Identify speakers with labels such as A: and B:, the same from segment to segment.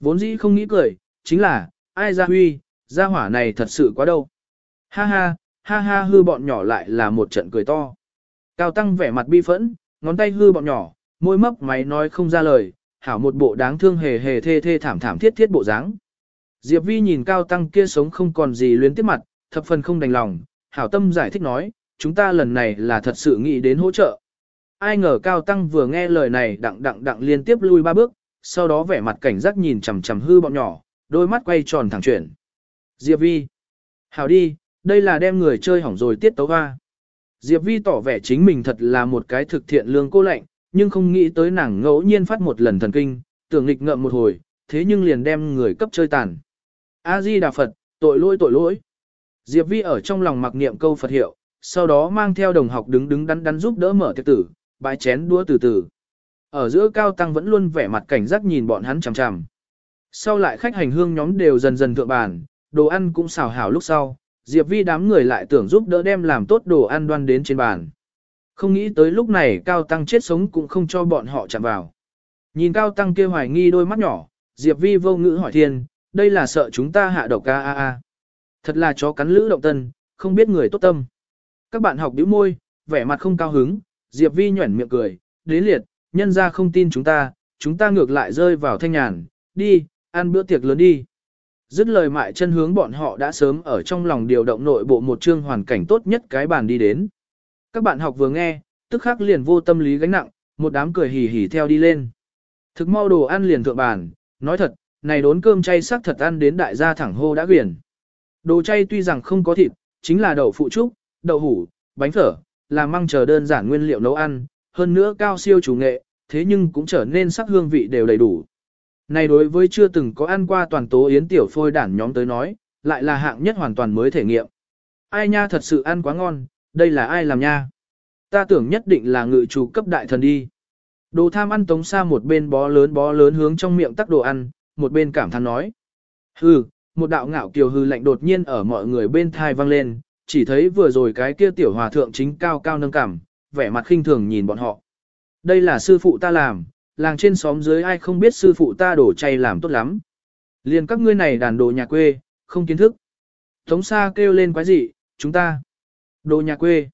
A: Vốn dĩ không nghĩ cười, chính là, ai ra huy, ra hỏa này thật sự quá đâu. Ha ha, ha ha hư bọn nhỏ lại là một trận cười to. Cao Tăng vẻ mặt bi phẫn, ngón tay hư bọn nhỏ, môi mấp máy nói không ra lời, hảo một bộ đáng thương hề hề thê thê thảm thảm thiết thiết bộ dáng. Diệp Vi nhìn Cao Tăng kia sống không còn gì luyến tiếp mặt, thập phần không đành lòng, hảo tâm giải thích nói, chúng ta lần này là thật sự nghĩ đến hỗ trợ. Ai ngờ Cao Tăng vừa nghe lời này đặng đặng đặng liên tiếp lui ba bước, sau đó vẻ mặt cảnh giác nhìn chằm chằm hư bọn nhỏ, đôi mắt quay tròn thẳng chuyển. Diệp Vi. Hảo đi, đây là đem người chơi hỏng rồi tiết tấu hoa. Diệp Vi tỏ vẻ chính mình thật là một cái thực thiện lương cô lạnh, nhưng không nghĩ tới nàng ngẫu nhiên phát một lần thần kinh, tưởng nghịch ngợm một hồi, thế nhưng liền đem người cấp chơi tàn. A-di Đà Phật, tội lỗi tội lỗi. Diệp Vi ở trong lòng mặc niệm câu Phật hiệu, sau đó mang theo đồng học đứng đứng đắn đắn giúp đỡ mở tiệc tử, bãi chén đua từ từ. Ở giữa cao tăng vẫn luôn vẻ mặt cảnh giác nhìn bọn hắn chằm chằm. Sau lại khách hành hương nhóm đều dần dần thượng bàn, đồ ăn cũng xào hảo lúc sau, Diệp Vi đám người lại tưởng giúp đỡ đem làm tốt đồ ăn đoan đến trên bàn. Không nghĩ tới lúc này Cao Tăng chết sống cũng không cho bọn họ chạm vào. Nhìn Cao Tăng kia hoài nghi đôi mắt nhỏ, Diệp Vi vô ngữ hỏi thiên, đây là sợ chúng ta hạ độc ca a a. Thật là chó cắn lữ động tân, không biết người tốt tâm. Các bạn học bĩu môi, vẻ mặt không cao hứng, Diệp Vi nhuẩn miệng cười, đến liệt, nhân ra không tin chúng ta, chúng ta ngược lại rơi vào thanh nhàn, đi, ăn bữa tiệc lớn đi. Dứt lời mại chân hướng bọn họ đã sớm ở trong lòng điều động nội bộ một chương hoàn cảnh tốt nhất cái bàn đi đến. Các bạn học vừa nghe, tức khắc liền vô tâm lý gánh nặng, một đám cười hì hì theo đi lên. Thực mau đồ ăn liền thượng bàn, nói thật, này đốn cơm chay sắc thật ăn đến đại gia thẳng hô đã quyển. Đồ chay tuy rằng không có thịt, chính là đậu phụ trúc, đậu hủ, bánh phở, là măng chờ đơn giản nguyên liệu nấu ăn, hơn nữa cao siêu chủ nghệ, thế nhưng cũng trở nên sắc hương vị đều đầy đủ. Này đối với chưa từng có ăn qua toàn tố yến tiểu phôi đản nhóm tới nói, lại là hạng nhất hoàn toàn mới thể nghiệm. Ai nha thật sự ăn quá ngon, đây là ai làm nha? Ta tưởng nhất định là ngự chủ cấp đại thần đi. Đồ tham ăn tống xa một bên bó lớn bó lớn hướng trong miệng tắc đồ ăn, một bên cảm thán nói. Hừ, một đạo ngạo kiều hư lạnh đột nhiên ở mọi người bên thai vang lên, chỉ thấy vừa rồi cái kia tiểu hòa thượng chính cao cao nâng cảm, vẻ mặt khinh thường nhìn bọn họ. Đây là sư phụ ta làm, làng trên xóm dưới ai không biết sư phụ ta đổ chay làm tốt lắm. Liền các ngươi này đàn đồ nhà quê, không kiến thức. Tống xa kêu lên quái gì, chúng ta. Đồ nhà quê.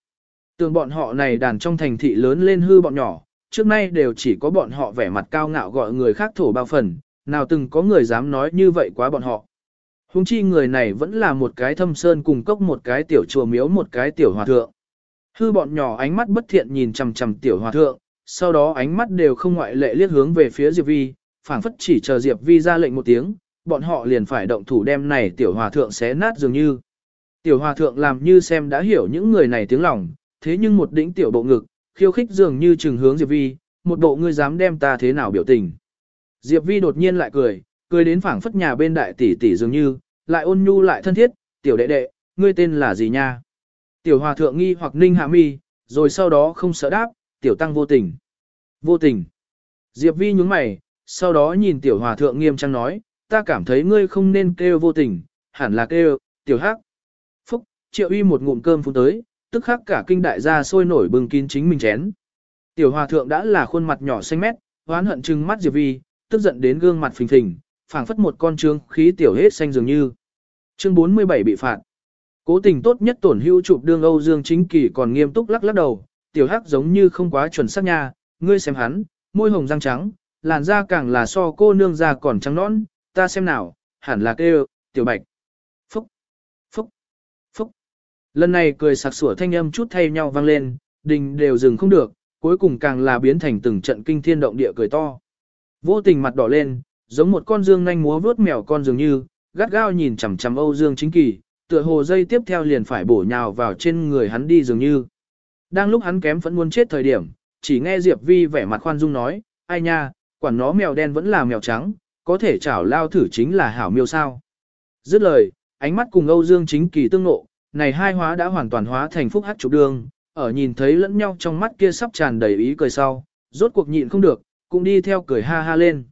A: Tưởng bọn họ này đàn trong thành thị lớn lên hư bọn nhỏ, trước nay đều chỉ có bọn họ vẻ mặt cao ngạo gọi người khác thổ bao phần, nào từng có người dám nói như vậy quá bọn họ. Hùng chi người này vẫn là một cái thâm sơn cùng cốc một cái tiểu chùa miếu một cái tiểu hòa thượng. Hư bọn nhỏ ánh mắt bất thiện nhìn chằm chằm tiểu hòa thượng, sau đó ánh mắt đều không ngoại lệ liếc hướng về phía Diệp Vi, phảng phất chỉ chờ Diệp Vi ra lệnh một tiếng, bọn họ liền phải động thủ đem này tiểu hòa thượng xé nát dường như. Tiểu hòa thượng làm như xem đã hiểu những người này tiếng lòng, thế nhưng một đỉnh tiểu bộ ngực, khiêu khích dường như trừng hướng Diệp Vi, một bộ ngươi dám đem ta thế nào biểu tình. Diệp Vi đột nhiên lại cười, cười đến phảng phất nhà bên đại tỷ tỷ dường như, lại ôn nhu lại thân thiết, tiểu đệ đệ, ngươi tên là gì nha? Tiểu hòa thượng nghi hoặc ninh hạ mi, rồi sau đó không sợ đáp, tiểu tăng vô tình. Vô tình. Diệp Vi nhúng mày, sau đó nhìn tiểu hòa thượng nghiêm trang nói, ta cảm thấy ngươi không nên kêu vô tình, hẳn là kêu, tiểu hắc. Phúc, triệu uy một ngụm cơm phun tới, tức khắc cả kinh đại gia sôi nổi bừng kín chính mình chén. Tiểu hòa thượng đã là khuôn mặt nhỏ xanh mét, hoán hận trừng mắt Diệp Vi, tức giận đến gương mặt phình phình, phảng phất một con trương khí tiểu hết xanh dường như. Chương 47 bị phạt. Cố tình tốt nhất tổn hữu chụp đương Âu Dương Chính Kỳ còn nghiêm túc lắc lắc đầu, tiểu hắc giống như không quá chuẩn xác nha, ngươi xem hắn, môi hồng răng trắng, làn da càng là so cô nương da còn trắng nõn, ta xem nào, hẳn là kêu, tiểu bạch. Phúc, phúc, phúc. Lần này cười sặc sủa thanh âm chút thay nhau vang lên, đình đều dừng không được, cuối cùng càng là biến thành từng trận kinh thiên động địa cười to. Vô tình mặt đỏ lên, giống một con dương nhanh múa vuốt mèo con dường như, gắt gao nhìn chằm chằm Âu Dương Chính Kỳ, tựa hồ dây tiếp theo liền phải bổ nhào vào trên người hắn đi dường như. Đang lúc hắn kém vẫn muốn chết thời điểm, chỉ nghe Diệp Vi vẻ mặt khoan dung nói, ai nha, quản nó mèo đen vẫn là mèo trắng, có thể chảo lao thử chính là hảo miêu sao. Dứt lời, ánh mắt cùng Âu Dương chính kỳ tương nộ, này hai hóa đã hoàn toàn hóa thành phúc hát trục đường, ở nhìn thấy lẫn nhau trong mắt kia sắp tràn đầy ý cười sau, rốt cuộc nhịn không được, cũng đi theo cười ha ha lên.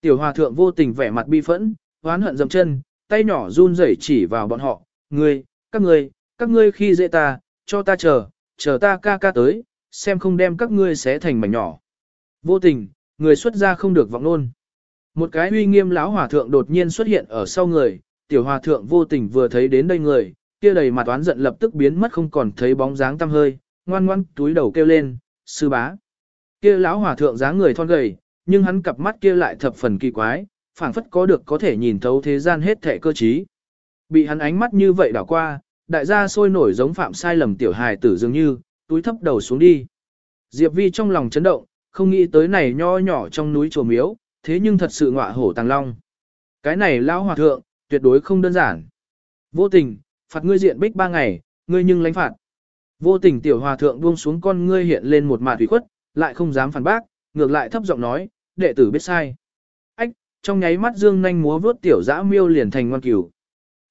A: Tiểu hòa thượng vô tình vẻ mặt bi phẫn, hoán hận dầm chân, tay nhỏ run rẩy chỉ vào bọn họ, ngươi, các ngươi, các ngươi khi dễ ta, cho ta chờ, chờ ta ca ca tới, xem không đem các ngươi xé thành mảnh nhỏ. Vô tình, người xuất gia không được vọng nôn. Một cái uy nghiêm lão hòa thượng đột nhiên xuất hiện ở sau người, tiểu hòa thượng vô tình vừa thấy đến đây người, kia đầy mặt oán giận lập tức biến mất không còn thấy bóng dáng tăm hơi, ngoan ngoan túi đầu kêu lên, sư bá. Kia lão hòa thượng dáng người thon gầy, nhưng hắn cặp mắt kia lại thập phần kỳ quái, phảng phất có được có thể nhìn thấu thế gian hết thể cơ trí. Bị hắn ánh mắt như vậy đảo qua, đại gia sôi nổi giống phạm sai lầm tiểu hài tử dường như, túi thấp đầu xuống đi. Diệp Vi trong lòng chấn động, không nghĩ tới này nho nhỏ trong núi chùa miếu, thế nhưng thật sự ngọa hổ tàng long. Cái này lão hòa thượng, tuyệt đối không đơn giản. Vô tình, phạt ngươi diện bích ba ngày, ngươi nhưng lãnh phạt. Vô tình tiểu hòa thượng buông xuống con ngươi hiện lên một mạt thủy khuất, lại không dám phản bác, ngược lại thấp giọng nói, đệ tử biết sai. Ách, trong nháy mắt dương nhanh múa vuốt tiểu dã miêu liền thành ngoan cửu.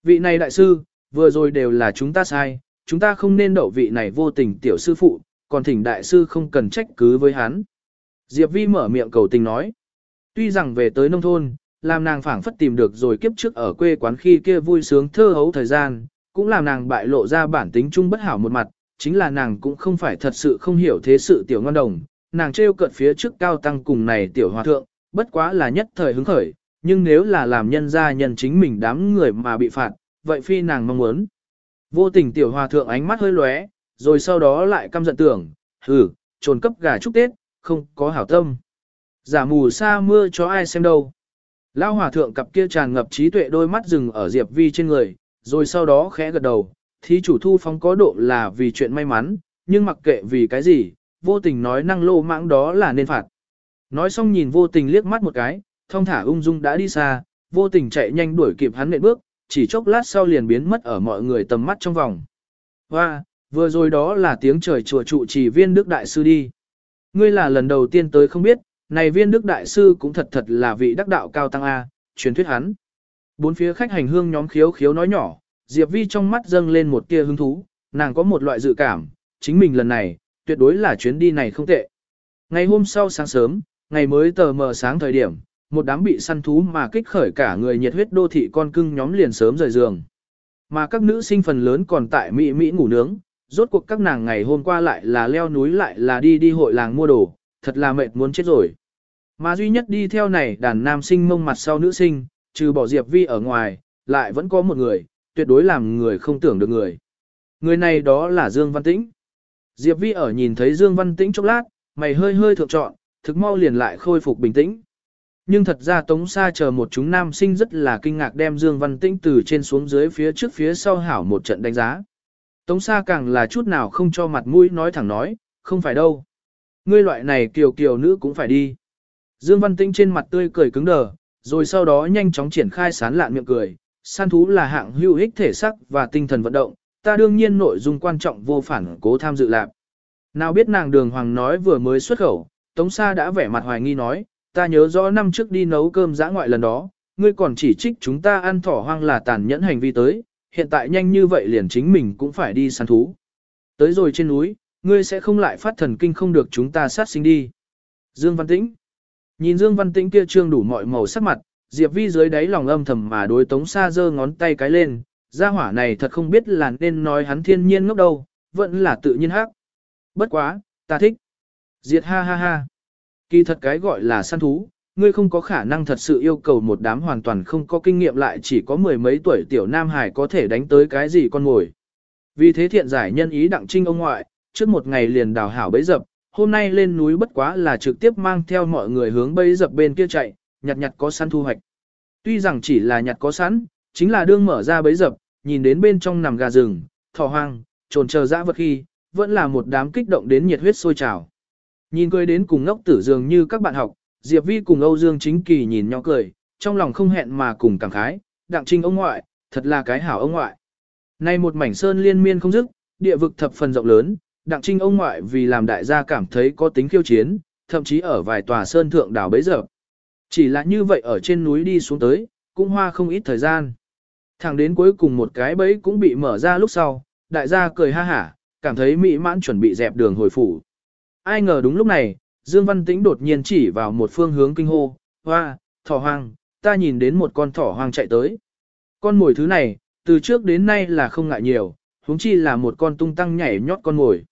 A: Vị này đại sư, vừa rồi đều là chúng ta sai, chúng ta không nên đậu vị này vô tình tiểu sư phụ, còn thỉnh đại sư không cần trách cứ với hắn. Diệp Vi mở miệng cầu tình nói. Tuy rằng về tới nông thôn, làm nàng phảng phất tìm được rồi kiếp trước ở quê quán khi kia vui sướng thơ hấu thời gian, cũng làm nàng bại lộ ra bản tính trung bất hảo một mặt, chính là nàng cũng không phải thật sự không hiểu thế sự tiểu ngon đồng, nàng trêu cợt phía trước cao tăng cùng này tiểu hòa thượng, bất quá là nhất thời hứng khởi, nhưng nếu là làm nhân gia nhân chính mình đám người mà bị phạt, vậy phi nàng mong muốn. Vô tình tiểu hòa thượng ánh mắt hơi lóe, rồi sau đó lại căm giận tưởng, hừ, trồn cấp gà chúc Tết, không có hảo tâm. Giả mù sa mưa cho ai xem đâu. Lão hòa thượng cặp kia tràn ngập trí tuệ đôi mắt rừng ở Diệp Vi trên người, rồi sau đó khẽ gật đầu, thí chủ thu phong có độ là vì chuyện may mắn, nhưng mặc kệ vì cái gì, vô tình nói năng lô mãng đó là nên phạt. Nói xong nhìn vô tình liếc mắt một cái, thông thả ung dung đã đi xa, vô tình chạy nhanh đuổi kịp hắn nện bước, chỉ chốc lát sau liền biến mất ở mọi người tầm mắt trong vòng. Và, vừa rồi đó là tiếng trời chùa trụ chỉ viên đức đại sư đi. Ngươi là lần đầu tiên tới không biết, này viên đức đại sư cũng thật thật là vị đắc đạo cao tăng A, truyền thuyết hắn. Bốn phía khách hành hương nhóm khiếu khiếu nói nhỏ, Diệp Vi trong mắt dâng lên một tia hứng thú, nàng có một loại dự cảm, chính mình lần này, tuyệt đối là chuyến đi này không tệ. Ngày hôm sau sáng sớm, ngày mới tờ mờ sáng thời điểm, một đám bị săn thú mà kích khởi cả người nhiệt huyết đô thị con cưng nhóm liền sớm rời giường. Mà các nữ sinh phần lớn còn tại Mỹ Mỹ ngủ nướng, rốt cuộc các nàng ngày hôm qua lại là leo núi lại là đi đi hội làng mua đồ, thật là mệt muốn chết rồi. Mà duy nhất đi theo này đàn nam sinh mông mặt sau nữ sinh, trừ bỏ Diệp Vi ở ngoài, lại vẫn có một người, tuyệt đối làm người không tưởng được người. Người này đó là Dương Văn Tĩnh. Diệp Vi ở nhìn thấy Dương Văn Tĩnh chốc lát, mày hơi hơi thượng trọn, thực mau liền lại khôi phục bình tĩnh. Nhưng thật ra Tống Sa chờ một chúng nam sinh rất là kinh ngạc đem Dương Văn Tĩnh từ trên xuống dưới phía trước phía sau hảo một trận đánh giá. Tống Sa càng là chút nào không cho mặt mũi nói thẳng nói, không phải đâu. Ngươi loại này kiều kiều nữ cũng phải đi. Dương Văn Tĩnh trên mặt tươi cười cứng đờ, rồi sau đó nhanh chóng triển khai sán lạn miệng cười. san thú là hạng hữu ích thể sắc và tinh thần vận động, ta đương nhiên nội dung quan trọng vô phản cố tham dự lạc. Nào biết nàng đường hoàng nói vừa mới xuất khẩu, Tống Sa đã vẻ mặt hoài nghi nói, ta nhớ rõ năm trước đi nấu cơm dã ngoại lần đó, ngươi còn chỉ trích chúng ta ăn thỏ hoang là tàn nhẫn hành vi tới, hiện tại nhanh như vậy liền chính mình cũng phải đi săn thú. Tới rồi trên núi, ngươi sẽ không lại phát thần kinh không được chúng ta sát sinh đi. Dương Văn Tĩnh Nhìn Dương Văn Tĩnh kia trương đủ mọi màu sắc mặt, Diệp Vi dưới đáy lòng âm thầm mà đối Tống Sa giơ ngón tay cái lên, gia hỏa này thật không biết là nên nói hắn thiên nhiên ngốc đâu, vẫn là tự nhiên hắc. Bất quá, ta thích. Diệt ha ha ha. Kỳ thật cái gọi là săn thú, ngươi không có khả năng thật sự yêu cầu một đám hoàn toàn không có kinh nghiệm lại chỉ có mười mấy tuổi tiểu nam hải có thể đánh tới cái gì con ngồi. Vì thế thiện giải nhân ý đặng trinh ông ngoại, trước một ngày liền đào hảo bấy dập, hôm nay lên núi bất quá là trực tiếp mang theo mọi người hướng bấy dập bên kia chạy, nhặt nhặt có săn thu hoạch. Tuy rằng chỉ là nhặt có sẵn, chính là đương mở ra bấy dập, nhìn đến bên trong nằm gà rừng, thỏ hoang, trồn chờ dã vật khi, vẫn là một đám kích động đến nhiệt huyết sôi trào. Nhìn cười đến cùng ngốc tử dường như các bạn học, Diệp Vi cùng Âu Dương Chính Kỳ nhìn nhau cười, trong lòng không hẹn mà cùng cảm khái, đặng trinh ông ngoại, thật là cái hảo ông ngoại. Nay một mảnh sơn liên miên không dứt, địa vực thập phần rộng lớn, đặng trinh ông ngoại vì làm đại gia cảm thấy có tính khiêu chiến, thậm chí ở vài tòa sơn thượng đảo bấy giờ. Chỉ là như vậy ở trên núi đi xuống tới, cũng hoa không ít thời gian. Thẳng đến cuối cùng một cái bẫy cũng bị mở ra lúc sau, đại gia cười ha hả, cảm thấy mỹ mãn chuẩn bị dẹp đường hồi phủ. Ai ngờ đúng lúc này, Dương Văn Tĩnh đột nhiên chỉ vào một phương hướng kinh hô, hoa, thỏ hoang, ta nhìn đến một con thỏ hoang chạy tới. Con mồi thứ này, từ trước đến nay là không ngại nhiều, huống chi là một con tung tăng nhảy nhót con mồi.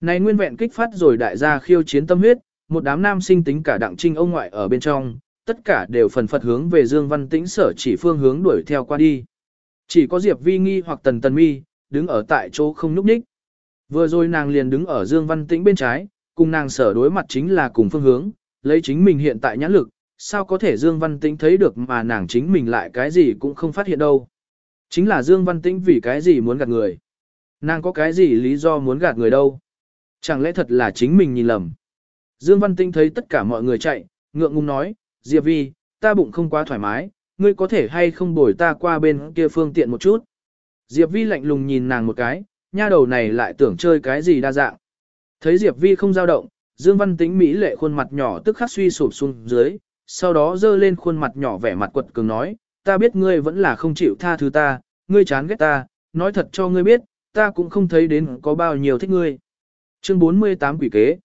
A: Này nguyên vẹn kích phát rồi đại gia khiêu chiến tâm huyết, một đám nam sinh tính cả đặng trinh ông ngoại ở bên trong, tất cả đều phần phật hướng về Dương Văn Tĩnh sở chỉ phương hướng đuổi theo qua đi. Chỉ có Diệp Vi Nghi hoặc Tần Tần Mi, đứng ở tại chỗ không núp ních. Vừa rồi nàng liền đứng ở Dương Văn Tĩnh bên trái, cùng nàng sở đối mặt chính là cùng phương hướng, lấy chính mình hiện tại nhãn lực, sao có thể Dương Văn Tĩnh thấy được mà nàng chính mình lại cái gì cũng không phát hiện đâu. Chính là Dương Văn Tĩnh vì cái gì muốn gạt người. Nàng có cái gì lý do muốn gạt người đâu. Chẳng lẽ thật là chính mình nhìn lầm. Dương Văn Tĩnh thấy tất cả mọi người chạy, ngượng ngùng nói, Diệp Vi, ta bụng không quá thoải mái, ngươi có thể hay không bồi ta qua bên kia phương tiện một chút. Diệp Vi lạnh lùng nhìn nàng một cái, nha đầu này lại tưởng chơi cái gì đa dạng. Thấy Diệp Vi không dao động, Dương Văn Tĩnh Mỹ lệ khuôn mặt nhỏ tức khắc suy sụp xuống dưới, sau đó dơ lên khuôn mặt nhỏ vẻ mặt quật cường nói, ta biết ngươi vẫn là không chịu tha thứ ta, ngươi chán ghét ta, nói thật cho ngươi biết, ta cũng không thấy đến có bao nhiêu thích ngươi. Chương 48 quỷ kế.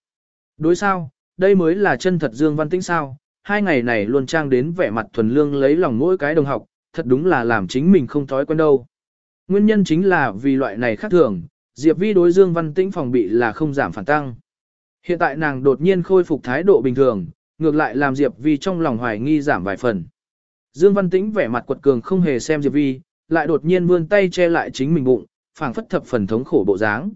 A: Đối sao, đây mới là chân thật Dương Văn Tĩnh sao, hai ngày này luôn trang đến vẻ mặt thuần lương lấy lòng mỗi cái đồng học, thật đúng là làm chính mình không thói quen đâu. Nguyên nhân chính là vì loại này khác thường, Diệp Vi đối Dương Văn Tĩnh phòng bị là không giảm phản tăng. Hiện tại nàng đột nhiên khôi phục thái độ bình thường, ngược lại làm Diệp Vi trong lòng hoài nghi giảm vài phần. Dương Văn Tĩnh vẻ mặt quật cường không hề xem Diệp Vi, lại đột nhiên vươn tay che lại chính mình bụng, phảng phất thập phần thống khổ bộ dáng.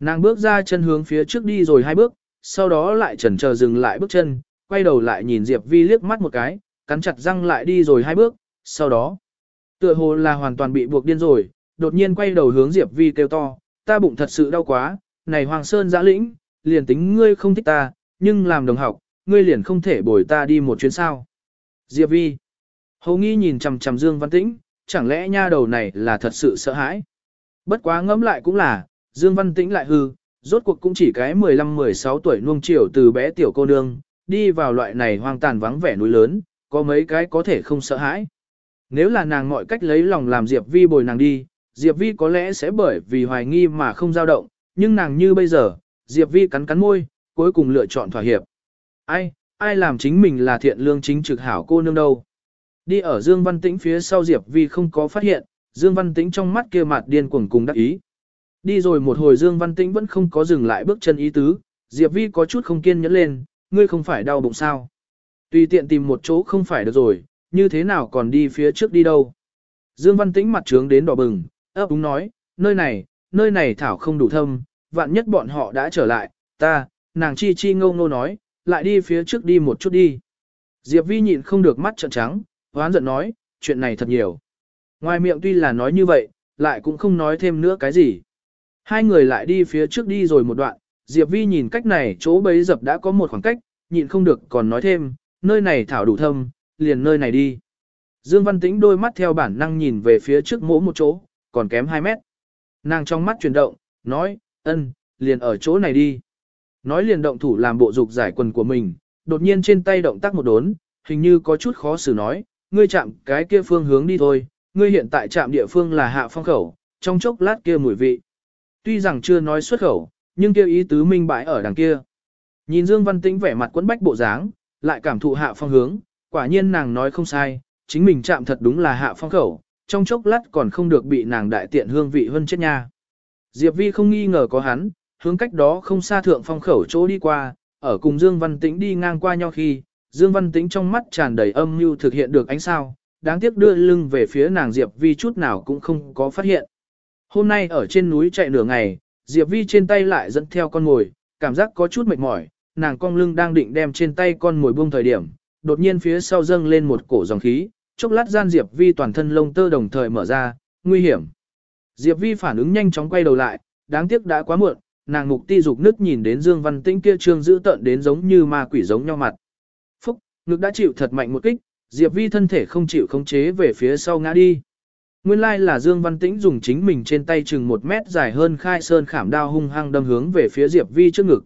A: Nàng bước ra chân hướng phía trước đi rồi hai bước, sau đó lại chần chờ dừng lại bước chân, quay đầu lại nhìn Diệp Vi liếc mắt một cái, cắn chặt răng lại đi rồi hai bước, sau đó, tựa hồ là hoàn toàn bị buộc điên rồi, đột nhiên quay đầu hướng Diệp Vi kêu to, ta bụng thật sự đau quá, này Hoàng Sơn giã lĩnh, liền tính ngươi không thích ta, nhưng làm đồng học, ngươi liền không thể bồi ta đi một chuyến sao. Diệp Vi, hầu nghi nhìn chằm chằm Dương Văn Tĩnh, chẳng lẽ nha đầu này là thật sự sợ hãi. Bất quá ngẫm lại cũng là, Dương Văn Tĩnh lại hư, rốt cuộc cũng chỉ cái 15-16 tuổi nuông chiều từ bé tiểu cô nương, đi vào loại này hoang tàn vắng vẻ núi lớn, có mấy cái có thể không sợ hãi. Nếu là nàng mọi cách lấy lòng làm Diệp Vi bồi nàng đi, Diệp Vi có lẽ sẽ bởi vì hoài nghi mà không dao động, nhưng nàng như bây giờ, Diệp Vi cắn cắn môi, cuối cùng lựa chọn thỏa hiệp. Ai, ai làm chính mình là thiện lương chính trực hảo cô nương đâu. Đi ở Dương Văn Tĩnh phía sau Diệp Vi không có phát hiện, Dương Văn Tĩnh trong mắt kia mặt điên cuồng cùng đắc ý. Đi rồi một hồi Dương Văn Tĩnh vẫn không có dừng lại bước chân ý tứ, Diệp Vi có chút không kiên nhẫn lên, ngươi không phải đau bụng sao. Tùy tiện tìm một chỗ không phải được rồi, như thế nào còn đi phía trước đi đâu. Dương Văn Tĩnh mặt trướng đến đỏ bừng, ấp úng nói, nơi này, nơi này thảo không đủ thâm, vạn nhất bọn họ đã trở lại, ta, nàng chi chi ngô ngô nói, lại đi phía trước đi một chút đi. Diệp Vi nhịn không được mắt trợn trắng, hoán giận nói, chuyện này thật nhiều. Ngoài miệng tuy là nói như vậy, lại cũng không nói thêm nữa cái gì. Hai người lại đi phía trước đi rồi một đoạn, Diệp Vi nhìn cách này chỗ bấy dập đã có một khoảng cách, nhịn không được còn nói thêm, nơi này thảo đủ thâm, liền nơi này đi. Dương Văn Tĩnh đôi mắt theo bản năng nhìn về phía trước mỗ một chỗ, còn kém 2 mét. Nàng trong mắt chuyển động, nói, ân, liền ở chỗ này đi. Nói liền động thủ làm bộ dục giải quần của mình, đột nhiên trên tay động tác một đốn, hình như có chút khó xử nói, ngươi chạm cái kia phương hướng đi thôi, ngươi hiện tại chạm địa phương là hạ phong khẩu, trong chốc lát kia mùi vị. Tuy rằng chưa nói xuất khẩu, nhưng kêu ý tứ minh bãi ở đằng kia. Nhìn Dương Văn Tĩnh vẻ mặt quẫn bách bộ dáng, lại cảm thụ hạ phong hướng, quả nhiên nàng nói không sai, chính mình chạm thật đúng là hạ phong khẩu, trong chốc lát còn không được bị nàng đại tiện hương vị hơn chết nha. Diệp Vi không nghi ngờ có hắn, hướng cách đó không xa thượng phong khẩu chỗ đi qua, ở cùng Dương Văn Tĩnh đi ngang qua nhau khi, Dương Văn Tĩnh trong mắt tràn đầy âm mưu thực hiện được ánh sao, đáng tiếc đưa lưng về phía nàng Diệp Vi chút nào cũng không có phát hiện. Hôm nay ở trên núi chạy nửa ngày, Diệp Vi trên tay lại dẫn theo con mồi, cảm giác có chút mệt mỏi, nàng cong lưng đang định đem trên tay con mồi buông thời điểm, đột nhiên phía sau dâng lên một cổ dòng khí, chốc lát gian Diệp Vi toàn thân lông tơ đồng thời mở ra, nguy hiểm. Diệp Vi phản ứng nhanh chóng quay đầu lại, đáng tiếc đã quá muộn, nàng mục ti dục nứt nhìn đến Dương Văn Tĩnh kia trương giữ tận đến giống như ma quỷ giống nhau mặt. Phúc, ngực đã chịu thật mạnh một kích, Diệp Vi thân thể không chịu khống chế về phía sau ngã đi. Nguyên lai là Dương Văn Tĩnh dùng chính mình trên tay chừng một mét dài hơn khai sơn khảm đao hung hăng đâm hướng về phía Diệp Vi trước ngực.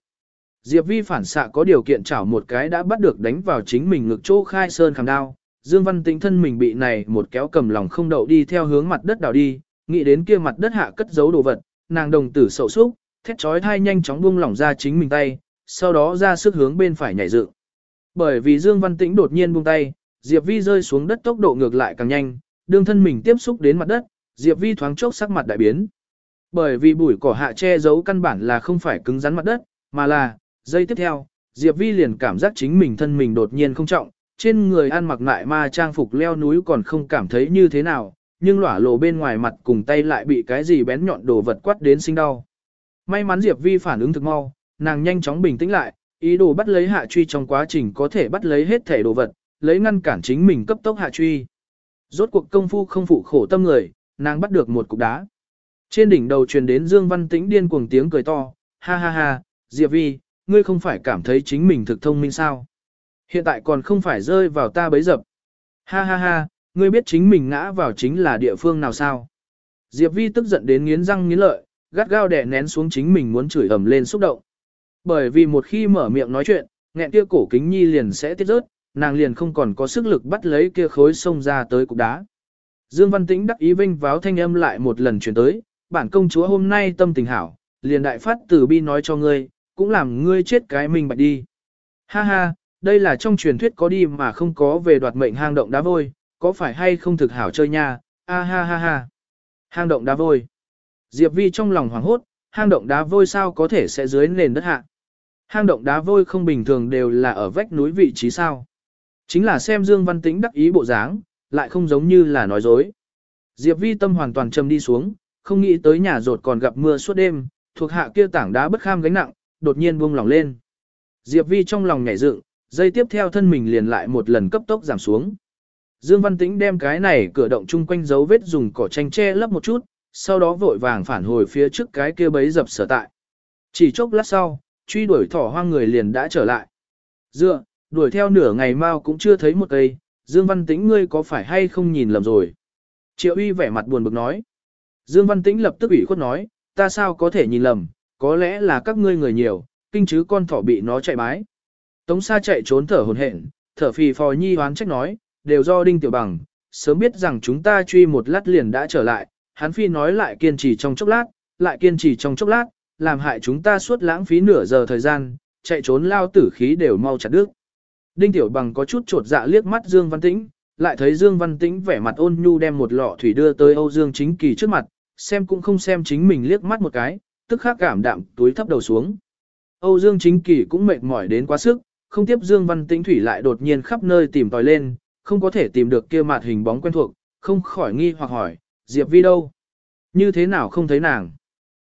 A: Diệp Vi phản xạ có điều kiện chảo một cái đã bắt được đánh vào chính mình ngực chỗ khai sơn khảm đao. Dương Văn Tĩnh thân mình bị này một kéo cầm lòng không đậu đi theo hướng mặt đất đảo đi, nghĩ đến kia mặt đất hạ cất giấu đồ vật, nàng đồng tử sầu súc, thét chói thai nhanh chóng buông lỏng ra chính mình tay, sau đó ra sức hướng bên phải nhảy dựng. Bởi vì Dương Văn Tĩnh đột nhiên buông tay, Diệp Vi rơi xuống đất tốc độ ngược lại càng nhanh, đương thân mình tiếp xúc đến mặt đất, Diệp Vi thoáng chốc sắc mặt đại biến. Bởi vì bụi cỏ hạ che giấu căn bản là không phải cứng rắn mặt đất, mà là, giây tiếp theo, Diệp Vi liền cảm giác chính mình thân mình đột nhiên không trọng, trên người ăn mặc lại ma trang phục leo núi còn không cảm thấy như thế nào, nhưng lỏa lộ bên ngoài mặt cùng tay lại bị cái gì bén nhọn đồ vật quát đến sinh đau. May mắn Diệp Vi phản ứng thực mau, nàng nhanh chóng bình tĩnh lại, ý đồ bắt lấy hạ truy trong quá trình có thể bắt lấy hết thể đồ vật, lấy ngăn cản chính mình cấp tốc hạ truy. Rốt cuộc công phu không phụ khổ tâm người, nàng bắt được một cục đá. Trên đỉnh đầu truyền đến Dương Văn Tĩnh điên cuồng tiếng cười to, ha ha ha, Diệp Vi, ngươi không phải cảm thấy chính mình thực thông minh sao? Hiện tại còn không phải rơi vào ta bấy dập. Ha ha ha, ngươi biết chính mình ngã vào chính là địa phương nào sao? Diệp Vi tức giận đến nghiến răng nghiến lợi, gắt gao đè nén xuống chính mình muốn chửi ầm lên xúc động. Bởi vì một khi mở miệng nói chuyện, nghẹn kia cổ kính nhi liền sẽ tiết rớt, nàng liền không còn có sức lực bắt lấy kia khối sông ra tới cục đá. Dương Văn Tĩnh đắc ý vinh váo thanh âm lại một lần chuyển tới, bản công chúa hôm nay tâm tình hảo, liền đại phát tử bi nói cho ngươi, cũng làm ngươi chết cái mình bạch đi. Ha ha, đây là trong truyền thuyết có đi mà không có về đoạt mệnh hang động đá vôi, có phải hay không thực hảo chơi nha, a ha ha ha. Hang động đá vôi. Diệp Vi trong lòng hoảng hốt, hang động đá vôi sao có thể sẽ dưới nền đất hạ. Hang động đá vôi không bình thường đều là ở vách núi vị trí sao. Chính là xem Dương Văn Tĩnh đắc ý bộ dáng, lại không giống như là nói dối. Diệp Vi tâm hoàn toàn trầm đi xuống, không nghĩ tới nhà rột còn gặp mưa suốt đêm, thuộc hạ kia tảng đá bất kham gánh nặng, đột nhiên buông lỏng lên. Diệp Vi trong lòng nhảy dựng, dây tiếp theo thân mình liền lại một lần cấp tốc giảm xuống. Dương Văn Tĩnh đem cái này cửa động chung quanh dấu vết dùng cỏ tranh che lấp một chút, sau đó vội vàng phản hồi phía trước cái kia bấy dập sở tại. Chỉ chốc lát sau, truy đuổi thỏ hoang người liền đã trở lại. Dựa, đuổi theo nửa ngày mau cũng chưa thấy một cây, Dương Văn Tĩnh ngươi có phải hay không nhìn lầm rồi. Triệu uy vẻ mặt buồn bực nói. Dương Văn Tĩnh lập tức ủy khuất nói, ta sao có thể nhìn lầm, có lẽ là các ngươi người nhiều, kinh chứ con thỏ bị nó chạy bái. Tống Sa chạy trốn thở hổn hển, thở phì phò nhi hoán trách nói, đều do Đinh Tiểu Bằng, sớm biết rằng chúng ta truy một lát liền đã trở lại, hắn phi nói lại kiên trì trong chốc lát, lại kiên trì trong chốc lát, làm hại chúng ta suốt lãng phí nửa giờ thời gian, chạy trốn lao tử khí đều mau chặt đứt. Đinh Tiểu Bằng có chút trột dạ liếc mắt Dương Văn Tĩnh, lại thấy Dương Văn Tĩnh vẻ mặt ôn nhu đem một lọ thủy đưa tới Âu Dương Chính Kỳ trước mặt, xem cũng không xem chính mình liếc mắt một cái, tức khắc cảm đạm túi thấp đầu xuống. Âu Dương Chính Kỳ cũng mệt mỏi đến quá sức, không tiếp Dương Văn Tĩnh thủy lại đột nhiên khắp nơi tìm tòi lên, không có thể tìm được kia mặt hình bóng quen thuộc, không khỏi nghi hoặc hỏi, Diệp Vi đâu? Như thế nào không thấy nàng?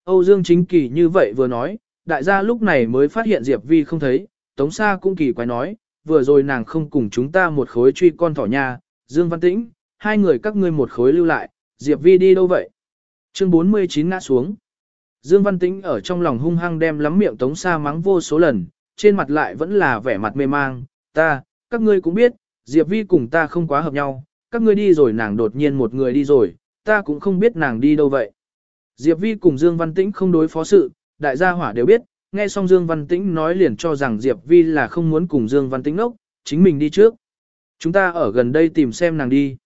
A: Âu Dương Chính Kỳ như vậy vừa nói, đại gia lúc này mới phát hiện Diệp Vi không thấy, Tống Sa cũng kỳ quái nói, vừa rồi nàng không cùng chúng ta một khối truy con thỏ nha, Dương Văn Tĩnh, hai người các ngươi một khối lưu lại, Diệp Vi đi đâu vậy? Chương 49 ngã xuống. Dương Văn Tĩnh ở trong lòng hung hăng đem lắm miệng Tống Sa mắng vô số lần, trên mặt lại vẫn là vẻ mặt mê mang, ta, các ngươi cũng biết, Diệp Vi cùng ta không quá hợp nhau, các ngươi đi rồi nàng đột nhiên một người đi rồi, ta cũng không biết nàng đi đâu vậy. Diệp Vi cùng Dương Văn Tĩnh không đối phó sự, đại gia hỏa đều biết, nghe xong Dương Văn Tĩnh nói liền cho rằng Diệp Vi là không muốn cùng Dương Văn Tĩnh nốc, chính mình đi trước. Chúng ta ở gần đây tìm xem nàng đi.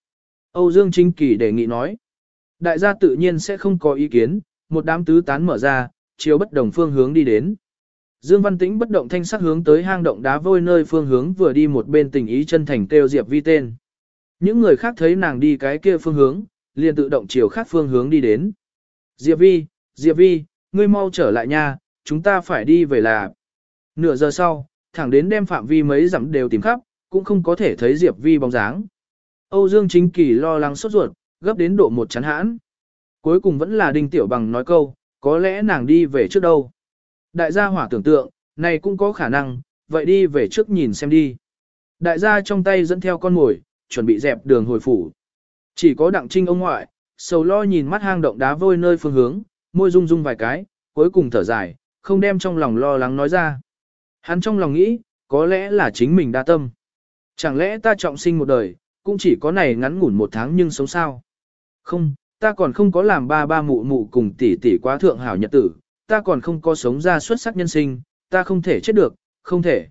A: Âu Dương Chính Kỳ đề nghị nói. Đại gia tự nhiên sẽ không có ý kiến, một đám tứ tán mở ra, chiếu bất đồng phương hướng đi đến. Dương Văn Tĩnh bất động thanh sắc hướng tới hang động đá vôi nơi phương hướng vừa đi một bên tình ý chân thành kêu Diệp Vi tên. Những người khác thấy nàng đi cái kia phương hướng, liền tự động chiều khác phương hướng đi đến. Diệp Vi, Diệp Vi, ngươi mau trở lại nha, chúng ta phải đi về là. Nửa giờ sau, thẳng đến đem phạm vi mấy dặm đều tìm khắp, cũng không có thể thấy Diệp Vi bóng dáng. Âu Dương Chính Kỳ lo lắng sốt ruột, gấp đến độ một chán hãn. Cuối cùng vẫn là Đinh Tiểu Bằng nói câu, có lẽ nàng đi về trước đâu. Đại gia hỏa tưởng tượng, này cũng có khả năng, vậy đi về trước nhìn xem đi. Đại gia trong tay dẫn theo con mồi, chuẩn bị dẹp đường hồi phủ. Chỉ có đặng trinh ông ngoại, sầu lo nhìn mắt hang động đá vôi nơi phương hướng, môi rung rung vài cái, cuối cùng thở dài, không đem trong lòng lo lắng nói ra. Hắn trong lòng nghĩ, có lẽ là chính mình đa tâm. Chẳng lẽ ta trọng sinh một đời, cũng chỉ có này ngắn ngủn một tháng nhưng sống sao? Không, ta còn không có làm ba ba mụ mụ cùng tỷ tỷ quá thượng hảo nhật tử, ta còn không có sống ra xuất sắc nhân sinh, ta không thể chết được, không thể.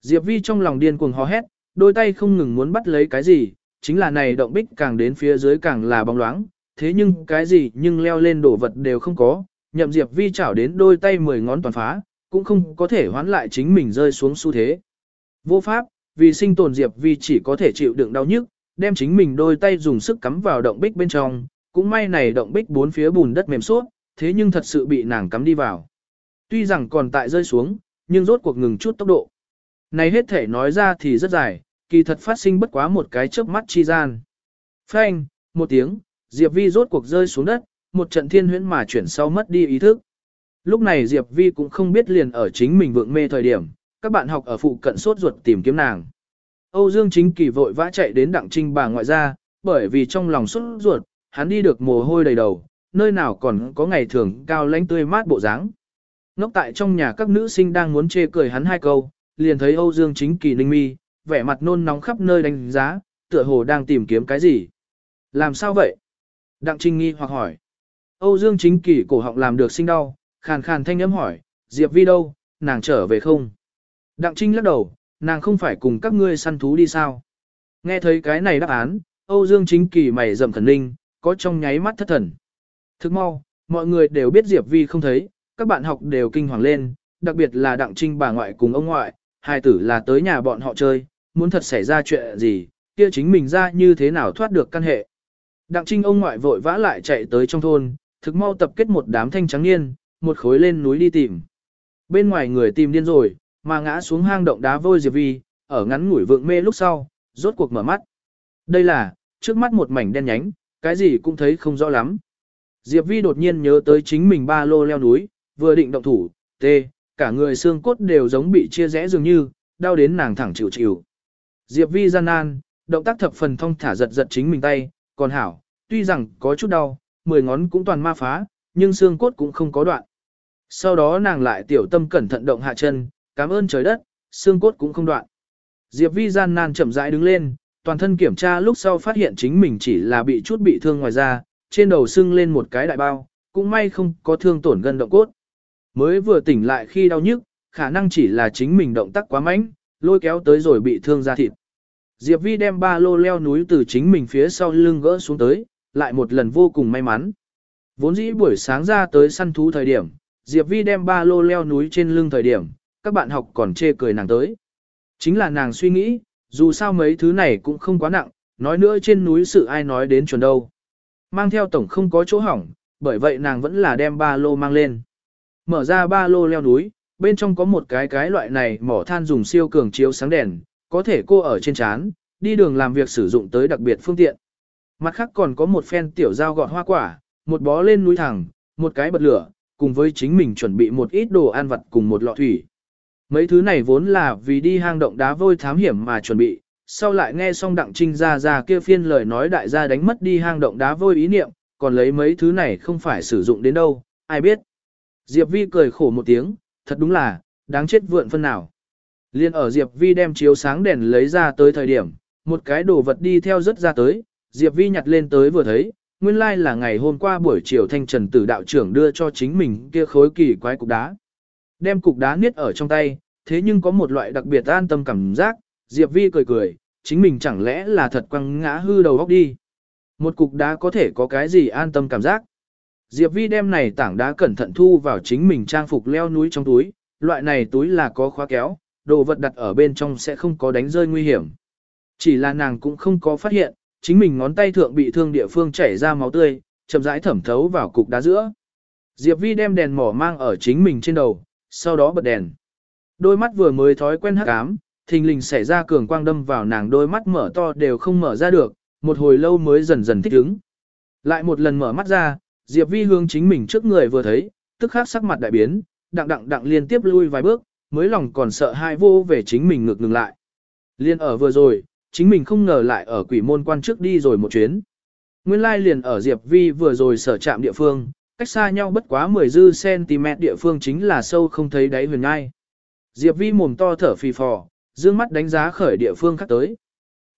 A: Diệp Vi trong lòng điên cuồng hò hét, đôi tay không ngừng muốn bắt lấy cái gì, chính là này động bích càng đến phía dưới càng là bóng loáng, thế nhưng cái gì nhưng leo lên đổ vật đều không có, nhậm Diệp Vi chảo đến đôi tay mười ngón toàn phá, cũng không có thể hoán lại chính mình rơi xuống xu thế. Vô pháp, vì sinh tồn Diệp Vi chỉ có thể chịu đựng đau nhức, đem chính mình đôi tay dùng sức cắm vào động bích bên trong, cũng may này động bích bốn phía bùn đất mềm suốt, thế nhưng thật sự bị nàng cắm đi vào. Tuy rằng còn tại rơi xuống, nhưng rốt cuộc ngừng chút tốc độ. Này hết thể nói ra thì rất dài, kỳ thật phát sinh bất quá một cái chớp mắt chi gian. Phanh, một tiếng, Diệp Vi rốt cuộc rơi xuống đất, một trận thiên huyễn mà chuyển sau mất đi ý thức. Lúc này Diệp Vi cũng không biết liền ở chính mình vượng mê thời điểm, các bạn học ở phụ cận sốt ruột tìm kiếm nàng. Âu Dương Chính Kỳ vội vã chạy đến đặng trinh bà ngoại ra, bởi vì trong lòng sốt ruột, hắn đi được mồ hôi đầy đầu, nơi nào còn có ngày thường cao lãnh tươi mát bộ dáng. Ngốc tại trong nhà các nữ sinh đang muốn chê cười hắn hai câu, liền thấy Âu Dương Chính Kỳ ninh mi, vẻ mặt nôn nóng khắp nơi đánh giá, tựa hồ đang tìm kiếm cái gì. Làm sao vậy? Đặng Trinh nghi hoặc hỏi. Âu Dương Chính Kỳ cổ họng làm được sinh đau, khàn khàn thanh âm hỏi, Diệp Vi đâu, nàng trở về không? Đặng Trinh lắc đầu, nàng không phải cùng các ngươi săn thú đi sao? Nghe thấy cái này đáp án, Âu Dương Chính Kỳ mày rậm thần linh, có trong nháy mắt thất thần. Thức mau, mọi người đều biết Diệp Vi không thấy, các bạn học đều kinh hoàng lên, đặc biệt là Đặng Trinh bà ngoại cùng ông ngoại, hai tử là tới nhà bọn họ chơi, muốn thật xảy ra chuyện gì, kia chính mình ra như thế nào thoát được căn hệ. Đặng Trinh ông ngoại vội vã lại chạy tới trong thôn, thực mau tập kết một đám thanh trắng niên, một khối lên núi đi tìm. Bên ngoài người tìm điên rồi, mà ngã xuống hang động đá vôi Diệp Vi, ở ngắn ngủi vượng mê lúc sau, rốt cuộc mở mắt. Đây là, trước mắt một mảnh đen nhánh, cái gì cũng thấy không rõ lắm. Diệp Vi đột nhiên nhớ tới chính mình ba lô leo núi, vừa định động thủ, tê, cả người xương cốt đều giống bị chia rẽ dường như, đau đến nàng thẳng chịu chịu. Diệp Vi gian nan, động tác thập phần thông thả giật giật chính mình tay, còn hảo, tuy rằng có chút đau, mười ngón cũng toàn ma phá, nhưng xương cốt cũng không có đoạn. Sau đó nàng lại tiểu tâm cẩn thận động hạ chân, cảm ơn trời đất, xương cốt cũng không đoạn. Diệp Vi gian nan chậm rãi đứng lên, toàn thân kiểm tra lúc sau phát hiện chính mình chỉ là bị chút bị thương ngoài da, trên đầu sưng lên một cái đại bao, cũng may không có thương tổn gân động cốt. Mới vừa tỉnh lại khi đau nhức, khả năng chỉ là chính mình động tác quá mạnh, lôi kéo tới rồi bị thương da thịt. Diệp Vi đem ba lô leo núi từ chính mình phía sau lưng gỡ xuống tới, lại một lần vô cùng may mắn. Vốn dĩ buổi sáng ra tới săn thú thời điểm, Diệp Vi đem ba lô leo núi trên lưng thời điểm, các bạn học còn chê cười nàng tới. Chính là nàng suy nghĩ, dù sao mấy thứ này cũng không quá nặng, nói nữa trên núi sự ai nói đến chuẩn đâu. Mang theo tổng không có chỗ hỏng, bởi vậy nàng vẫn là đem ba lô mang lên. Mở ra ba lô leo núi, bên trong có một cái cái loại này mỏ than dùng siêu cường chiếu sáng đèn, có thể cô ở trên chán, đi đường làm việc sử dụng tới đặc biệt phương tiện. Mặt khác còn có một phen tiểu dao gọt hoa quả, một bó lên núi thẳng, một cái bật lửa, cùng với chính mình chuẩn bị một ít đồ ăn vặt cùng một lọ thủy. Mấy thứ này vốn là vì đi hang động đá vôi thám hiểm mà chuẩn bị, sau lại nghe xong đặng trinh ra ra kia phiên lời nói đại gia đánh mất đi hang động đá vôi ý niệm, còn lấy mấy thứ này không phải sử dụng đến đâu, ai biết. Diệp Vi cười khổ một tiếng, thật đúng là, đáng chết vượn phân nào. Liên ở Diệp Vi đem chiếu sáng đèn lấy ra tới thời điểm, một cái đồ vật đi theo rất ra tới, Diệp Vi nhặt lên tới vừa thấy, nguyên lai like là ngày hôm qua buổi chiều thanh trần tử đạo trưởng đưa cho chính mình kia khối kỳ quái cục đá. Đem cục đá niết ở trong tay, thế nhưng có một loại đặc biệt an tâm cảm giác, Diệp Vi cười cười, chính mình chẳng lẽ là thật quăng ngã hư đầu góc đi. Một cục đá có thể có cái gì an tâm cảm giác. Diệp Vi đem này tảng đá cẩn thận thu vào chính mình trang phục leo núi trong túi, loại này túi là có khóa kéo, đồ vật đặt ở bên trong sẽ không có đánh rơi nguy hiểm. Chỉ là nàng cũng không có phát hiện, chính mình ngón tay thượng bị thương địa phương chảy ra máu tươi, chậm rãi thẩm thấu vào cục đá giữa. Diệp Vi đem đèn mỏ mang ở chính mình trên đầu, sau đó bật đèn. Đôi mắt vừa mới thói quen hắc ám, thình lình xảy ra cường quang đâm vào nàng đôi mắt mở to đều không mở ra được, một hồi lâu mới dần dần thích ứng. Lại một lần mở mắt ra, Diệp Vi hướng chính mình trước người vừa thấy, tức khắc sắc mặt đại biến, đặng đặng đặng liên tiếp lui vài bước, mới lòng còn sợ hai vô về chính mình ngược ngừng lại. Liên ở vừa rồi, chính mình không ngờ lại ở quỷ môn quan trước đi rồi một chuyến. Nguyên lai liền ở Diệp Vi vừa rồi sở trạm địa phương, cách xa nhau bất quá 10 dư cm địa phương chính là sâu không thấy đáy huyền ngai. Diệp Vi mồm to thở phì phò, dương mắt đánh giá khởi địa phương khác tới.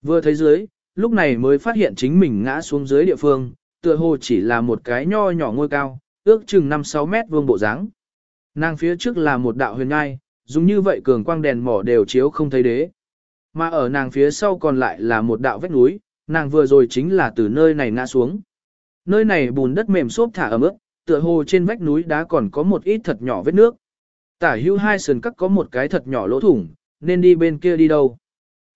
A: Vừa thấy dưới, lúc này mới phát hiện chính mình ngã xuống dưới địa phương, tựa hồ chỉ là một cái nho nhỏ ngôi cao, ước chừng 5-6 mét vuông bộ dáng. Nàng phía trước là một đạo huyền ngai, dùng như vậy cường quang đèn mỏ đều chiếu không thấy đế. Mà ở nàng phía sau còn lại là một đạo vách núi, nàng vừa rồi chính là từ nơi này ngã xuống. Nơi này bùn đất mềm xốp thả ẩm ướt, tựa hồ trên vách núi đá còn có một ít thật nhỏ vết nước. Tả hưu hai sườn cắt có một cái thật nhỏ lỗ thủng, nên đi bên kia đi đâu.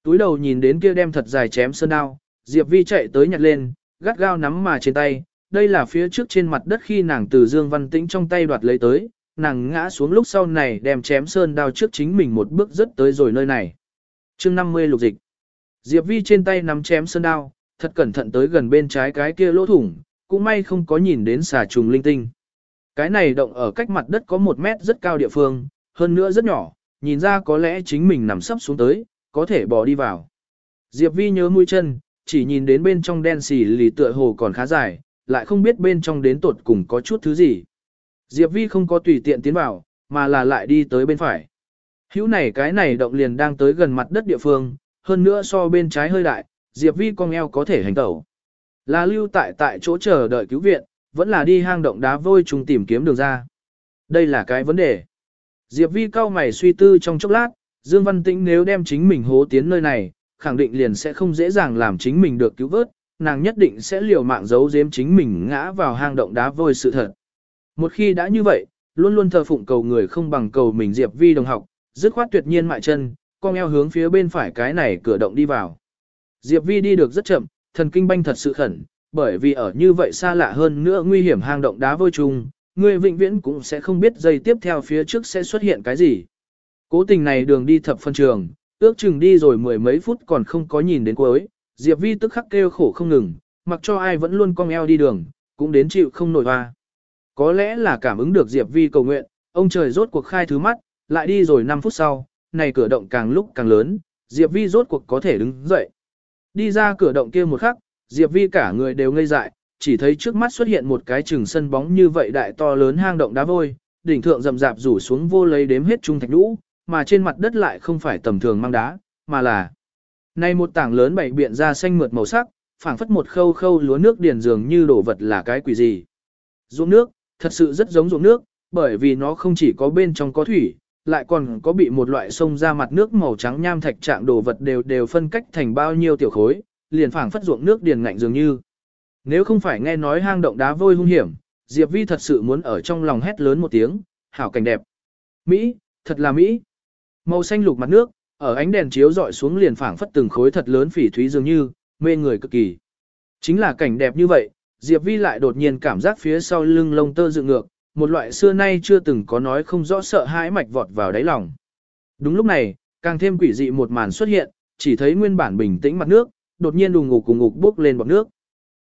A: Túi đầu nhìn đến kia đem thật dài chém sơn đao, Diệp Vi chạy tới nhặt lên, gắt gao nắm mà trên tay. Đây là phía trước trên mặt đất khi nàng từ Dương Văn Tĩnh trong tay đoạt lấy tới, nàng ngã xuống lúc sau này đem chém sơn đao trước chính mình một bước rất tới rồi nơi này. chương 50 lục dịch. Diệp Vi trên tay nắm chém sơn đao, thật cẩn thận tới gần bên trái cái kia lỗ thủng, cũng may không có nhìn đến xà trùng linh tinh. Cái này động ở cách mặt đất có một mét rất cao địa phương, hơn nữa rất nhỏ, nhìn ra có lẽ chính mình nằm sấp xuống tới, có thể bỏ đi vào. Diệp Vi nhớ mũi chân, chỉ nhìn đến bên trong đen xì lì tựa hồ còn khá dài, lại không biết bên trong đến tột cùng có chút thứ gì. Diệp Vi không có tùy tiện tiến vào, mà là lại đi tới bên phải. Hữu này cái này động liền đang tới gần mặt đất địa phương, hơn nữa so bên trái hơi đại, Diệp Vi cong eo có thể hành tẩu. Là lưu tại tại chỗ chờ đợi cứu viện, vẫn là đi hang động đá vôi trùng tìm kiếm đường ra. Đây là cái vấn đề. Diệp Vi cao mày suy tư trong chốc lát, Dương Văn Tĩnh nếu đem chính mình hố tiến nơi này, khẳng định liền sẽ không dễ dàng làm chính mình được cứu vớt, nàng nhất định sẽ liều mạng giấu giếm chính mình ngã vào hang động đá vôi sự thật. Một khi đã như vậy, luôn luôn thờ phụng cầu người không bằng cầu mình Diệp Vi đồng học, dứt khoát tuyệt nhiên mại chân, con eo hướng phía bên phải cái này cửa động đi vào. Diệp Vi đi được rất chậm, thần kinh banh thật sự khẩn, bởi vì ở như vậy xa lạ hơn nữa nguy hiểm hang động đá vôi trùng, người vĩnh viễn cũng sẽ không biết giây tiếp theo phía trước sẽ xuất hiện cái gì. Cố tình này đường đi thập phân trường, ước chừng đi rồi mười mấy phút còn không có nhìn đến cuối, Diệp Vi tức khắc kêu khổ không ngừng, mặc cho ai vẫn luôn cong eo đi đường, cũng đến chịu không nổi hoa. Có lẽ là cảm ứng được Diệp Vi cầu nguyện, ông trời rốt cuộc khai thứ mắt, lại đi rồi 5 phút sau, này cửa động càng lúc càng lớn, Diệp Vi rốt cuộc có thể đứng dậy. Đi ra cửa động kia một khắc, Diệp Vi cả người đều ngây dại, chỉ thấy trước mắt xuất hiện một cái chừng sân bóng như vậy đại to lớn hang động đá vôi, đỉnh thượng rậm rạp rủ xuống vô lấy đếm hết trung thạch nhũ, mà trên mặt đất lại không phải tầm thường mang đá, mà là nay một tảng lớn bảy biện ra xanh mượt màu sắc, phảng phất một khâu khâu lúa nước điền dường như đổ vật là cái quỷ gì. Ruộng nước, thật sự rất giống ruộng nước, bởi vì nó không chỉ có bên trong có thủy, lại còn có bị một loại sông ra mặt nước màu trắng nham thạch trạng đồ vật đều đều phân cách thành bao nhiêu tiểu khối, liền phảng phất ruộng nước điền ngạnh dường như. Nếu không phải nghe nói hang động đá vôi hung hiểm, Diệp Vi thật sự muốn ở trong lòng hét lớn một tiếng, hảo cảnh đẹp. Mỹ, thật là Mỹ. Màu xanh lục mặt nước, ở ánh đèn chiếu dọi xuống liền phảng phất từng khối thật lớn phỉ thúy dường như, mê người cực kỳ. Chính là cảnh đẹp như vậy, Diệp Vi lại đột nhiên cảm giác phía sau lưng lông tơ dựng ngược, một loại xưa nay chưa từng có nói không rõ sợ hãi mạch vọt vào đáy lòng. Đúng lúc này, càng thêm quỷ dị một màn xuất hiện, chỉ thấy nguyên bản bình tĩnh mặt nước, đột nhiên đùng ngục cùng ngục bốc lên bọt nước.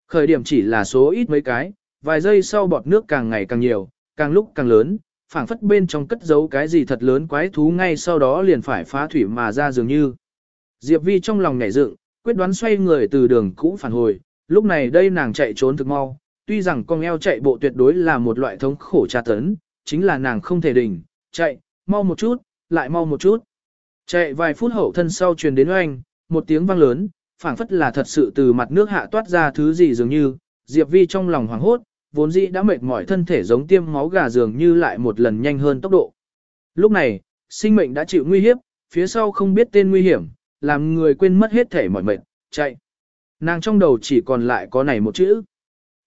A: Khởi điểm chỉ là số ít mấy cái, vài giây sau bọt nước càng ngày càng nhiều, càng lúc càng lớn, phảng phất bên trong cất giấu cái gì thật lớn quái thú ngay sau đó liền phải phá thủy mà ra dường như. Diệp Vi trong lòng nhảy dựng, quyết đoán xoay người từ đường cũ phản hồi, lúc này đây nàng chạy trốn thực mau, tuy rằng con eo chạy bộ tuyệt đối là một loại thống khổ tra tấn, chính là nàng không thể đỉnh, chạy, mau một chút, lại mau một chút. Chạy vài phút hậu thân sau truyền đến oanh, một tiếng vang lớn, phảng phất là thật sự từ mặt nước hạ toát ra thứ gì dường như, Diệp Vi trong lòng hoảng hốt, vốn dĩ đã mệt mỏi thân thể giống tiêm máu gà dường như lại một lần nhanh hơn tốc độ. Lúc này, sinh mệnh đã chịu nguy hiểm, phía sau không biết tên nguy hiểm, làm người quên mất hết thể mỏi mệt, chạy. Nàng trong đầu chỉ còn lại có này một chữ.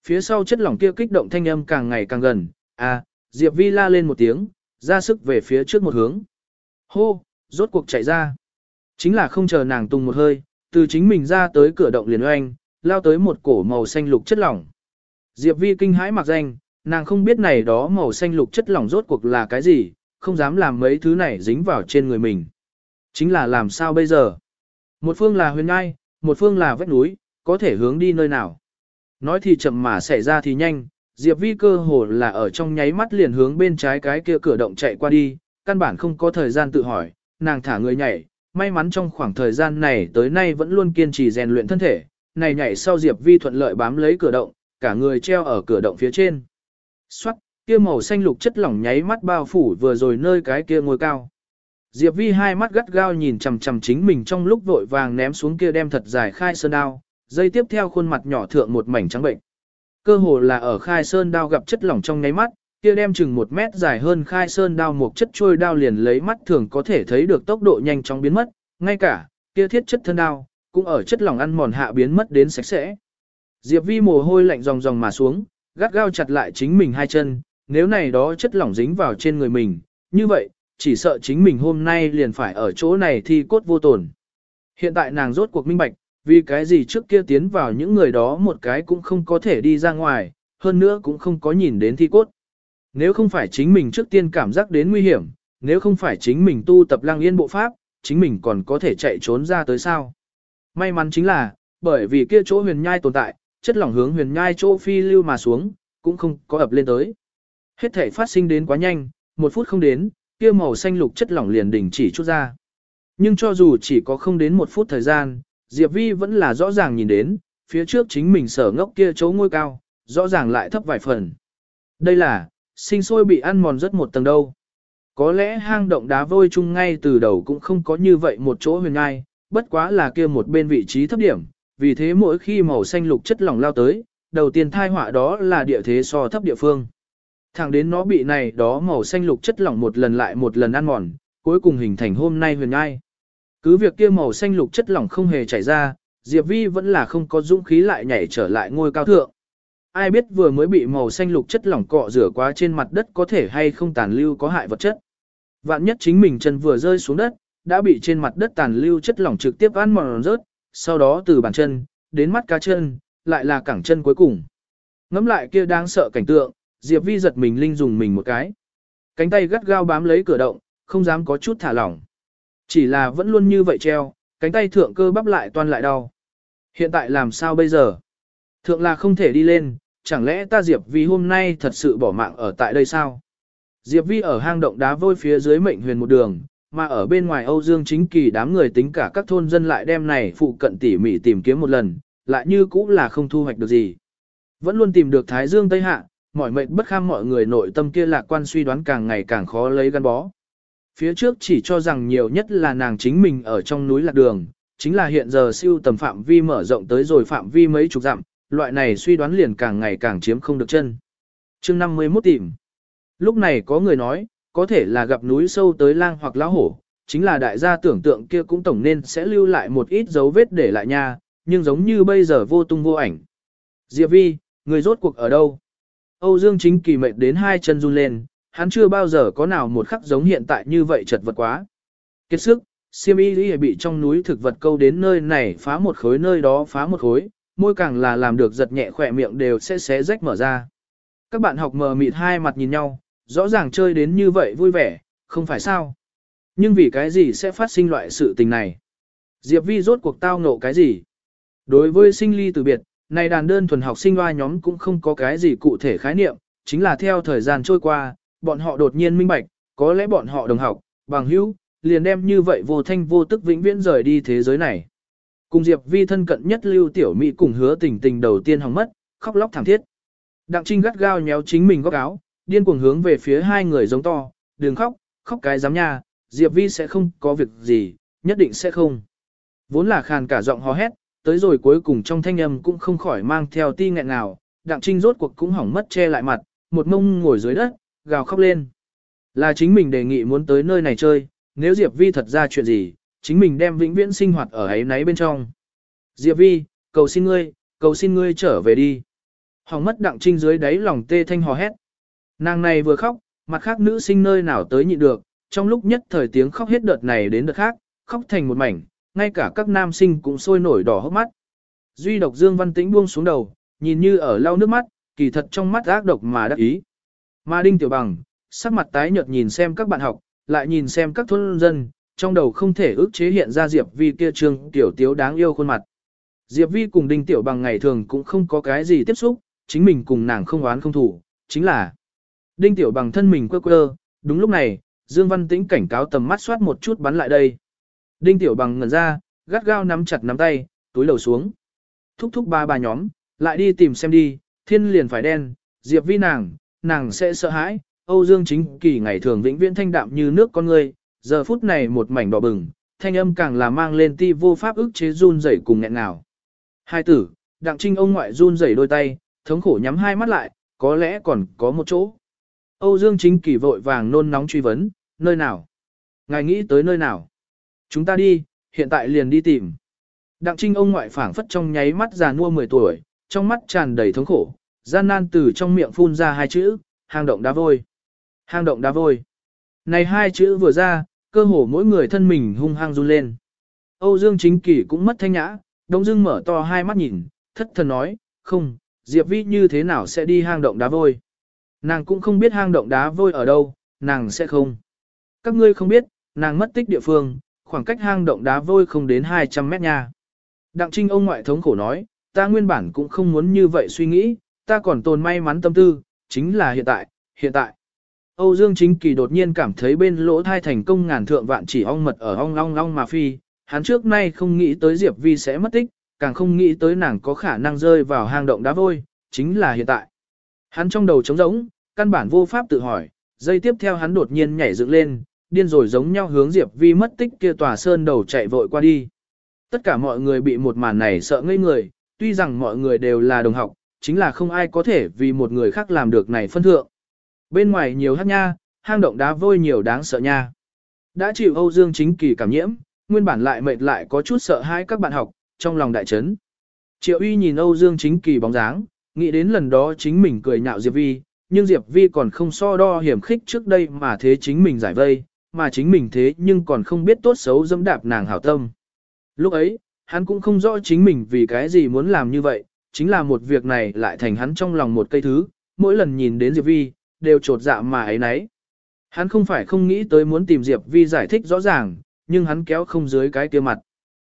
A: Phía sau chất lỏng kia kích động thanh âm càng ngày càng gần, à, Diệp Vi la lên một tiếng, ra sức về phía trước một hướng. Hô, rốt cuộc chạy ra. Chính là không chờ nàng tung một hơi, từ chính mình ra tới cửa động liền oanh, lao tới một cổ màu xanh lục chất lỏng. Diệp Vi kinh hãi mặc danh, nàng không biết này đó màu xanh lục chất lỏng rốt cuộc là cái gì, không dám làm mấy thứ này dính vào trên người mình. Chính là làm sao bây giờ? Một phương là huyền ngai, một phương là vách núi, có thể hướng đi nơi nào? Nói thì chậm mà xảy ra thì nhanh, Diệp Vi cơ hồ là ở trong nháy mắt liền hướng bên trái cái kia cửa động chạy qua đi, căn bản không có thời gian tự hỏi, nàng thả người nhảy, may mắn trong khoảng thời gian này tới nay vẫn luôn kiên trì rèn luyện thân thể, này nhảy sau Diệp Vi thuận lợi bám lấy cửa động, cả người treo ở cửa động phía trên. Xoát, kia màu xanh lục chất lỏng nháy mắt bao phủ vừa rồi nơi cái kia ngôi cao. Diệp Vi hai mắt gắt gao nhìn chằm chằm chính mình trong lúc vội vàng ném xuống kia đem thật dài khai sơn đao, dây tiếp theo khuôn mặt nhỏ thượng một mảnh trắng bệnh. Cơ hồ là ở khai sơn đao gặp chất lỏng trong nháy mắt, kia đem chừng một mét dài hơn khai sơn đao một chất trôi đao liền lấy mắt thường có thể thấy được tốc độ nhanh chóng biến mất, ngay cả kia thiết chất thân đao cũng ở chất lỏng ăn mòn hạ biến mất đến sạch sẽ. Diệp Vi mồ hôi lạnh ròng ròng mà xuống, gắt gao chặt lại chính mình hai chân, nếu này đó chất lỏng dính vào trên người mình, như vậy, chỉ sợ chính mình hôm nay liền phải ở chỗ này thi cốt vô tổn. Hiện tại nàng rốt cuộc minh bạch, vì cái gì trước kia tiến vào những người đó một cái cũng không có thể đi ra ngoài, hơn nữa cũng không có nhìn đến thi cốt. Nếu không phải chính mình trước tiên cảm giác đến nguy hiểm, nếu không phải chính mình tu tập lăng yên bộ pháp, chính mình còn có thể chạy trốn ra tới sao. May mắn chính là, bởi vì kia chỗ huyền nhai tồn tại, chất lỏng hướng huyền nhai chỗ phi lưu mà xuống, cũng không có ập lên tới. Hết thể phát sinh đến quá nhanh, một phút không đến, kia màu xanh lục chất lỏng liền đình chỉ chút ra. Nhưng cho dù chỉ có không đến một phút thời gian, Diệp Vi vẫn là rõ ràng nhìn đến, phía trước chính mình sở ngốc kia chỗ ngôi cao, rõ ràng lại thấp vài phần. Đây là, sinh sôi bị ăn mòn rất một tầng đâu. Có lẽ hang động đá vôi chung ngay từ đầu cũng không có như vậy một chỗ huyền ngai, bất quá là kia một bên vị trí thấp điểm, vì thế mỗi khi màu xanh lục chất lỏng lao tới, đầu tiên thai họa đó là địa thế so thấp địa phương. Thẳng đến nó bị này đó màu xanh lục chất lỏng một lần lại một lần ăn mòn, cuối cùng hình thành hôm nay huyền ngai. Cứ việc kia màu xanh lục chất lỏng không hề chảy ra, Diệp Vi vẫn là không có dũng khí lại nhảy trở lại ngôi cao thượng. Ai biết vừa mới bị màu xanh lục chất lỏng cọ rửa quá trên mặt đất có thể hay không tàn lưu có hại vật chất. Vạn nhất chính mình chân vừa rơi xuống đất, đã bị trên mặt đất tàn lưu chất lỏng trực tiếp ăn mòn rớt, sau đó từ bàn chân, đến mắt cá chân, lại là cẳng chân cuối cùng. Ngắm lại kia đáng sợ cảnh tượng, Diệp Vi giật mình linh dùng mình một cái. Cánh tay gắt gao bám lấy cửa động, không dám có chút thả lỏng. Chỉ là vẫn luôn như vậy treo, cánh tay thượng cơ bắp lại toan lại đau. Hiện tại làm sao bây giờ? Thượng là không thể đi lên, chẳng lẽ ta Diệp Vi hôm nay thật sự bỏ mạng ở tại đây sao? Diệp Vi ở hang động đá vôi phía dưới mệnh huyền một đường, mà ở bên ngoài Âu Dương chính kỳ đám người tính cả các thôn dân lại đem này phụ cận tỉ mỉ tìm kiếm một lần, lại như cũng là không thu hoạch được gì. Vẫn luôn tìm được Thái Dương Tây Hạ, mọi mệnh bất kham mọi người nội tâm kia lạc quan suy đoán càng ngày càng khó lấy gắn bó. Phía trước chỉ cho rằng nhiều nhất là nàng chính mình ở trong núi lạc đường, chính là hiện giờ siêu tầm phạm vi mở rộng tới rồi phạm vi mấy chục dặm, loại này suy đoán liền càng ngày càng chiếm không được chân. chương 51 tìm. Lúc này có người nói, có thể là gặp núi sâu tới lang hoặc lão hổ, chính là đại gia tưởng tượng kia cũng tổng nên sẽ lưu lại một ít dấu vết để lại nha, nhưng giống như bây giờ vô tung vô ảnh. Diệp Vi, người rốt cuộc ở đâu? Âu Dương chính kỳ mệt đến hai chân run lên, hắn chưa bao giờ có nào một khắc giống hiện tại như vậy chật vật quá. Kết sức, siêm y bị trong núi thực vật câu đến nơi này phá một khối nơi đó phá một khối, môi càng là làm được giật nhẹ khỏe miệng đều sẽ xé rách mở ra. Các bạn học mờ mịt hai mặt nhìn nhau, rõ ràng chơi đến như vậy vui vẻ, không phải sao. Nhưng vì cái gì sẽ phát sinh loại sự tình này? Diệp Vi rốt cuộc tao ngộ cái gì? Đối với sinh ly từ biệt, này đàn đơn thuần học sinh hoa nhóm cũng không có cái gì cụ thể khái niệm, chính là theo thời gian trôi qua, bọn họ đột nhiên minh bạch, có lẽ bọn họ đồng học, bằng hữu, liền đem như vậy vô thanh vô tức vĩnh viễn rời đi thế giới này. Cùng Diệp Vi thân cận nhất Lưu Tiểu Mỹ cùng hứa tình tình đầu tiên hỏng mất, khóc lóc thảm thiết. Đặng Trinh gắt gao nhéo chính mình góc áo, điên cuồng hướng về phía hai người giống to, đừng khóc, khóc cái dám nha, Diệp Vi sẽ không có việc gì, nhất định sẽ không. Vốn là khàn cả giọng hò hét, tới rồi cuối cùng trong thanh âm cũng không khỏi mang theo ti nghẹn nào, Đặng Trinh rốt cuộc cũng hỏng mất che lại mặt, một mông ngồi dưới đất, gào khóc lên. Là chính mình đề nghị muốn tới nơi này chơi, nếu Diệp Vi thật ra chuyện gì, chính mình đem vĩnh viễn sinh hoạt ở ấy nấy bên trong. Diệp Vi, cầu xin ngươi, cầu xin ngươi trở về đi. Hỏng mất Đặng Trinh dưới đáy lòng tê thanh hò hét. Nàng này vừa khóc, mặt khác nữ sinh nơi nào tới nhịn được, trong lúc nhất thời tiếng khóc hết đợt này đến đợt khác, khóc thành một mảnh, ngay cả các nam sinh cũng sôi nổi đỏ hốc mắt. Duy độc Dương Văn Tĩnh buông xuống đầu, nhìn như ở lau nước mắt, kỳ thật trong mắt ác độc mà đắc ý. Mà Đinh Tiểu Bằng, sắc mặt tái nhợt nhìn xem các bạn học, lại nhìn xem các thôn dân, trong đầu không thể ước chế hiện ra Diệp Vi kia trương tiểu tiếu đáng yêu khuôn mặt. Diệp Vi cùng Đinh Tiểu Bằng ngày thường cũng không có cái gì tiếp xúc, chính mình cùng nàng không oán không thủ, chính là Đinh Tiểu Bằng thân mình quơ quơ, đúng lúc này, Dương Văn Tĩnh cảnh cáo tầm mắt soát một chút bắn lại đây. Đinh Tiểu Bằng ngẩn ra, gắt gao nắm chặt nắm tay, túi lầu xuống. Thúc thúc ba bà nhóm, lại đi tìm xem đi, thiên liền phải đen, Diệp Vi nàng, nàng sẽ sợ hãi, Âu Dương chính kỳ ngày thường vĩnh viễn thanh đạm như nước con người, giờ phút này một mảnh đỏ bừng, thanh âm càng là mang lên ti vô pháp ức chế run rẩy cùng nghẹn ngào. Hai tử, đặng trinh ông ngoại run rẩy đôi tay, thống khổ nhắm hai mắt lại, có lẽ còn có một chỗ. Âu Dương chính kỳ vội vàng nôn nóng truy vấn, nơi nào? Ngài nghĩ tới nơi nào? Chúng ta đi, hiện tại liền đi tìm. Đặng trinh ông ngoại phảng phất trong nháy mắt già nua 10 tuổi, trong mắt tràn đầy thống khổ, gian nan từ trong miệng phun ra hai chữ, hang động đá vôi. Hang động đá vôi. Này hai chữ vừa ra, cơ hồ mỗi người thân mình hung hăng run lên. Âu Dương Chính Kỳ cũng mất thanh nhã, Đông Dương mở to hai mắt nhìn, thất thần nói, không, Diệp Vi như thế nào sẽ đi hang động đá vôi. Nàng cũng không biết hang động đá vôi ở đâu, nàng sẽ không. Các ngươi không biết, nàng mất tích địa phương, khoảng cách hang động đá vôi không đến 200 mét nha. Đặng Trinh ông ngoại thống khổ nói, ta nguyên bản cũng không muốn như vậy suy nghĩ, ta còn tồn may mắn tâm tư, chính là hiện tại, hiện tại. Âu Dương Chính Kỳ đột nhiên cảm thấy bên lỗ thai thành công ngàn thượng vạn chỉ ong mật ở ong long long mà phi, hắn trước nay không nghĩ tới Diệp Vi sẽ mất tích, càng không nghĩ tới nàng có khả năng rơi vào hang động đá vôi, chính là hiện tại. Hắn trong đầu trống rỗng, căn bản vô pháp tự hỏi, giây tiếp theo hắn đột nhiên nhảy dựng lên, điên rồi giống nhau hướng Diệp Vi mất tích kia tòa sơn đầu chạy vội qua đi. Tất cả mọi người bị một màn này sợ ngây người, tuy rằng mọi người đều là đồng học, chính là không ai có thể vì một người khác làm được này phân thượng. Bên ngoài nhiều hát nha, hang động đá vôi nhiều đáng sợ nha. Đã chịu Âu Dương chính kỳ cảm nhiễm, nguyên bản lại mệt lại có chút sợ hãi các bạn học, trong lòng đại chấn. Triệu uy nhìn Âu Dương chính kỳ bóng dáng, nghĩ đến lần đó chính mình cười nhạo Diệp Vi, nhưng Diệp Vi còn không so đo hiểm khích trước đây mà thế chính mình giải vây, mà chính mình thế nhưng còn không biết tốt xấu dẫm đạp nàng hảo tâm. Lúc ấy, hắn cũng không rõ chính mình vì cái gì muốn làm như vậy, chính là một việc này lại thành hắn trong lòng một cây thứ, mỗi lần nhìn đến Diệp Vi, đều trột dạ mà ấy nấy. Hắn không phải không nghĩ tới muốn tìm Diệp Vi giải thích rõ ràng, nhưng hắn kéo không dưới cái kia mặt.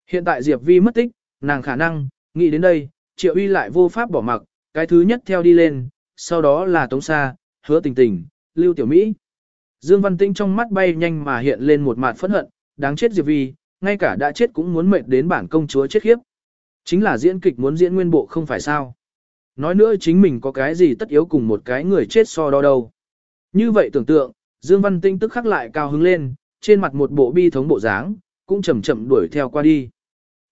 A: Hiện tại Diệp Vi mất tích, nàng khả năng, nghĩ đến đây, triệu uy lại vô pháp bỏ mặc, cái thứ nhất theo đi lên, sau đó là Tống Sa, Hứa Tình Tình, Lưu Tiểu Mỹ. Dương Văn Tinh trong mắt bay nhanh mà hiện lên một mặt phẫn hận, đáng chết Diệp Vi, ngay cả đã chết cũng muốn mệt đến bản công chúa chết khiếp. Chính là diễn kịch muốn diễn nguyên bộ không phải sao. Nói nữa chính mình có cái gì tất yếu cùng một cái người chết so đo đâu. Như vậy tưởng tượng, Dương Văn Tinh tức khắc lại cao hứng lên, trên mặt một bộ bi thống bộ dáng, cũng chậm chậm đuổi theo qua đi.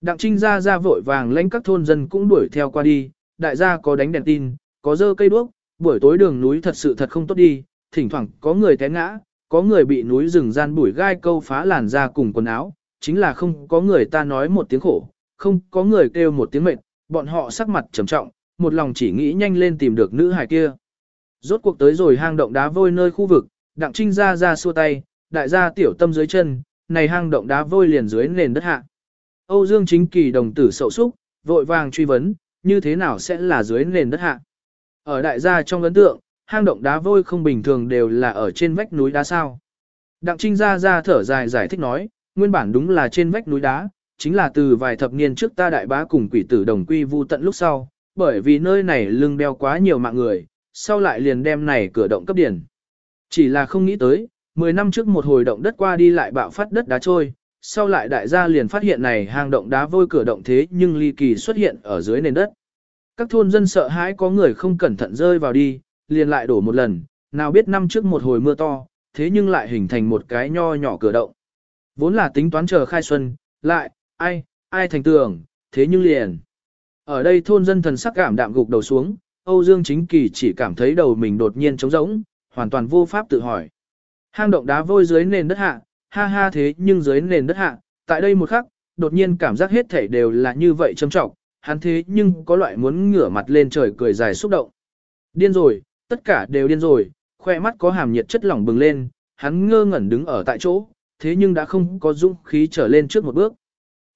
A: Đặng Trinh ra ra vội vàng lãnh các thôn dân cũng đuổi theo qua đi, đại gia có đánh đèn tin, có dơ cây đuốc, buổi tối đường núi thật sự thật không tốt đi, thỉnh thoảng có người té ngã, có người bị núi rừng gian bụi gai câu phá làn da cùng quần áo, chính là không có người ta nói một tiếng khổ, không có người kêu một tiếng mệt, bọn họ sắc mặt trầm trọng, một lòng chỉ nghĩ nhanh lên tìm được nữ hài kia. Rốt cuộc tới rồi hang động đá vôi nơi khu vực, đặng trinh ra ra xua tay, đại gia tiểu tâm dưới chân, này hang động đá vôi liền dưới nền đất hạ. Âu Dương chính kỳ đồng tử sậu súc, vội vàng truy vấn, như thế nào sẽ là dưới nền đất hạ. Ở đại gia trong ấn tượng, hang động đá vôi không bình thường đều là ở trên vách núi đá sao. Đặng trinh ra ra thở dài giải thích nói, nguyên bản đúng là trên vách núi đá, chính là từ vài thập niên trước ta đại bá cùng quỷ tử đồng quy vu tận lúc sau, bởi vì nơi này lưng đeo quá nhiều mạng người, sau lại liền đem này cửa động cấp điển. Chỉ là không nghĩ tới, 10 năm trước một hồi động đất qua đi lại bạo phát đất đá trôi, sau lại đại gia liền phát hiện này hang động đá vôi cửa động thế nhưng ly kỳ xuất hiện ở dưới nền đất. Các thôn dân sợ hãi có người không cẩn thận rơi vào đi, liền lại đổ một lần, nào biết năm trước một hồi mưa to, thế nhưng lại hình thành một cái nho nhỏ cửa động. Vốn là tính toán chờ khai xuân, lại, ai, ai thành tưởng, thế nhưng liền. Ở đây thôn dân thần sắc cảm đạm gục đầu xuống, Âu Dương Chính Kỳ chỉ cảm thấy đầu mình đột nhiên trống rỗng, hoàn toàn vô pháp tự hỏi. Hang động đá vôi dưới nền đất hạ, ha ha thế nhưng dưới nền đất hạ, tại đây một khắc, đột nhiên cảm giác hết thảy đều là như vậy trầm trọng, hắn thế nhưng có loại muốn ngửa mặt lên trời cười dài xúc động. Điên rồi, tất cả đều điên rồi, khoe mắt có hàm nhiệt chất lỏng bừng lên, hắn ngơ ngẩn đứng ở tại chỗ, thế nhưng đã không có dũng khí trở lên trước một bước.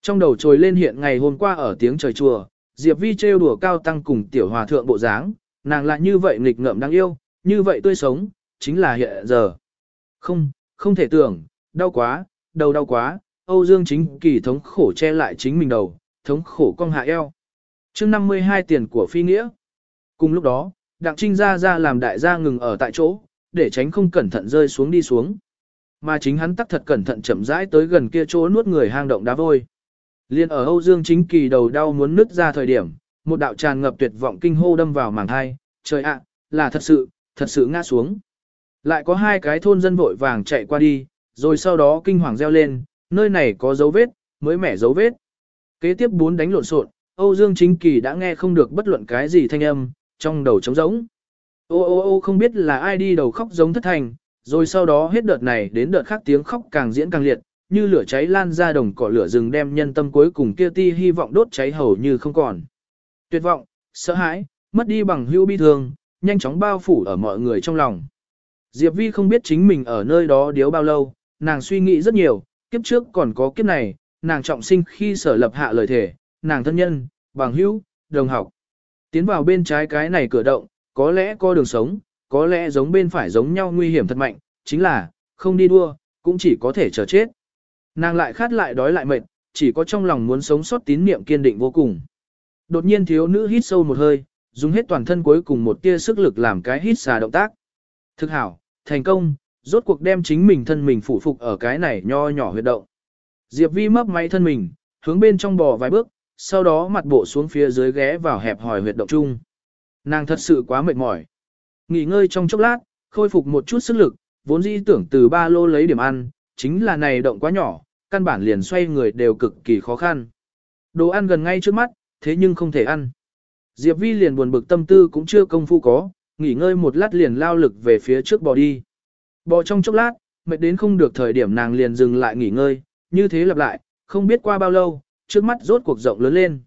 A: Trong đầu trồi lên hiện ngày hôm qua ở tiếng trời chùa, Diệp Vi trêu đùa cao tăng cùng tiểu hòa thượng bộ dáng, nàng lại như vậy nghịch ngợm đáng yêu, như vậy tươi sống, chính là hiện giờ. Không, không thể tưởng, đau quá, đầu đau quá, Âu Dương chính kỳ thống khổ che lại chính mình đầu, thống khổ cong hạ eo. chương 52 tiền của phi nghĩa. Cùng lúc đó, Đặng Trinh ra ra làm đại gia ngừng ở tại chỗ, để tránh không cẩn thận rơi xuống đi xuống. Mà chính hắn tắc thật cẩn thận chậm rãi tới gần kia chỗ nuốt người hang động đá vôi. Liên ở Âu Dương chính kỳ đầu đau muốn nứt ra thời điểm, một đạo tràn ngập tuyệt vọng kinh hô đâm vào màng hai trời ạ, là thật sự, thật sự ngã xuống. Lại có hai cái thôn dân vội vàng chạy qua đi, rồi sau đó kinh hoàng reo lên, nơi này có dấu vết, mới mẻ dấu vết. Kế tiếp bốn đánh lộn xộn, Âu Dương Chính Kỳ đã nghe không được bất luận cái gì thanh âm, trong đầu trống rỗng. Ô ô ô không biết là ai đi đầu khóc giống thất thành, rồi sau đó hết đợt này đến đợt khác tiếng khóc càng diễn càng liệt, như lửa cháy lan ra đồng cỏ lửa rừng đem nhân tâm cuối cùng kia ti hy vọng đốt cháy hầu như không còn. Tuyệt vọng, sợ hãi, mất đi bằng hữu bi thương, nhanh chóng bao phủ ở mọi người trong lòng. Diệp Vi không biết chính mình ở nơi đó điếu bao lâu, nàng suy nghĩ rất nhiều, kiếp trước còn có kiếp này, nàng trọng sinh khi sở lập hạ lời thể, nàng thân nhân, bằng hữu, đồng học. Tiến vào bên trái cái này cửa động, có lẽ có đường sống, có lẽ giống bên phải giống nhau nguy hiểm thật mạnh, chính là, không đi đua, cũng chỉ có thể chờ chết. Nàng lại khát lại đói lại mệt, chỉ có trong lòng muốn sống sót tín niệm kiên định vô cùng. Đột nhiên thiếu nữ hít sâu một hơi, dùng hết toàn thân cuối cùng một tia sức lực làm cái hít xà động tác. Thực hảo, thành công, rốt cuộc đem chính mình thân mình phụ phục ở cái này nho nhỏ huyệt động. Diệp Vi mấp máy thân mình, hướng bên trong bò vài bước, sau đó mặt bộ xuống phía dưới ghé vào hẹp hòi huyệt động chung. Nàng thật sự quá mệt mỏi. Nghỉ ngơi trong chốc lát, khôi phục một chút sức lực, vốn dĩ tưởng từ ba lô lấy điểm ăn, chính là này động quá nhỏ, căn bản liền xoay người đều cực kỳ khó khăn. Đồ ăn gần ngay trước mắt, thế nhưng không thể ăn. Diệp Vi liền buồn bực tâm tư cũng chưa công phu có, nghỉ ngơi một lát liền lao lực về phía trước bò đi. Bò trong chốc lát, mệt đến không được thời điểm nàng liền dừng lại nghỉ ngơi, như thế lặp lại, không biết qua bao lâu, trước mắt rốt cuộc rộng lớn lên.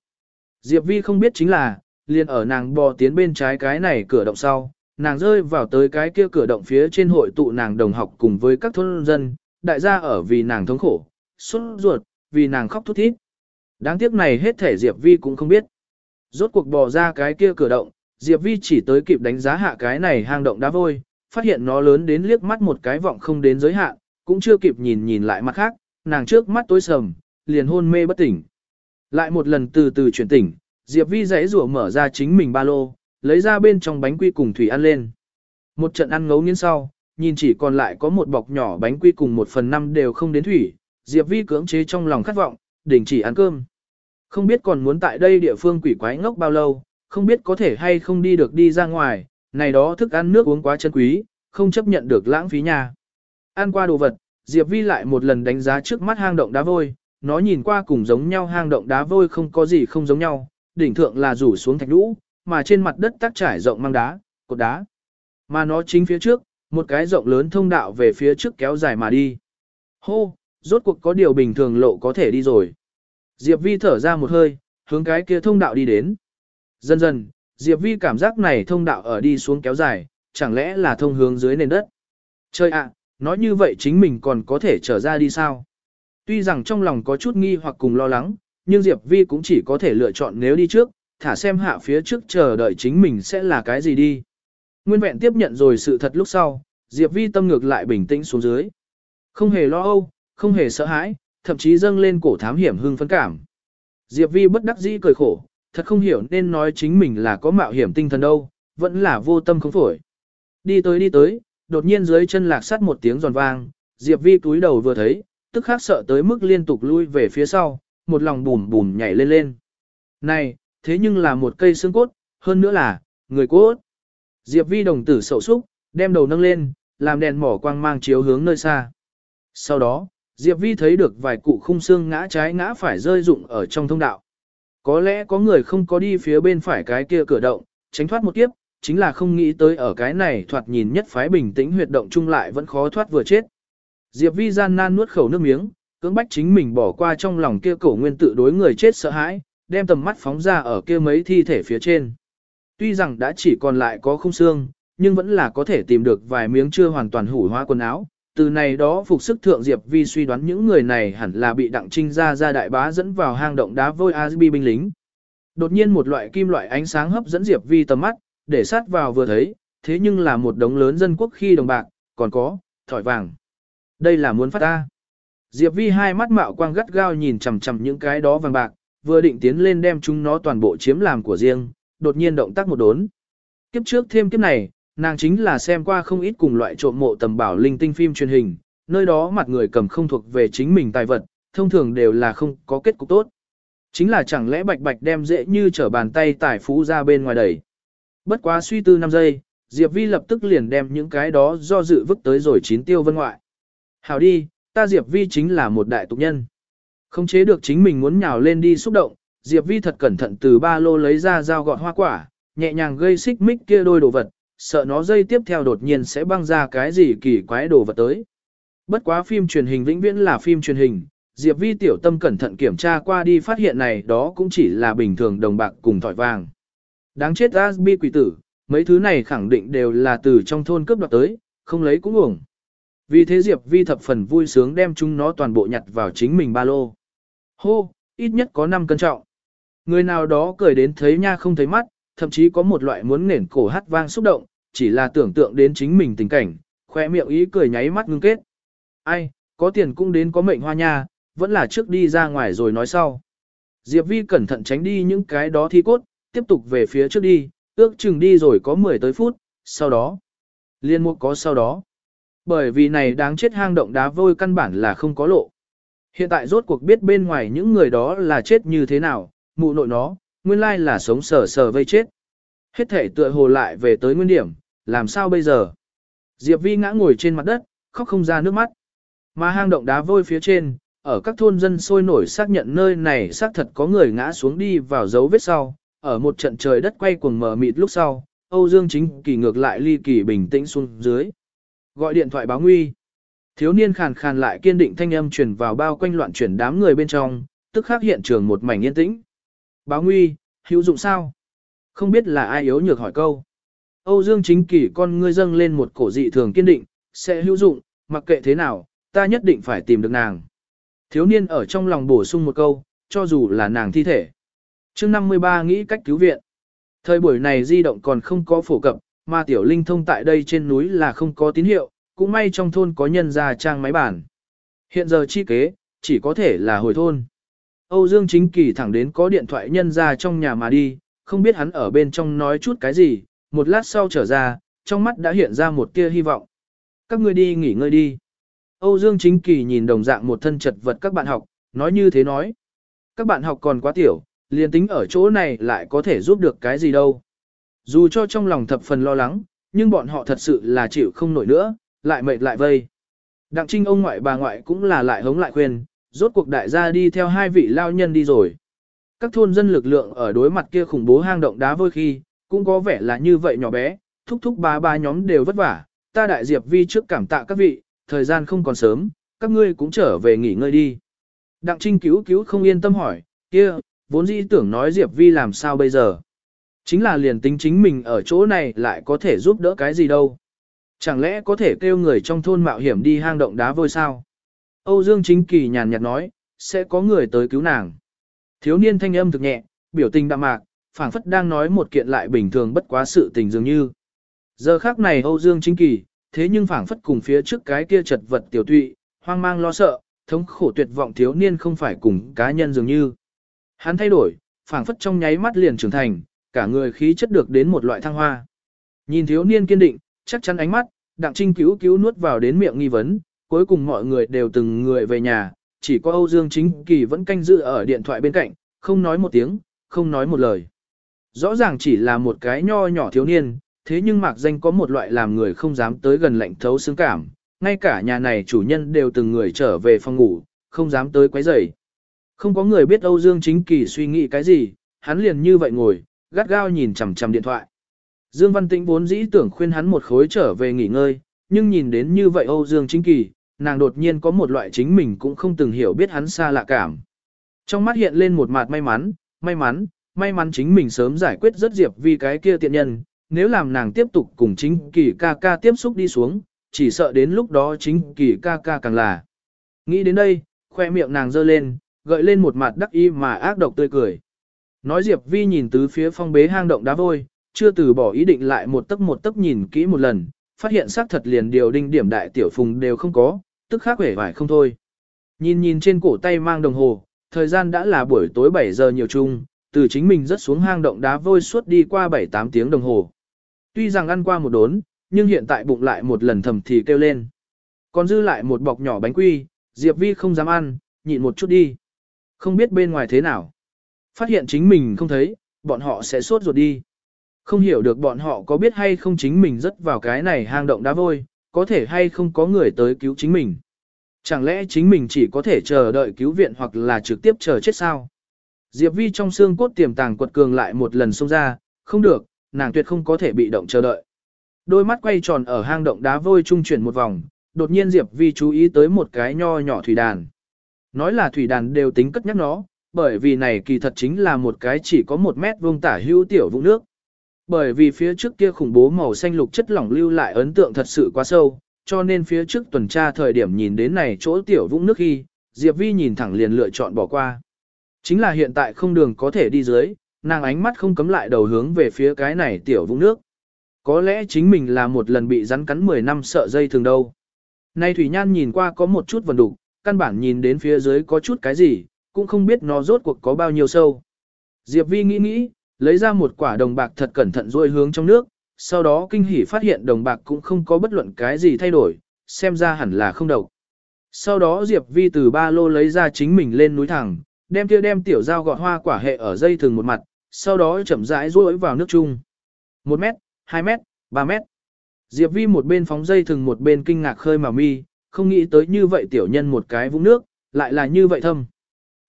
A: Diệp Vi không biết chính là, liền ở nàng bò tiến bên trái cái này cửa động sau, nàng rơi vào tới cái kia cửa động phía trên hội tụ nàng đồng học cùng với các thôn dân, đại gia ở vì nàng thống khổ, xuất ruột, vì nàng khóc thút thít. Đáng tiếc này hết thể Diệp Vi cũng không biết. Rốt cuộc bò ra cái kia cửa động, Diệp Vi chỉ tới kịp đánh giá hạ cái này hang động đá vôi, phát hiện nó lớn đến liếc mắt một cái vọng không đến giới hạn, cũng chưa kịp nhìn nhìn lại mặt khác, nàng trước mắt tối sầm, liền hôn mê bất tỉnh. Lại một lần từ từ chuyển tỉnh, Diệp Vi dãy rủa mở ra chính mình ba lô, lấy ra bên trong bánh quy cùng thủy ăn lên. Một trận ăn ngấu nghiến sau, nhìn chỉ còn lại có một bọc nhỏ bánh quy cùng một phần năm đều không đến thủy, Diệp Vi cưỡng chế trong lòng khát vọng, đình chỉ ăn cơm. Không biết còn muốn tại đây địa phương quỷ quái ngốc bao lâu, không biết có thể hay không đi được đi ra ngoài, này đó thức ăn nước uống quá chân quý, không chấp nhận được lãng phí nhà. Ăn qua đồ vật, Diệp Vi lại một lần đánh giá trước mắt hang động đá vôi, nó nhìn qua cùng giống nhau hang động đá vôi không có gì không giống nhau, đỉnh thượng là rủ xuống thạch lũ, mà trên mặt đất tác trải rộng mang đá, cột đá. Mà nó chính phía trước, một cái rộng lớn thông đạo về phía trước kéo dài mà đi. Hô, rốt cuộc có điều bình thường lộ có thể đi rồi. Diệp Vi thở ra một hơi, hướng cái kia thông đạo đi đến. Dần dần, Diệp Vi cảm giác này thông đạo ở đi xuống kéo dài, chẳng lẽ là thông hướng dưới nền đất. Chơi ạ, nói như vậy chính mình còn có thể trở ra đi sao? Tuy rằng trong lòng có chút nghi hoặc cùng lo lắng, nhưng Diệp Vi cũng chỉ có thể lựa chọn nếu đi trước, thả xem hạ phía trước chờ đợi chính mình sẽ là cái gì đi. Nguyên vẹn tiếp nhận rồi sự thật lúc sau, Diệp Vi tâm ngược lại bình tĩnh xuống dưới. Không hề lo âu, không hề sợ hãi, thậm chí dâng lên cổ thám hiểm hưng phấn cảm. Diệp Vi bất đắc dĩ cười khổ, thật không hiểu nên nói chính mình là có mạo hiểm tinh thần đâu, vẫn là vô tâm không phổi. Đi tới đi tới, đột nhiên dưới chân lạc sắt một tiếng giòn vang, Diệp Vi túi đầu vừa thấy, tức khắc sợ tới mức liên tục lui về phía sau, một lòng bùm bùm nhảy lên lên. Này, thế nhưng là một cây xương cốt, hơn nữa là, người cốt. Diệp Vi đồng tử sầu xúc, đem đầu nâng lên, làm đèn mỏ quang mang chiếu hướng nơi xa. Sau đó, Diệp Vi thấy được vài cụ khung xương ngã trái ngã phải rơi rụng ở trong thông đạo. Có lẽ có người không có đi phía bên phải cái kia cửa động, tránh thoát một kiếp, chính là không nghĩ tới ở cái này thoạt nhìn nhất phái bình tĩnh huyệt động chung lại vẫn khó thoát vừa chết. Diệp Vi gian nan nuốt khẩu nước miếng, cưỡng bách chính mình bỏ qua trong lòng kia cổ nguyên tự đối người chết sợ hãi, đem tầm mắt phóng ra ở kia mấy thi thể phía trên. Tuy rằng đã chỉ còn lại có khung xương, nhưng vẫn là có thể tìm được vài miếng chưa hoàn toàn hủ hóa quần áo. Từ này đó phục sức thượng Diệp Vi suy đoán những người này hẳn là bị đặng trinh ra ra đại bá dẫn vào hang động đá vôi Asbi binh lính. Đột nhiên một loại kim loại ánh sáng hấp dẫn Diệp Vi tầm mắt, để sát vào vừa thấy, thế nhưng là một đống lớn dân quốc khi đồng bạc, còn có, thỏi vàng. Đây là muốn phát ta. Diệp Vi hai mắt mạo quang gắt gao nhìn chằm chằm những cái đó vàng bạc, vừa định tiến lên đem chúng nó toàn bộ chiếm làm của riêng, đột nhiên động tác một đốn. Kiếp trước thêm kiếp này, nàng chính là xem qua không ít cùng loại trộm mộ tầm bảo linh tinh phim truyền hình, nơi đó mặt người cầm không thuộc về chính mình tài vật, thông thường đều là không có kết cục tốt. Chính là chẳng lẽ bạch bạch đem dễ như trở bàn tay tài phú ra bên ngoài đẩy. Bất quá suy tư 5 giây, Diệp Vi lập tức liền đem những cái đó do dự vứt tới rồi chín tiêu vân ngoại. Hảo đi, ta Diệp Vi chính là một đại tục nhân. Không chế được chính mình muốn nhào lên đi xúc động, Diệp Vi thật cẩn thận từ ba lô lấy ra dao gọt hoa quả, nhẹ nhàng gây xích mích kia đôi đồ vật, sợ nó dây tiếp theo đột nhiên sẽ băng ra cái gì kỳ quái đồ vật tới. Bất quá phim truyền hình vĩnh viễn là phim truyền hình, Diệp Vi tiểu tâm cẩn thận kiểm tra qua đi phát hiện này đó cũng chỉ là bình thường đồng bạc cùng thỏi vàng. Đáng chết Asbi quỷ tử, mấy thứ này khẳng định đều là từ trong thôn cướp đoạt tới, không lấy cũng uổng. Vì thế Diệp Vi thập phần vui sướng đem chúng nó toàn bộ nhặt vào chính mình ba lô. Hô, ít nhất có 5 cân trọng. Người nào đó cười đến thấy nha không thấy mắt, thậm chí có một loại muốn nền cổ hát vang xúc động, chỉ là tưởng tượng đến chính mình tình cảnh, khoe miệng ý cười nháy mắt ngưng kết. Ai, có tiền cũng đến có mệnh hoa nha, vẫn là trước đi ra ngoài rồi nói sau. Diệp Vi cẩn thận tránh đi những cái đó thi cốt, tiếp tục về phía trước đi, ước chừng đi rồi có 10 tới phút, sau đó. Liên mục có sau đó. Bởi vì này đáng chết hang động đá vôi căn bản là không có lộ. Hiện tại rốt cuộc biết bên ngoài những người đó là chết như thế nào, mụ nội nó, nguyên lai là sống sờ sờ vây chết. Hết thể tựa hồ lại về tới nguyên điểm, làm sao bây giờ? Diệp Vi ngã ngồi trên mặt đất, khóc không ra nước mắt. Mà hang động đá vôi phía trên, ở các thôn dân sôi nổi xác nhận nơi này xác thật có người ngã xuống đi vào dấu vết sau, ở một trận trời đất quay cuồng mờ mịt lúc sau, Âu Dương Chính Kỳ ngược lại ly kỳ bình tĩnh xuống dưới. Gọi điện thoại báo nguy. Thiếu niên khàn khàn lại kiên định thanh âm truyền vào bao quanh loạn chuyển đám người bên trong, tức khắc hiện trường một mảnh yên tĩnh. Báo nguy, hữu dụng sao? Không biết là ai yếu nhược hỏi câu. Âu Dương Chính Kỳ con ngươi dâng lên một cổ dị thường kiên định, sẽ hữu dụng, mặc kệ thế nào, ta nhất định phải tìm được nàng. Thiếu niên ở trong lòng bổ sung một câu, cho dù là nàng thi thể. chương 53 nghĩ cách cứu viện. Thời buổi này di động còn không có phổ cập, mà tiểu linh thông tại đây trên núi là không có tín hiệu, cũng may trong thôn có nhân ra trang máy bản. Hiện giờ chi kế, chỉ có thể là hồi thôn. Âu Dương Chính Kỳ thẳng đến có điện thoại nhân ra trong nhà mà đi, không biết hắn ở bên trong nói chút cái gì, một lát sau trở ra, trong mắt đã hiện ra một tia hy vọng. Các ngươi đi nghỉ ngơi đi. Âu Dương Chính Kỳ nhìn đồng dạng một thân chật vật các bạn học, nói như thế nói. Các bạn học còn quá tiểu, liền tính ở chỗ này lại có thể giúp được cái gì đâu. Dù cho trong lòng thập phần lo lắng, nhưng bọn họ thật sự là chịu không nổi nữa, lại mệt lại vây. Đặng trinh ông ngoại bà ngoại cũng là lại hống lại khuyên, rốt cuộc đại gia đi theo hai vị lao nhân đi rồi. Các thôn dân lực lượng ở đối mặt kia khủng bố hang động đá vôi khi, cũng có vẻ là như vậy nhỏ bé, thúc thúc ba ba nhóm đều vất vả, ta đại diệp vi trước cảm tạ các vị, thời gian không còn sớm, các ngươi cũng trở về nghỉ ngơi đi. Đặng Trinh cứu cứu không yên tâm hỏi, kia, vốn dĩ tưởng nói Diệp Vi làm sao bây giờ. Chính là liền tính chính mình ở chỗ này lại có thể giúp đỡ cái gì đâu. Chẳng lẽ có thể kêu người trong thôn mạo hiểm đi hang động đá vôi sao? Âu Dương Chính Kỳ nhàn nhạt nói, sẽ có người tới cứu nàng. Thiếu niên thanh âm thực nhẹ, biểu tình đạm mạc, phảng phất đang nói một kiện lại bình thường bất quá sự tình dường như. Giờ khác này Âu Dương Chính Kỳ, thế nhưng phảng phất cùng phía trước cái kia chật vật tiểu tụy, hoang mang lo sợ, thống khổ tuyệt vọng thiếu niên không phải cùng cá nhân dường như. Hắn thay đổi, phảng phất trong nháy mắt liền trưởng thành, cả người khí chất được đến một loại thăng hoa. Nhìn thiếu niên kiên định, chắc chắn ánh mắt, đặng trinh cứu cứu nuốt vào đến miệng nghi vấn, cuối cùng mọi người đều từng người về nhà, chỉ có Âu Dương Chính Kỳ vẫn canh giữ ở điện thoại bên cạnh, không nói một tiếng, không nói một lời. Rõ ràng chỉ là một cái nho nhỏ thiếu niên, thế nhưng mạc danh có một loại làm người không dám tới gần lạnh thấu xương cảm, ngay cả nhà này chủ nhân đều từng người trở về phòng ngủ, không dám tới quấy rầy. Không có người biết Âu Dương Chính Kỳ suy nghĩ cái gì, hắn liền như vậy ngồi, gắt gao nhìn chằm chằm điện thoại. Dương Văn Tĩnh vốn dĩ tưởng khuyên hắn một khối trở về nghỉ ngơi, nhưng nhìn đến như vậy Âu Dương Chính Kỳ, nàng đột nhiên có một loại chính mình cũng không từng hiểu biết hắn xa lạ cảm. Trong mắt hiện lên một mặt may mắn, may mắn, may mắn chính mình sớm giải quyết rất diệp vì cái kia tiện nhân, nếu làm nàng tiếp tục cùng chính kỳ ca ca tiếp xúc đi xuống, chỉ sợ đến lúc đó chính kỳ ca ca càng là. Nghĩ đến đây, khoe miệng nàng giơ lên, gợi lên một mặt đắc y mà ác độc tươi cười. Nói Diệp Vi nhìn tứ phía phong bế hang động đá vôi, chưa từ bỏ ý định lại một tấc một tấc nhìn kỹ một lần, phát hiện xác thật liền điều đinh điểm đại tiểu phùng đều không có, tức khác vẻ vải không thôi. Nhìn nhìn trên cổ tay mang đồng hồ, thời gian đã là buổi tối 7 giờ nhiều chung, từ chính mình rất xuống hang động đá vôi suốt đi qua 7-8 tiếng đồng hồ. Tuy rằng ăn qua một đốn, nhưng hiện tại bụng lại một lần thầm thì kêu lên. Còn dư lại một bọc nhỏ bánh quy, Diệp Vi không dám ăn, nhịn một chút đi. Không biết bên ngoài thế nào. Phát hiện chính mình không thấy, bọn họ sẽ sốt ruột đi. Không hiểu được bọn họ có biết hay không chính mình rất vào cái này hang động đá vôi, có thể hay không có người tới cứu chính mình. Chẳng lẽ chính mình chỉ có thể chờ đợi cứu viện hoặc là trực tiếp chờ chết sao? Diệp Vi trong xương cốt tiềm tàng quật cường lại một lần xông ra, không được, nàng tuyệt không có thể bị động chờ đợi. Đôi mắt quay tròn ở hang động đá vôi trung chuyển một vòng, đột nhiên Diệp Vi chú ý tới một cái nho nhỏ thủy đàn. Nói là thủy đàn đều tính cất nhắc nó, bởi vì này kỳ thật chính là một cái chỉ có một mét vuông tả hữu tiểu vũng nước. Bởi vì phía trước kia khủng bố màu xanh lục chất lỏng lưu lại ấn tượng thật sự quá sâu, cho nên phía trước tuần tra thời điểm nhìn đến này chỗ tiểu vũng nước khi, Diệp Vi nhìn thẳng liền lựa chọn bỏ qua. Chính là hiện tại không đường có thể đi dưới, nàng ánh mắt không cấm lại đầu hướng về phía cái này tiểu vũng nước. Có lẽ chính mình là một lần bị rắn cắn 10 năm sợ dây thường đâu. Nay Thủy Nhan nhìn qua có một chút vần đục, căn bản nhìn đến phía dưới có chút cái gì, cũng không biết nó rốt cuộc có bao nhiêu sâu. Diệp Vi nghĩ nghĩ, lấy ra một quả đồng bạc thật cẩn thận rồi hướng trong nước, sau đó kinh hỉ phát hiện đồng bạc cũng không có bất luận cái gì thay đổi, xem ra hẳn là không độc. Sau đó Diệp Vi từ ba lô lấy ra chính mình lên núi thẳng, đem kia đem tiểu dao gọt hoa quả hệ ở dây thừng một mặt, sau đó chậm rãi duỗi vào nước chung. 1 mét, 2 mét, 3 mét. Diệp Vi một bên phóng dây thừng một bên kinh ngạc khơi mà mi, không nghĩ tới như vậy tiểu nhân một cái vũng nước, lại là như vậy thâm.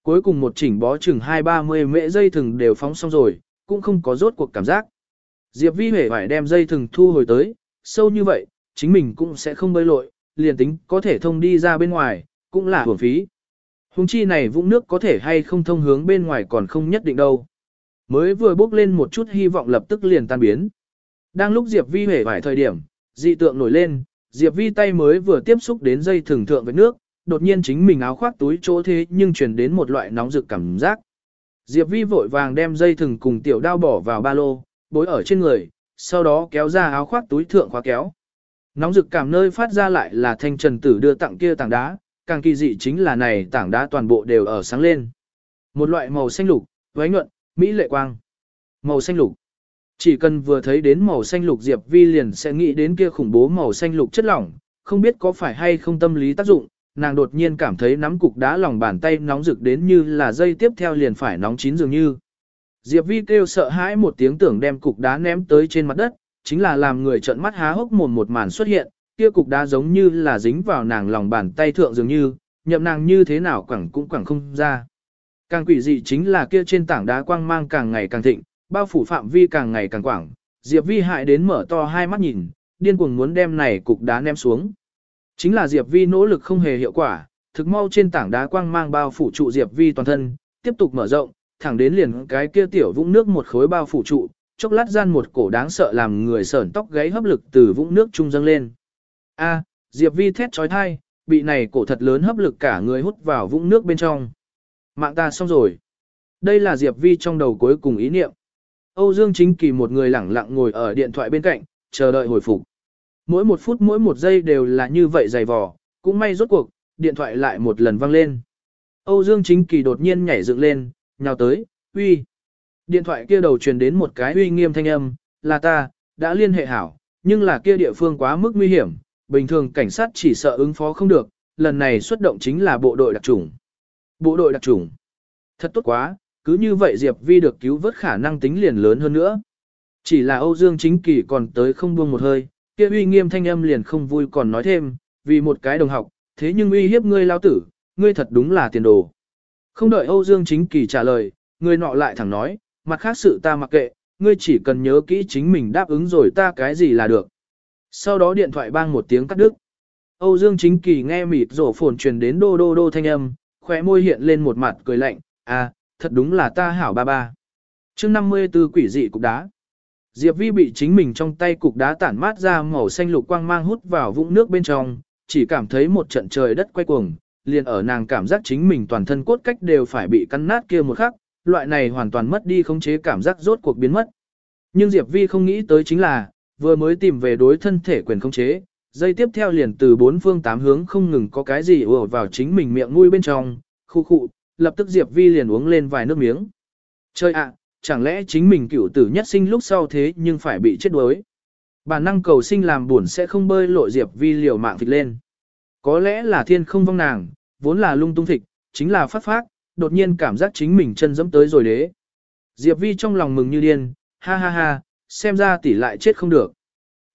A: Cuối cùng một chỉnh bó chừng 2-30 mễ dây thừng đều phóng xong rồi, cũng không có rốt cuộc cảm giác. Diệp Vi hề phải đem dây thừng thu hồi tới, sâu như vậy, chính mình cũng sẽ không bơi lội, liền tính có thể thông đi ra bên ngoài, cũng là hưởng phí. Hùng chi này vũng nước có thể hay không thông hướng bên ngoài còn không nhất định đâu. Mới vừa bốc lên một chút hy vọng lập tức liền tan biến. Đang lúc Diệp Vi hề vải thời điểm, dị tượng nổi lên, Diệp Vi tay mới vừa tiếp xúc đến dây thừng thượng với nước, đột nhiên chính mình áo khoác túi chỗ thế nhưng truyền đến một loại nóng rực cảm giác. Diệp Vi vội vàng đem dây thừng cùng tiểu đao bỏ vào ba lô, bối ở trên người, sau đó kéo ra áo khoác túi thượng khóa kéo. Nóng rực cảm nơi phát ra lại là thanh trần tử đưa tặng kia tảng đá, càng kỳ dị chính là này tảng đá toàn bộ đều ở sáng lên. Một loại màu xanh lục, váy nhuận, mỹ lệ quang. Màu xanh lục. Chỉ cần vừa thấy đến màu xanh lục Diệp Vi liền sẽ nghĩ đến kia khủng bố màu xanh lục chất lỏng, không biết có phải hay không tâm lý tác dụng, nàng đột nhiên cảm thấy nắm cục đá lòng bàn tay nóng rực đến như là dây tiếp theo liền phải nóng chín dường như. Diệp Vi kêu sợ hãi một tiếng tưởng đem cục đá ném tới trên mặt đất, chính là làm người trợn mắt há hốc mồm một màn xuất hiện, kia cục đá giống như là dính vào nàng lòng bàn tay thượng dường như, nhậm nàng như thế nào quẳng cũng quẳng không ra. Càng quỷ dị chính là kia trên tảng đá quang mang càng ngày càng thịnh, bao phủ phạm vi càng ngày càng quảng, Diệp Vi hại đến mở to hai mắt nhìn, điên cuồng muốn đem này cục đá ném xuống. Chính là Diệp Vi nỗ lực không hề hiệu quả, thực mau trên tảng đá quang mang bao phủ trụ Diệp Vi toàn thân, tiếp tục mở rộng, thẳng đến liền cái kia tiểu vũng nước một khối bao phủ trụ, chốc lát gian một cổ đáng sợ làm người sởn tóc gáy hấp lực từ vũng nước trung dâng lên. A, Diệp Vi thét chói tai, bị này cổ thật lớn hấp lực cả người hút vào vũng nước bên trong. Mạng ta xong rồi. Đây là Diệp Vi trong đầu cuối cùng ý niệm. Âu Dương Chính Kỳ một người lẳng lặng ngồi ở điện thoại bên cạnh, chờ đợi hồi phục. Mỗi một phút mỗi một giây đều là như vậy dày vò, cũng may rốt cuộc, điện thoại lại một lần vang lên. Âu Dương Chính Kỳ đột nhiên nhảy dựng lên, nhào tới, uy. Điện thoại kia đầu truyền đến một cái uy nghiêm thanh âm, là ta, đã liên hệ hảo, nhưng là kia địa phương quá mức nguy hiểm, bình thường cảnh sát chỉ sợ ứng phó không được, lần này xuất động chính là bộ đội đặc chủng. Bộ đội đặc chủng. Thật tốt quá, cứ như vậy Diệp Vi được cứu vớt khả năng tính liền lớn hơn nữa. Chỉ là Âu Dương Chính Kỳ còn tới không buông một hơi, kia uy nghiêm thanh âm liền không vui còn nói thêm, vì một cái đồng học, thế nhưng uy hiếp ngươi lao tử, ngươi thật đúng là tiền đồ. Không đợi Âu Dương Chính Kỳ trả lời, người nọ lại thẳng nói, mặt khác sự ta mặc kệ, ngươi chỉ cần nhớ kỹ chính mình đáp ứng rồi ta cái gì là được. Sau đó điện thoại bang một tiếng cắt đứt. Âu Dương Chính Kỳ nghe mịt rổ phồn truyền đến đô đô đô thanh âm, khóe môi hiện lên một mặt cười lạnh, à, thật đúng là ta hảo ba ba. chương 54 quỷ dị cục đá. Diệp Vi bị chính mình trong tay cục đá tản mát ra màu xanh lục quang mang hút vào vũng nước bên trong, chỉ cảm thấy một trận trời đất quay cuồng, liền ở nàng cảm giác chính mình toàn thân cốt cách đều phải bị cắn nát kia một khắc, loại này hoàn toàn mất đi khống chế cảm giác rốt cuộc biến mất. Nhưng Diệp Vi không nghĩ tới chính là, vừa mới tìm về đối thân thể quyền khống chế, dây tiếp theo liền từ bốn phương tám hướng không ngừng có cái gì ùa vào chính mình miệng nuôi bên trong, khu khụ, lập tức Diệp Vi liền uống lên vài nước miếng. Chơi ạ, chẳng lẽ chính mình cựu tử nhất sinh lúc sau thế nhưng phải bị chết đuối. Bản năng cầu sinh làm buồn sẽ không bơi lội Diệp Vi liều mạng thịt lên. Có lẽ là thiên không vong nàng, vốn là lung tung thịt, chính là phát phát, đột nhiên cảm giác chính mình chân dẫm tới rồi đế. Diệp Vi trong lòng mừng như điên, ha ha ha, xem ra tỷ lại chết không được.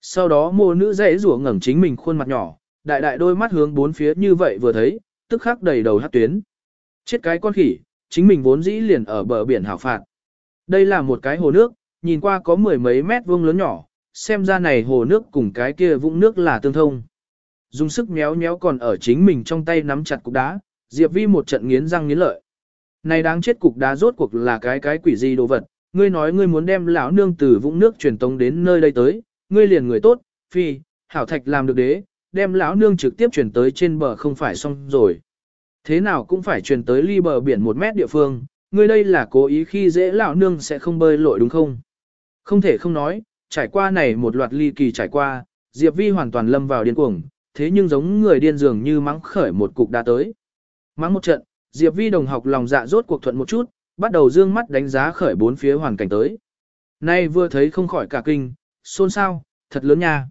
A: Sau đó mô nữ dễ rủa ngẩng chính mình khuôn mặt nhỏ, đại đại đôi mắt hướng bốn phía như vậy vừa thấy, tức khắc đầy đầu hát tuyến. Chết cái con khỉ, chính mình vốn dĩ liền ở bờ biển hảo phạt. Đây là một cái hồ nước, nhìn qua có mười mấy mét vuông lớn nhỏ, xem ra này hồ nước cùng cái kia vũng nước là tương thông. Dùng sức méo méo còn ở chính mình trong tay nắm chặt cục đá, Diệp Vi một trận nghiến răng nghiến lợi. Này đáng chết cục đá rốt cuộc là cái cái quỷ gì đồ vật, ngươi nói ngươi muốn đem lão nương từ vũng nước truyền tống đến nơi đây tới, ngươi liền người tốt, phi, hảo thạch làm được đế, đem lão nương trực tiếp chuyển tới trên bờ không phải xong rồi. Thế nào cũng phải truyền tới ly bờ biển một mét địa phương, ngươi đây là cố ý khi dễ lão nương sẽ không bơi lội đúng không? Không thể không nói, trải qua này một loạt ly kỳ trải qua, Diệp Vi hoàn toàn lâm vào điên cuồng, thế nhưng giống người điên dường như mắng khởi một cục đã tới. Mắng một trận, Diệp Vi đồng học lòng dạ rốt cuộc thuận một chút, bắt đầu dương mắt đánh giá khởi bốn phía hoàn cảnh tới. Nay vừa thấy không khỏi cả kinh, xôn xao, thật lớn nha.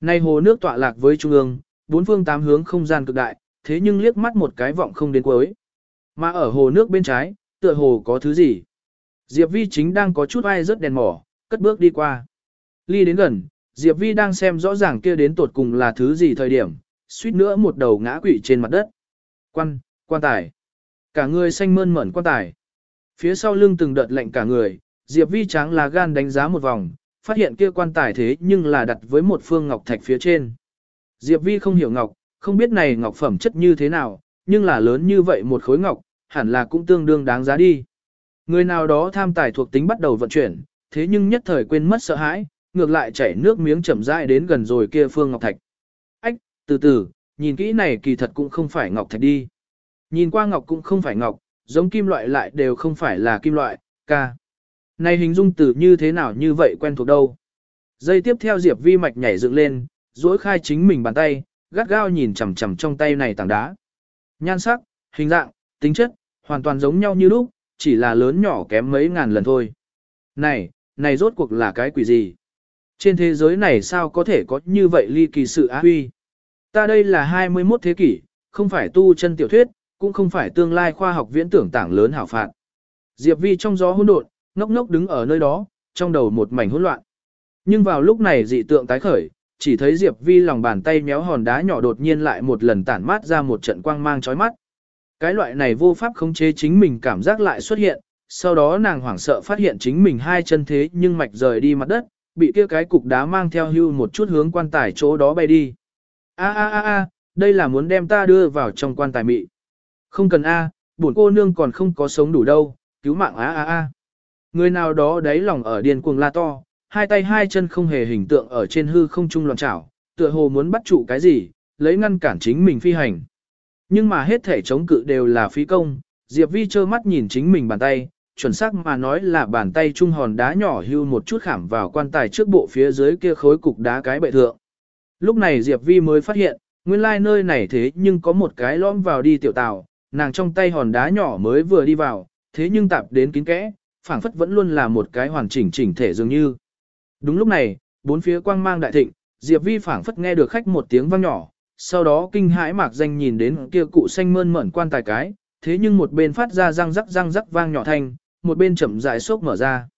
A: Nay hồ nước tọa lạc với trung ương, bốn phương tám hướng không gian cực đại, thế nhưng liếc mắt một cái vọng không đến cuối. Mà ở hồ nước bên trái, tựa hồ có thứ gì. Diệp Vi chính đang có chút ai rất đèn mỏ, cất bước đi qua. Ly đến gần, Diệp Vi đang xem rõ ràng kia đến tột cùng là thứ gì thời điểm, suýt nữa một đầu ngã quỵ trên mặt đất. Quan, quan tài. Cả người xanh mơn mởn quan tài. Phía sau lưng từng đợt lạnh cả người, Diệp Vi tráng là gan đánh giá một vòng, phát hiện kia quan tài thế nhưng là đặt với một phương ngọc thạch phía trên. Diệp Vi không hiểu ngọc, không biết này ngọc phẩm chất như thế nào, nhưng là lớn như vậy một khối ngọc, hẳn là cũng tương đương đáng giá đi. Người nào đó tham tài thuộc tính bắt đầu vận chuyển, thế nhưng nhất thời quên mất sợ hãi, ngược lại chảy nước miếng chậm rãi đến gần rồi kia phương ngọc thạch. Ách, từ từ, nhìn kỹ này kỳ thật cũng không phải ngọc thạch đi. Nhìn qua ngọc cũng không phải ngọc, giống kim loại lại đều không phải là kim loại, ca. Này hình dung từ như thế nào như vậy quen thuộc đâu. Dây tiếp theo Diệp Vi mạch nhảy dựng lên, duỗi khai chính mình bàn tay, gắt gao nhìn chằm chằm trong tay này tảng đá. Nhan sắc, hình dạng, tính chất, hoàn toàn giống nhau như lúc, chỉ là lớn nhỏ kém mấy ngàn lần thôi. Này, này rốt cuộc là cái quỷ gì? Trên thế giới này sao có thể có như vậy ly kỳ sự á huy? Ta đây là 21 thế kỷ, không phải tu chân tiểu thuyết, cũng không phải tương lai khoa học viễn tưởng tảng lớn hảo phạt. Diệp Vi trong gió hỗn độn, ngốc ngốc đứng ở nơi đó, trong đầu một mảnh hỗn loạn. Nhưng vào lúc này dị tượng tái khởi, chỉ thấy Diệp Vi lòng bàn tay méo hòn đá nhỏ đột nhiên lại một lần tản mát ra một trận quang mang chói mắt. Cái loại này vô pháp khống chế chính mình cảm giác lại xuất hiện, sau đó nàng hoảng sợ phát hiện chính mình hai chân thế nhưng mạch rời đi mặt đất, bị kia cái cục đá mang theo hưu một chút hướng quan tài chỗ đó bay đi. A a a a, đây là muốn đem ta đưa vào trong quan tài mị. Không cần a, bổn cô nương còn không có sống đủ đâu, cứu mạng a a a. Người nào đó đáy lòng ở điên cuồng la to, hai tay hai chân không hề hình tượng ở trên hư không trung loạn chảo, tựa hồ muốn bắt trụ cái gì, lấy ngăn cản chính mình phi hành. Nhưng mà hết thể chống cự đều là phí công, Diệp Vi trơ mắt nhìn chính mình bàn tay, chuẩn xác mà nói là bàn tay trung hòn đá nhỏ hưu một chút khảm vào quan tài trước bộ phía dưới kia khối cục đá cái bệ thượng. Lúc này Diệp Vi mới phát hiện, nguyên lai nơi này thế nhưng có một cái lõm vào đi tiểu tàu, nàng trong tay hòn đá nhỏ mới vừa đi vào, thế nhưng tạp đến kín kẽ, phảng phất vẫn luôn là một cái hoàn chỉnh chỉnh thể dường như. Đúng lúc này, bốn phía quang mang đại thịnh, Diệp Vi phảng phất nghe được khách một tiếng vang nhỏ, sau đó kinh hãi mạc danh nhìn đến kia cụ xanh mơn mởn quan tài cái, thế nhưng một bên phát ra răng rắc răng rắc vang nhỏ thanh, một bên chậm rãi sốc mở ra.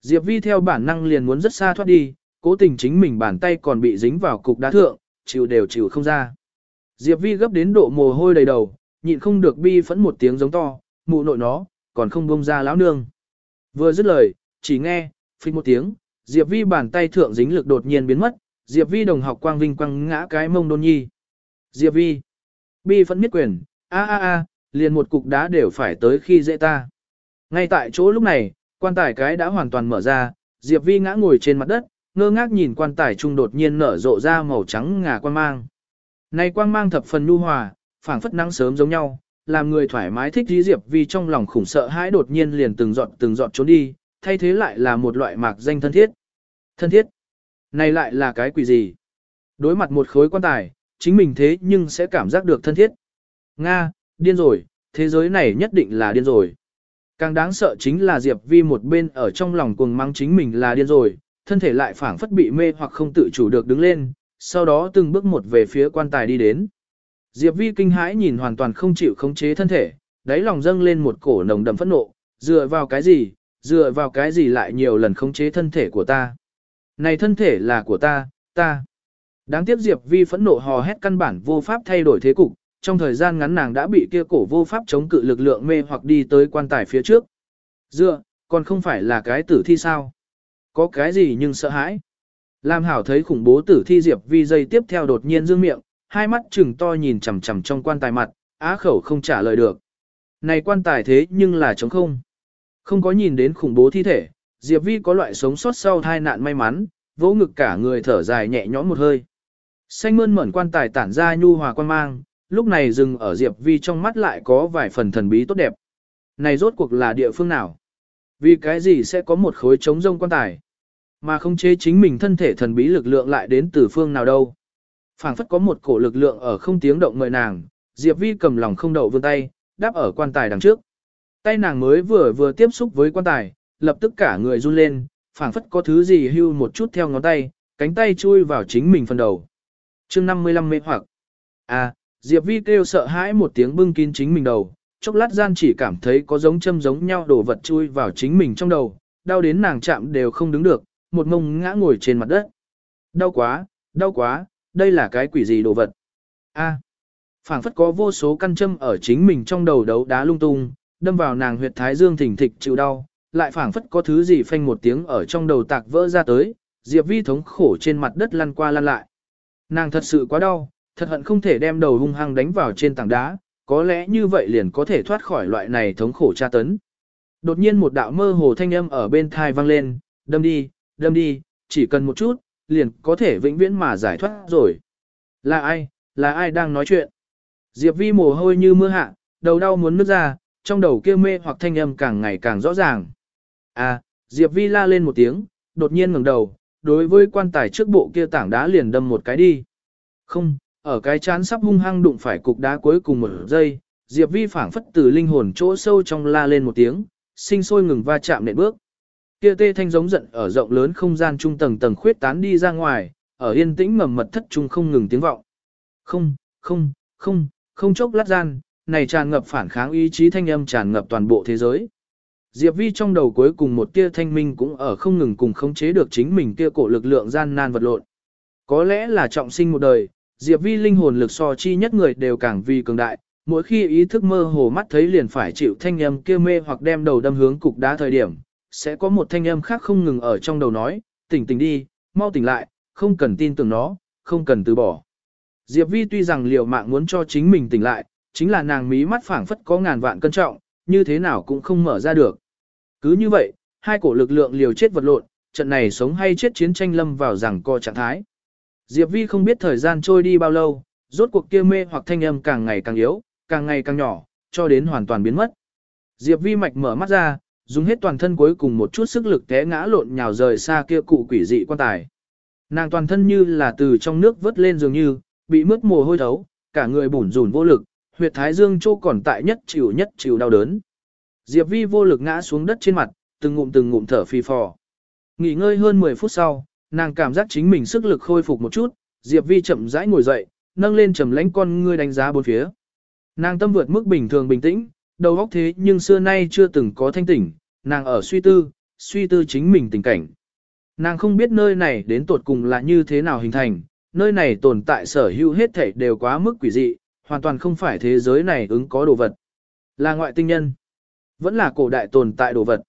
A: Diệp Vi theo bản năng liền muốn rất xa thoát đi, cố tình chính mình bàn tay còn bị dính vào cục đá thượng, chịu đều chịu không ra. Diệp Vi gấp đến độ mồ hôi đầy đầu, nhịn không được bi phẫn một tiếng giống to, mụ nội nó, còn không buông ra lão nương. Vừa dứt lời, chỉ nghe, phích một tiếng, Diệp Vi bàn tay thượng dính lực đột nhiên biến mất, Diệp Vi đồng học quang vinh quăng ngã cái mông đôn nhi. Diệp Vi, bi phẫn miết quyền, a a a, liền một cục đá đều phải tới khi dễ ta. Ngay tại chỗ lúc này, quan tài cái đã hoàn toàn mở ra, Diệp Vi ngã ngồi trên mặt đất, ngơ ngác nhìn quan tài trung đột nhiên nở rộ ra màu trắng ngà quang mang. Này quang mang thập phần nhu hòa, phảng phất nắng sớm giống nhau, làm người thoải mái thích dí Diệp Vi trong lòng khủng sợ hãi đột nhiên liền từng giọt từng giọt trốn đi, thay thế lại là một loại mạc danh thân thiết. Thân thiết? Này lại là cái quỷ gì? Đối mặt một khối quan tài, chính mình thế nhưng sẽ cảm giác được thân thiết. Nga, điên rồi, thế giới này nhất định là điên rồi. Càng đáng sợ chính là Diệp Vi một bên ở trong lòng cuồng mắng chính mình là điên rồi, thân thể lại phảng phất bị mê hoặc không tự chủ được đứng lên, sau đó từng bước một về phía quan tài đi đến. Diệp Vi kinh hãi nhìn hoàn toàn không chịu khống chế thân thể, đáy lòng dâng lên một cổ nồng đậm phẫn nộ, dựa vào cái gì, dựa vào cái gì lại nhiều lần khống chế thân thể của ta. Này thân thể là của ta, ta. Đáng tiếc Diệp Vi phẫn nộ hò hét căn bản vô pháp thay đổi thế cục, trong thời gian ngắn nàng đã bị kia cổ vô pháp chống cự lực lượng mê hoặc đi tới quan tài phía trước. Dựa, còn không phải là cái tử thi sao? Có cái gì nhưng sợ hãi? Lam Hảo thấy khủng bố tử thi Diệp Vi dây tiếp theo đột nhiên dương miệng, hai mắt trừng to nhìn chằm chằm trong quan tài mặt, á khẩu không trả lời được. Này quan tài thế nhưng là trống không. Không có nhìn đến khủng bố thi thể, Diệp Vi có loại sống sót sau tai nạn may mắn, vỗ ngực cả người thở dài nhẹ nhõm một hơi. Xanh mơn mởn quan tài tản ra nhu hòa quan mang, lúc này dừng ở Diệp Vi trong mắt lại có vài phần thần bí tốt đẹp. Này rốt cuộc là địa phương nào? Vì cái gì sẽ có một khối trống rông quan tài? Mà không chế chính mình thân thể thần bí lực lượng lại đến từ phương nào đâu? phảng phất có một cổ lực lượng ở không tiếng động mời nàng, Diệp Vi cầm lòng không đậu vươn tay, đáp ở quan tài đằng trước. Tay nàng mới vừa vừa tiếp xúc với quan tài, lập tức cả người run lên, phảng phất có thứ gì hưu một chút theo ngón tay, cánh tay chui vào chính mình phần đầu chương 55 mê hoặc. À, Diệp Vi kêu sợ hãi một tiếng bưng kín chính mình đầu, chốc lát gian chỉ cảm thấy có giống châm giống nhau đổ vật chui vào chính mình trong đầu, đau đến nàng chạm đều không đứng được, một mông ngã ngồi trên mặt đất. Đau quá, đau quá, đây là cái quỷ gì đồ vật. A, à, phảng phất có vô số căn châm ở chính mình trong đầu đấu đá lung tung, đâm vào nàng huyệt thái dương thỉnh thịch chịu đau, lại phảng phất có thứ gì phanh một tiếng ở trong đầu tạc vỡ ra tới, Diệp Vi thống khổ trên mặt đất lăn qua lăn lại. Nàng thật sự quá đau, thật hận không thể đem đầu hung hăng đánh vào trên tảng đá, có lẽ như vậy liền có thể thoát khỏi loại này thống khổ tra tấn. Đột nhiên một đạo mơ hồ thanh âm ở bên thai vang lên, đâm đi, đâm đi, chỉ cần một chút, liền có thể vĩnh viễn mà giải thoát rồi. Là ai, là ai đang nói chuyện? Diệp vi mồ hôi như mưa hạ, đầu đau muốn nứt ra, trong đầu kia mê hoặc thanh âm càng ngày càng rõ ràng. À, Diệp vi la lên một tiếng, đột nhiên ngẩng đầu, đối với quan tài trước bộ kia tảng đá liền đâm một cái đi. Không, ở cái chán sắp hung hăng đụng phải cục đá cuối cùng một giây, Diệp Vi phảng phất từ linh hồn chỗ sâu trong la lên một tiếng, sinh sôi ngừng va chạm nện bước. Kia tê thanh giống giận ở rộng lớn không gian trung tầng tầng khuyết tán đi ra ngoài, ở yên tĩnh ngầm mật thất trung không ngừng tiếng vọng. Không, không, không, không chốc lát gian, này tràn ngập phản kháng ý chí thanh âm tràn ngập toàn bộ thế giới. Diệp Vi trong đầu cuối cùng một tia thanh minh cũng ở không ngừng cùng khống chế được chính mình kia cổ lực lượng gian nan vật lộn. Có lẽ là trọng sinh một đời, Diệp Vi linh hồn lực so chi nhất người đều càng vì cường đại, mỗi khi ý thức mơ hồ mắt thấy liền phải chịu thanh âm kia mê hoặc đem đầu đâm hướng cục đá thời điểm, sẽ có một thanh âm khác không ngừng ở trong đầu nói, tỉnh tỉnh đi, mau tỉnh lại, không cần tin tưởng nó, không cần từ bỏ. Diệp Vi tuy rằng liều mạng muốn cho chính mình tỉnh lại, chính là nàng mí mắt phảng phất có ngàn vạn cân trọng, như thế nào cũng không mở ra được. Cứ như vậy, hai cổ lực lượng liều chết vật lộn, trận này sống hay chết chiến tranh lâm vào rằng co trạng thái. Diệp Vi không biết thời gian trôi đi bao lâu, rốt cuộc kia mê hoặc thanh âm càng ngày càng yếu, càng ngày càng nhỏ, cho đến hoàn toàn biến mất. Diệp Vi mạch mở mắt ra, dùng hết toàn thân cuối cùng một chút sức lực té ngã lộn nhào rời xa kia cụ quỷ dị quan tài. Nàng toàn thân như là từ trong nước vớt lên dường như, bị mướt mồ hôi thấu, cả người bủn rủn vô lực, huyệt thái dương châu còn tại nhất chịu nhất chịu đau đớn. Diệp Vi vô lực ngã xuống đất trên mặt, từng ngụm từng ngụm thở phì phò. Nghỉ ngơi hơn 10 phút sau, nàng cảm giác chính mình sức lực khôi phục một chút, Diệp Vi chậm rãi ngồi dậy, nâng lên trầm lãnh con ngươi đánh giá bốn phía. Nàng tâm vượt mức bình thường bình tĩnh, đầu óc thế nhưng xưa nay chưa từng có thanh tỉnh, nàng ở suy tư, suy tư chính mình tình cảnh. Nàng không biết nơi này đến tột cùng là như thế nào hình thành, nơi này tồn tại sở hữu hết thảy đều quá mức quỷ dị, hoàn toàn không phải thế giới này ứng có đồ vật. Là ngoại tinh nhân, vẫn là cổ đại tồn tại đồ vật.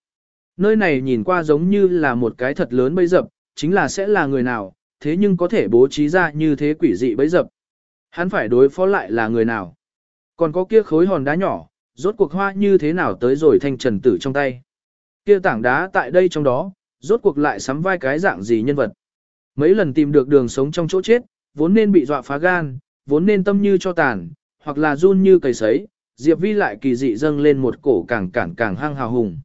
A: Nơi này nhìn qua giống như là một cái thật lớn bấy dập, chính là sẽ là người nào, thế nhưng có thể bố trí ra như thế quỷ dị bấy dập. Hắn phải đối phó lại là người nào. Còn có kia khối hòn đá nhỏ, rốt cuộc hoa như thế nào tới rồi thanh trần tử trong tay. Kia tảng đá tại đây trong đó, rốt cuộc lại sắm vai cái dạng gì nhân vật. Mấy lần tìm được đường sống trong chỗ chết, vốn nên bị dọa phá gan, vốn nên tâm như cho tàn, hoặc là run như cầy sấy, Diệp Vi lại kỳ dị dâng lên một cổ càng cản càng hăng hào hùng.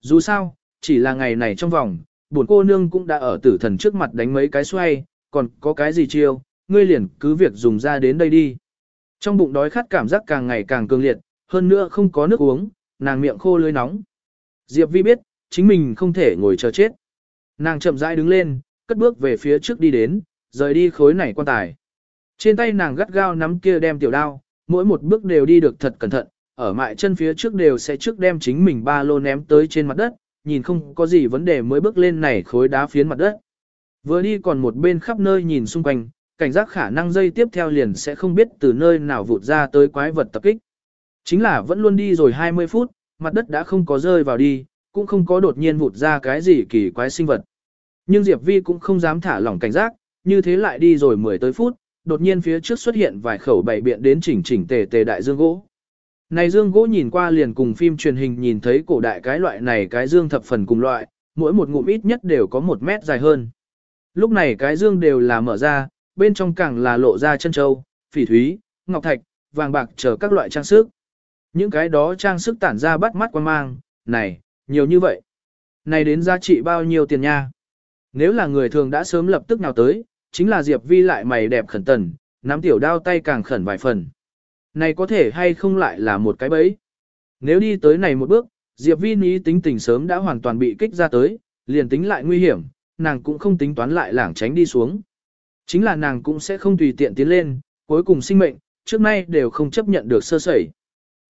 A: Dù sao, chỉ là ngày này trong vòng, buồn cô nương cũng đã ở tử thần trước mặt đánh mấy cái xoay, còn có cái gì chiêu, ngươi liền cứ việc dùng ra đến đây đi. Trong bụng đói khát cảm giác càng ngày càng cường liệt, hơn nữa không có nước uống, nàng miệng khô lưới nóng. Diệp Vi biết, chính mình không thể ngồi chờ chết. Nàng chậm rãi đứng lên, cất bước về phía trước đi đến, rời đi khối này quan tài. Trên tay nàng gắt gao nắm kia đem tiểu đao, mỗi một bước đều đi được thật cẩn thận, ở mại chân phía trước đều sẽ trước đem chính mình ba lô ném tới trên mặt đất, nhìn không có gì vấn đề mới bước lên này khối đá phiến mặt đất. Vừa đi còn một bên khắp nơi nhìn xung quanh, cảnh giác khả năng dây tiếp theo liền sẽ không biết từ nơi nào vụt ra tới quái vật tập kích. Chính là vẫn luôn đi rồi 20 phút, mặt đất đã không có rơi vào đi, cũng không có đột nhiên vụt ra cái gì kỳ quái sinh vật. Nhưng Diệp Vi cũng không dám thả lỏng cảnh giác, như thế lại đi rồi 10 tới phút, đột nhiên phía trước xuất hiện vài khẩu bảy biện đến chỉnh chỉnh tề tề đại dương gỗ. Này dương gỗ nhìn qua liền cùng phim truyền hình nhìn thấy cổ đại cái loại này cái dương thập phần cùng loại, mỗi một ngụm ít nhất đều có một mét dài hơn. Lúc này cái dương đều là mở ra, bên trong càng là lộ ra chân châu, phỉ thúy, ngọc thạch, vàng bạc chờ các loại trang sức. Những cái đó trang sức tản ra bắt mắt quan mang, này, nhiều như vậy. Này đến giá trị bao nhiêu tiền nha? Nếu là người thường đã sớm lập tức nào tới, chính là Diệp Vi lại mày đẹp khẩn tần, nắm tiểu đao tay càng khẩn vài phần. Này có thể hay không lại là một cái bẫy. Nếu đi tới này một bước, Diệp Vi ý tính tình sớm đã hoàn toàn bị kích ra tới, liền tính lại nguy hiểm, nàng cũng không tính toán lại lảng tránh đi xuống. Chính là nàng cũng sẽ không tùy tiện tiến lên, cuối cùng sinh mệnh, trước nay đều không chấp nhận được sơ sẩy.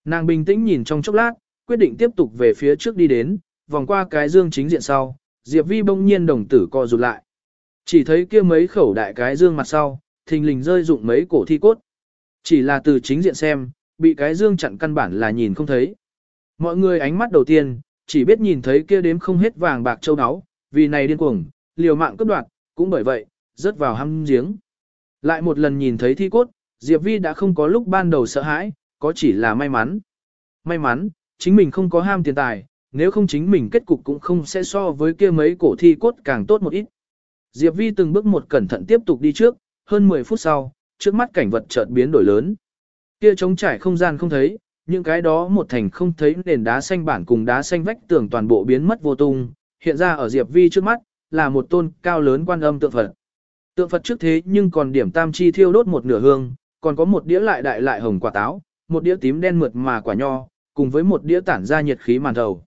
A: Nàng bình tĩnh nhìn trong chốc lát, quyết định tiếp tục về phía trước đi đến, vòng qua cái dương chính diện sau, Diệp Vi bỗng nhiên đồng tử co rụt lại. Chỉ thấy kia mấy khẩu đại cái dương mặt sau, thình lình rơi dụng mấy cổ thi cốt. Chỉ là từ chính diện xem, bị cái dương chặn căn bản là nhìn không thấy. Mọi người ánh mắt đầu tiên, chỉ biết nhìn thấy kia đếm không hết vàng bạc châu áo, vì này điên cuồng, liều mạng cướp đoạt, cũng bởi vậy, rớt vào hăm giếng. Lại một lần nhìn thấy thi cốt, Diệp Vi đã không có lúc ban đầu sợ hãi, có chỉ là may mắn. May mắn, chính mình không có ham tiền tài, nếu không chính mình kết cục cũng không sẽ so với kia mấy cổ thi cốt càng tốt một ít. Diệp Vi từng bước một cẩn thận tiếp tục đi trước, hơn 10 phút sau, trước mắt cảnh vật chợt biến đổi lớn. Kia trống trải không gian không thấy, những cái đó một thành không thấy nền đá xanh bản cùng đá xanh vách tường toàn bộ biến mất vô tung, hiện ra ở Diệp Vi trước mắt, là một tôn cao lớn quan âm tượng Phật. Tượng Phật trước thế nhưng còn điểm tam chi thiêu đốt một nửa hương, còn có một đĩa lại đại lại hồng quả táo, một đĩa tím đen mượt mà quả nho, cùng với một đĩa tản ra nhiệt khí màn thầu.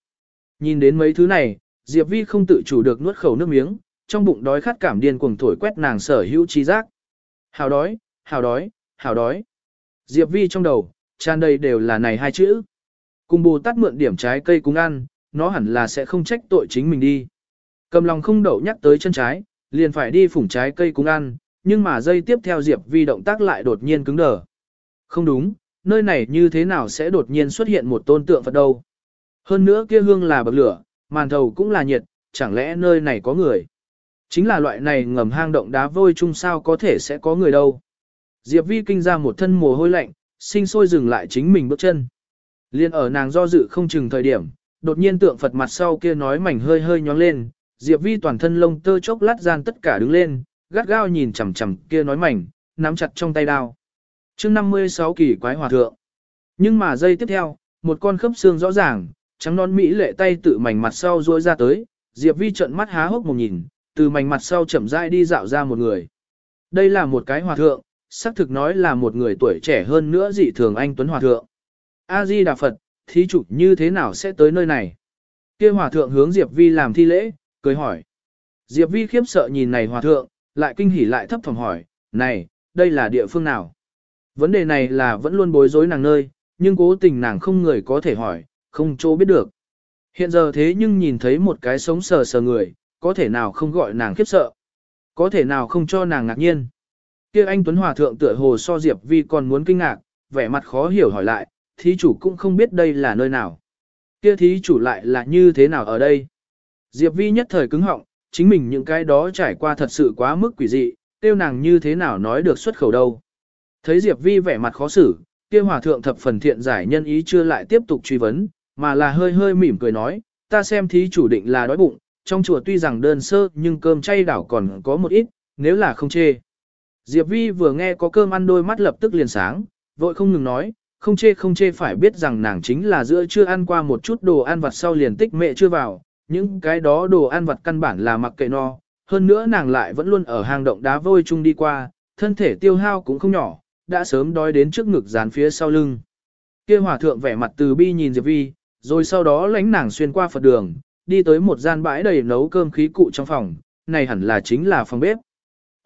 A: Nhìn đến mấy thứ này, Diệp Vi không tự chủ được nuốt khẩu nước miếng, trong bụng đói khát cảm điên cuồng thổi quét nàng sở hữu trí giác. Hào đói, hào đói, hào đói. Diệp Vi trong đầu, tràn đầy đều là này hai chữ. Cùng Bồ Tát mượn điểm trái cây cùng ăn, nó hẳn là sẽ không trách tội chính mình đi. Cầm lòng không đậu nhắc tới chân trái, liền phải đi phủng trái cây cùng ăn, nhưng mà dây tiếp theo Diệp Vi động tác lại đột nhiên cứng đờ. Không đúng, nơi này như thế nào sẽ đột nhiên xuất hiện một tôn tượng Phật đâu. Hơn nữa kia hương là bậc lửa, màn thầu cũng là nhiệt, chẳng lẽ nơi này có người. Chính là loại này ngầm hang động đá vôi chung sao có thể sẽ có người đâu. Diệp Vi kinh ra một thân mồ hôi lạnh, sinh sôi dừng lại chính mình bước chân. Liên ở nàng do dự không chừng thời điểm, đột nhiên tượng Phật mặt sau kia nói mảnh hơi hơi nhóng lên, Diệp Vi toàn thân lông tơ chốc lát gian tất cả đứng lên, gắt gao nhìn chằm chằm kia nói mảnh, nắm chặt trong tay đao. Chương 56 kỳ quái hòa thượng. Nhưng mà giây tiếp theo, một con khớp xương rõ ràng, trắng non mỹ lệ tay tự mảnh mặt sau duỗi ra tới, Diệp Vi trợn mắt há hốc một nhìn, từ mảnh mặt sau chậm rãi đi dạo ra một người. Đây là một cái hòa thượng, xác thực nói là một người tuổi trẻ hơn nữa dị thường anh tuấn hòa thượng. A Di Đà Phật, thí chủ như thế nào sẽ tới nơi này? Kia hòa thượng hướng Diệp Vi làm thi lễ, cười hỏi. Diệp Vi khiếp sợ nhìn này hòa thượng, lại kinh hỉ lại thấp thỏm hỏi, này, đây là địa phương nào? Vấn đề này là vẫn luôn bối rối nàng nơi, nhưng cố tình nàng không người có thể hỏi, không chỗ biết được. Hiện giờ thế nhưng nhìn thấy một cái sống sờ sờ người, có thể nào không gọi nàng khiếp sợ, có thể nào không cho nàng ngạc nhiên. Kia anh Tuấn Hòa Thượng tựa hồ so Diệp Vi còn muốn kinh ngạc, vẻ mặt khó hiểu hỏi lại, thí chủ cũng không biết đây là nơi nào. Kia thí chủ lại là như thế nào ở đây. Diệp Vi nhất thời cứng họng, chính mình những cái đó trải qua thật sự quá mức quỷ dị, tiêu nàng như thế nào nói được xuất khẩu đâu. Thấy Diệp Vi vẻ mặt khó xử, kia hòa thượng thập phần thiện giải nhân ý chưa lại tiếp tục truy vấn, mà là hơi hơi mỉm cười nói, ta xem thí chủ định là đói bụng, trong chùa tuy rằng đơn sơ nhưng cơm chay đảo còn có một ít, nếu là không chê. Diệp Vi vừa nghe có cơm ăn đôi mắt lập tức liền sáng, vội không ngừng nói, không chê không chê phải biết rằng nàng chính là giữa chưa ăn qua một chút đồ ăn vặt sau liền tích mẹ chưa vào, những cái đó đồ ăn vặt căn bản là mặc kệ no, hơn nữa nàng lại vẫn luôn ở hang động đá vôi chung đi qua, thân thể tiêu hao cũng không nhỏ, đã sớm đói đến trước ngực dán phía sau lưng. Kia hòa thượng vẻ mặt từ bi nhìn Diệp Vi, rồi sau đó lánh nàng xuyên qua Phật đường, đi tới một gian bãi đầy nấu cơm khí cụ trong phòng, này hẳn là chính là phòng bếp.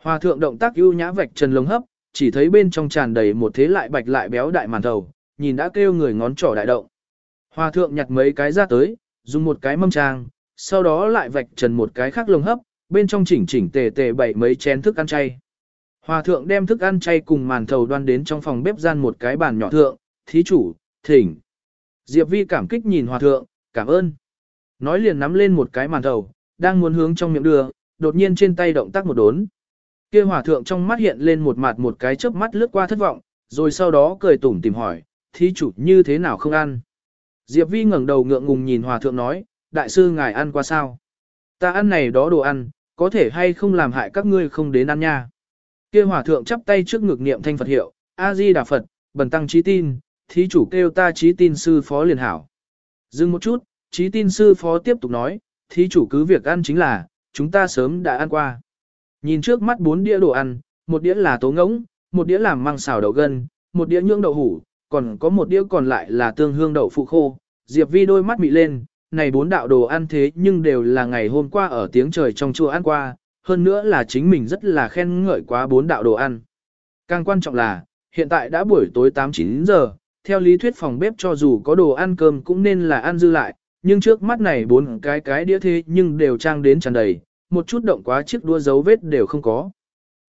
A: Hòa thượng động tác ưu nhã vạch trần lồng hấp, chỉ thấy bên trong tràn đầy một thế lại bạch lại béo đại màn thầu, nhìn đã kêu người ngón trỏ đại động. Hòa thượng nhặt mấy cái ra tới, dùng một cái mâm trang, sau đó lại vạch trần một cái khác lồng hấp, bên trong chỉnh chỉnh tề tề bảy mấy chén thức ăn chay. Hòa thượng đem thức ăn chay cùng màn thầu đoan đến trong phòng bếp gian một cái bàn nhỏ thượng, thí chủ, thỉnh. Diệp Vi cảm kích nhìn hòa thượng, cảm ơn. Nói liền nắm lên một cái màn thầu, đang muốn hướng trong miệng đưa, đột nhiên trên tay động tác một đốn. Kia hòa thượng trong mắt hiện lên một mặt một cái chớp mắt lướt qua thất vọng, rồi sau đó cười tủm tìm hỏi, thí chủ như thế nào không ăn. Diệp Vi ngẩng đầu ngượng ngùng nhìn hòa thượng nói, đại sư ngài ăn qua sao? Ta ăn này đó đồ ăn, có thể hay không làm hại các ngươi không đến ăn nha. Kia hòa thượng chắp tay trước ngực niệm thanh Phật hiệu, A-di Đà Phật, bần tăng trí tin, thí chủ kêu ta trí tin sư phó liền hảo. Dừng một chút, trí tin sư phó tiếp tục nói, thí chủ cứ việc ăn chính là, chúng ta sớm đã ăn qua. Nhìn trước mắt bốn đĩa đồ ăn, một đĩa là tố ngỗng, một đĩa làm măng xào đậu gân, một đĩa nhưỡng đậu hủ, còn có một đĩa còn lại là tương hương đậu phụ khô. Diệp Vi đôi mắt mị lên, này bốn đạo đồ ăn thế nhưng đều là ngày hôm qua ở tiếng trời trong chùa ăn qua, hơn nữa là chính mình rất là khen ngợi quá bốn đạo đồ ăn. Càng quan trọng là, hiện tại đã buổi tối 8-9 giờ, theo lý thuyết phòng bếp cho dù có đồ ăn cơm cũng nên là ăn dư lại, nhưng trước mắt này bốn cái cái đĩa thế nhưng đều trang đến tràn đầy, một chút động quá chiếc đũa dấu vết đều không có.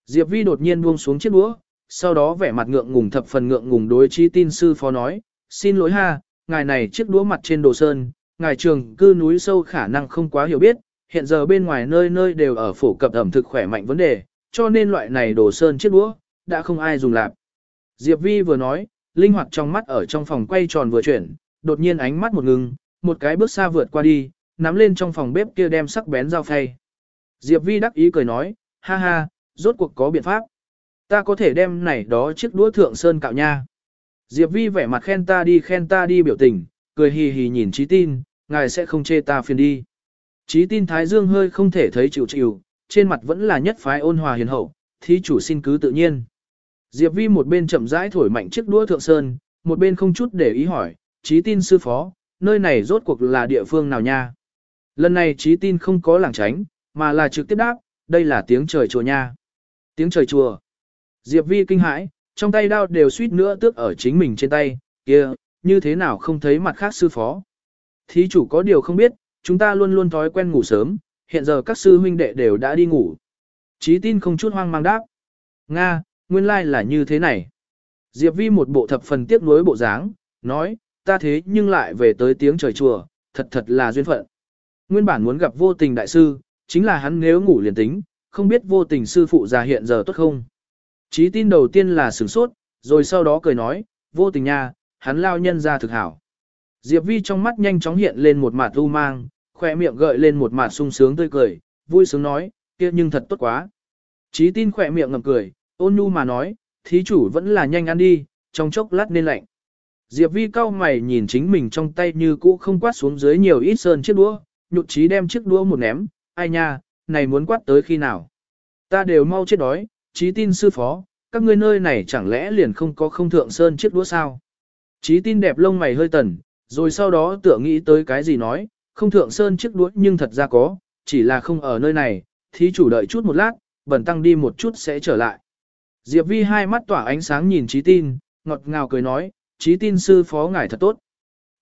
A: Diệp Vi đột nhiên buông xuống chiếc đũa, sau đó vẻ mặt ngượng ngùng thập phần ngượng ngùng đối chi tin sư phó nói, xin lỗi ha, ngài này chiếc đũa mặt trên đồ sơn, ngài trường cư núi sâu khả năng không quá hiểu biết, hiện giờ bên ngoài nơi nơi đều ở phổ cập ẩm thực khỏe mạnh vấn đề, cho nên loại này đồ sơn chiếc đũa, đã không ai dùng lạp. Diệp Vi vừa nói, linh hoạt trong mắt ở trong phòng quay tròn vừa chuyển, đột nhiên ánh mắt một ngừng, một cái bước xa vượt qua đi, nắm lên trong phòng bếp kia đem sắc bén dao phay. Diệp Vi đắc ý cười nói, ha ha, rốt cuộc có biện pháp. Ta có thể đem này đó chiếc đũa thượng sơn cạo nha. Diệp Vi vẻ mặt khen ta đi khen ta đi biểu tình, cười hì hì nhìn trí tin, ngài sẽ không chê ta phiền đi. Trí tin Thái Dương hơi không thể thấy chịu chịu, trên mặt vẫn là nhất phái ôn hòa hiền hậu, thí chủ xin cứ tự nhiên. Diệp Vi một bên chậm rãi thổi mạnh chiếc đũa thượng sơn, một bên không chút để ý hỏi, trí tin sư phó, nơi này rốt cuộc là địa phương nào nha? Lần này trí tin không có lảng tránh, mà là trực tiếp đáp, đây là tiếng trời chùa nha. Tiếng trời chùa. Diệp Vi kinh hãi, trong tay đao đều suýt nữa tước ở chính mình trên tay, kia, như thế nào không thấy mặt khác sư phó. Thí chủ có điều không biết, chúng ta luôn luôn thói quen ngủ sớm, hiện giờ các sư huynh đệ đều đã đi ngủ. Chí tin không chút hoang mang đáp. Nga, nguyên lai là như thế này. Diệp Vi một bộ thập phần tiếc nuối bộ dáng, nói, ta thế nhưng lại về tới tiếng trời chùa, thật thật là duyên phận. Nguyên bản muốn gặp vô tình đại sư, chính là hắn nếu ngủ liền tính, không biết vô tình sư phụ già hiện giờ tốt không. Chí tin đầu tiên là sửng sốt, rồi sau đó cười nói, vô tình nha, hắn lao nhân ra thực hảo. Diệp Vi trong mắt nhanh chóng hiện lên một mặt u mang, khoe miệng gợi lên một mặt sung sướng tươi cười, vui sướng nói, kia nhưng thật tốt quá. Chí tin khoe miệng ngậm cười, ôn nhu mà nói, thí chủ vẫn là nhanh ăn đi, trong chốc lát nên lạnh. Diệp Vi cau mày nhìn chính mình trong tay như cũ không quát xuống dưới nhiều ít sơn chiếc đũa, nhụt chí đem chiếc đũa một ném, ai nha, này muốn quát tới khi nào. Ta đều mau chết đói, chí tin sư phó, các ngươi nơi này chẳng lẽ liền không có không thượng sơn chiếc đũa sao. Chí tin đẹp lông mày hơi tần, rồi sau đó tựa nghĩ tới cái gì nói, không thượng sơn chiếc đũa nhưng thật ra có, chỉ là không ở nơi này, thí chủ đợi chút một lát, bẩn tăng đi một chút sẽ trở lại. Diệp Vi hai mắt tỏa ánh sáng nhìn Chí tin, ngọt ngào cười nói, trí tin sư phó ngài thật tốt.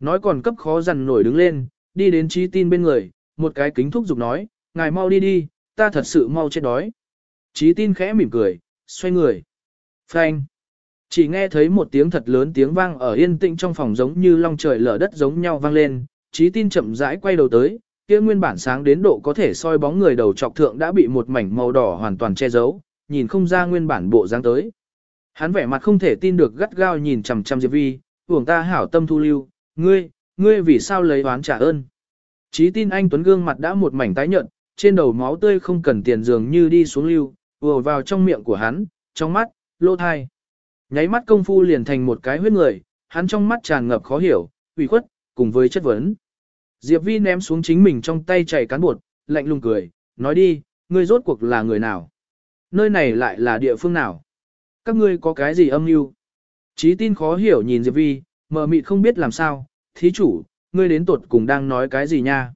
A: Nói còn cấp khó dằn nổi đứng lên, đi đến trí tin bên người, một cái kính thúc giục nói, ngài mau đi đi, ta thật sự mau chết đói. Trí tin khẽ mỉm cười, xoay người. Phanh. Chỉ nghe thấy một tiếng thật lớn tiếng vang ở yên tĩnh trong phòng giống như long trời lở đất giống nhau vang lên, trí tin chậm rãi quay đầu tới, kia nguyên bản sáng đến độ có thể soi bóng người đầu trọc thượng đã bị một mảnh màu đỏ hoàn toàn che giấu, nhìn không ra nguyên bản bộ dáng tới. Hắn vẻ mặt không thể tin được gắt gao nhìn chằm chằm Diệp Vi, "Uổng ta hảo tâm thu lưu, ngươi, ngươi vì sao lấy oán trả ơn?" Chí tin anh Tuấn gương mặt đã một mảnh tái nhợt, trên đầu máu tươi không cần tiền dường như đi xuống lưu, ùa vào trong miệng của hắn, trong mắt, lô thai. Nháy mắt công phu liền thành một cái huyết người, hắn trong mắt tràn ngập khó hiểu, ủy khuất, cùng với chất vấn. Diệp Vi ném xuống chính mình trong tay chảy cán bột, lạnh lùng cười, nói đi, ngươi rốt cuộc là người nào? Nơi này lại là địa phương nào? Các ngươi có cái gì âm mưu? Chí tin khó hiểu nhìn Diệp Vi, mờ mịt không biết làm sao, thí chủ, ngươi đến tuột cùng đang nói cái gì nha?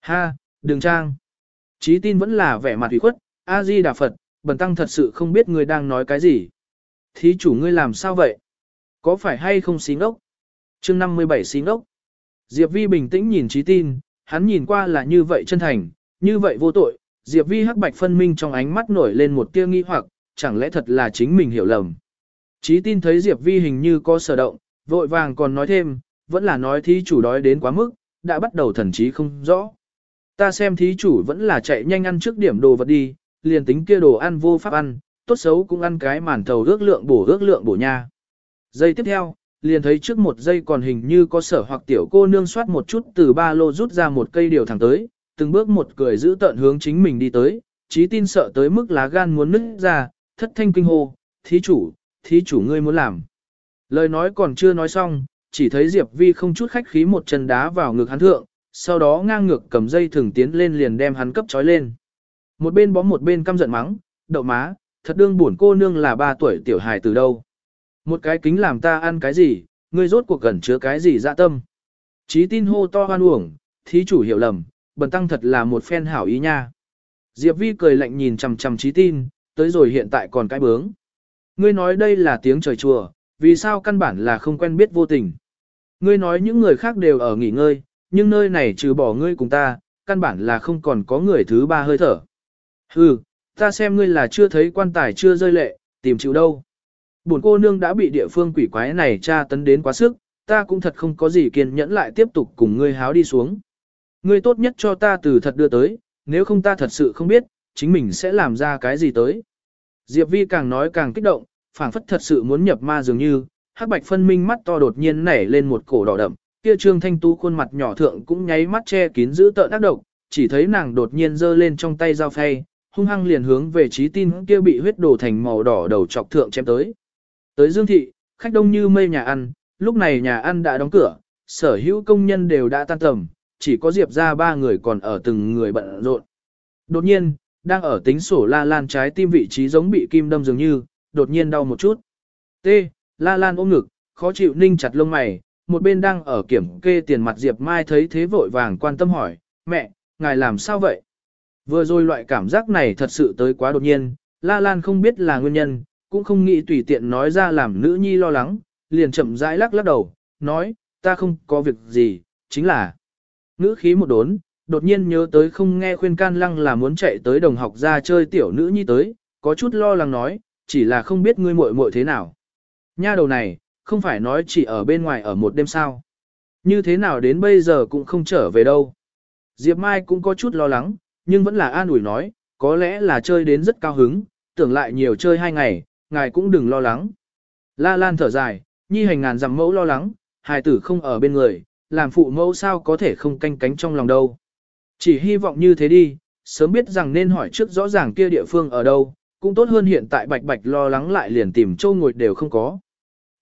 A: Ha, đừng trang. Chí tin vẫn là vẻ mặt ủy khuất, A-di Đà Phật, bần tăng thật sự không biết ngươi đang nói cái gì. Thí chủ ngươi làm sao vậy? Có phải hay không xí ngốc? chương 57 xí ngốc. Diệp Vi bình tĩnh nhìn trí tin, hắn nhìn qua là như vậy chân thành, như vậy vô tội. Diệp Vi hắc bạch phân minh trong ánh mắt nổi lên một tia nghi hoặc, chẳng lẽ thật là chính mình hiểu lầm. chí tin thấy Diệp Vi hình như có sở động, vội vàng còn nói thêm, vẫn là nói thí chủ đói đến quá mức, đã bắt đầu thần trí không rõ. Ta xem thí chủ vẫn là chạy nhanh ăn trước điểm đồ vật đi, liền tính kia đồ ăn vô pháp ăn, tốt xấu cũng ăn cái màn thầu ước lượng bổ ước lượng bổ nha. Giây tiếp theo, liền thấy trước một giây còn hình như có sở hoặc tiểu cô nương soát một chút từ ba lô rút ra một cây điều thẳng tới, từng bước một cười giữ tận hướng chính mình đi tới, trí tin sợ tới mức lá gan muốn nứt ra, thất thanh kinh hô, thí chủ, thí chủ ngươi muốn làm. Lời nói còn chưa nói xong, chỉ thấy Diệp Vi không chút khách khí một chân đá vào ngực hắn thượng, sau đó ngang ngược cầm dây thừng tiến lên liền đem hắn cấp trói lên. Một bên bó một bên căm giận mắng, đậu má, thật đương buồn cô nương là ba tuổi tiểu hài từ đâu. Một cái kính làm ta ăn cái gì, ngươi rốt cuộc gần chứa cái gì dạ tâm. Chí tin hô to hoan uổng, thí chủ hiểu lầm, bần tăng thật là một phen hảo ý nha. Diệp Vi cười lạnh nhìn chằm chằm chí tin, tới rồi hiện tại còn cái bướng. Ngươi nói đây là tiếng trời chùa, vì sao căn bản là không quen biết vô tình. Ngươi nói những người khác đều ở nghỉ ngơi, nhưng nơi này trừ bỏ ngươi cùng ta, căn bản là không còn có người thứ ba hơi thở. Hừ, ta xem ngươi là chưa thấy quan tài chưa rơi lệ, tìm chịu đâu. Bổn cô nương đã bị địa phương quỷ quái này tra tấn đến quá sức, ta cũng thật không có gì kiên nhẫn lại tiếp tục cùng ngươi háo đi xuống. Ngươi tốt nhất cho ta từ thật đưa tới, nếu không ta thật sự không biết, chính mình sẽ làm ra cái gì tới. Diệp Vi càng nói càng kích động, phảng phất thật sự muốn nhập ma dường như, hắc bạch phân minh mắt to đột nhiên nảy lên một cổ đỏ đậm, kia trương thanh tú khuôn mặt nhỏ thượng cũng nháy mắt che kín giữ tợn ác độc, chỉ thấy nàng đột nhiên giơ lên trong tay dao phay, hung hăng liền hướng về trí tin kia bị huyết đổ thành màu đỏ đầu chọc thượng chém tới. Tới Dương Thị, khách đông như mây nhà ăn, lúc này nhà ăn đã đóng cửa, sở hữu công nhân đều đã tan tầm, chỉ có Diệp ra ba người còn ở từng người bận rộn. Đột nhiên, đang ở tính sổ la lan trái tim vị trí giống bị kim đâm dường như, đột nhiên đau một chút. T. La lan ôm ngực, khó chịu ninh chặt lông mày, một bên đang ở kiểm kê tiền mặt Diệp Mai thấy thế vội vàng quan tâm hỏi, mẹ, ngài làm sao vậy? Vừa rồi loại cảm giác này thật sự tới quá đột nhiên, La Lan không biết là nguyên nhân, cũng không nghĩ tùy tiện nói ra làm nữ nhi lo lắng, liền chậm rãi lắc lắc đầu, nói, ta không có việc gì, chính là nữ khí một đốn, đột nhiên nhớ tới không nghe khuyên can lăng là muốn chạy tới đồng học ra chơi tiểu nữ nhi tới, có chút lo lắng nói, chỉ là không biết ngươi muội muội thế nào. Nha đầu này, không phải nói chỉ ở bên ngoài ở một đêm sao. Như thế nào đến bây giờ cũng không trở về đâu. Diệp Mai cũng có chút lo lắng, nhưng vẫn là an ủi nói, có lẽ là chơi đến rất cao hứng, tưởng lại nhiều chơi hai ngày, ngài cũng đừng lo lắng. La Lan thở dài, nhi hành ngàn dặm mẫu lo lắng, hài tử không ở bên người, làm phụ mẫu sao có thể không canh cánh trong lòng đâu. Chỉ hy vọng như thế đi, sớm biết rằng nên hỏi trước rõ ràng kia địa phương ở đâu, cũng tốt hơn hiện tại bạch bạch lo lắng lại liền tìm châu ngồi đều không có.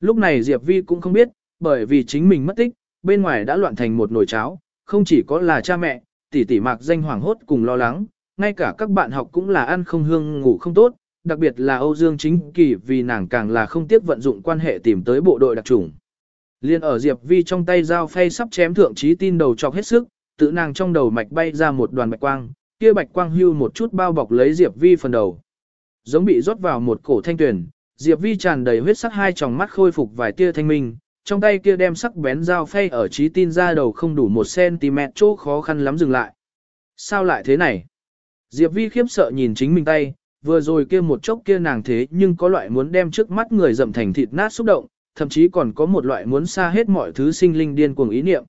A: Lúc này Diệp Vi cũng không biết, bởi vì chính mình mất tích, bên ngoài đã loạn thành một nồi cháo, không chỉ có là cha mẹ, tỷ tỷ mạc danh hoảng hốt cùng lo lắng, ngay cả các bạn học cũng là ăn không hương ngủ không tốt, đặc biệt là Âu Dương Chính Kỳ vì nàng càng là không tiếc vận dụng quan hệ tìm tới bộ đội đặc trùng. Liên ở Diệp Vi trong tay dao phay sắp chém thượng trí tin đầu chọc hết sức, tự nàng trong đầu mạch bay ra một đoàn bạch quang, kia bạch quang hưu một chút bao bọc lấy Diệp Vi phần đầu. Giống bị rót vào một cổ thanh tuyển, Diệp Vi tràn đầy huyết sắc hai tròng mắt khôi phục vài tia thanh minh, trong tay kia đem sắc bén dao phay ở trí tin ra đầu không đủ một cm chỗ khó khăn lắm dừng lại. Sao lại thế này? Diệp Vi khiếp sợ nhìn chính mình tay, vừa rồi kia một chốc kia nàng thế nhưng có loại muốn đem trước mắt người dậm thành thịt nát xúc động, thậm chí còn có một loại muốn xa hết mọi thứ sinh linh điên cuồng ý niệm.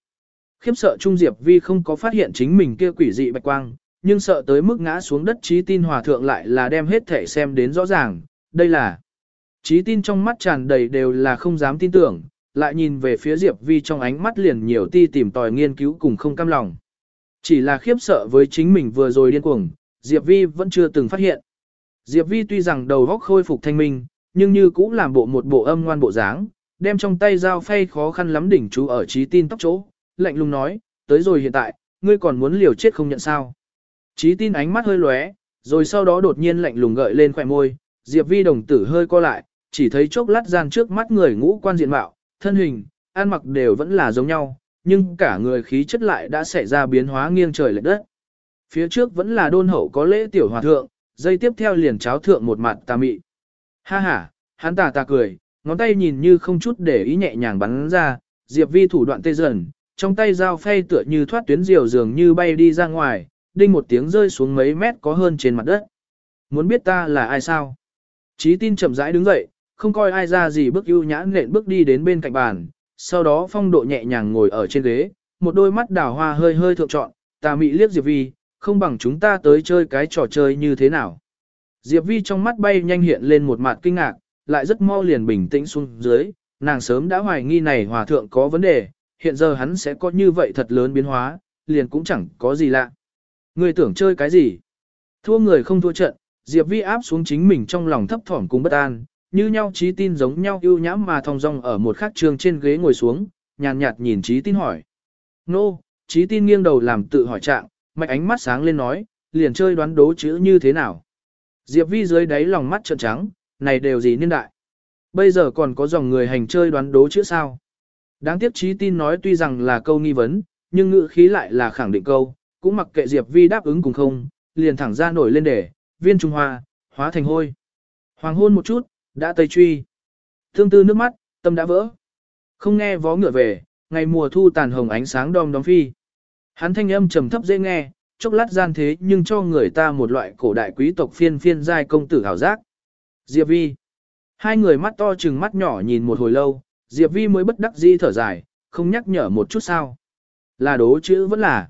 A: Khiếp sợ Trung Diệp Vi không có phát hiện chính mình kia quỷ dị bạch quang, nhưng sợ tới mức ngã xuống đất trí tin hòa thượng lại là đem hết thể xem đến rõ ràng, đây là trí tin trong mắt tràn đầy đều là không dám tin tưởng, lại nhìn về phía Diệp Vi trong ánh mắt liền nhiều ti tìm tòi nghiên cứu cùng không cam lòng. Chỉ là khiếp sợ với chính mình vừa rồi điên cuồng, Diệp Vi vẫn chưa từng phát hiện. Diệp Vi tuy rằng đầu óc khôi phục thanh minh, nhưng như cũng làm bộ một bộ âm ngoan bộ dáng, đem trong tay dao phay khó khăn lắm đỉnh chú ở trí tin tóc chỗ, lạnh lùng nói, tới rồi hiện tại, ngươi còn muốn liều chết không nhận sao. Chí tin ánh mắt hơi lóe, rồi sau đó đột nhiên lạnh lùng gợi lên khỏe môi, Diệp Vi đồng tử hơi co lại, chỉ thấy chốc lát gian trước mắt người ngũ quan diện mạo, thân hình, ăn mặc đều vẫn là giống nhau, nhưng cả người khí chất lại đã xảy ra biến hóa nghiêng trời lệch đất. Phía trước vẫn là đôn hậu có lễ tiểu hòa thượng, dây tiếp theo liền cháo thượng một mặt tà mị. Ha ha, hắn tà tà cười, ngón tay nhìn như không chút để ý nhẹ nhàng bắn ra, Diệp Vi thủ đoạn tê dần, trong tay dao phay tựa như thoát tuyến diều dường như bay đi ra ngoài, đinh một tiếng rơi xuống mấy mét có hơn trên mặt đất. Muốn biết ta là ai sao? Chí tin chậm rãi đứng dậy, không coi ai ra gì bước ưu nhã nện bước đi đến bên cạnh bàn, sau đó phong độ nhẹ nhàng ngồi ở trên ghế, một đôi mắt đào hoa hơi hơi thượng trọn, ta mị liếc Diệp Vi, không bằng chúng ta tới chơi cái trò chơi như thế nào. Diệp Vi trong mắt bay nhanh hiện lên một mặt kinh ngạc, lại rất mau liền bình tĩnh xuống dưới, nàng sớm đã hoài nghi này hòa thượng có vấn đề, hiện giờ hắn sẽ có như vậy thật lớn biến hóa, liền cũng chẳng có gì lạ. Người tưởng chơi cái gì? Thua người không thua trận, Diệp Vi áp xuống chính mình trong lòng thấp thỏm cùng bất an, như nhau trí tin giống nhau ưu nhãm mà thong dong ở một khắc trường trên ghế ngồi xuống, nhàn nhạt nhìn trí tin hỏi. Nô, no, trí tin nghiêng đầu làm tự hỏi trạng, mạch ánh mắt sáng lên nói, liền chơi đoán đố chữ như thế nào. Diệp Vi dưới đáy lòng mắt trợn trắng, này đều gì niên đại. Bây giờ còn có dòng người hành chơi đoán đố chữ sao. Đáng tiếc trí tin nói tuy rằng là câu nghi vấn, nhưng ngữ khí lại là khẳng định câu, cũng mặc kệ Diệp Vi đáp ứng cùng không, liền thẳng ra nổi lên để, viên trung hoa, hóa thành hôi. Hoàng hôn một chút, đã tây truy. Thương tư nước mắt, tâm đã vỡ. Không nghe vó ngựa về, ngày mùa thu tàn hồng ánh sáng đom đóm phi. Hắn thanh âm trầm thấp dễ nghe, chốc lát gian thế nhưng cho người ta một loại cổ đại quý tộc phiên phiên giai công tử hảo giác. Diệp Vi. Hai người mắt to chừng mắt nhỏ nhìn một hồi lâu, Diệp Vi mới bất đắc dĩ thở dài, không nhắc nhở một chút sao. Là đố chữ vẫn là.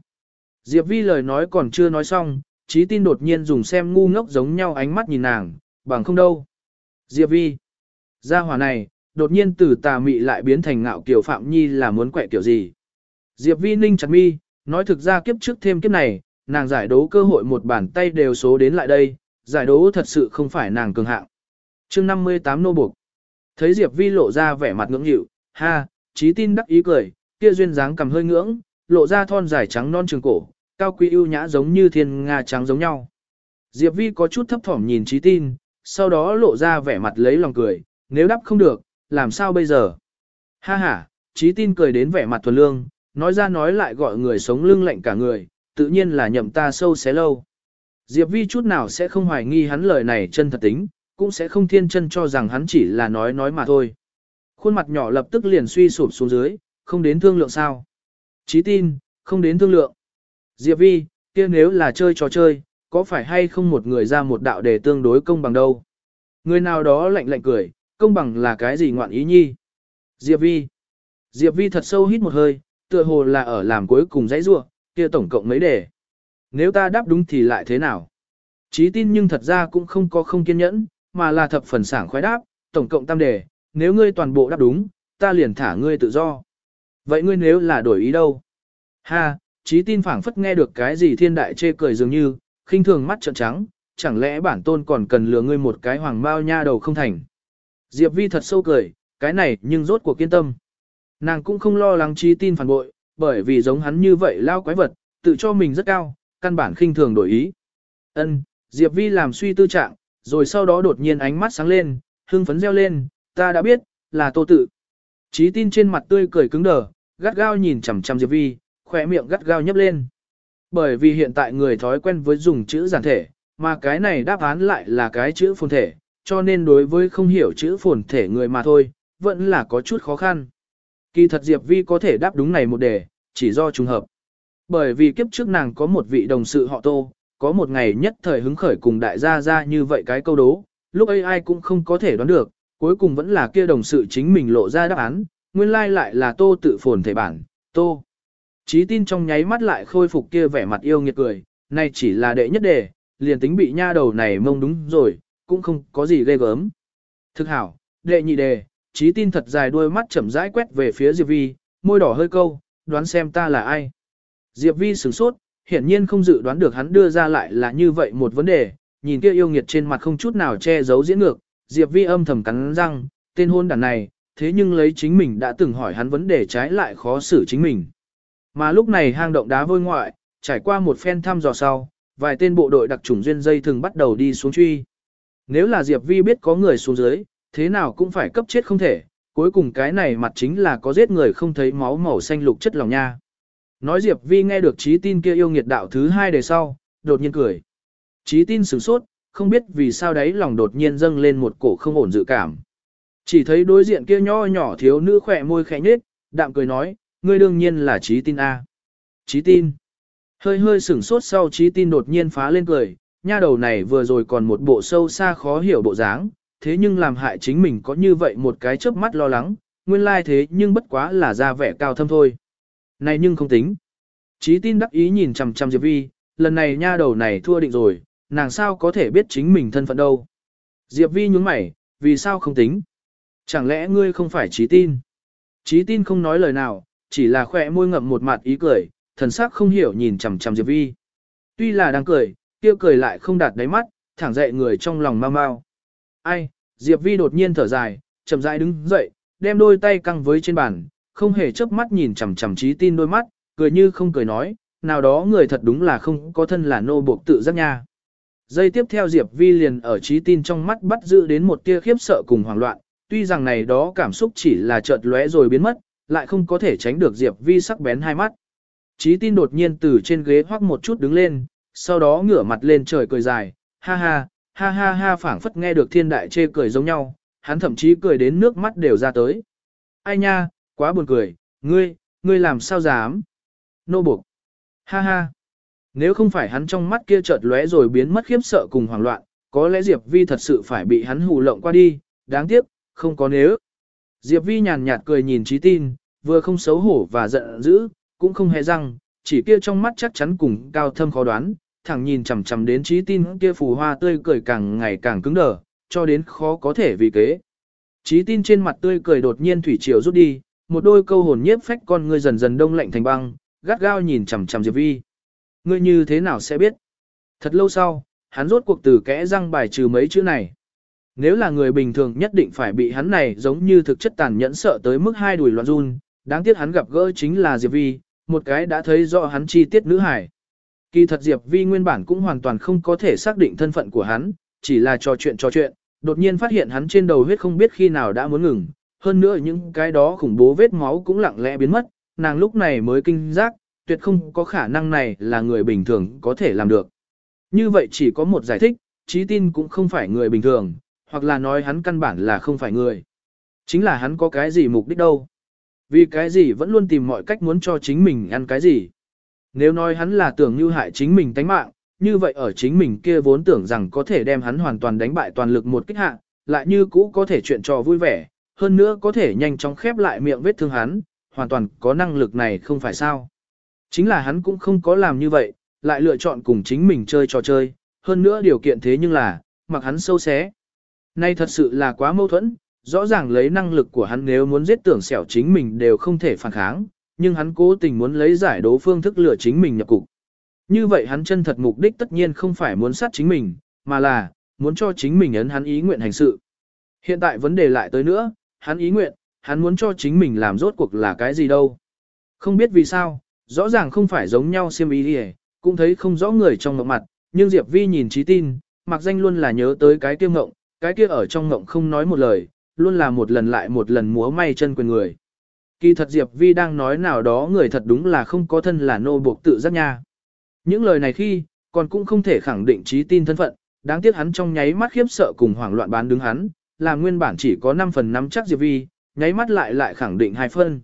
A: Diệp Vi lời nói còn chưa nói xong, trí tin đột nhiên dùng xem ngu ngốc giống nhau ánh mắt nhìn nàng, bằng không đâu. Diệp Vi. Gia hỏa này, đột nhiên từ tà mị lại biến thành ngạo kiểu Phạm Nhi là muốn quẹ kiểu gì. Diệp Vi ninh chặt mi, nói thực ra kiếp trước thêm kiếp này, nàng giải đấu cơ hội một bàn tay đều số đến lại đây, giải đấu thật sự không phải nàng cường hạng. chương 58 nô buộc. Thấy Diệp Vi lộ ra vẻ mặt ngưỡng nghịu, ha, trí tin đắc ý cười, kia duyên dáng cầm hơi ngưỡng, lộ ra thon dài trắng non trường cổ, cao quý ưu nhã giống như thiên nga trắng giống nhau. Diệp Vi có chút thấp thỏm nhìn trí tin, sau đó lộ ra vẻ mặt lấy lòng cười, nếu đáp không được, làm sao bây giờ? Ha ha, trí tin cười đến vẻ mặt thuần lương, nói ra nói lại gọi người sống lưng lạnh cả người, tự nhiên là nhậm ta sâu xé lâu. Diệp Vi chút nào sẽ không hoài nghi hắn lời này chân thật tính, cũng sẽ không thiên chân cho rằng hắn chỉ là nói nói mà thôi. Khuôn mặt nhỏ lập tức liền suy sụp xuống dưới, không đến thương lượng sao. Chí tin, không đến thương lượng. Diệp Vi, kia nếu là chơi trò chơi, có phải hay không một người ra một đạo để tương đối công bằng đâu? Người nào đó lạnh lạnh cười, công bằng là cái gì ngoạn ý nhi? Diệp Vi. Diệp Vi thật sâu hít một hơi, tựa hồ là ở làm cuối cùng dãy rua, kia tổng cộng mấy đề. Nếu ta đáp đúng thì lại thế nào? Chí tin nhưng thật ra cũng không có không kiên nhẫn, mà là thập phần sảng khoái đáp, tổng cộng tam đề, nếu ngươi toàn bộ đáp đúng, ta liền thả ngươi tự do. Vậy ngươi nếu là đổi ý đâu? Ha, trí tin phảng phất nghe được cái gì thiên đại chê cười dường như, khinh thường mắt trợn trắng, chẳng lẽ bản tôn còn cần lừa ngươi một cái hoàng bao nha đầu không thành. Diệp Vi thật sâu cười, cái này nhưng rốt cuộc kiên tâm. Nàng cũng không lo lắng trí tin phản bội, bởi vì giống hắn như vậy lao quái vật, tự cho mình rất cao, căn bản khinh thường đổi ý. Ân, Diệp Vi làm suy tư trạng, rồi sau đó đột nhiên ánh mắt sáng lên, hưng phấn reo lên, ta đã biết, là tô tự. Chí tin trên mặt tươi cười cứng đờ, gắt gao nhìn chằm chằm Diệp Vi, khỏe miệng gắt gao nhấp lên. Bởi vì hiện tại người thói quen với dùng chữ giản thể, mà cái này đáp án lại là cái chữ phồn thể, cho nên đối với không hiểu chữ phồn thể người mà thôi, vẫn là có chút khó khăn. Kỳ thật Diệp Vi có thể đáp đúng này một đề, chỉ do trùng hợp. Bởi vì kiếp trước nàng có một vị đồng sự họ tô, có một ngày nhất thời hứng khởi cùng đại gia ra như vậy cái câu đố, lúc ấy ai cũng không có thể đoán được, cuối cùng vẫn là kia đồng sự chính mình lộ ra đáp án, nguyên lai like lại là tô tự phồn thể bản, tô. Chí tin trong nháy mắt lại khôi phục kia vẻ mặt yêu nghiệt cười, này chỉ là đệ nhất đề, liền tính bị nha đầu này mông đúng rồi, cũng không có gì ghê gớm. Thực hảo, đệ nhị đề, chí tin thật dài đôi mắt chậm rãi quét về phía Diệp Vi, môi đỏ hơi câu, đoán xem ta là ai. Diệp Vi sửng sốt, hiển nhiên không dự đoán được hắn đưa ra lại là như vậy một vấn đề, nhìn kia yêu nghiệt trên mặt không chút nào che giấu diễn ngược, Diệp Vi âm thầm cắn răng, tên hôn đàn này, thế nhưng lấy chính mình đã từng hỏi hắn vấn đề trái lại khó xử chính mình. Mà lúc này hang động đá vôi ngoại, trải qua một phen thăm dò sau, vài tên bộ đội đặc trùng duyên dây thường bắt đầu đi xuống truy. Nếu là Diệp Vi biết có người xuống dưới, thế nào cũng phải cấp chết không thể, cuối cùng cái này mặt chính là có giết người không thấy máu màu xanh lục chất lòng nha. Nói Diệp Vi nghe được trí tin kia yêu nghiệt đạo thứ hai đề sau, đột nhiên cười. Trí tin sửng sốt, không biết vì sao đấy lòng đột nhiên dâng lên một cổ không ổn dự cảm. Chỉ thấy đối diện kia nho nhỏ thiếu nữ khỏe môi khẽ nhếch, đạm cười nói, ngươi đương nhiên là trí tin A. Trí tin. Hơi hơi sửng sốt sau trí tin đột nhiên phá lên cười, nha đầu này vừa rồi còn một bộ sâu xa khó hiểu bộ dáng, thế nhưng làm hại chính mình có như vậy một cái chớp mắt lo lắng, nguyên lai thế nhưng bất quá là ra vẻ cao thâm thôi. Này nhưng không tính. Chí tin đắc ý nhìn chằm chằm Diệp Vi, lần này nha đầu này thua định rồi, nàng sao có thể biết chính mình thân phận đâu. Diệp Vi nhướng mày, vì sao không tính? Chẳng lẽ ngươi không phải Chí tin? Chí tin không nói lời nào, chỉ là khỏe môi ngậm một mặt ý cười, thần sắc không hiểu nhìn chằm chằm Diệp Vi. Tuy là đang cười, kia cười lại không đạt đáy mắt, thẳng dậy người trong lòng mau mau. Ai, Diệp Vi đột nhiên thở dài, chậm rãi đứng dậy, đem đôi tay căng với trên bàn, không hề chớp mắt nhìn chằm chằm trí tin đôi mắt, cười như không cười nói, nào đó người thật đúng là không có thân là nô buộc tự giác nha. Giây tiếp theo Diệp Vi liền ở trí tin trong mắt bắt giữ đến một tia khiếp sợ cùng hoảng loạn, tuy rằng này đó cảm xúc chỉ là chợt lóe rồi biến mất, lại không có thể tránh được Diệp Vi sắc bén hai mắt. Chí tin đột nhiên từ trên ghế hoắc một chút đứng lên, sau đó ngửa mặt lên trời cười dài, ha ha, ha ha ha phảng phất nghe được thiên đại chê cười giống nhau, hắn thậm chí cười đến nước mắt đều ra tới. Ai nha, quá buồn cười, ngươi, ngươi làm sao dám? Nô buộc. Ha ha. Nếu không phải hắn trong mắt kia chợt lóe rồi biến mất khiếp sợ cùng hoảng loạn, có lẽ Diệp Vi thật sự phải bị hắn hù lộng qua đi, đáng tiếc, không có nếu. Diệp Vi nhàn nhạt cười nhìn trí tin, vừa không xấu hổ và giận dữ, cũng không hề răng, chỉ kia trong mắt chắc chắn cùng cao thâm khó đoán, thẳng nhìn chằm chằm đến trí tin kia phù hoa tươi cười càng ngày càng cứng đờ, cho đến khó có thể vì kế. Trí tin trên mặt tươi cười đột nhiên thủy triều rút đi, một đôi câu hồn nhiếp phách con ngươi dần dần đông lạnh thành băng, gắt gao nhìn chằm chằm Diệp Vi. Ngươi như thế nào sẽ biết? Thật lâu sau, hắn rốt cuộc từ kẽ răng bài trừ mấy chữ này. Nếu là người bình thường nhất định phải bị hắn này giống như thực chất tàn nhẫn sợ tới mức hai đùi loạn run, đáng tiếc hắn gặp gỡ chính là Diệp Vi, một cái đã thấy rõ hắn chi tiết nữ hải. Kỳ thật Diệp Vi nguyên bản cũng hoàn toàn không có thể xác định thân phận của hắn, chỉ là trò chuyện trò chuyện, đột nhiên phát hiện hắn trên đầu huyết không biết khi nào đã muốn ngừng, hơn nữa những cái đó khủng bố vết máu cũng lặng lẽ biến mất, nàng lúc này mới kinh giác, tuyệt không có khả năng này là người bình thường có thể làm được. Như vậy chỉ có một giải thích, trí tin cũng không phải người bình thường, hoặc là nói hắn căn bản là không phải người. Chính là hắn có cái gì mục đích đâu. Vì cái gì vẫn luôn tìm mọi cách muốn cho chính mình ăn cái gì. Nếu nói hắn là tưởng như hại chính mình tánh mạng, như vậy ở chính mình kia vốn tưởng rằng có thể đem hắn hoàn toàn đánh bại toàn lực một kích hạ, lại như cũ có thể chuyện trò vui vẻ, hơn nữa có thể nhanh chóng khép lại miệng vết thương hắn, hoàn toàn có năng lực này không phải sao. Chính là hắn cũng không có làm như vậy, lại lựa chọn cùng chính mình chơi trò chơi, hơn nữa điều kiện thế nhưng là, mặc hắn sâu xé. Nay thật sự là quá mâu thuẫn, rõ ràng lấy năng lực của hắn nếu muốn giết tưởng xẻo chính mình đều không thể phản kháng, nhưng hắn cố tình muốn lấy giải đố phương thức lựa chính mình nhập cục. Như vậy hắn chân thật mục đích tất nhiên không phải muốn sát chính mình, mà là, muốn cho chính mình ấn hắn ý nguyện hành sự. Hiện tại vấn đề lại tới nữa, hắn ý nguyện, hắn muốn cho chính mình làm rốt cuộc là cái gì đâu. Không biết vì sao, rõ ràng không phải giống nhau siêm ý đi cũng thấy không rõ người trong mộng mặt, nhưng Diệp Vi nhìn trí tin, mặc danh luôn là nhớ tới cái kia ngộng, cái kia ở trong ngộng không nói một lời, luôn là một lần lại một lần múa may chân quyền người. Kỳ thật Diệp Vi đang nói nào đó người thật đúng là không có thân là nô buộc tự giác nha. Những lời này khi, còn cũng không thể khẳng định trí tin thân phận, đáng tiếc hắn trong nháy mắt khiếp sợ cùng hoảng loạn bán đứng hắn, là nguyên bản chỉ có 5 phần 5 chắc Diệp Vi, nháy mắt lại lại khẳng định hai phân.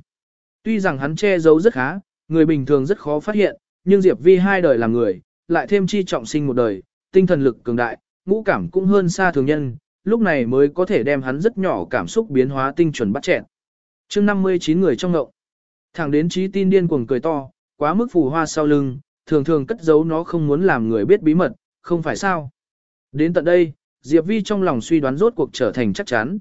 A: Tuy rằng hắn che giấu rất khá, người bình thường rất khó phát hiện, nhưng Diệp Vi hai đời làm người, lại thêm chi trọng sinh một đời, tinh thần lực cường đại, ngũ cảm cũng hơn xa thường nhân, lúc này mới có thể đem hắn rất nhỏ cảm xúc biến hóa tinh chuẩn bắt chẹn. chương 59 người trong ngậu. Thẳng đến trí tin điên cuồng cười to, quá mức phù hoa sau lưng, thường thường cất giấu nó không muốn làm người biết bí mật, không phải sao. Đến tận đây, Diệp Vi trong lòng suy đoán rốt cuộc trở thành chắc chắn.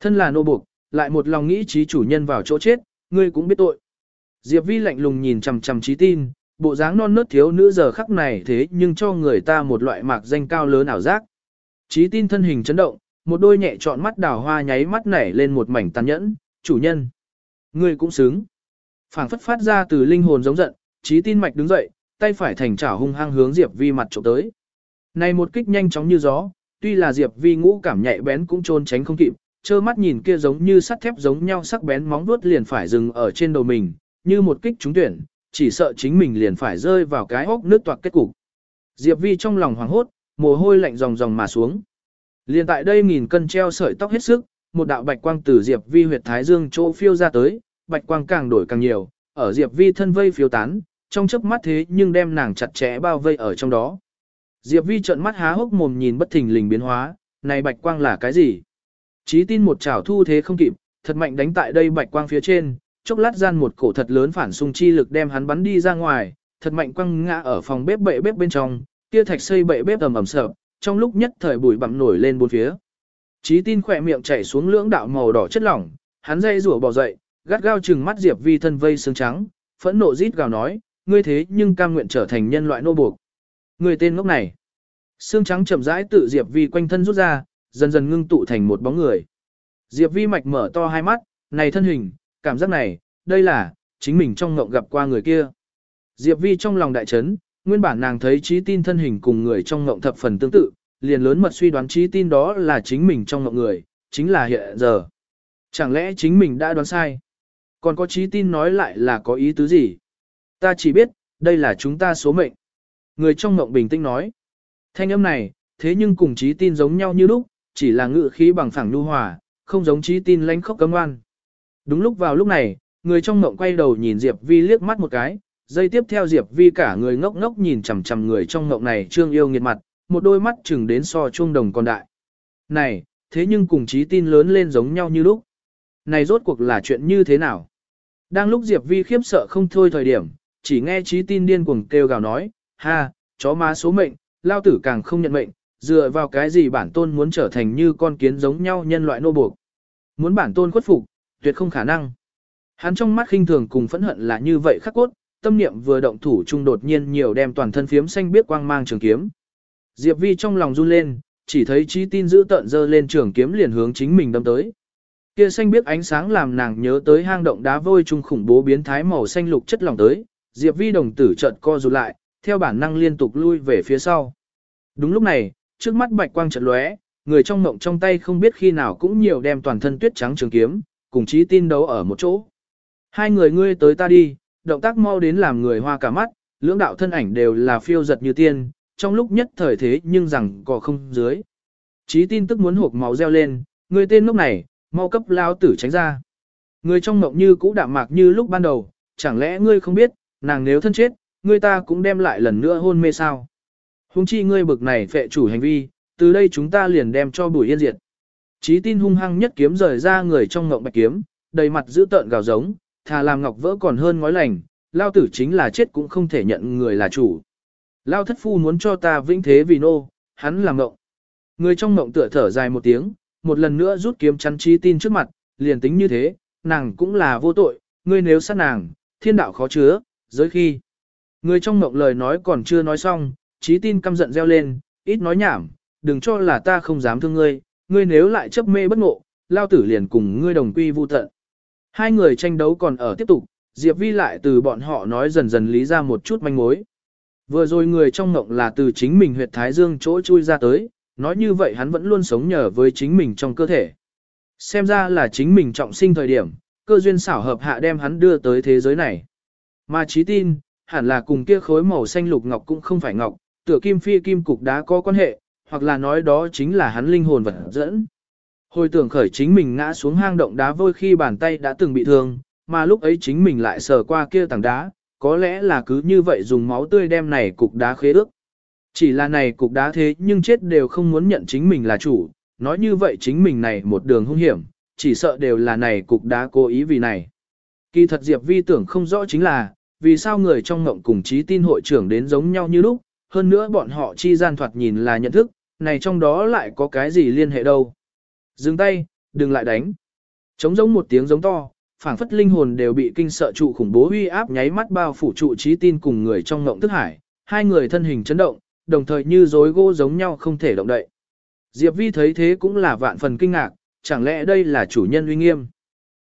A: Thân là nô buộc, lại một lòng nghĩ trí chủ nhân vào chỗ chết, ngươi cũng biết tội. Diệp Vi lạnh lùng nhìn chằm chằm trí tin, bộ dáng non nớt thiếu nữ giờ khắc này thế nhưng cho người ta một loại mạc danh cao lớn ảo giác. Trí tin thân hình chấn động, một đôi nhẹ trọn mắt đào hoa nháy mắt nảy lên một mảnh tàn nhẫn, chủ nhân. Ngươi cũng xứng. phảng phất phát ra từ linh hồn giống giận, trí tin mạch đứng dậy, tay phải thành chảo hung hăng hướng Diệp Vi mặt trộm tới. Này một kích nhanh chóng như gió, tuy là Diệp Vi ngũ cảm nhạy bén cũng trôn tránh không kịp, trơ mắt nhìn kia giống như sắt thép giống nhau sắc bén móng vuốt liền phải dừng ở trên đầu mình, như một kích trúng tuyển, chỉ sợ chính mình liền phải rơi vào cái hốc nước toạc kết cục. Diệp Vi trong lòng hoảng hốt, mồ hôi lạnh ròng ròng mà xuống. Liền tại đây nghìn cân treo sợi tóc hết sức, một đạo bạch quang từ Diệp Vi huyệt thái dương chỗ phiêu ra tới, bạch quang càng đổi càng nhiều, ở Diệp Vi thân vây phiêu tán, trong chớp mắt thế nhưng đem nàng chặt chẽ bao vây ở trong đó. Diệp Vi trợn mắt há hốc mồm nhìn bất thình lình biến hóa, này bạch quang là cái gì? Chí tin một chảo thu thế không kịp, thật mạnh đánh tại đây bạch quang phía trên, chốc lát gian một cổ thật lớn phản xung chi lực đem hắn bắn đi ra ngoài, thật mạnh quăng ngã ở phòng bếp bệ bếp bên trong, kia thạch xây bệ bếp ầm ầm sợ, trong lúc nhất thời bụi bặm nổi lên bốn phía. Chí tin khỏe miệng chảy xuống lưỡng đạo màu đỏ chất lỏng, hắn dây rủa bò dậy, gắt gao chừng mắt Diệp Vi thân vây xương trắng, phẫn nộ rít gào nói, ngươi thế nhưng cam nguyện trở thành nhân loại nô buộc. Người tên ngốc này. Xương trắng chậm rãi tự Diệp Vi quanh thân rút ra, dần dần ngưng tụ thành một bóng người. Diệp Vi mạch mở to hai mắt, này thân hình, cảm giác này, đây là, chính mình trong ngộng gặp qua người kia. Diệp Vi trong lòng đại chấn, nguyên bản nàng thấy trí tin thân hình cùng người trong ngộng thập phần tương tự, liền lớn mật suy đoán trí tin đó là chính mình trong ngộng người, chính là hiện giờ. Chẳng lẽ chính mình đã đoán sai? Còn có trí tin nói lại là có ý tứ gì? Ta chỉ biết, đây là chúng ta số mệnh. Người trong mộng bình tĩnh nói. Thanh âm này, thế nhưng cùng trí tin giống nhau như lúc, chỉ là ngự khí bằng phẳng nhu hòa, không giống trí tin lánh khóc cấm ngoan. Đúng lúc vào lúc này, người trong mộng quay đầu nhìn Diệp Vi liếc mắt một cái, giây tiếp theo Diệp Vi cả người ngốc ngốc nhìn chằm chằm người trong mộng này trương yêu nghiệt mặt, một đôi mắt chừng đến so chuông đồng còn đại. Này, thế nhưng cùng trí tin lớn lên giống nhau như lúc. Này rốt cuộc là chuyện như thế nào? Đang lúc Diệp Vi khiếp sợ không thôi thời điểm, chỉ nghe trí tin điên cuồng kêu gào nói, ha, chó má số mệnh, lao tử càng không nhận mệnh, dựa vào cái gì bản tôn muốn trở thành như con kiến giống nhau nhân loại nô buộc. Muốn bản tôn khuất phục, tuyệt không khả năng. Hắn trong mắt khinh thường cùng phẫn hận là như vậy khắc cốt, tâm niệm vừa động thủ trung đột nhiên nhiều đem toàn thân phiếm xanh biết quang mang trường kiếm. Diệp Vi trong lòng run lên, chỉ thấy trí tin giữ tận dơ lên trường kiếm liền hướng chính mình đâm tới. Kia xanh biết ánh sáng làm nàng nhớ tới hang động đá vôi trung khủng bố biến thái màu xanh lục chất lỏng tới, Diệp Vi đồng tử chợt co rụt lại, theo bản năng liên tục lui về phía sau. Đúng lúc này, trước mắt bạch quang chợt lóe, người trong mộng trong tay không biết khi nào cũng nhiều đem toàn thân tuyết trắng trường kiếm, cùng chí tin đấu ở một chỗ. Hai người ngươi tới ta đi, động tác mau đến làm người hoa cả mắt, lưỡng đạo thân ảnh đều là phiêu giật như tiên, trong lúc nhất thời thế nhưng rằng có không dưới. Chí tin tức muốn hộp máu reo lên, người tên lúc này, mau cấp lao tử tránh ra. Người trong mộng như cũ đạm mạc như lúc ban đầu, chẳng lẽ ngươi không biết, nàng nếu thân chết, ngươi ta cũng đem lại lần nữa hôn mê sao. Hùng chi ngươi bực này phệ chủ hành vi, từ đây chúng ta liền đem cho bùi yên diệt. Chí tin hung hăng nhất kiếm rời ra người trong ngộng bạch kiếm, đầy mặt giữ tợn gào giống, thà làm ngọc vỡ còn hơn ngói lành, lao tử chính là chết cũng không thể nhận người là chủ. Lao thất phu muốn cho ta vĩnh thế vì nô, hắn làm ngộng. Người trong ngộng tựa thở dài một tiếng, một lần nữa rút kiếm chắn Chí tin trước mặt, liền tính như thế, nàng cũng là vô tội, ngươi nếu sát nàng, thiên đạo khó chứa, giới khi. Người trong mộng lời nói còn chưa nói xong, trí tin căm giận reo lên, ít nói nhảm, đừng cho là ta không dám thương ngươi, ngươi nếu lại chấp mê bất ngộ, lao tử liền cùng ngươi đồng quy vu tận. Hai người tranh đấu còn ở tiếp tục, Diệp Vi lại từ bọn họ nói dần dần lý ra một chút manh mối. Vừa rồi người trong ngộng là từ chính mình huyệt thái dương chỗ chui ra tới, nói như vậy hắn vẫn luôn sống nhờ với chính mình trong cơ thể. Xem ra là chính mình trọng sinh thời điểm, cơ duyên xảo hợp hạ đem hắn đưa tới thế giới này. Mà trí tin, hẳn là cùng kia khối màu xanh lục ngọc cũng không phải ngọc, tựa kim phi kim cục đá có quan hệ, hoặc là nói đó chính là hắn linh hồn vật dẫn. Hồi tưởng khởi chính mình ngã xuống hang động đá vôi khi bàn tay đã từng bị thương, mà lúc ấy chính mình lại sờ qua kia tảng đá, có lẽ là cứ như vậy dùng máu tươi đem này cục đá khế ước. Chỉ là này cục đá thế nhưng chết đều không muốn nhận chính mình là chủ, nói như vậy chính mình này một đường hung hiểm, chỉ sợ đều là này cục đá cố ý vì này. Kỳ thật Diệp Vi tưởng không rõ chính là, vì sao người trong ngộng cùng trí tin hội trưởng đến giống nhau như lúc, hơn nữa bọn họ chi gian thoạt nhìn là nhận thức, này trong đó lại có cái gì liên hệ đâu. Dừng tay, đừng lại đánh. Trống giống một tiếng giống to, phảng phất linh hồn đều bị kinh sợ trụ khủng bố uy áp nháy mắt bao phủ trụ trí tin cùng người trong ngộng thức hải, hai người thân hình chấn động, đồng thời như rối gỗ giống nhau không thể động đậy. Diệp Vi thấy thế cũng là vạn phần kinh ngạc, chẳng lẽ đây là chủ nhân uy nghiêm.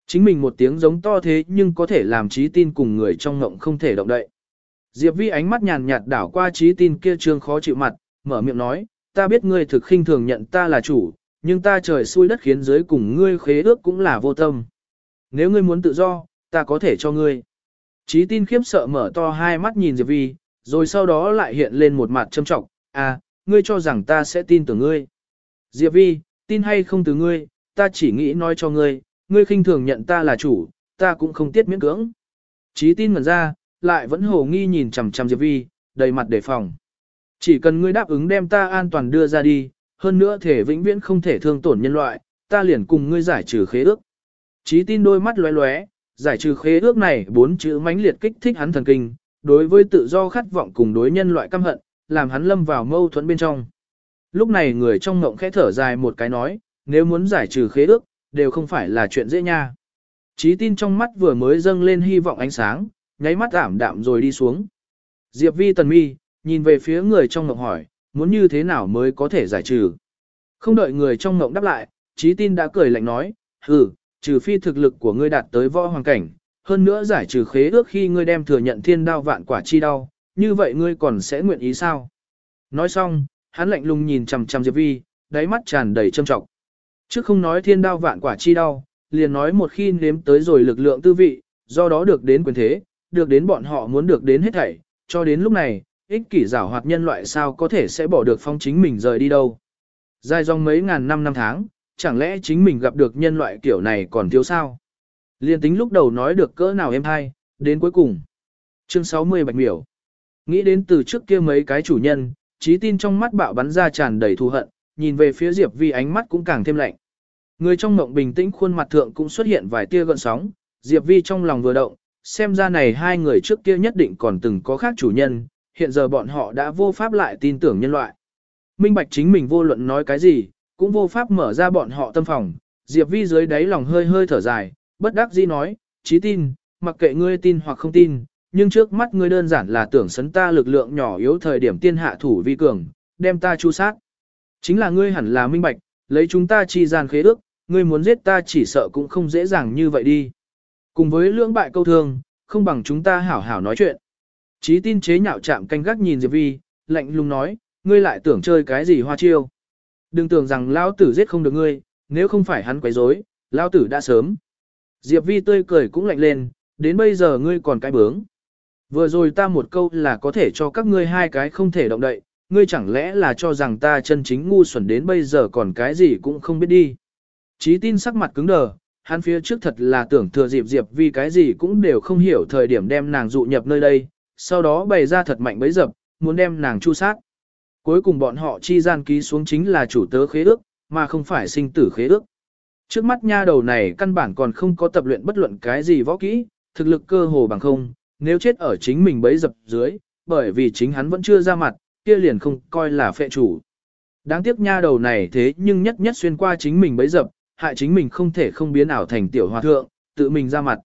A: Chính mình một tiếng giống to thế nhưng có thể làm trí tin cùng người trong ngộng không thể động đậy. Diệp Vi ánh mắt nhàn nhạt đảo qua trí tin kia trương khó chịu mặt, mở miệng nói, ta biết ngươi thực khinh thường nhận ta là chủ, nhưng ta trời xui đất khiến giới cùng ngươi khế ước cũng là vô tâm. Nếu ngươi muốn tự do, ta có thể cho ngươi. Trí tin khiếp sợ mở to hai mắt nhìn Diệp Vi, rồi sau đó lại hiện lên một mặt châm trọng, à, ngươi cho rằng ta sẽ tin tưởng ngươi. Diệp Vi, tin hay không từ ngươi, ta chỉ nghĩ nói cho ngươi, ngươi khinh thường nhận ta là chủ, ta cũng không tiết miễn cưỡng. Chí tin ngẩn ra, lại vẫn hồ nghi nhìn chằm chằm Diệp Vi, đầy mặt đề phòng. Chỉ cần ngươi đáp ứng đem ta an toàn đưa ra đi, hơn nữa thể vĩnh viễn không thể thương tổn nhân loại, ta liền cùng ngươi giải trừ khế ước. Chí tin đôi mắt lóe lóe, giải trừ khế ước này bốn chữ mãnh liệt kích thích hắn thần kinh, đối với tự do khát vọng cùng đối nhân loại căm hận, làm hắn lâm vào mâu thuẫn bên trong. Lúc này người trong ngộng khẽ thở dài một cái nói, nếu muốn giải trừ khế ước, đều không phải là chuyện dễ nha. Chí tin trong mắt vừa mới dâng lên hy vọng ánh sáng, nháy mắt ảm đạm rồi đi xuống. Diệp vi tần mi, nhìn về phía người trong ngộng hỏi, muốn như thế nào mới có thể giải trừ. Không đợi người trong ngộng đáp lại, Chí tin đã cười lạnh nói, ừ, trừ phi thực lực của ngươi đạt tới võ hoàng cảnh, hơn nữa giải trừ khế ước khi ngươi đem thừa nhận thiên đao vạn quả chi đau, như vậy ngươi còn sẽ nguyện ý sao? Nói xong, hắn lạnh lùng nhìn chằm chằm Diệp Vi, đáy mắt tràn đầy trâm trọng. Trước không nói thiên đao vạn quả chi đau, liền nói một khi nếm tới rồi lực lượng tư vị, do đó được đến quyền thế, được đến bọn họ muốn được đến hết thảy, cho đến lúc này, ích kỷ giảo hoạt nhân loại sao có thể sẽ bỏ được phong chính mình rời đi đâu. Dài dòng mấy ngàn năm năm tháng, chẳng lẽ chính mình gặp được nhân loại kiểu này còn thiếu sao? Liên tính lúc đầu nói được cỡ nào em hay, đến cuối cùng. Chương 60 Bạch Miểu Nghĩ đến từ trước kia mấy cái chủ nhân, trí tin trong mắt bạo bắn ra tràn đầy thù hận, nhìn về phía Diệp Vi ánh mắt cũng càng thêm lạnh. Người trong mộng bình tĩnh khuôn mặt thượng cũng xuất hiện vài tia gợn sóng, Diệp Vi trong lòng vừa động, xem ra này hai người trước kia nhất định còn từng có khác chủ nhân, hiện giờ bọn họ đã vô pháp lại tin tưởng nhân loại. Minh Bạch chính mình vô luận nói cái gì, cũng vô pháp mở ra bọn họ tâm phòng, Diệp Vi dưới đáy lòng hơi hơi thở dài, bất đắc dĩ nói, trí tin, mặc kệ ngươi tin hoặc không tin, nhưng trước mắt ngươi đơn giản là tưởng sấn ta lực lượng nhỏ yếu thời điểm tiên hạ thủ vi cường, đem ta chu sát. Chính là ngươi hẳn là minh bạch, lấy chúng ta chi gian khế ước, ngươi muốn giết ta chỉ sợ cũng không dễ dàng như vậy đi. Cùng với lưỡng bại câu thương, không bằng chúng ta hảo hảo nói chuyện. Chí tin chế nhạo chạm canh gác nhìn Diệp Vi, lạnh lùng nói, ngươi lại tưởng chơi cái gì hoa chiêu. Đừng tưởng rằng lão tử giết không được ngươi, nếu không phải hắn quấy rối, lão tử đã sớm. Diệp Vi tươi cười cũng lạnh lên, đến bây giờ ngươi còn cái bướng. Vừa rồi ta một câu là có thể cho các ngươi hai cái không thể động đậy, ngươi chẳng lẽ là cho rằng ta chân chính ngu xuẩn đến bây giờ còn cái gì cũng không biết đi. Chí tin sắc mặt cứng đờ, hắn phía trước thật là tưởng thừa dịp Diệp vì cái gì cũng đều không hiểu thời điểm đem nàng dụ nhập nơi đây, sau đó bày ra thật mạnh bấy dập, muốn đem nàng chu sát. Cuối cùng bọn họ chi gian ký xuống chính là chủ tớ khế ước, mà không phải sinh tử khế ước. Trước mắt nha đầu này căn bản còn không có tập luyện bất luận cái gì võ kỹ, thực lực cơ hồ bằng không, nếu chết ở chính mình bấy dập dưới, bởi vì chính hắn vẫn chưa ra mặt, kia liền không coi là phệ chủ. Đáng tiếc nha đầu này thế nhưng nhất nhất xuyên qua chính mình bấy dập, hại chính mình không thể không biến ảo thành tiểu hòa thượng, tự mình ra mặt.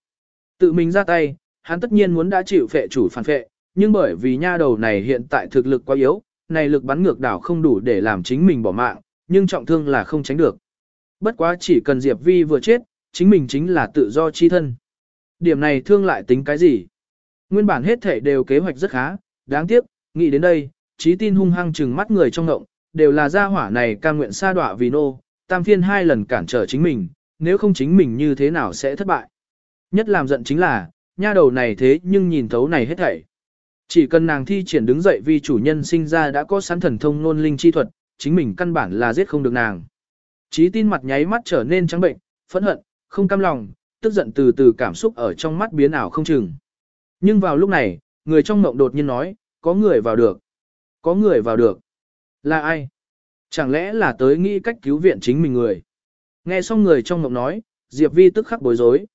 A: Tự mình ra tay, hắn tất nhiên muốn đã chịu phệ chủ phản phệ, nhưng bởi vì nha đầu này hiện tại thực lực quá yếu, này lực bắn ngược đảo không đủ để làm chính mình bỏ mạng, nhưng trọng thương là không tránh được. Bất quá chỉ cần Diệp Vi vừa chết, chính mình chính là tự do chi thân. Điểm này thương lại tính cái gì? Nguyên bản hết thể đều kế hoạch rất khá, đáng tiếc, nghĩ đến đây, trí tin hung hăng chừng mắt người trong ngộng, đều là gia hỏa này ca nguyện sa đọa vì nô, tam phiên hai lần cản trở chính mình, nếu không chính mình như thế nào sẽ thất bại. Nhất làm giận chính là, nha đầu này thế nhưng nhìn thấu này hết thảy. Chỉ cần nàng thi triển đứng dậy vì chủ nhân sinh ra đã có sẵn thần thông nôn linh chi thuật, chính mình căn bản là giết không được nàng. Trí tin mặt nháy mắt trở nên trắng bệnh, phẫn hận, không cam lòng, tức giận từ từ cảm xúc ở trong mắt biến ảo không chừng. Nhưng vào lúc này, người trong mộng đột nhiên nói, có người vào được. Có người vào được. Là ai? Chẳng lẽ là tới nghĩ cách cứu viện chính mình người? Nghe xong người trong mộng nói, Diệp Vi tức khắc bối rối.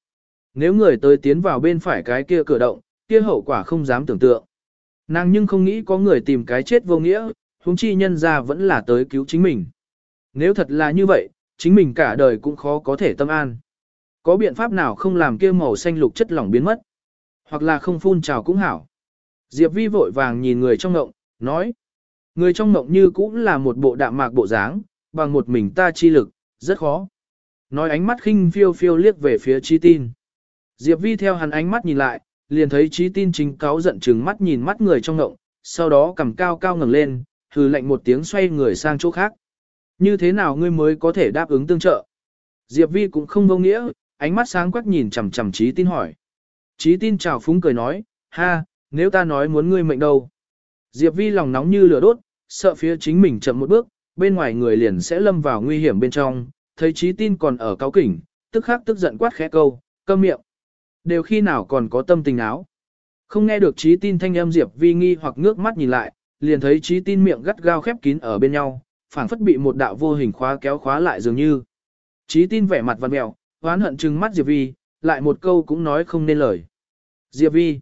A: Nếu người tới tiến vào bên phải cái kia cửa động, kia hậu quả không dám tưởng tượng. Nàng nhưng không nghĩ có người tìm cái chết vô nghĩa, huống chi nhân ra vẫn là tới cứu chính mình. Nếu thật là như vậy, chính mình cả đời cũng khó có thể tâm an. Có biện pháp nào không làm kia màu xanh lục chất lỏng biến mất? Hoặc là không phun trào cũng hảo. Diệp Vi vội vàng nhìn người trong ngộng, nói. Người trong mộng như cũng là một bộ đạm mạc bộ dáng, bằng một mình ta chi lực, rất khó. Nói ánh mắt khinh phiêu phiêu liếc về phía chi tin. Diệp Vi theo hắn ánh mắt nhìn lại, liền thấy trí tin chính cáo giận chừng mắt nhìn mắt người trong ngộng, sau đó cầm cao cao ngẩng lên, hừ lạnh một tiếng xoay người sang chỗ khác. Như thế nào ngươi mới có thể đáp ứng tương trợ? Diệp Vi cũng không vô nghĩa, ánh mắt sáng quắc nhìn chằm chằm trí tin hỏi. Trí tin chào phúng cười nói, ha, nếu ta nói muốn ngươi mệnh đâu. Diệp Vi lòng nóng như lửa đốt, sợ phía chính mình chậm một bước, bên ngoài người liền sẽ lâm vào nguy hiểm bên trong, thấy trí tin còn ở cao kỉnh, tức khắc tức giận quát khẽ câu, câm miệng. Đều khi nào còn có tâm tình áo. Không nghe được trí tin thanh âm Diệp Vi nghi hoặc ngước mắt nhìn lại, liền thấy trí tin miệng gắt gao khép kín ở bên nhau, phảng phất bị một đạo vô hình khóa kéo khóa lại dường như. Trí tin vẻ mặt vặn mèo, hoán hận trừng mắt Diệp Vi, lại một câu cũng nói không nên lời. Diệp Vi,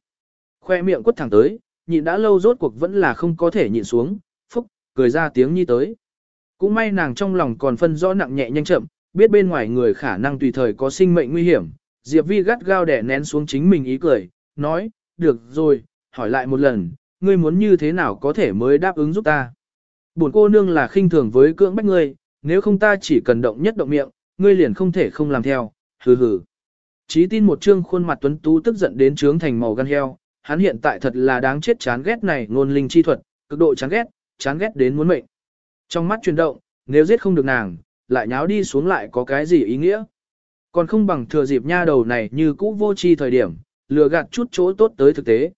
A: khoe miệng quất thẳng tới, nhịn đã lâu rốt cuộc vẫn là không có thể nhịn xuống, phúc, cười ra tiếng nhi tới. Cũng may nàng trong lòng còn phân rõ nặng nhẹ nhanh chậm, biết bên ngoài người khả năng tùy thời có sinh mệnh nguy hiểm. Diệp Vi gắt gao đè nén xuống chính mình ý cười, nói, được rồi, hỏi lại một lần, ngươi muốn như thế nào có thể mới đáp ứng giúp ta. Bổn cô nương là khinh thường với cưỡng bách ngươi, nếu không ta chỉ cần động nhất động miệng, ngươi liền không thể không làm theo, hừ hừ. Chí tin một trương khuôn mặt tuấn tú tức giận đến trướng thành màu gan heo, hắn hiện tại thật là đáng chết chán ghét này ngôn linh chi thuật, cực độ chán ghét, chán ghét đến muốn mệnh. Trong mắt chuyển động, nếu giết không được nàng, lại nháo đi xuống lại có cái gì ý nghĩa. Còn không bằng thừa dịp nha đầu này như cũ vô chi thời điểm, lừa gạt chút chỗ tốt tới thực tế.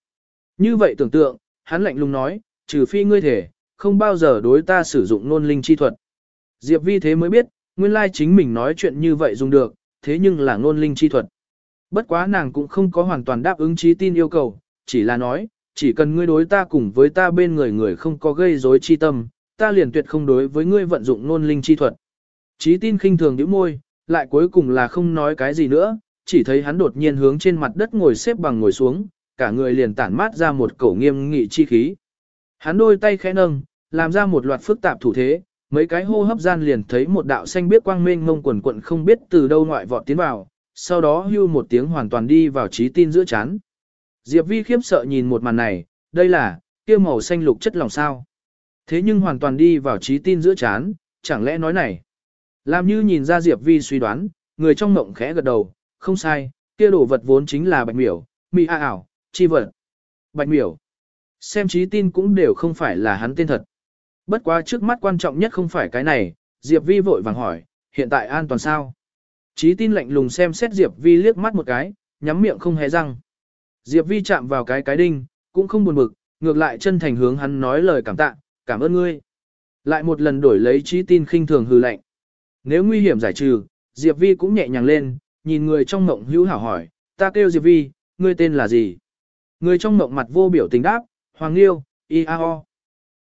A: Như vậy tưởng tượng, hắn lạnh lùng nói, trừ phi ngươi thể, không bao giờ đối ta sử dụng nôn linh chi thuật. Diệp vi thế mới biết, nguyên lai chính mình nói chuyện như vậy dùng được, thế nhưng là nôn linh chi thuật. Bất quá nàng cũng không có hoàn toàn đáp ứng trí tin yêu cầu, chỉ là nói, chỉ cần ngươi đối ta cùng với ta bên người người không có gây rối chi tâm, ta liền tuyệt không đối với ngươi vận dụng nôn linh chi thuật. Trí tin khinh thường nhíu môi, lại cuối cùng là không nói cái gì nữa, chỉ thấy hắn đột nhiên hướng trên mặt đất ngồi xếp bằng ngồi xuống, cả người liền tản mát ra một cổ nghiêm nghị chi khí. Hắn đôi tay khẽ nâng, làm ra một loạt phức tạp thủ thế, mấy cái hô hấp gian liền thấy một đạo xanh biếc quang mênh ngông quần quận không biết từ đâu ngoại vọt tiến vào, sau đó hưu một tiếng hoàn toàn đi vào trí tin giữa chán. Diệp Vi khiếp sợ nhìn một màn này, đây là, kia màu xanh lục chất lòng sao. Thế nhưng hoàn toàn đi vào trí tin giữa chán, chẳng lẽ nói này. Làm như nhìn ra Diệp Vi suy đoán, người trong mộng khẽ gật đầu, không sai, kia đồ vật vốn chính là bạch miểu, mị a ảo, chi vật. Bạch miểu. Xem trí tin cũng đều không phải là hắn tên thật. Bất quá trước mắt quan trọng nhất không phải cái này, Diệp Vi vội vàng hỏi, hiện tại an toàn sao? Trí tin lạnh lùng xem xét Diệp Vi liếc mắt một cái, nhắm miệng không hé răng. Diệp Vi chạm vào cái cái đinh, cũng không buồn bực, ngược lại chân thành hướng hắn nói lời cảm tạ, cảm ơn ngươi. Lại một lần đổi lấy trí tin khinh thường hư lạnh. Nếu nguy hiểm giải trừ, Diệp Vi cũng nhẹ nhàng lên, nhìn người trong mộng hữu hảo hỏi, ta kêu Diệp Vi, ngươi tên là gì? Người trong mộng mặt vô biểu tình đáp, Hoàng Liêu, I-A-O.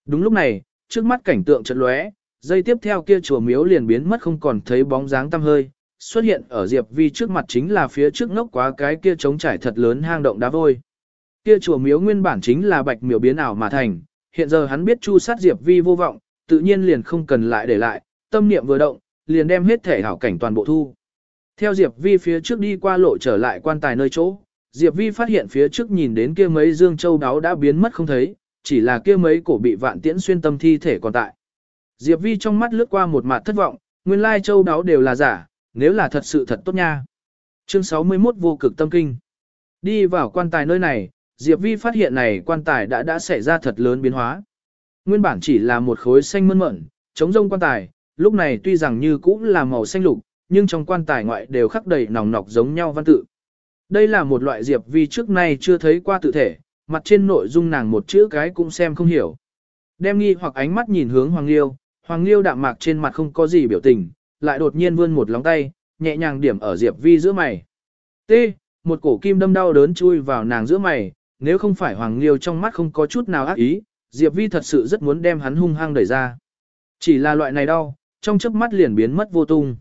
A: Đúng lúc này, trước mắt cảnh tượng chợt lóe, dây tiếp theo kia chùa miếu liền biến mất không còn thấy bóng dáng tăm hơi, xuất hiện ở Diệp Vi trước mặt chính là phía trước ngốc quá cái kia trống trải thật lớn hang động đá vôi. Kia chùa miếu nguyên bản chính là bạch miểu biến ảo mà thành, hiện giờ hắn biết chu sát Diệp Vi vô vọng, tự nhiên liền không cần lại để lại, tâm niệm vừa động, liền đem hết thể hảo cảnh toàn bộ thu. Theo Diệp Vi phía trước đi qua lộ trở lại quan tài nơi chỗ, Diệp Vi phát hiện phía trước nhìn đến kia mấy dương châu đáo đã biến mất không thấy, chỉ là kia mấy cổ bị vạn tiễn xuyên tâm thi thể còn tại. Diệp Vi trong mắt lướt qua một mặt thất vọng, nguyên lai châu đáo đều là giả, nếu là thật sự thật tốt nha. Chương 61 vô cực tâm kinh. Đi vào quan tài nơi này, Diệp Vi phát hiện này quan tài đã đã xảy ra thật lớn biến hóa. Nguyên bản chỉ là một khối xanh mơn mởn, chống rông quan tài, lúc này tuy rằng như cũng là màu xanh lục, nhưng trong quan tài ngoại đều khắc đầy nòng nọc giống nhau văn tự. Đây là một loại Diệp Vi trước nay chưa thấy qua tự thể, mặt trên nội dung nàng một chữ cái cũng xem không hiểu. Đem nghi hoặc ánh mắt nhìn hướng Hoàng Liêu, Hoàng Liêu đạm mạc trên mặt không có gì biểu tình, lại đột nhiên vươn một lóng tay, nhẹ nhàng điểm ở Diệp Vi giữa mày. T. Một cổ kim đâm đau đớn chui vào nàng giữa mày, nếu không phải Hoàng Liêu trong mắt không có chút nào ác ý, Diệp Vi thật sự rất muốn đem hắn hung hăng đẩy ra. Chỉ là loại này đau, trong chớp mắt liền biến mất vô tung.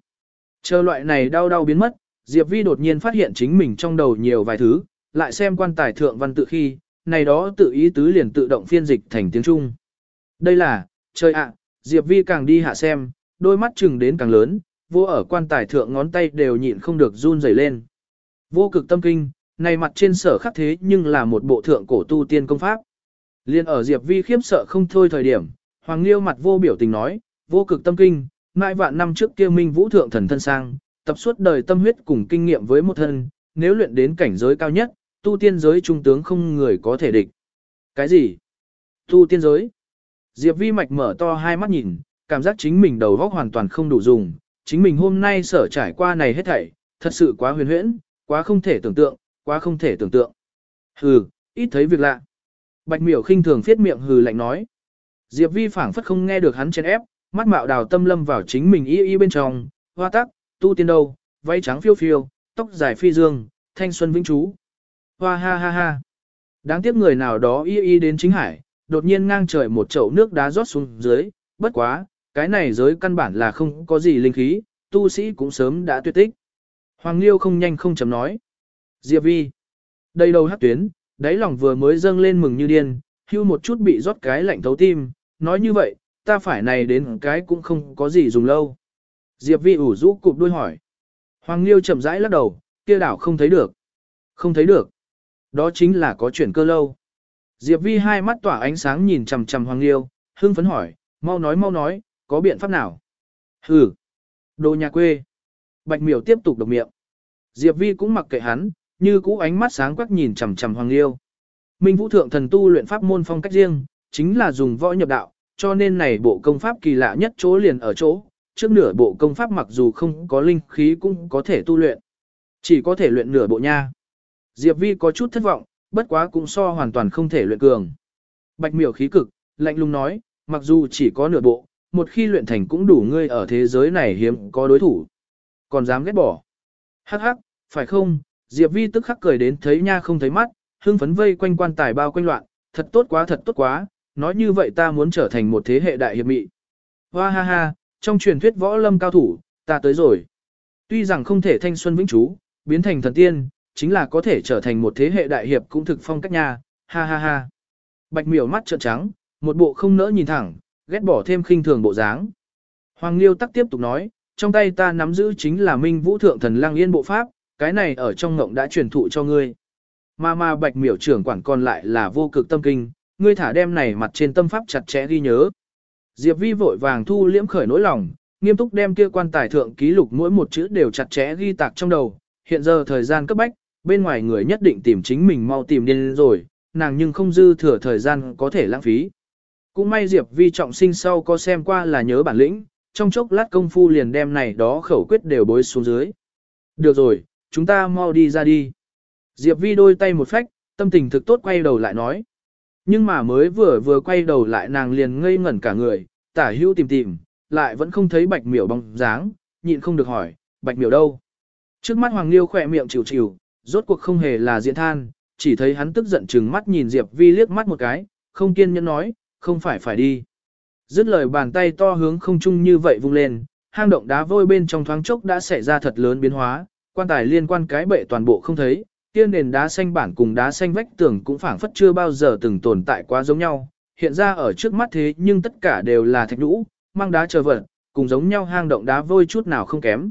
A: Chờ loại này đau đau biến mất, Diệp Vi đột nhiên phát hiện chính mình trong đầu nhiều vài thứ, lại xem quan tài thượng văn tự khi, này đó tự ý tứ liền tự động phiên dịch thành tiếng Trung. Đây là, trời ạ, Diệp Vi càng đi hạ xem, đôi mắt chừng đến càng lớn, vô ở quan tài thượng ngón tay đều nhịn không được run rẩy lên. Vô cực tâm kinh, này mặt trên sở khắc thế nhưng là một bộ thượng cổ tu tiên công pháp. Liên ở Diệp Vi khiếp sợ không thôi thời điểm, Hoàng Liêu mặt vô biểu tình nói, vô cực tâm kinh, mãi vạn năm trước kia minh vũ thượng thần thân sang, tập suốt đời tâm huyết cùng kinh nghiệm với một thân, nếu luyện đến cảnh giới cao nhất, tu tiên giới trung tướng không người có thể địch. Cái gì? Tu tiên giới? Diệp Vi mạch mở to hai mắt nhìn, cảm giác chính mình đầu óc hoàn toàn không đủ dùng, chính mình hôm nay sở trải qua này hết thảy, thật sự quá huyền huyễn, quá không thể tưởng tượng, quá không thể tưởng tượng. Hừ, ít thấy việc lạ. Bạch miểu khinh thường phiết miệng hừ lạnh nói. Diệp vi phảng phất không nghe được hắn chèn ép, mắt mạo đào tâm lâm vào chính mình y y bên trong, hoa tắc, tu tiên đâu, váy trắng phiêu phiêu, tóc dài phi dương, thanh xuân vĩnh chú. Hoa ha ha ha. Đáng tiếc người nào đó y y đến chính hải, đột nhiên ngang trời một chậu nước đá rót xuống dưới, bất quá, cái này giới căn bản là không có gì linh khí, tu sĩ cũng sớm đã tuyệt tích. Hoàng Liêu không nhanh không chậm nói. Diệp Vi. Đây đầu hắc tuyến, đáy lòng vừa mới dâng lên mừng như điên, hưu một chút bị rót cái lạnh thấu tim, nói như vậy, ta phải này đến cái cũng không có gì dùng lâu. Diệp Vi ủ rũ cụp đuôi hỏi. Hoàng Liêu chậm rãi lắc đầu, kia đảo không thấy được. Không thấy được. Đó chính là có chuyển cơ lâu. Diệp Vi hai mắt tỏa ánh sáng nhìn chằm chằm Hoàng Liêu, hưng phấn hỏi, mau nói mau nói, có biện pháp nào? Hừ, đồ nhà quê. Bạch miểu tiếp tục độc miệng. Diệp Vi cũng mặc kệ hắn, như cũ ánh mắt sáng quắc nhìn chằm chằm Hoàng Liêu. Minh Vũ Thượng thần tu luyện pháp môn phong cách riêng, chính là dùng võ nhập đạo, cho nên này bộ công pháp kỳ lạ nhất chỗ liền ở chỗ, trước nửa bộ công pháp mặc dù không có linh khí cũng có thể tu luyện. Chỉ có thể luyện nửa bộ nha. Diệp Vi có chút thất vọng, bất quá cũng so hoàn toàn không thể luyện cường. Bạch miểu khí cực, lạnh lùng nói, mặc dù chỉ có nửa bộ, một khi luyện thành cũng đủ ngươi ở thế giới này hiếm có đối thủ. Còn dám ghét bỏ. Hắc hắc, phải không? Diệp Vi tức khắc cười đến thấy nha không thấy mắt, hưng phấn vây quanh quan tài bao quanh loạn, thật tốt quá thật tốt quá, nói như vậy ta muốn trở thành một thế hệ đại hiệp mị. Hoa ha ha, trong truyền thuyết võ lâm cao thủ, ta tới rồi. Tuy rằng không thể thanh xuân vĩnh trú, biến thành thần tiên, chính là có thể trở thành một thế hệ đại hiệp cũng thực phong cách nha, ha ha ha. Bạch miểu mắt trợn trắng, một bộ không nỡ nhìn thẳng, ghét bỏ thêm khinh thường bộ dáng. Hoàng Liêu tắc tiếp tục nói, trong tay ta nắm giữ chính là Minh Vũ Thượng Thần Lang Yên Bộ Pháp, cái này ở trong ngộng đã truyền thụ cho ngươi. Mà mà bạch miểu trưởng quản còn lại là vô cực tâm kinh, ngươi thả đem này mặt trên tâm pháp chặt chẽ ghi nhớ. Diệp Vi vội vàng thu liễm khởi nỗi lòng, nghiêm túc đem kia quan tài thượng ký lục mỗi một chữ đều chặt chẽ ghi tạc trong đầu. Hiện giờ thời gian cấp bách, bên ngoài người nhất định tìm chính mình mau tìm đến rồi, nàng nhưng không dư thừa thời gian có thể lãng phí. Cũng may Diệp Vi trọng sinh sau có xem qua là nhớ bản lĩnh, trong chốc lát công phu liền đem này đó khẩu quyết đều bối xuống dưới. Được rồi, chúng ta mau đi ra đi. Diệp Vi đôi tay một phách, tâm tình thực tốt quay đầu lại nói. Nhưng mà mới vừa vừa quay đầu lại nàng liền ngây ngẩn cả người, tả hữu tìm tìm, lại vẫn không thấy bạch miểu bóng dáng, nhịn không được hỏi, bạch miểu đâu? Trước mắt Hoàng Liêu khỏe miệng chịu chịu, rốt cuộc không hề là diễn than, chỉ thấy hắn tức giận chừng mắt nhìn Diệp Vi liếc mắt một cái, không kiên nhẫn nói, không phải phải đi. Dứt lời bàn tay to hướng không chung như vậy vung lên, hang động đá vôi bên trong thoáng chốc đã xảy ra thật lớn biến hóa, quan tài liên quan cái bệ toàn bộ không thấy, kia nền đá xanh bản cùng đá xanh vách tường cũng phảng phất chưa bao giờ từng tồn tại quá giống nhau, hiện ra ở trước mắt thế nhưng tất cả đều là thạch nhũ, mang đá chờ vật, cùng giống nhau hang động đá vôi chút nào không kém.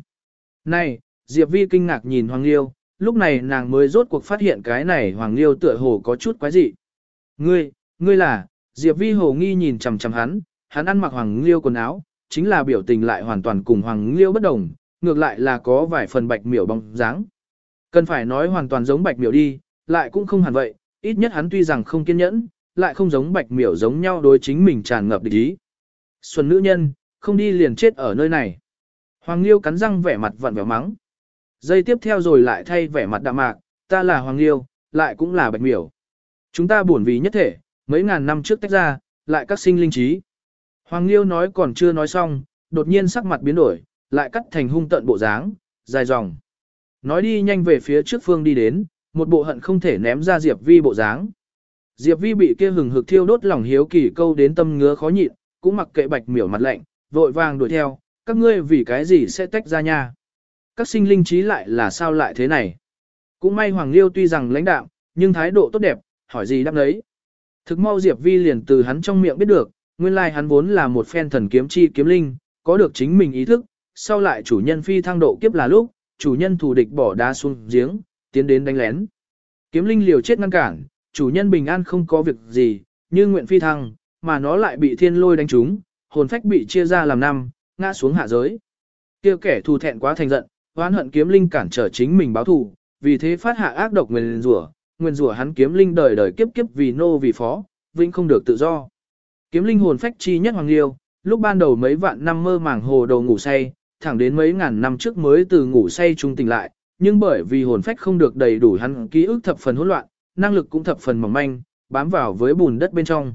A: Này, Diệp Vi kinh ngạc nhìn Hoàng Liêu, lúc này nàng mới rốt cuộc phát hiện cái này Hoàng Liêu tựa hồ có chút quái dị. Ngươi, ngươi là, Diệp Vi hồ nghi nhìn chằm chằm hắn, hắn ăn mặc Hoàng Liêu quần áo, chính là biểu tình lại hoàn toàn cùng Hoàng Liêu bất đồng, ngược lại là có vài phần bạch miểu bóng dáng. Cần phải nói hoàn toàn giống bạch miểu đi, lại cũng không hẳn vậy, ít nhất hắn tuy rằng không kiên nhẫn, lại không giống bạch miểu giống nhau đối chính mình tràn ngập địch ý. Xuân nữ nhân, không đi liền chết ở nơi này. Hoàng Liêu cắn răng vẻ mặt vặn vẹo mắng. Giây tiếp theo rồi lại thay vẻ mặt đạm mạc, ta là Hoàng Liêu, lại cũng là bạch miểu. Chúng ta buồn vì nhất thể, mấy ngàn năm trước tách ra, lại các sinh linh trí. Hoàng Liêu nói còn chưa nói xong, đột nhiên sắc mặt biến đổi, lại cắt thành hung tận bộ dáng, dài dòng. Nói đi nhanh về phía trước phương đi đến, một bộ hận không thể ném ra Diệp Vi bộ dáng. Diệp Vi bị kia hừng hực thiêu đốt lòng hiếu kỳ câu đến tâm ngứa khó nhịn, cũng mặc kệ bạch miểu mặt lạnh, vội vàng đuổi theo, các ngươi vì cái gì sẽ tách ra nha. Các sinh linh trí lại là sao lại thế này. Cũng may Hoàng Liêu tuy rằng lãnh đạo, nhưng thái độ tốt đẹp, hỏi gì đáp đấy. Thực mau Diệp Vi liền từ hắn trong miệng biết được, nguyên lai hắn vốn là một phen thần kiếm chi kiếm linh, có được chính mình ý thức, sau lại chủ nhân phi thăng độ kiếp là lúc, chủ nhân thù địch bỏ đá xuống giếng, tiến đến đánh lén. Kiếm linh liều chết ngăn cản, chủ nhân bình an không có việc gì, như nguyện phi thăng, mà nó lại bị thiên lôi đánh trúng, hồn phách bị chia ra làm năm, ngã xuống hạ giới. Kia kẻ thù thẹn quá thành giận, oán hận kiếm linh cản trở chính mình báo thù, vì thế phát hạ ác độc nguyên rủa, nguyên rủa hắn kiếm linh đời đời kiếp kiếp vì nô vì phó, vĩnh không được tự do. Kiếm linh hồn phách chi nhất hoàng liêu, lúc ban đầu mấy vạn năm mơ màng hồ đầu ngủ say, thẳng đến mấy ngàn năm trước mới từ ngủ say trung tỉnh lại, nhưng bởi vì hồn phách không được đầy đủ hắn ký ức thập phần hỗn loạn, năng lực cũng thập phần mỏng manh, bám vào với bùn đất bên trong.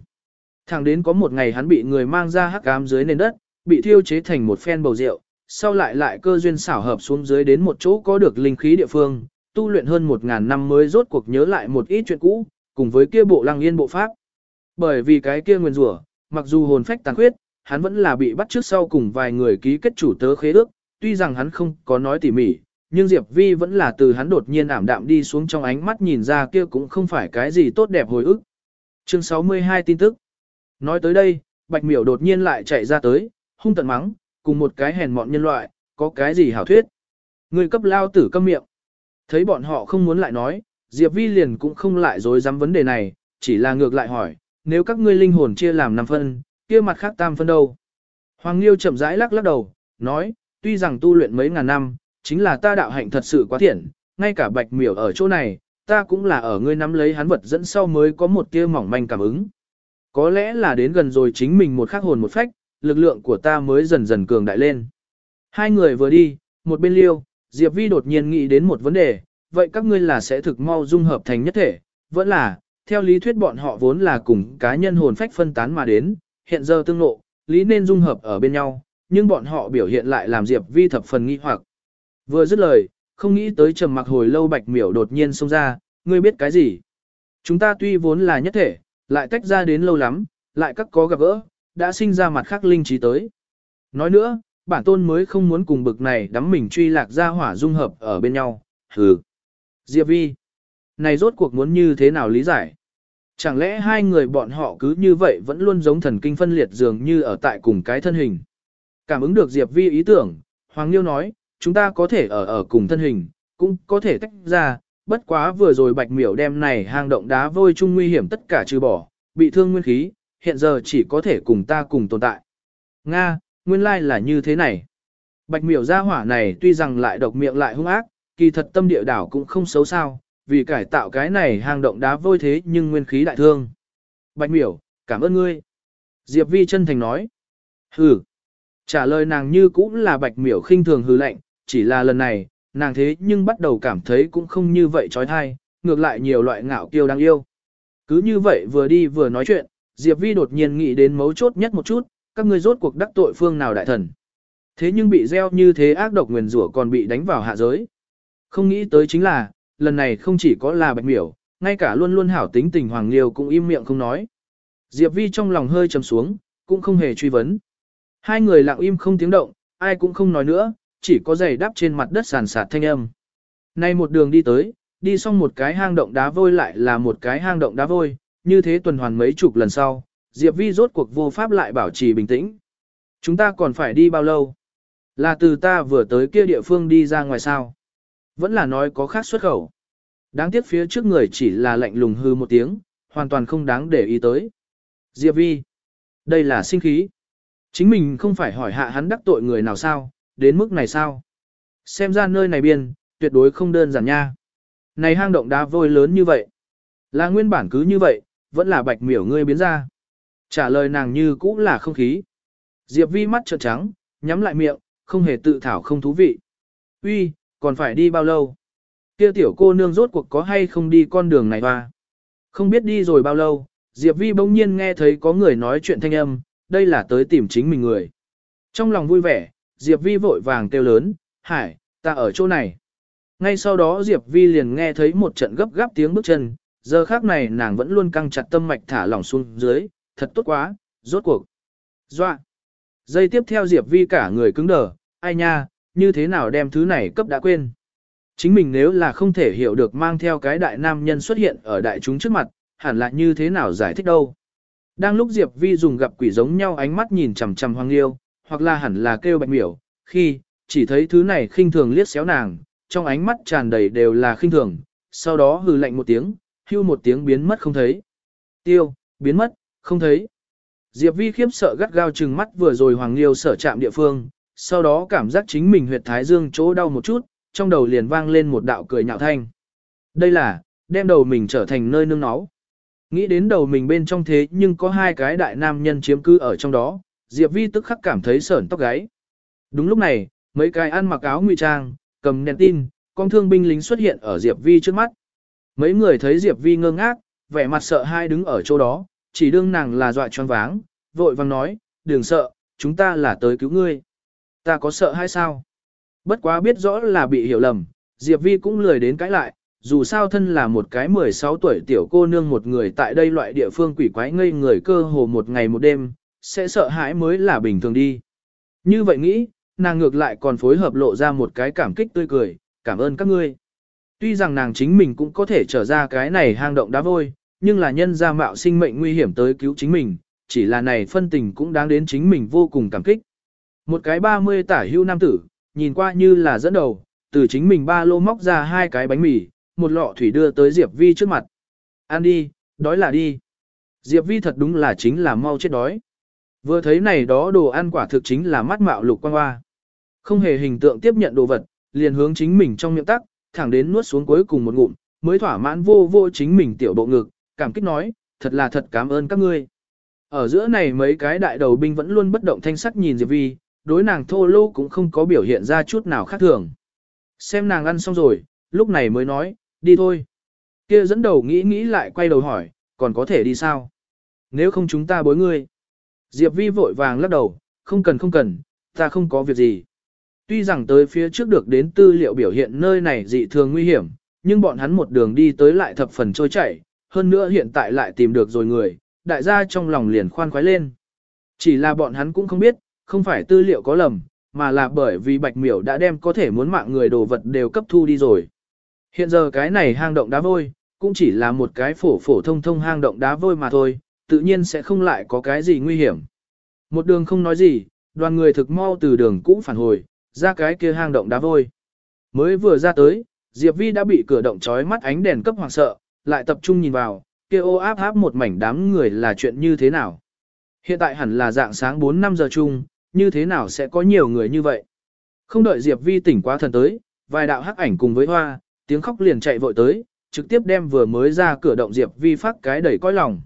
A: Thẳng đến có một ngày hắn bị người mang ra hắc ám dưới nền đất, bị thiêu chế thành một phen bầu rượu, sau lại lại cơ duyên xảo hợp xuống dưới đến một chỗ có được linh khí địa phương, tu luyện hơn một ngàn năm mới rốt cuộc nhớ lại một ít chuyện cũ, cùng với kia bộ lăng yên bộ pháp. Bởi vì cái kia nguyên rủa, mặc dù hồn phách tàn khuyết, hắn vẫn là bị bắt trước sau cùng vài người ký kết chủ tớ khế ước, tuy rằng hắn không có nói tỉ mỉ, nhưng Diệp Vi vẫn là từ hắn đột nhiên ảm đạm đi xuống trong ánh mắt nhìn ra kia cũng không phải cái gì tốt đẹp hồi ức. Chương 62 tin tức. Nói tới đây, Bạch Miểu đột nhiên lại chạy ra tới, hung tận mắng, cùng một cái hèn mọn nhân loại, có cái gì hảo thuyết. Người cấp lao tử câm miệng. Thấy bọn họ không muốn lại nói, Diệp Vi liền cũng không lại dối dám vấn đề này, chỉ là ngược lại hỏi, nếu các ngươi linh hồn chia làm 5 phân, kia mặt khác tam phân đâu. Hoàng Liêu chậm rãi lắc lắc đầu, nói, tuy rằng tu luyện mấy ngàn năm, chính là ta đạo hạnh thật sự quá thiện, ngay cả bạch miểu ở chỗ này, ta cũng là ở ngươi nắm lấy hắn vật dẫn sau mới có một tia mỏng manh cảm ứng. Có lẽ là đến gần rồi chính mình một khắc hồn một phách, lực lượng của ta mới dần dần cường đại lên. Hai người vừa đi, một bên liêu, Diệp Vi đột nhiên nghĩ đến một vấn đề, vậy các ngươi là sẽ thực mau dung hợp thành nhất thể, vẫn là, theo lý thuyết bọn họ vốn là cùng cá nhân hồn phách phân tán mà đến, hiện giờ tương lộ lý nên dung hợp ở bên nhau, nhưng bọn họ biểu hiện lại làm Diệp Vi thập phần nghi hoặc. Vừa dứt lời, không nghĩ tới trầm mặc hồi lâu bạch miểu đột nhiên xông ra, ngươi biết cái gì? Chúng ta tuy vốn là nhất thể, lại tách ra đến lâu lắm, lại các có gặp gỡ, đã sinh ra mặt khác linh trí tới. Nói nữa, bản tôn mới không muốn cùng bực này đắm mình truy lạc ra hỏa dung hợp ở bên nhau, hừ. Diệp Vi, này rốt cuộc muốn như thế nào lý giải? Chẳng lẽ hai người bọn họ cứ như vậy vẫn luôn giống thần kinh phân liệt dường như ở tại cùng cái thân hình? Cảm ứng được Diệp Vi ý tưởng, Hoàng Liêu nói, chúng ta có thể ở ở cùng thân hình, cũng có thể tách ra, bất quá vừa rồi bạch miểu đem này hang động đá vôi chung nguy hiểm tất cả trừ bỏ, bị thương nguyên khí, hiện giờ chỉ có thể cùng ta cùng tồn tại. Nga, nguyên lai là như thế này. Bạch miểu gia hỏa này tuy rằng lại độc miệng lại hung ác, kỳ thật tâm địa đảo cũng không xấu sao, vì cải tạo cái này hang động đá vôi thế nhưng nguyên khí đại thương. Bạch miểu, cảm ơn ngươi. Diệp Vi chân thành nói. Hừ. Trả lời nàng như cũng là bạch miểu khinh thường hừ lạnh, chỉ là lần này, nàng thế nhưng bắt đầu cảm thấy cũng không như vậy trói thai, ngược lại nhiều loại ngạo kiêu đáng yêu. Cứ như vậy vừa đi vừa nói chuyện, Diệp Vi đột nhiên nghĩ đến mấu chốt nhất một chút, các ngươi rốt cuộc đắc tội phương nào đại thần. Thế nhưng bị gieo như thế ác độc nguyền rủa còn bị đánh vào hạ giới. Không nghĩ tới chính là, lần này không chỉ có là bạch miểu, ngay cả luôn luôn hảo tính tình Hoàng Liêu cũng im miệng không nói. Diệp Vi trong lòng hơi trầm xuống, cũng không hề truy vấn. Hai người lặng im không tiếng động, ai cũng không nói nữa, chỉ có giày đắp trên mặt đất sàn sạt thanh âm. Nay một đường đi tới, đi xong một cái hang động đá vôi lại là một cái hang động đá vôi, như thế tuần hoàn mấy chục lần sau, Diệp Vi rốt cuộc vô pháp lại bảo trì bình tĩnh. Chúng ta còn phải đi bao lâu? Là từ ta vừa tới kia địa phương đi ra ngoài sao? Vẫn là nói có khác xuất khẩu. Đáng tiếc phía trước người chỉ là lạnh lùng hư một tiếng, hoàn toàn không đáng để ý tới. Diệp Vi. Đây là sinh khí. Chính mình không phải hỏi hạ hắn đắc tội người nào sao, đến mức này sao? Xem ra nơi này biên, tuyệt đối không đơn giản nha. Này hang động đá vôi lớn như vậy. Là nguyên bản cứ như vậy, vẫn là bạch miểu ngươi biến ra. Trả lời nàng như cũ là không khí. Diệp vi mắt trợn trắng, nhắm lại miệng, không hề tự thảo không thú vị. Uy, còn phải đi bao lâu? Kia tiểu cô nương rốt cuộc có hay không đi con đường này hoa? Không biết đi rồi bao lâu, Diệp vi bỗng nhiên nghe thấy có người nói chuyện thanh âm, đây là tới tìm chính mình người. Trong lòng vui vẻ, Diệp Vi vội vàng kêu lớn, Hải, ta ở chỗ này. Ngay sau đó Diệp Vi liền nghe thấy một trận gấp gáp tiếng bước chân, giờ khác này nàng vẫn luôn căng chặt tâm mạch thả lỏng xuống dưới, thật tốt quá, rốt cuộc. Doa. Giây tiếp theo Diệp Vi cả người cứng đờ, ai nha, như thế nào đem thứ này cấp đã quên. Chính mình nếu là không thể hiểu được mang theo cái đại nam nhân xuất hiện ở đại chúng trước mặt, hẳn là như thế nào giải thích đâu. Đang lúc Diệp Vi dùng gặp quỷ giống nhau ánh mắt nhìn chằm chằm Hoàng Liêu, hoặc là hẳn là kêu bạch miểu, khi, chỉ thấy thứ này khinh thường liếc xéo nàng, trong ánh mắt tràn đầy đều là khinh thường, sau đó hừ lạnh một tiếng, hưu một tiếng biến mất không thấy. Tiêu, biến mất, không thấy. Diệp Vi khiếp sợ gắt gao trừng mắt vừa rồi Hoàng Liêu sở chạm địa phương, sau đó cảm giác chính mình huyệt thái dương chỗ đau một chút, trong đầu liền vang lên một đạo cười nhạo thanh. Đây là, đem đầu mình trở thành nơi nương náu. Nghĩ đến đầu mình bên trong thế nhưng có hai cái đại nam nhân chiếm cứ ở trong đó, Diệp Vi tức khắc cảm thấy sởn tóc gáy. Đúng lúc này, mấy cái ăn mặc áo ngụy trang, cầm đèn tin, con thương binh lính xuất hiện ở Diệp Vi trước mắt. Mấy người thấy Diệp Vi ngơ ngác, vẻ mặt sợ hai đứng ở chỗ đó, chỉ đương nàng là dọa choáng váng, vội vàng nói, đừng sợ, chúng ta là tới cứu ngươi. Ta có sợ hay sao? Bất quá biết rõ là bị hiểu lầm, Diệp Vi cũng lười đến cãi lại, dù sao thân là một cái 16 tuổi tiểu cô nương một người tại đây loại địa phương quỷ quái ngây người cơ hồ một ngày một đêm, sẽ sợ hãi mới là bình thường đi. Như vậy nghĩ, nàng ngược lại còn phối hợp lộ ra một cái cảm kích tươi cười, cảm ơn các ngươi. Tuy rằng nàng chính mình cũng có thể trở ra cái này hang động đá vôi, nhưng là nhân ra mạo sinh mệnh nguy hiểm tới cứu chính mình, chỉ là này phân tình cũng đáng đến chính mình vô cùng cảm kích. Một cái 30 tả hưu nam tử, nhìn qua như là dẫn đầu, từ chính mình ba lô móc ra hai cái bánh mì, một lọ thủy đưa tới Diệp Vi trước mặt. Ăn đi, đói là đi. Diệp Vi thật đúng là chính là mau chết đói. Vừa thấy này đó đồ ăn quả thực chính là mắt mạo lục quan hoa. Không hề hình tượng tiếp nhận đồ vật, liền hướng chính mình trong miệng tắc, thẳng đến nuốt xuống cuối cùng một ngụm, mới thỏa mãn vô vô chính mình tiểu bộ ngực, cảm kích nói, thật là thật cảm ơn các ngươi. Ở giữa này mấy cái đại đầu binh vẫn luôn bất động thanh sắc nhìn Diệp Vi, đối nàng thô lô cũng không có biểu hiện ra chút nào khác thường. Xem nàng ăn xong rồi, lúc này mới nói, đi thôi. Kia dẫn đầu nghĩ nghĩ lại quay đầu hỏi, còn có thể đi sao? Nếu không chúng ta bối ngươi. Diệp Vi vội vàng lắc đầu, không cần không cần, ta không có việc gì. Tuy rằng tới phía trước được đến tư liệu biểu hiện nơi này dị thường nguy hiểm, nhưng bọn hắn một đường đi tới lại thập phần trôi chảy, hơn nữa hiện tại lại tìm được rồi người, đại gia trong lòng liền khoan khoái lên. Chỉ là bọn hắn cũng không biết, không phải tư liệu có lầm, mà là bởi vì bạch miểu đã đem có thể muốn mạng người đồ vật đều cấp thu đi rồi. Hiện giờ cái này hang động đá vôi, cũng chỉ là một cái phổ phổ thông thông hang động đá vôi mà thôi, tự nhiên sẽ không lại có cái gì nguy hiểm. Một đường không nói gì, đoàn người thực mau từ đường cũ phản hồi, ra cái kia hang động đá vôi. Mới vừa ra tới, Diệp Vi đã bị cửa động trói mắt ánh đèn cấp hoàng sợ, lại tập trung nhìn vào, kia ô áp áp một mảnh đám người là chuyện như thế nào. Hiện tại hẳn là dạng sáng 4-5 giờ chung, như thế nào sẽ có nhiều người như vậy. Không đợi Diệp Vi tỉnh quá thần tới, vài đạo hắc ảnh cùng với hoa, tiếng khóc liền chạy vội tới, trực tiếp đem vừa mới ra cửa động Diệp Vi phát cái đẩy coi lòng.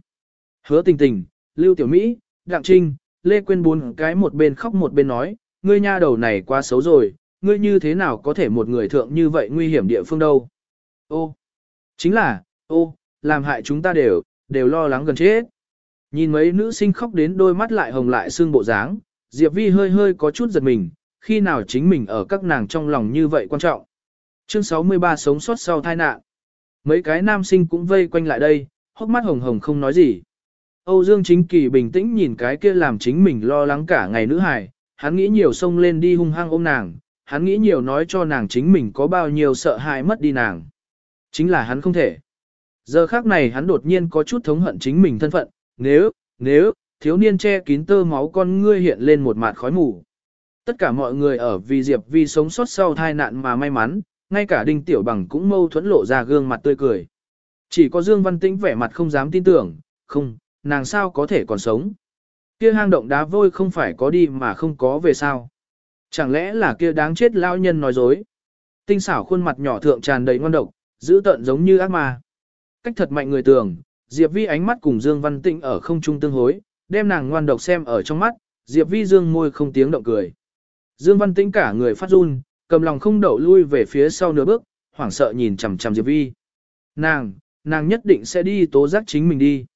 A: Hứa tình tình, Lưu Tiểu Mỹ, Đặng Trinh, Lê Quyên bốn cái một bên khóc một bên nói, ngươi nha đầu này quá xấu rồi, ngươi như thế nào có thể một người thượng như vậy nguy hiểm địa phương đâu. Ô, chính là, ô, làm hại chúng ta đều, đều lo lắng gần chết. Nhìn mấy nữ sinh khóc đến đôi mắt lại hồng lại xương bộ dáng, Diệp Vi hơi hơi có chút giật mình, khi nào chính mình ở các nàng trong lòng như vậy quan trọng. Chương 63 sống sót sau tai nạn. Mấy cái nam sinh cũng vây quanh lại đây, hốc mắt hồng hồng không nói gì. Âu Dương Chính Kỳ bình tĩnh nhìn cái kia làm chính mình lo lắng cả ngày nữ hài, hắn nghĩ nhiều xông lên đi hung hăng ôm nàng, hắn nghĩ nhiều nói cho nàng chính mình có bao nhiêu sợ hãi mất đi nàng. Chính là hắn không thể. Giờ khác này hắn đột nhiên có chút thống hận chính mình thân phận, nếu, nếu, thiếu niên che kín tơ máu con ngươi hiện lên một mạt khói mù. Tất cả mọi người ở vì Diệp Vi sống sót sau tai nạn mà may mắn, ngay cả Đinh Tiểu Bằng cũng mâu thuẫn lộ ra gương mặt tươi cười. Chỉ có Dương Văn Tĩnh vẻ mặt không dám tin tưởng, không, nàng sao có thể còn sống. Kia hang động đá vôi không phải có đi mà không có về sao. Chẳng lẽ là kia đáng chết lão nhân nói dối. Tinh xảo khuôn mặt nhỏ thượng tràn đầy ngon độc, giữ tận giống như ác ma. Cách thật mạnh người tường, Diệp Vi ánh mắt cùng Dương Văn Tĩnh ở không trung tương hối, đem nàng ngoan độc xem ở trong mắt, Diệp Vi dương môi không tiếng động cười. Dương Văn Tĩnh cả người phát run, cầm lòng không đậu lui về phía sau nửa bước, hoảng sợ nhìn chằm chằm Diệp Vi. Nàng, nàng nhất định sẽ đi tố giác chính mình đi.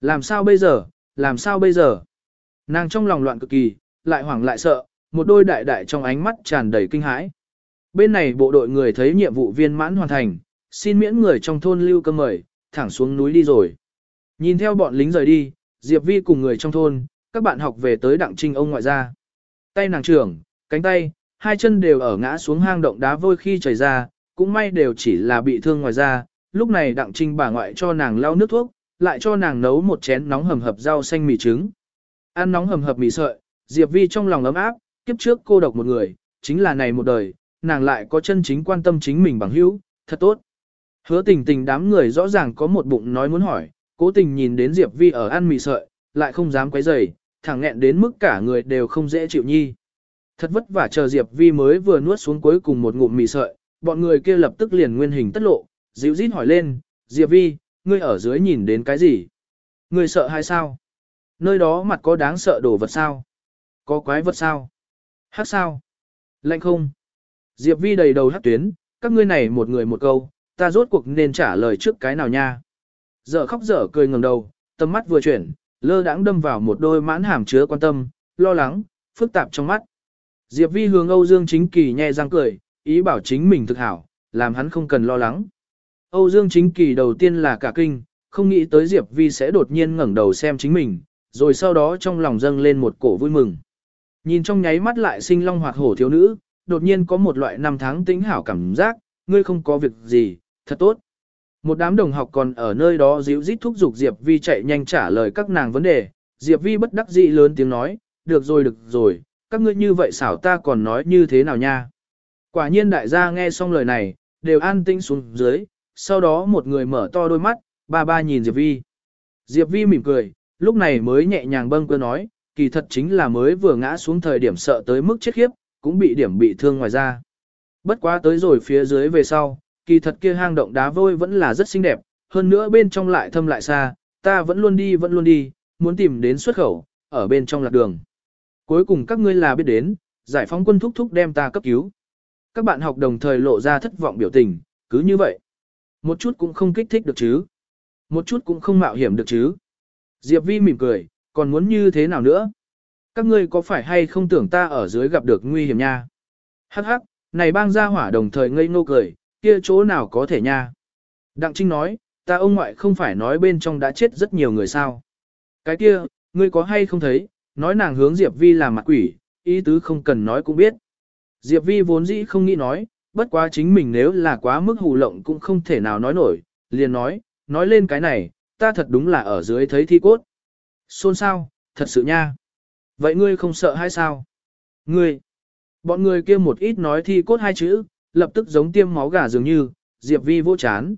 A: Làm sao bây giờ, làm sao bây giờ? Nàng trong lòng loạn cực kỳ, lại hoảng lại sợ, một đôi đại đại trong ánh mắt tràn đầy kinh hãi. Bên này bộ đội người thấy nhiệm vụ viên mãn hoàn thành, xin miễn người trong thôn lưu cơm mời, thẳng xuống núi đi rồi. Nhìn theo bọn lính rời đi, Diệp Vi cùng người trong thôn, các bạn học về tới đặng trinh ông ngoại gia. Tay nàng trưởng, cánh tay, hai chân đều ở ngã xuống hang động đá vôi khi trời ra, cũng may đều chỉ là bị thương ngoài da. Lúc này đặng trinh bà ngoại cho nàng lau nước thuốc, lại cho nàng nấu một chén nóng hầm hập rau xanh mì trứng. Ăn nóng hầm hập mì sợi, Diệp Vi trong lòng ấm áp, kiếp trước cô độc một người, chính là này một đời, nàng lại có chân chính quan tâm chính mình bằng hữu, thật tốt. Hứa tình tình đám người rõ ràng có một bụng nói muốn hỏi, cố tình nhìn đến Diệp Vi ở ăn mì sợi, lại không dám quấy rầy, thẳng nghẹn đến mức cả người đều không dễ chịu nhi. Thật vất vả chờ Diệp Vi mới vừa nuốt xuống cuối cùng một ngụm mì sợi, bọn người kia lập tức liền nguyên hình tất lộ, dịu rít hỏi lên, Diệp Vi, ngươi ở dưới nhìn đến cái gì? Ngươi sợ hay sao? Nơi đó mặt có đáng sợ đồ vật sao? Có quái vật sao? Hát sao? Lạnh không? Diệp Vi đầy đầu hát tuyến, các ngươi này một người một câu, ta rốt cuộc nên trả lời trước cái nào nha? Dở khóc dở cười ngẩng đầu, tầm mắt vừa chuyển, lơ đãng đâm vào một đôi mãn hàm chứa quan tâm, lo lắng, phức tạp trong mắt. Diệp Vi hướng Âu Dương Chính Kỳ nhẹ răng cười, ý bảo chính mình thực hảo, làm hắn không cần lo lắng. Âu Dương Chính Kỳ đầu tiên là cả kinh, không nghĩ tới Diệp Vi sẽ đột nhiên ngẩng đầu xem chính mình, rồi sau đó trong lòng dâng lên một cổ vui mừng. Nhìn trong nháy mắt lại sinh long hoạt hổ thiếu nữ, đột nhiên có một loại năm tháng tính hảo cảm giác, ngươi không có việc gì, thật tốt. Một đám đồng học còn ở nơi đó díu dít thúc giục Diệp Vi chạy nhanh trả lời các nàng vấn đề, Diệp Vi bất đắc dĩ lớn tiếng nói, được rồi được rồi, các ngươi như vậy xảo ta còn nói như thế nào nha. Quả nhiên đại gia nghe xong lời này, đều an tinh xuống dưới, sau đó một người mở to đôi mắt, ba ba nhìn Diệp Vi. Diệp Vi mỉm cười, lúc này mới nhẹ nhàng bâng cơ nói, kỳ thật chính là mới vừa ngã xuống thời điểm sợ tới mức chết khiếp, cũng bị điểm bị thương ngoài ra. Bất quá tới rồi phía dưới về sau, kỳ thật kia hang động đá vôi vẫn là rất xinh đẹp, hơn nữa bên trong lại thâm lại xa, ta vẫn luôn đi vẫn luôn đi, muốn tìm đến xuất khẩu, ở bên trong lạc đường. Cuối cùng các ngươi là biết đến, giải phóng quân thúc thúc đem ta cấp cứu. Các bạn học đồng thời lộ ra thất vọng biểu tình, cứ như vậy. Một chút cũng không kích thích được chứ. Một chút cũng không mạo hiểm được chứ. Diệp Vi mỉm cười, còn muốn như thế nào nữa? Các ngươi có phải hay không tưởng ta ở dưới gặp được nguy hiểm nha? Hắc hắc, này bang gia hỏa đồng thời ngây ngô cười, kia chỗ nào có thể nha? Đặng Trinh nói, ta ông ngoại không phải nói bên trong đã chết rất nhiều người sao? Cái kia, ngươi có hay không thấy, nói nàng hướng Diệp Vi làm mặt quỷ, ý tứ không cần nói cũng biết. Diệp Vi vốn dĩ không nghĩ nói, bất quá chính mình nếu là quá mức hù lộng cũng không thể nào nói nổi, liền nói, nói lên cái này, ta thật đúng là ở dưới thấy thi cốt. Xôn sao, thật sự nha. Vậy ngươi không sợ hay sao? Ngươi, bọn người kia một ít nói thi cốt hai chữ, lập tức giống tiêm máu gà dường như, Diệp Vi vô chán.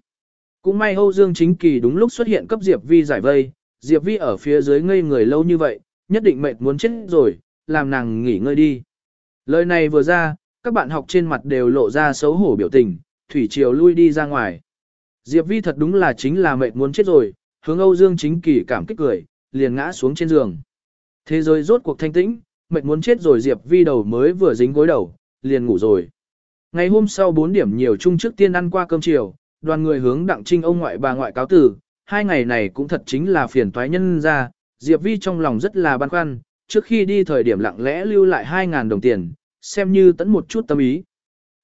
A: Cũng may Âu Dương Chính Kỳ đúng lúc xuất hiện cấp Diệp Vi giải vây, Diệp Vi ở phía dưới ngây người lâu như vậy, nhất định mệt muốn chết rồi, làm nàng nghỉ ngơi đi. Lời này vừa ra, các bạn học trên mặt đều lộ ra xấu hổ biểu tình, Thủy Triều lui đi ra ngoài. Diệp Vi thật đúng là chính là mệt muốn chết rồi, hướng Âu Dương Chính Kỳ cảm kích cười, liền ngã xuống trên giường. Thế giới rốt cuộc thanh tĩnh, mệt muốn chết rồi Diệp Vi đầu mới vừa dính gối đầu, liền ngủ rồi. Ngày hôm sau 4 điểm nhiều chung trước tiên ăn qua cơm chiều, đoàn người hướng đặng trinh ông ngoại bà ngoại cáo tử, hai ngày này cũng thật chính là phiền toái nhân ra, Diệp Vi trong lòng rất là băn khoăn, trước khi đi thời điểm lặng lẽ lưu lại 2.000 đồng tiền, xem như tẫn một chút tâm ý.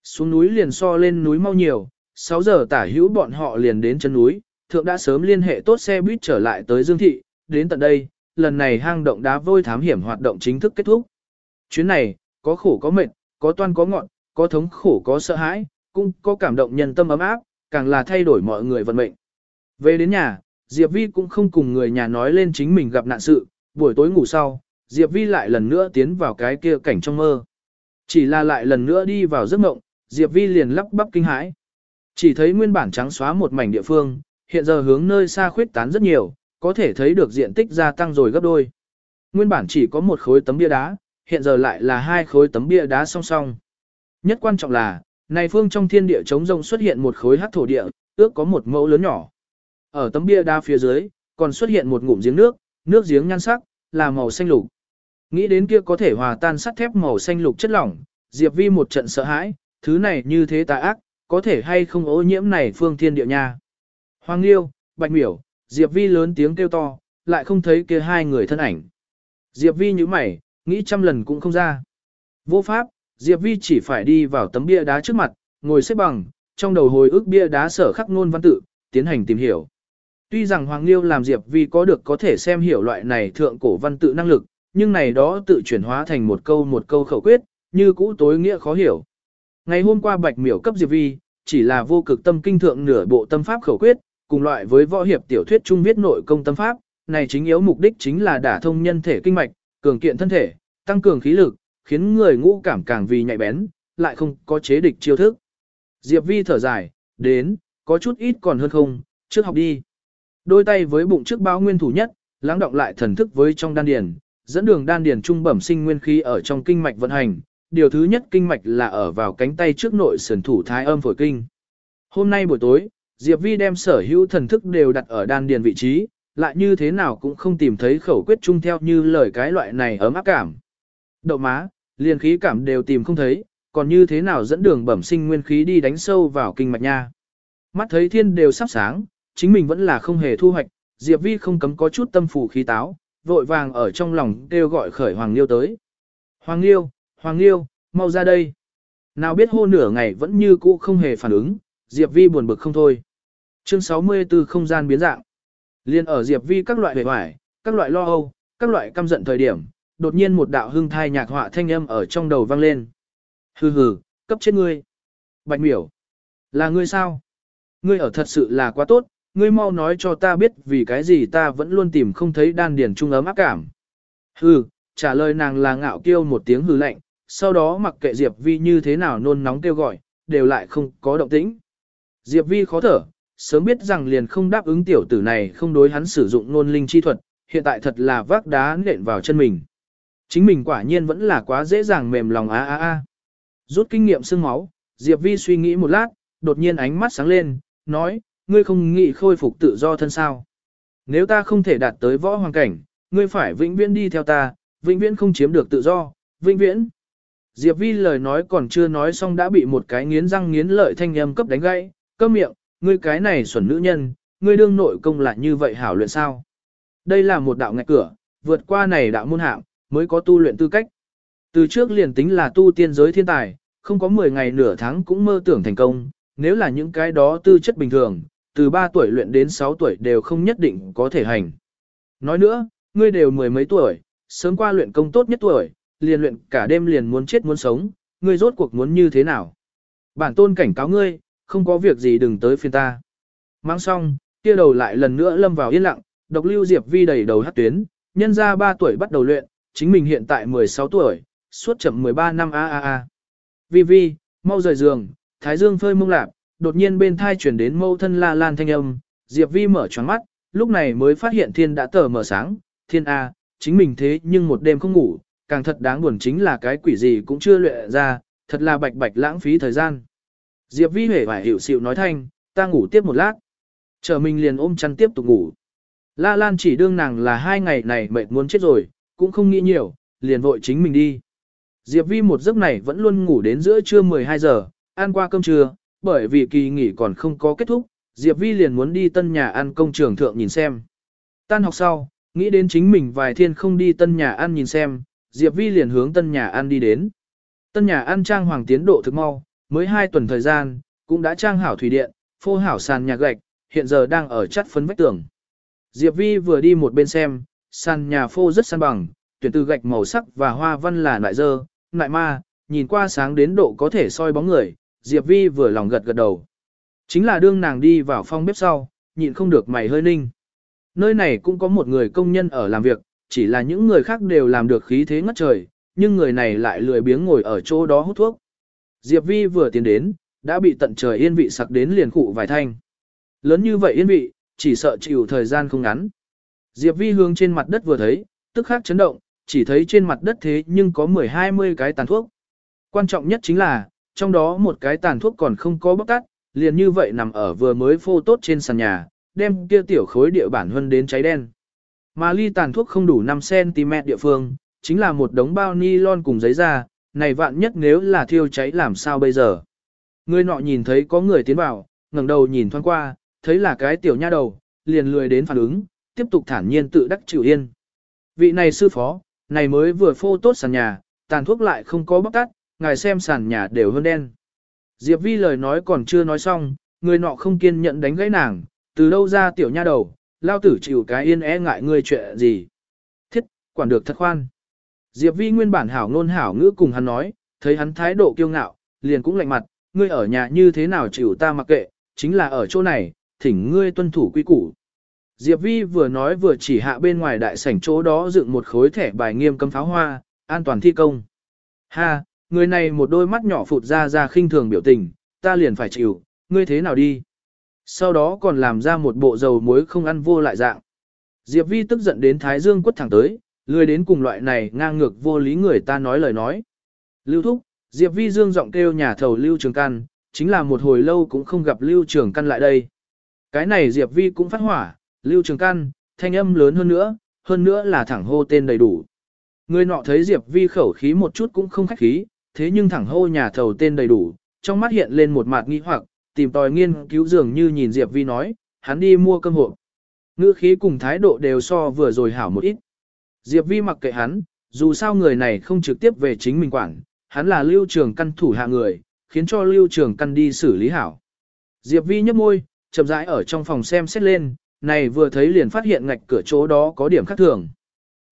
A: Xuống núi liền so lên núi mau nhiều, 6 giờ tả hữu bọn họ liền đến chân núi, thượng đã sớm liên hệ tốt xe buýt trở lại tới Dương Thị, đến tận đây, lần này hang động đá vôi thám hiểm hoạt động chính thức kết thúc. Chuyến này, có khổ có mệt, có toan có ngọn, có thống khổ có sợ hãi, cũng có cảm động nhân tâm ấm áp, càng là thay đổi mọi người vận mệnh. Về đến nhà, Diệp Vi cũng không cùng người nhà nói lên chính mình gặp nạn sự, buổi tối ngủ sau, Diệp Vi lại lần nữa tiến vào cái kia cảnh trong mơ. Chỉ là lại lần nữa đi vào giấc mộng, Diệp Vi liền lắp bắp kinh hãi. Chỉ thấy nguyên bản trắng xóa một mảnh địa phương, hiện giờ hướng nơi xa khuyết tán rất nhiều, có thể thấy được diện tích gia tăng rồi gấp đôi. Nguyên bản chỉ có một khối tấm bia đá, hiện giờ lại là hai khối tấm bia đá song song. Nhất quan trọng là, này phương trong thiên địa chống rông xuất hiện một khối hắc thổ địa, ước có một mẫu lớn nhỏ. Ở tấm bia đá phía dưới, còn xuất hiện một ngụm giếng nước, nước giếng nhan sắc, là màu xanh lục. Nghĩ đến kia có thể hòa tan sắt thép màu xanh lục chất lỏng, Diệp Vi một trận sợ hãi, thứ này như thế tà ác, có thể hay không ô nhiễm này phương thiên địa nha. Hoàng Liêu, Bạch Miểu, Diệp Vi lớn tiếng kêu to, lại không thấy kia hai người thân ảnh. Diệp Vi như mày, nghĩ trăm lần cũng không ra. Vô pháp, Diệp Vi chỉ phải đi vào tấm bia đá trước mặt, ngồi xếp bằng, trong đầu hồi ức bia đá sở khắc ngôn văn tự, tiến hành tìm hiểu. Tuy rằng Hoàng Liêu làm Diệp Vi có được có thể xem hiểu loại này thượng cổ văn tự năng lực, nhưng này đó tự chuyển hóa thành một câu một câu khẩu quyết, như cũ tối nghĩa khó hiểu. Ngày hôm qua Bạch Miểu cấp Diệp Vi, chỉ là vô cực tâm kinh thượng nửa bộ tâm pháp khẩu quyết, cùng loại với võ hiệp tiểu thuyết trung viết nội công tâm pháp, này chính yếu mục đích chính là đả thông nhân thể kinh mạch, cường kiện thân thể, tăng cường khí lực, khiến người ngũ cảm càng vì nhạy bén, lại không có chế địch chiêu thức. Diệp Vi thở dài, đến, có chút ít còn hơn không, trước học đi. Đôi tay với bụng trước báo nguyên thủ nhất, lắng động lại thần thức với trong đan điền, dẫn đường đan điền trung bẩm sinh nguyên khí ở trong kinh mạch vận hành. Điều thứ nhất kinh mạch là ở vào cánh tay trước nội sườn thủ thái âm phổi kinh. Hôm nay buổi tối, Diệp Vi đem sở hữu thần thức đều đặt ở đan điền vị trí, lại như thế nào cũng không tìm thấy khẩu quyết chung theo như lời cái loại này ấm áp cảm. Đậu má, liền khí cảm đều tìm không thấy, còn như thế nào dẫn đường bẩm sinh nguyên khí đi đánh sâu vào kinh mạch nha. Mắt thấy thiên đều sắp sáng, chính mình vẫn là không hề thu hoạch, Diệp Vi không cấm có chút tâm phủ khí táo, vội vàng ở trong lòng kêu gọi khởi Hoàng Liêu tới. Hoàng Liêu, Hoàng Liêu, mau ra đây. Nào biết hô nửa ngày vẫn như cũ không hề phản ứng, Diệp Vi buồn bực không thôi. Chương 64 không gian biến dạng. Liên ở Diệp Vi các loại vẻ vải, các loại lo âu, các loại căm giận thời điểm, đột nhiên một đạo hưng thai nhạc họa thanh âm ở trong đầu vang lên. Hừ hừ, cấp chết ngươi. Bạch miểu. Là ngươi sao? Ngươi ở thật sự là quá tốt, ngươi mau nói cho ta biết vì cái gì ta vẫn luôn tìm không thấy đan điển trung ấm áp cảm. Hừ, trả lời nàng là ngạo kiêu một tiếng hừ lạnh, sau đó mặc kệ Diệp Vi như thế nào nôn nóng kêu gọi, đều lại không có động tĩnh. Diệp Vi khó thở, sớm biết rằng liền không đáp ứng tiểu tử này không đối hắn sử dụng nôn linh chi thuật, hiện tại thật là vác đá nện vào chân mình. Chính mình quả nhiên vẫn là quá dễ dàng mềm lòng a a a. Rút kinh nghiệm xương máu, Diệp Vi suy nghĩ một lát, đột nhiên ánh mắt sáng lên, nói, ngươi không nghĩ khôi phục tự do thân sao. Nếu ta không thể đạt tới võ hoàng cảnh, ngươi phải vĩnh viễn đi theo ta, vĩnh viễn không chiếm được tự do, vĩnh viễn. Diệp Vi lời nói còn chưa nói xong đã bị một cái nghiến răng nghiến lợi thanh âm cấp đánh gãy, Câm miệng, ngươi cái này xuẩn nữ nhân, ngươi đương nội công là như vậy hảo luyện sao? Đây là một đạo ngạch cửa, vượt qua này đạo môn hạng, mới có tu luyện tư cách. Từ trước liền tính là tu tiên giới thiên tài, không có 10 ngày nửa tháng cũng mơ tưởng thành công, nếu là những cái đó tư chất bình thường, từ 3 tuổi luyện đến 6 tuổi đều không nhất định có thể hành. Nói nữa, ngươi đều mười mấy tuổi, sớm qua luyện công tốt nhất tuổi, liền luyện cả đêm liền muốn chết muốn sống, ngươi rốt cuộc muốn như thế nào? Bản tôn cảnh cáo ngươi, không có việc gì đừng tới phiên ta. Mang xong, kia đầu lại lần nữa lâm vào yên lặng, độc lưu Diệp Vi đầy đầu hát tuyến, nhân ra 3 tuổi bắt đầu luyện, chính mình hiện tại 16 tuổi, suốt chậm 13 năm a a a. Vi Vi, mau rời giường, Thái Dương phơi mông lạp, đột nhiên bên thai chuyển đến mâu thân la lan thanh âm, Diệp Vi mở choáng mắt, lúc này mới phát hiện thiên đã tờ mở sáng, thiên A, chính mình thế nhưng một đêm không ngủ, càng thật đáng buồn chính là cái quỷ gì cũng chưa luyện ra, thật là bạch bạch lãng phí thời gian. Diệp Vi hề vải hiệu xịu nói thanh, ta ngủ tiếp một lát. Chờ mình liền ôm chăn tiếp tục ngủ. La Lan chỉ đương nàng là hai ngày này mệt muốn chết rồi, cũng không nghĩ nhiều, liền vội chính mình đi. Diệp Vi một giấc này vẫn luôn ngủ đến giữa trưa 12 giờ, ăn qua cơm trưa, bởi vì kỳ nghỉ còn không có kết thúc, Diệp Vi liền muốn đi tân nhà ăn công trường thượng nhìn xem. Tan học sau, nghĩ đến chính mình vài thiên không đi tân nhà ăn nhìn xem, Diệp Vi liền hướng tân nhà ăn đi đến. Tân nhà ăn trang hoàng tiến độ thực mau, mới 2 tuần thời gian, cũng đã trang hảo thủy điện, phô hảo sàn nhà gạch, hiện giờ đang ở chắt phấn vách tường. Diệp Vi vừa đi một bên xem, sàn nhà phô rất san bằng, tuyển từ gạch màu sắc và hoa văn là nại dơ, nại ma, nhìn qua sáng đến độ có thể soi bóng người, Diệp Vi vừa lòng gật gật đầu. Chính là đương nàng đi vào phòng bếp sau, nhịn không được mày hơi ninh. Nơi này cũng có một người công nhân ở làm việc, chỉ là những người khác đều làm được khí thế ngất trời, nhưng người này lại lười biếng ngồi ở chỗ đó hút thuốc. Diệp Vi vừa tiến đến, đã bị tận trời yên vị sặc đến liền khụ vài thanh. Lớn như vậy yên vị, chỉ sợ chịu thời gian không ngắn. Diệp Vi hướng trên mặt đất vừa thấy, tức khắc chấn động, chỉ thấy trên mặt đất thế nhưng có 10-20 cái tàn thuốc. Quan trọng nhất chính là, trong đó một cái tàn thuốc còn không có bóc tắt, liền như vậy nằm ở vừa mới phô tốt trên sàn nhà, đem kia tiểu khối địa bản hơn đến cháy đen. Mà ly tàn thuốc không đủ 5cm địa phương, chính là một đống bao nylon cùng giấy da, này vạn nhất nếu là thiêu cháy làm sao bây giờ. Người nọ nhìn thấy có người tiến vào, ngẩng đầu nhìn thoáng qua, thấy là cái tiểu nha đầu, liền lười đến phản ứng, tiếp tục thản nhiên tự đắc chịu yên. Vị này sư phó, này mới vừa phô tốt sàn nhà, tàn thuốc lại không có bóc tắt, ngài xem sàn nhà đều hơn đen. Diệp Vi lời nói còn chưa nói xong, người nọ không kiên nhẫn đánh gãy nàng, từ đâu ra tiểu nha đầu, lao tử chịu cái yên e ngại ngươi chuyện gì. Thiết, quản được thật khoan. Diệp Vi nguyên bản hảo ngôn hảo ngữ cùng hắn nói, thấy hắn thái độ kiêu ngạo, liền cũng lạnh mặt, ngươi ở nhà như thế nào chịu ta mặc kệ, chính là ở chỗ này, thỉnh ngươi tuân thủ quy củ. Diệp Vi vừa nói vừa chỉ hạ bên ngoài đại sảnh chỗ đó dựng một khối thẻ bài nghiêm cấm pháo hoa, an toàn thi công. Ha, người này một đôi mắt nhỏ phụt ra ra khinh thường biểu tình, ta liền phải chịu, ngươi thế nào đi. Sau đó còn làm ra một bộ dầu muối không ăn vô lại dạng. Diệp Vi tức giận đến Thái Dương quất thẳng tới, lười đến cùng loại này ngang ngược vô lý người ta nói lời nói. Lưu Thúc, Diệp Vi Dương giọng kêu nhà thầu Lưu Trường Căn, chính là một hồi lâu cũng không gặp Lưu Trường Căn lại đây. Cái này Diệp Vi cũng phát hỏa, Lưu Trường Căn, thanh âm lớn hơn nữa, hơn nữa là thẳng hô tên đầy đủ. Người nọ thấy Diệp Vi khẩu khí một chút cũng không khách khí, thế nhưng thẳng hô nhà thầu tên đầy đủ, trong mắt hiện lên một mặt nghi hoặc, tìm tòi nghiên cứu dường như nhìn Diệp Vi nói, hắn đi mua cơm hộp. Ngữ khí cùng thái độ đều so vừa rồi hảo một ít. Diệp Vi mặc kệ hắn, dù sao người này không trực tiếp về chính mình quản, hắn là lưu trường căn thủ hạ người, khiến cho lưu trường căn đi xử lý hảo. Diệp Vi nhấp môi, chậm rãi ở trong phòng xem xét lên, này vừa thấy liền phát hiện ngạch cửa chỗ đó có điểm khác thường.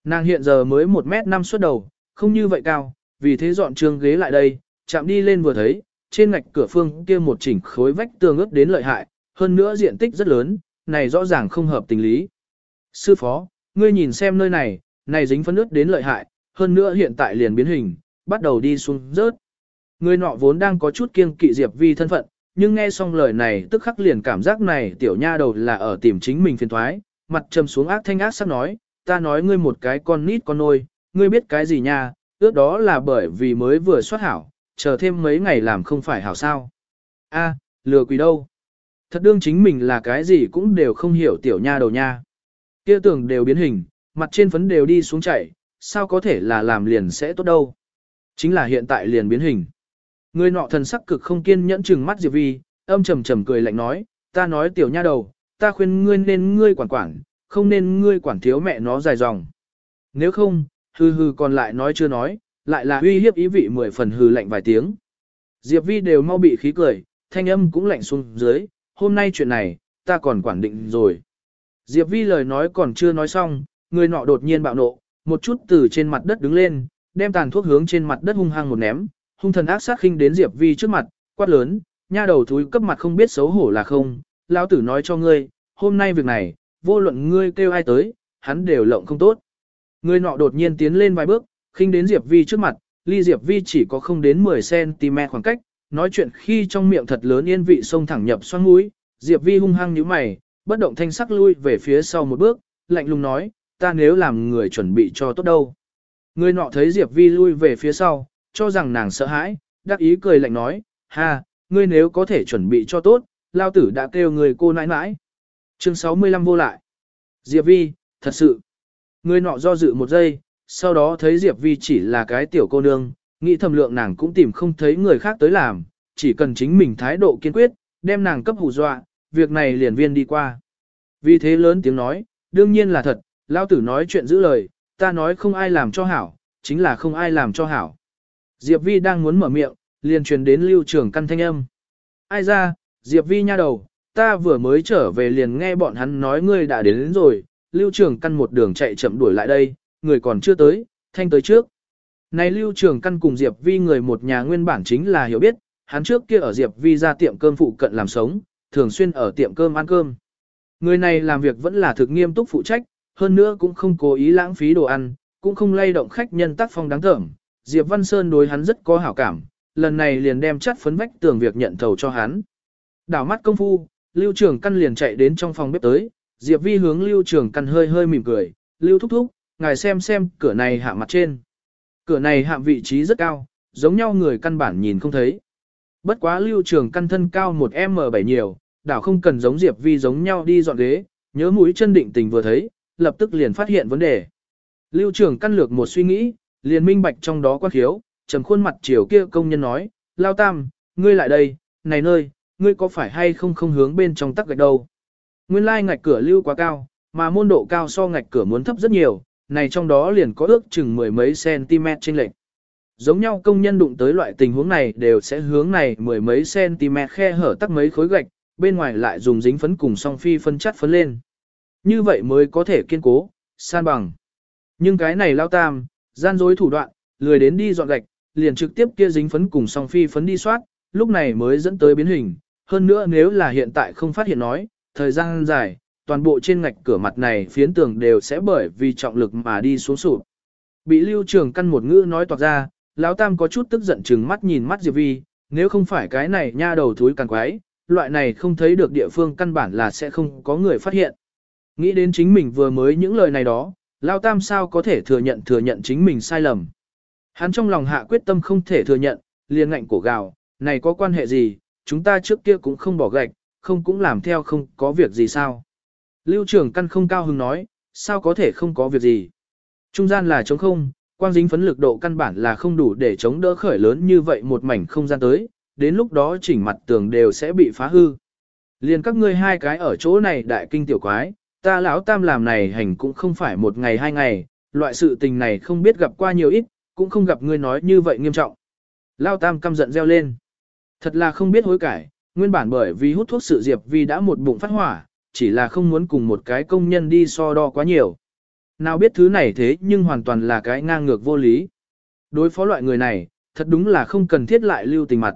A: Nàng hiện giờ mới 1 mét 5 xuất đầu, không như vậy cao, vì thế dọn trường ghế lại đây, chạm đi lên vừa thấy, trên ngạch cửa phương kia một chỉnh khối vách tường ướt đến lợi hại, hơn nữa diện tích rất lớn, này rõ ràng không hợp tình lý. Sư phó, ngươi nhìn xem nơi này, này dính phân ướt đến lợi hại, hơn nữa hiện tại liền biến hình, bắt đầu đi xuống rớt. Người nọ vốn đang có chút kiêng kỵ Diệp Vi thân phận, nhưng nghe xong lời này tức khắc liền cảm giác này tiểu nha đầu là ở tìm chính mình phiền thoái, mặt trầm xuống ác thanh ác sắc nói, ta nói ngươi một cái con nít con nôi, ngươi biết cái gì nha, ước đó là bởi vì mới vừa xuất hảo, chờ thêm mấy ngày làm không phải hảo sao. A, lừa quỷ đâu? Thật đương chính mình là cái gì cũng đều không hiểu tiểu nha đầu nha. Kia tưởng đều biến hình, mặt trên phấn đều đi xuống chảy, sao có thể là làm liền sẽ tốt đâu. Chính là hiện tại liền biến hình. Người nọ thần sắc cực không kiên nhẫn chừng mắt Diệp Vi, âm trầm trầm cười lạnh nói, ta nói tiểu nha đầu, ta khuyên ngươi nên ngươi quản quản, không nên ngươi quản thiếu mẹ nó dài dòng. Nếu không, hừ hừ còn lại nói chưa nói, lại là uy hiếp ý vị mười phần hừ lạnh vài tiếng. Diệp Vi đều mau bị khí cười, thanh âm cũng lạnh xuống dưới, hôm nay chuyện này, ta còn quản định rồi. Diệp Vi lời nói còn chưa nói xong, người nọ đột nhiên bạo nộ, một chút từ trên mặt đất đứng lên, đem tàn thuốc hướng trên mặt đất hung hăng một ném, hung thần ác sát khinh đến Diệp Vi trước mặt, quát lớn, nha đầu thúi cấp mặt không biết xấu hổ là không, lão tử nói cho ngươi, hôm nay việc này, vô luận ngươi kêu ai tới, hắn đều lộng không tốt. Người nọ đột nhiên tiến lên vài bước, khinh đến Diệp Vi trước mặt, ly Diệp Vi chỉ có không đến 10cm khoảng cách, nói chuyện khi trong miệng thật lớn yên vị sông thẳng nhập xoang mũi, Diệp Vi hung hăng nhíu mày, bất động thanh sắc lui về phía sau một bước, lạnh lùng nói, ta nếu làm người chuẩn bị cho tốt đâu. Người nọ thấy Diệp Vi lui về phía sau, cho rằng nàng sợ hãi, đắc ý cười lạnh nói, ha, ngươi nếu có thể chuẩn bị cho tốt, lao tử đã kêu người cô nãi nãi. Chương 65 vô lại. Diệp Vi, thật sự. Người nọ do dự một giây, sau đó thấy Diệp Vi chỉ là cái tiểu cô nương, nghĩ thầm lượng nàng cũng tìm không thấy người khác tới làm, chỉ cần chính mình thái độ kiên quyết, đem nàng cấp hù dọa, việc này liền viên đi qua. Vì thế lớn tiếng nói, đương nhiên là thật, lao tử nói chuyện giữ lời, ta nói không ai làm cho hảo, chính là không ai làm cho hảo. Diệp Vi đang muốn mở miệng, liền truyền đến lưu trưởng căn thanh âm. Ai ra, Diệp Vi nha đầu, ta vừa mới trở về liền nghe bọn hắn nói ngươi đã đến, đến rồi, lưu trưởng căn một đường chạy chậm đuổi lại đây, người còn chưa tới, thanh tới trước. Này lưu trưởng căn cùng Diệp Vi người một nhà nguyên bản chính là hiểu biết, hắn trước kia ở Diệp Vi ra tiệm cơm phụ cận làm sống, thường xuyên ở tiệm cơm ăn cơm. Người này làm việc vẫn là thực nghiêm túc phụ trách, hơn nữa cũng không cố ý lãng phí đồ ăn, cũng không lay động khách nhân tác phong đáng thởm. Diệp Văn Sơn đối hắn rất có hảo cảm, lần này liền đem chắt phấn vách tường việc nhận thầu cho hắn. Đảo mắt công phu, Lưu Trường Căn liền chạy đến trong phòng bếp tới, Diệp Vi hướng Lưu Trường Căn hơi hơi mỉm cười, Lưu thúc thúc, ngài xem xem cửa này hạ mặt trên. Cửa này hạ vị trí rất cao, giống nhau người căn bản nhìn không thấy. Bất quá Lưu Trường Căn thân cao một M7 nhiều, đảo không cần giống Diệp Vi giống nhau đi dọn ghế, nhớ mũi chân định tình vừa thấy, lập tức liền phát hiện vấn đề. Lưu Trường Căn lược một suy nghĩ, liền minh bạch trong đó quan khiếu, trầm khuôn mặt chiều kia công nhân nói, Lao Tam, ngươi lại đây, này nơi, ngươi có phải hay không không hướng bên trong tắc gạch đâu. Nguyên lai ngạch cửa lưu quá cao, mà môn độ cao so ngạch cửa muốn thấp rất nhiều, này trong đó liền có ước chừng mười mấy cm trên lệch. Giống nhau công nhân đụng tới loại tình huống này đều sẽ hướng này mười mấy cm khe hở tắc mấy khối gạch, bên ngoài lại dùng dính phấn cùng song phi phân chất phấn lên. Như vậy mới có thể kiên cố, san bằng. Nhưng cái này lao tam, gian dối thủ đoạn, lười đến đi dọn gạch, liền trực tiếp kia dính phấn cùng song phi phấn đi soát, lúc này mới dẫn tới biến hình. Hơn nữa nếu là hiện tại không phát hiện nói, thời gian dài, toàn bộ trên ngạch cửa mặt này phiến tường đều sẽ bởi vì trọng lực mà đi xuống sụp. Bị lưu trường căn một ngữ nói toạc ra, lão tam có chút tức giận chừng mắt nhìn mắt Diệp Vi, nếu không phải cái này nha đầu thúi càng quái, loại này không thấy được địa phương căn bản là sẽ không có người phát hiện. Nghĩ đến chính mình vừa mới những lời này đó, Lao Tam sao có thể thừa nhận thừa nhận chính mình sai lầm. Hắn trong lòng hạ quyết tâm không thể thừa nhận, liền ngạnh cổ gào, này có quan hệ gì, chúng ta trước kia cũng không bỏ gạch, không cũng làm theo không có việc gì sao. Lưu trưởng căn không cao hứng nói, sao có thể không có việc gì. Trung gian là chống không, quang dính phấn lực độ căn bản là không đủ để chống đỡ khởi lớn như vậy một mảnh không gian tới, đến lúc đó chỉnh mặt tường đều sẽ bị phá hư. Liền các ngươi hai cái ở chỗ này đại kinh tiểu quái, ta lão tam làm này hành cũng không phải một ngày hai ngày, loại sự tình này không biết gặp qua nhiều ít, cũng không gặp ngươi nói như vậy nghiêm trọng. Lão tam căm giận reo lên. Thật là không biết hối cải, nguyên bản bởi vì hút thuốc sự diệp vì đã một bụng phát hỏa, chỉ là không muốn cùng một cái công nhân đi so đo quá nhiều. Nào biết thứ này thế nhưng hoàn toàn là cái ngang ngược vô lý. Đối phó loại người này, thật đúng là không cần thiết lại lưu tình mặt.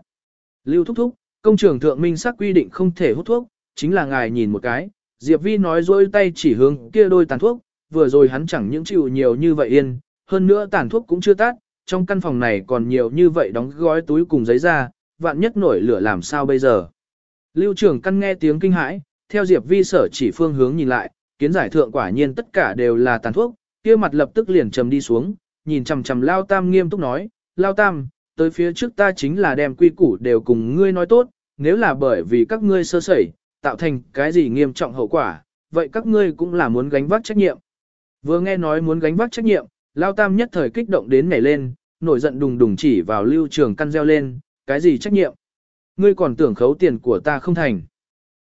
A: Lưu thúc thúc, công trường thượng minh xác quy định không thể hút thuốc, chính là ngài nhìn một cái, Diệp Vi nói dối tay chỉ hướng kia đôi tàn thuốc, vừa rồi hắn chẳng những chịu nhiều như vậy yên, hơn nữa tàn thuốc cũng chưa tát, trong căn phòng này còn nhiều như vậy đóng gói túi cùng giấy ra, vạn nhất nổi lửa làm sao bây giờ. Lưu trưởng căn nghe tiếng kinh hãi, theo Diệp Vi sở chỉ phương hướng nhìn lại, kiến giải thượng quả nhiên tất cả đều là tàn thuốc, kia mặt lập tức liền trầm đi xuống, nhìn chằm chằm Lao Tam nghiêm túc nói, Lao Tam, tới phía trước ta chính là đem quy củ đều cùng ngươi nói tốt, nếu là bởi vì các ngươi sơ sẩy, tạo thành cái gì nghiêm trọng hậu quả, vậy các ngươi cũng là muốn gánh vác trách nhiệm. Vừa nghe nói muốn gánh vác trách nhiệm, Lao Tam nhất thời kích động đến nhảy lên, nổi giận đùng đùng chỉ vào lưu trường căn reo lên, cái gì trách nhiệm? ngươi còn tưởng khấu tiền của ta không thành.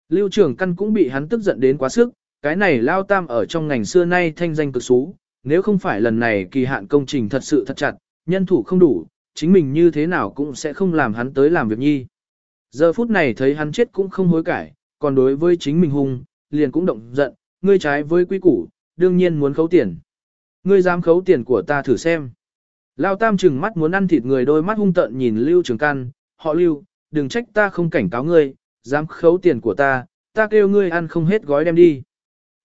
A: Lưu Trường Căn cũng bị hắn tức giận đến quá sức, cái này lao tam ở trong ngành xưa nay thanh danh cực xú, nếu không phải lần này kỳ hạn công trình thật sự thật chặt, nhân thủ không đủ, chính mình như thế nào cũng sẽ không làm hắn tới làm việc nhi. Giờ phút này thấy hắn chết cũng không hối cải, còn đối với chính mình hung, liền cũng động giận, ngươi trái với quy củ, đương nhiên muốn khấu tiền. Ngươi dám khấu tiền của ta thử xem. Lao tam trừng mắt muốn ăn thịt người đôi mắt hung tợn nhìn Lưu Trường Căn, họ Lưu, đừng trách ta không cảnh cáo ngươi, dám khấu tiền của ta, ta kêu ngươi ăn không hết gói đem đi.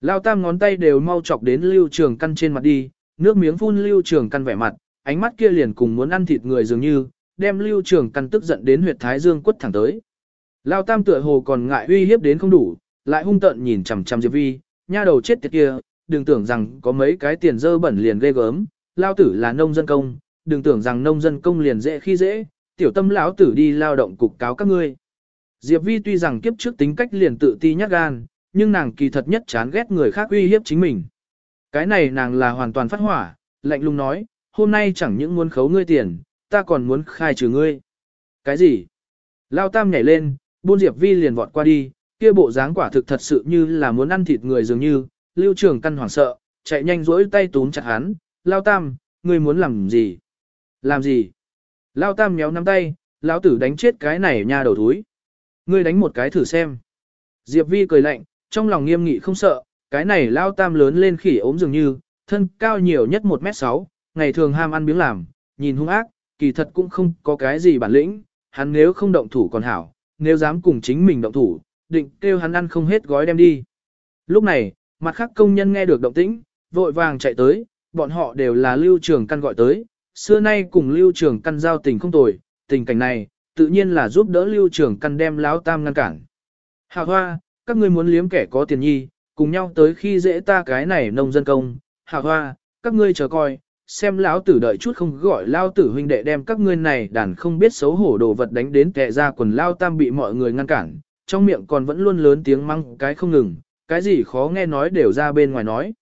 A: Lao tam ngón tay đều mau chọc đến Lưu Trường Căn trên mặt đi, nước miếng phun Lưu Trường Căn vẻ mặt, ánh mắt kia liền cùng muốn ăn thịt người dường như, đem Lưu Trường Căn tức giận đến huyệt thái dương quất thẳng tới. Lao tam tựa hồ còn ngại uy hiếp đến không đủ, lại hung tợn nhìn chằm chằm Diệp Vi, nha đầu chết tiệt kia, đừng tưởng rằng có mấy cái tiền dơ bẩn liền ghê gớm, lao tử là nông dân công, đừng tưởng rằng nông dân công liền dễ khi dễ, tiểu tâm lão tử đi lao động cục cáo các ngươi. Diệp Vi tuy rằng kiếp trước tính cách liền tự ti nhát gan, nhưng nàng kỳ thật nhất chán ghét người khác uy hiếp chính mình. Cái này nàng là hoàn toàn phát hỏa, lạnh lùng nói, hôm nay chẳng những muốn khấu ngươi tiền, ta còn muốn khai trừ ngươi. Cái gì? Lao Tam nhảy lên, buôn Diệp Vi liền vọt qua đi, kia bộ dáng quả thực thật sự như là muốn ăn thịt người dường như, lưu trường căn hoảng sợ, chạy nhanh rỗi tay túm chặt hắn, Lao Tam, ngươi muốn làm gì? Làm gì? Lao Tam méo nắm tay, lão tử đánh chết cái này nha đầu thúi. Ngươi đánh một cái thử xem. Diệp Vi cười lạnh, trong lòng nghiêm nghị không sợ, cái này Lao Tam lớn lên khỉ ốm dường như, thân cao nhiều nhất 1m6, ngày thường ham ăn biếng làm, nhìn hung ác, kỳ thật cũng không có cái gì bản lĩnh, hắn nếu không động thủ còn hảo, nếu dám cùng chính mình động thủ, định kêu hắn ăn không hết gói đem đi. Lúc này, mặt khác công nhân nghe được động tĩnh, vội vàng chạy tới, bọn họ đều là lưu trường căn gọi tới, xưa nay cùng lưu trường căn giao tình không tồi, tình cảnh này, tự nhiên là giúp đỡ lưu trường căn đem láo tam ngăn cản. Hà hoa, các ngươi muốn liếm kẻ có tiền nhi, cùng nhau tới khi dễ ta cái này nông dân công, Hà hoa, các ngươi chờ coi, xem lão tử đợi chút không gọi lao tử huynh đệ đem các ngươi này đàn không biết xấu hổ đồ vật đánh đến tệ ra quần lao tam bị mọi người ngăn cản, trong miệng còn vẫn luôn lớn tiếng mắng cái không ngừng, cái gì khó nghe nói đều ra bên ngoài nói.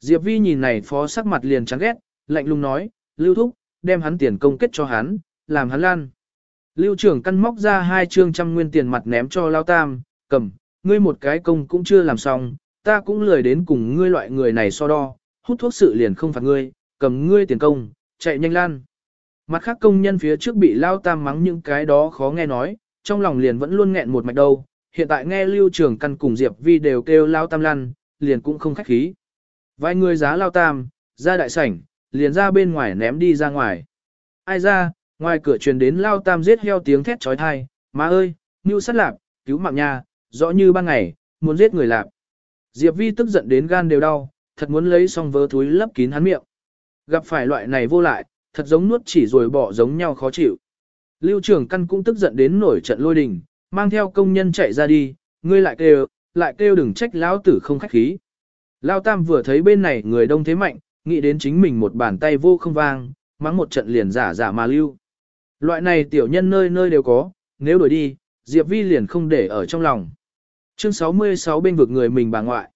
A: Diệp Vi nhìn này phó sắc mặt liền chán ghét, lạnh lùng nói, lưu thúc, đem hắn tiền công kết cho hắn, làm hắn lan. Lưu trưởng căn móc ra hai trương trăm nguyên tiền mặt ném cho lao tam, cầm, ngươi một cái công cũng chưa làm xong, ta cũng lười đến cùng ngươi loại người này so đo, hút thuốc sự liền không phạt ngươi, cầm ngươi tiền công, chạy nhanh lan. Mặt khác công nhân phía trước bị lao tam mắng những cái đó khó nghe nói, trong lòng liền vẫn luôn nghẹn một mạch đâu, hiện tại nghe lưu trường căn cùng Diệp Vi đều kêu lao tam lăn, liền cũng không khách khí. Vài người giá lao tam, ra đại sảnh, liền ra bên ngoài ném đi ra ngoài. Ai ra, ngoài cửa truyền đến lao tam giết heo tiếng thét trói thai, má ơi, như sắt lạp, cứu mạng nha, rõ như ban ngày, muốn giết người lạp. Diệp Vi tức giận đến gan đều đau, thật muốn lấy xong vớ túi lấp kín hắn miệng. Gặp phải loại này vô lại, thật giống nuốt chỉ rồi bỏ giống nhau khó chịu. Lưu trưởng căn cũng tức giận đến nổi trận lôi đình, mang theo công nhân chạy ra đi, ngươi lại kêu, lại kêu đừng trách lão tử không khách khí. Lao Tam vừa thấy bên này người đông thế mạnh, nghĩ đến chính mình một bàn tay vô không vang, mắng một trận liền giả giả mà lưu. Loại này tiểu nhân nơi nơi đều có, nếu đổi đi, Diệp Vi liền không để ở trong lòng. Chương 66 bên vực người mình bà ngoại.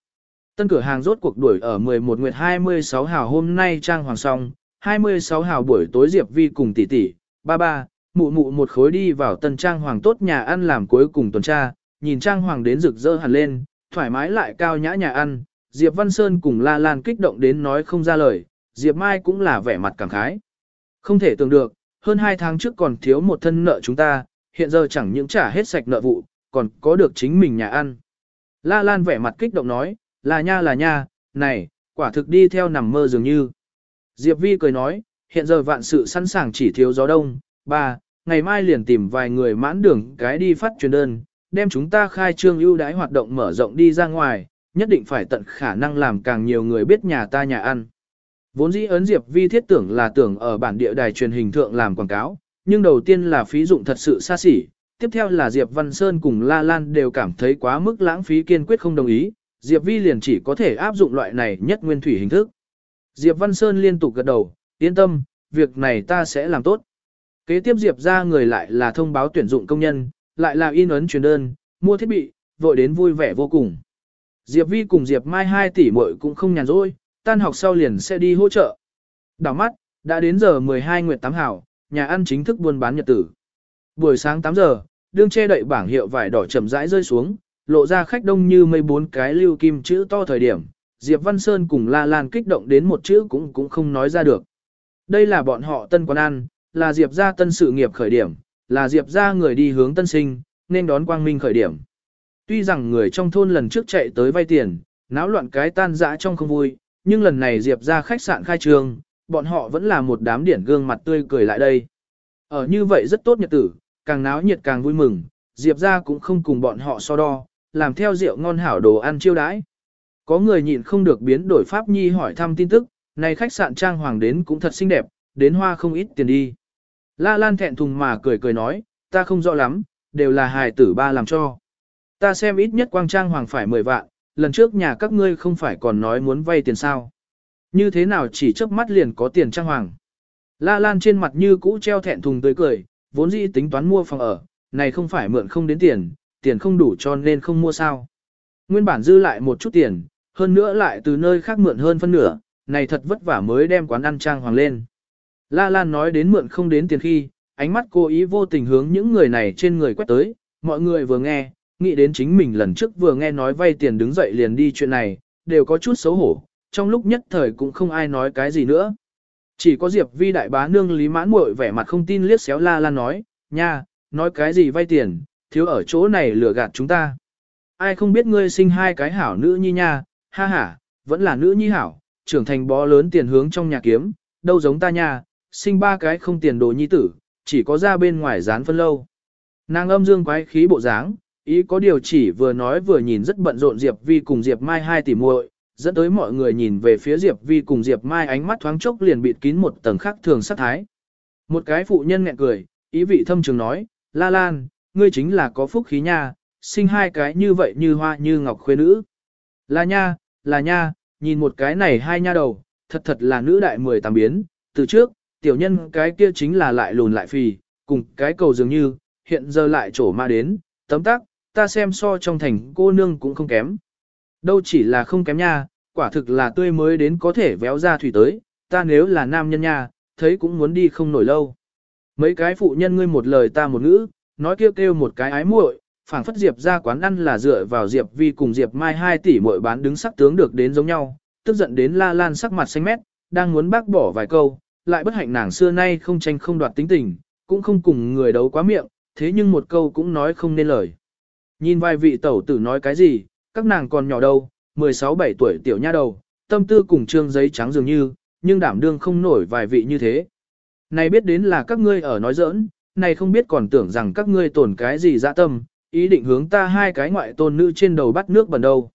A: Tân cửa hàng rốt cuộc đuổi ở 11 nguyệt 26 hào hôm nay trang hoàng xong, 26 hào buổi tối Diệp Vi cùng tỷ tỷ, ba ba, mụ mụ một khối đi vào tân trang hoàng tốt nhà ăn làm cuối cùng tuần tra, nhìn trang hoàng đến rực rỡ hẳn lên, thoải mái lại cao nhã nhà ăn, Diệp Văn Sơn cùng La Lan kích động đến nói không ra lời, Diệp Mai cũng là vẻ mặt cảm khái. Không thể tưởng được, hơn 2 tháng trước còn thiếu một thân nợ chúng ta, hiện giờ chẳng những trả hết sạch nợ vụ, còn có được chính mình nhà ăn. La Lan vẻ mặt kích động nói, là nha là nha, này, quả thực đi theo nằm mơ dường như. Diệp Vi cười nói, hiện giờ vạn sự sẵn sàng chỉ thiếu gió đông, ba, ngày mai liền tìm vài người mãn đường cái đi phát truyền đơn, đem chúng ta khai trương ưu đãi hoạt động mở rộng đi ra ngoài, nhất định phải tận khả năng làm càng nhiều người biết nhà ta nhà ăn. Vốn dĩ ấn Diệp Vi thiết tưởng là tưởng ở bản địa đài truyền hình thượng làm quảng cáo, nhưng đầu tiên là phí dụng thật sự xa xỉ, tiếp theo là Diệp Văn Sơn cùng La Lan đều cảm thấy quá mức lãng phí kiên quyết không đồng ý, Diệp Vi liền chỉ có thể áp dụng loại này nhất nguyên thủy hình thức. Diệp Văn Sơn liên tục gật đầu, yên tâm, việc này ta sẽ làm tốt. Kế tiếp Diệp ra người lại là thông báo tuyển dụng công nhân, lại là in ấn truyền đơn, mua thiết bị, vội đến vui vẻ vô cùng. Diệp Vi cùng Diệp Mai hai tỷ muội cũng không nhàn rỗi, tan học sau liền sẽ đi hỗ trợ. Đảo mắt, đã đến giờ 12 nguyệt 8 hảo, nhà ăn chính thức buôn bán nhật tử. Buổi sáng 8 giờ, đương che đậy bảng hiệu vải đỏ chậm rãi rơi xuống, lộ ra khách đông như mây bốn cái lưu kim chữ to thời điểm, Diệp Văn Sơn cùng La Lan kích động đến một chữ cũng cũng không nói ra được. Đây là bọn họ tân quán ăn, là Diệp gia tân sự nghiệp khởi điểm, là Diệp gia người đi hướng tân sinh, nên đón quang minh khởi điểm. Tuy rằng người trong thôn lần trước chạy tới vay tiền, náo loạn cái tan dã trong không vui, nhưng lần này Diệp gia khách sạn khai trương, bọn họ vẫn là một đám điển gương mặt tươi cười lại đây. Ở như vậy rất tốt nhật tử, càng náo nhiệt càng vui mừng, Diệp gia cũng không cùng bọn họ so đo, làm theo rượu ngon hảo đồ ăn chiêu đãi. Có người nhịn không được biến đổi Pháp Nhi hỏi thăm tin tức, này khách sạn trang hoàng đến cũng thật xinh đẹp, đến hoa không ít tiền đi. La Lan thẹn thùng mà cười cười nói, ta không rõ lắm, đều là hài tử ba làm cho. Ta xem ít nhất quang trang hoàng phải 10 vạn, lần trước nhà các ngươi không phải còn nói muốn vay tiền sao. Như thế nào chỉ chớp mắt liền có tiền trang hoàng. La Lan trên mặt như cũ treo thẹn thùng tươi cười, vốn dĩ tính toán mua phòng ở, này không phải mượn không đến tiền, tiền không đủ cho nên không mua sao. Nguyên bản dư lại một chút tiền, hơn nữa lại từ nơi khác mượn hơn phân nửa, này thật vất vả mới đem quán ăn trang hoàng lên. La Lan nói đến mượn không đến tiền khi, ánh mắt cô ý vô tình hướng những người này trên người quét tới, mọi người vừa nghe, nghĩ đến chính mình lần trước vừa nghe nói vay tiền đứng dậy liền đi chuyện này, đều có chút xấu hổ, trong lúc nhất thời cũng không ai nói cái gì nữa. Chỉ có Diệp Vi đại bá nương Lý Mãn muội vẻ mặt không tin liếc xéo La Lan nói, nha, nói cái gì vay tiền, thiếu ở chỗ này lừa gạt chúng ta. Ai không biết ngươi sinh hai cái hảo nữ nhi nha, ha ha, vẫn là nữ nhi hảo, trưởng thành bó lớn tiền hướng trong nhà kiếm, đâu giống ta nha, sinh ba cái không tiền đồ nhi tử, chỉ có ra bên ngoài dán phân lâu. Nàng âm dương quái khí bộ dáng, ý có điều chỉ vừa nói vừa nhìn rất bận rộn Diệp Vi cùng Diệp Mai hai tỷ muội, dẫn tới mọi người nhìn về phía Diệp Vi cùng Diệp Mai ánh mắt thoáng chốc liền bịt kín một tầng khác thường sát thái. Một cái phụ nhân nghẹn cười, ý vị thâm trường nói, La Lan, ngươi chính là có phúc khí nha, sinh hai cái như vậy như hoa như ngọc khuê nữ. Là nha, là nha, nhìn một cái này hai nha đầu, thật thật là nữ đại mười tám biến, từ trước, tiểu nhân cái kia chính là lại lùn lại phì, cùng cái cầu dường như, hiện giờ lại trổ ma đến, tấm tắc, ta xem so trong thành cô nương cũng không kém. Đâu chỉ là không kém nha, quả thực là tươi mới đến có thể véo ra thủy tới, ta nếu là nam nhân nha, thấy cũng muốn đi không nổi lâu. Mấy cái phụ nhân ngươi một lời ta một ngữ, nói kêu kêu một cái ái muội, phảng phất Diệp ra quán ăn là dựa vào Diệp Vi cùng Diệp Mai hai tỷ muội bán đứng sắc tướng được đến giống nhau, tức giận đến La Lan sắc mặt xanh mét, đang muốn bác bỏ vài câu, lại bất hạnh nàng xưa nay không tranh không đoạt tính tình, cũng không cùng người đấu quá miệng, thế nhưng một câu cũng nói không nên lời. Nhìn vài vị tẩu tử nói cái gì, các nàng còn nhỏ đâu, 16-17 tuổi tiểu nha đầu, tâm tư cùng trương giấy trắng dường như, nhưng đảm đương không nổi vài vị như thế. Này biết đến là các ngươi ở nói giỡn, này không biết còn tưởng rằng các ngươi tổn cái gì dạ tâm, ý định hướng ta hai cái ngoại tôn nữ trên đầu bắt nước bẩn đâu.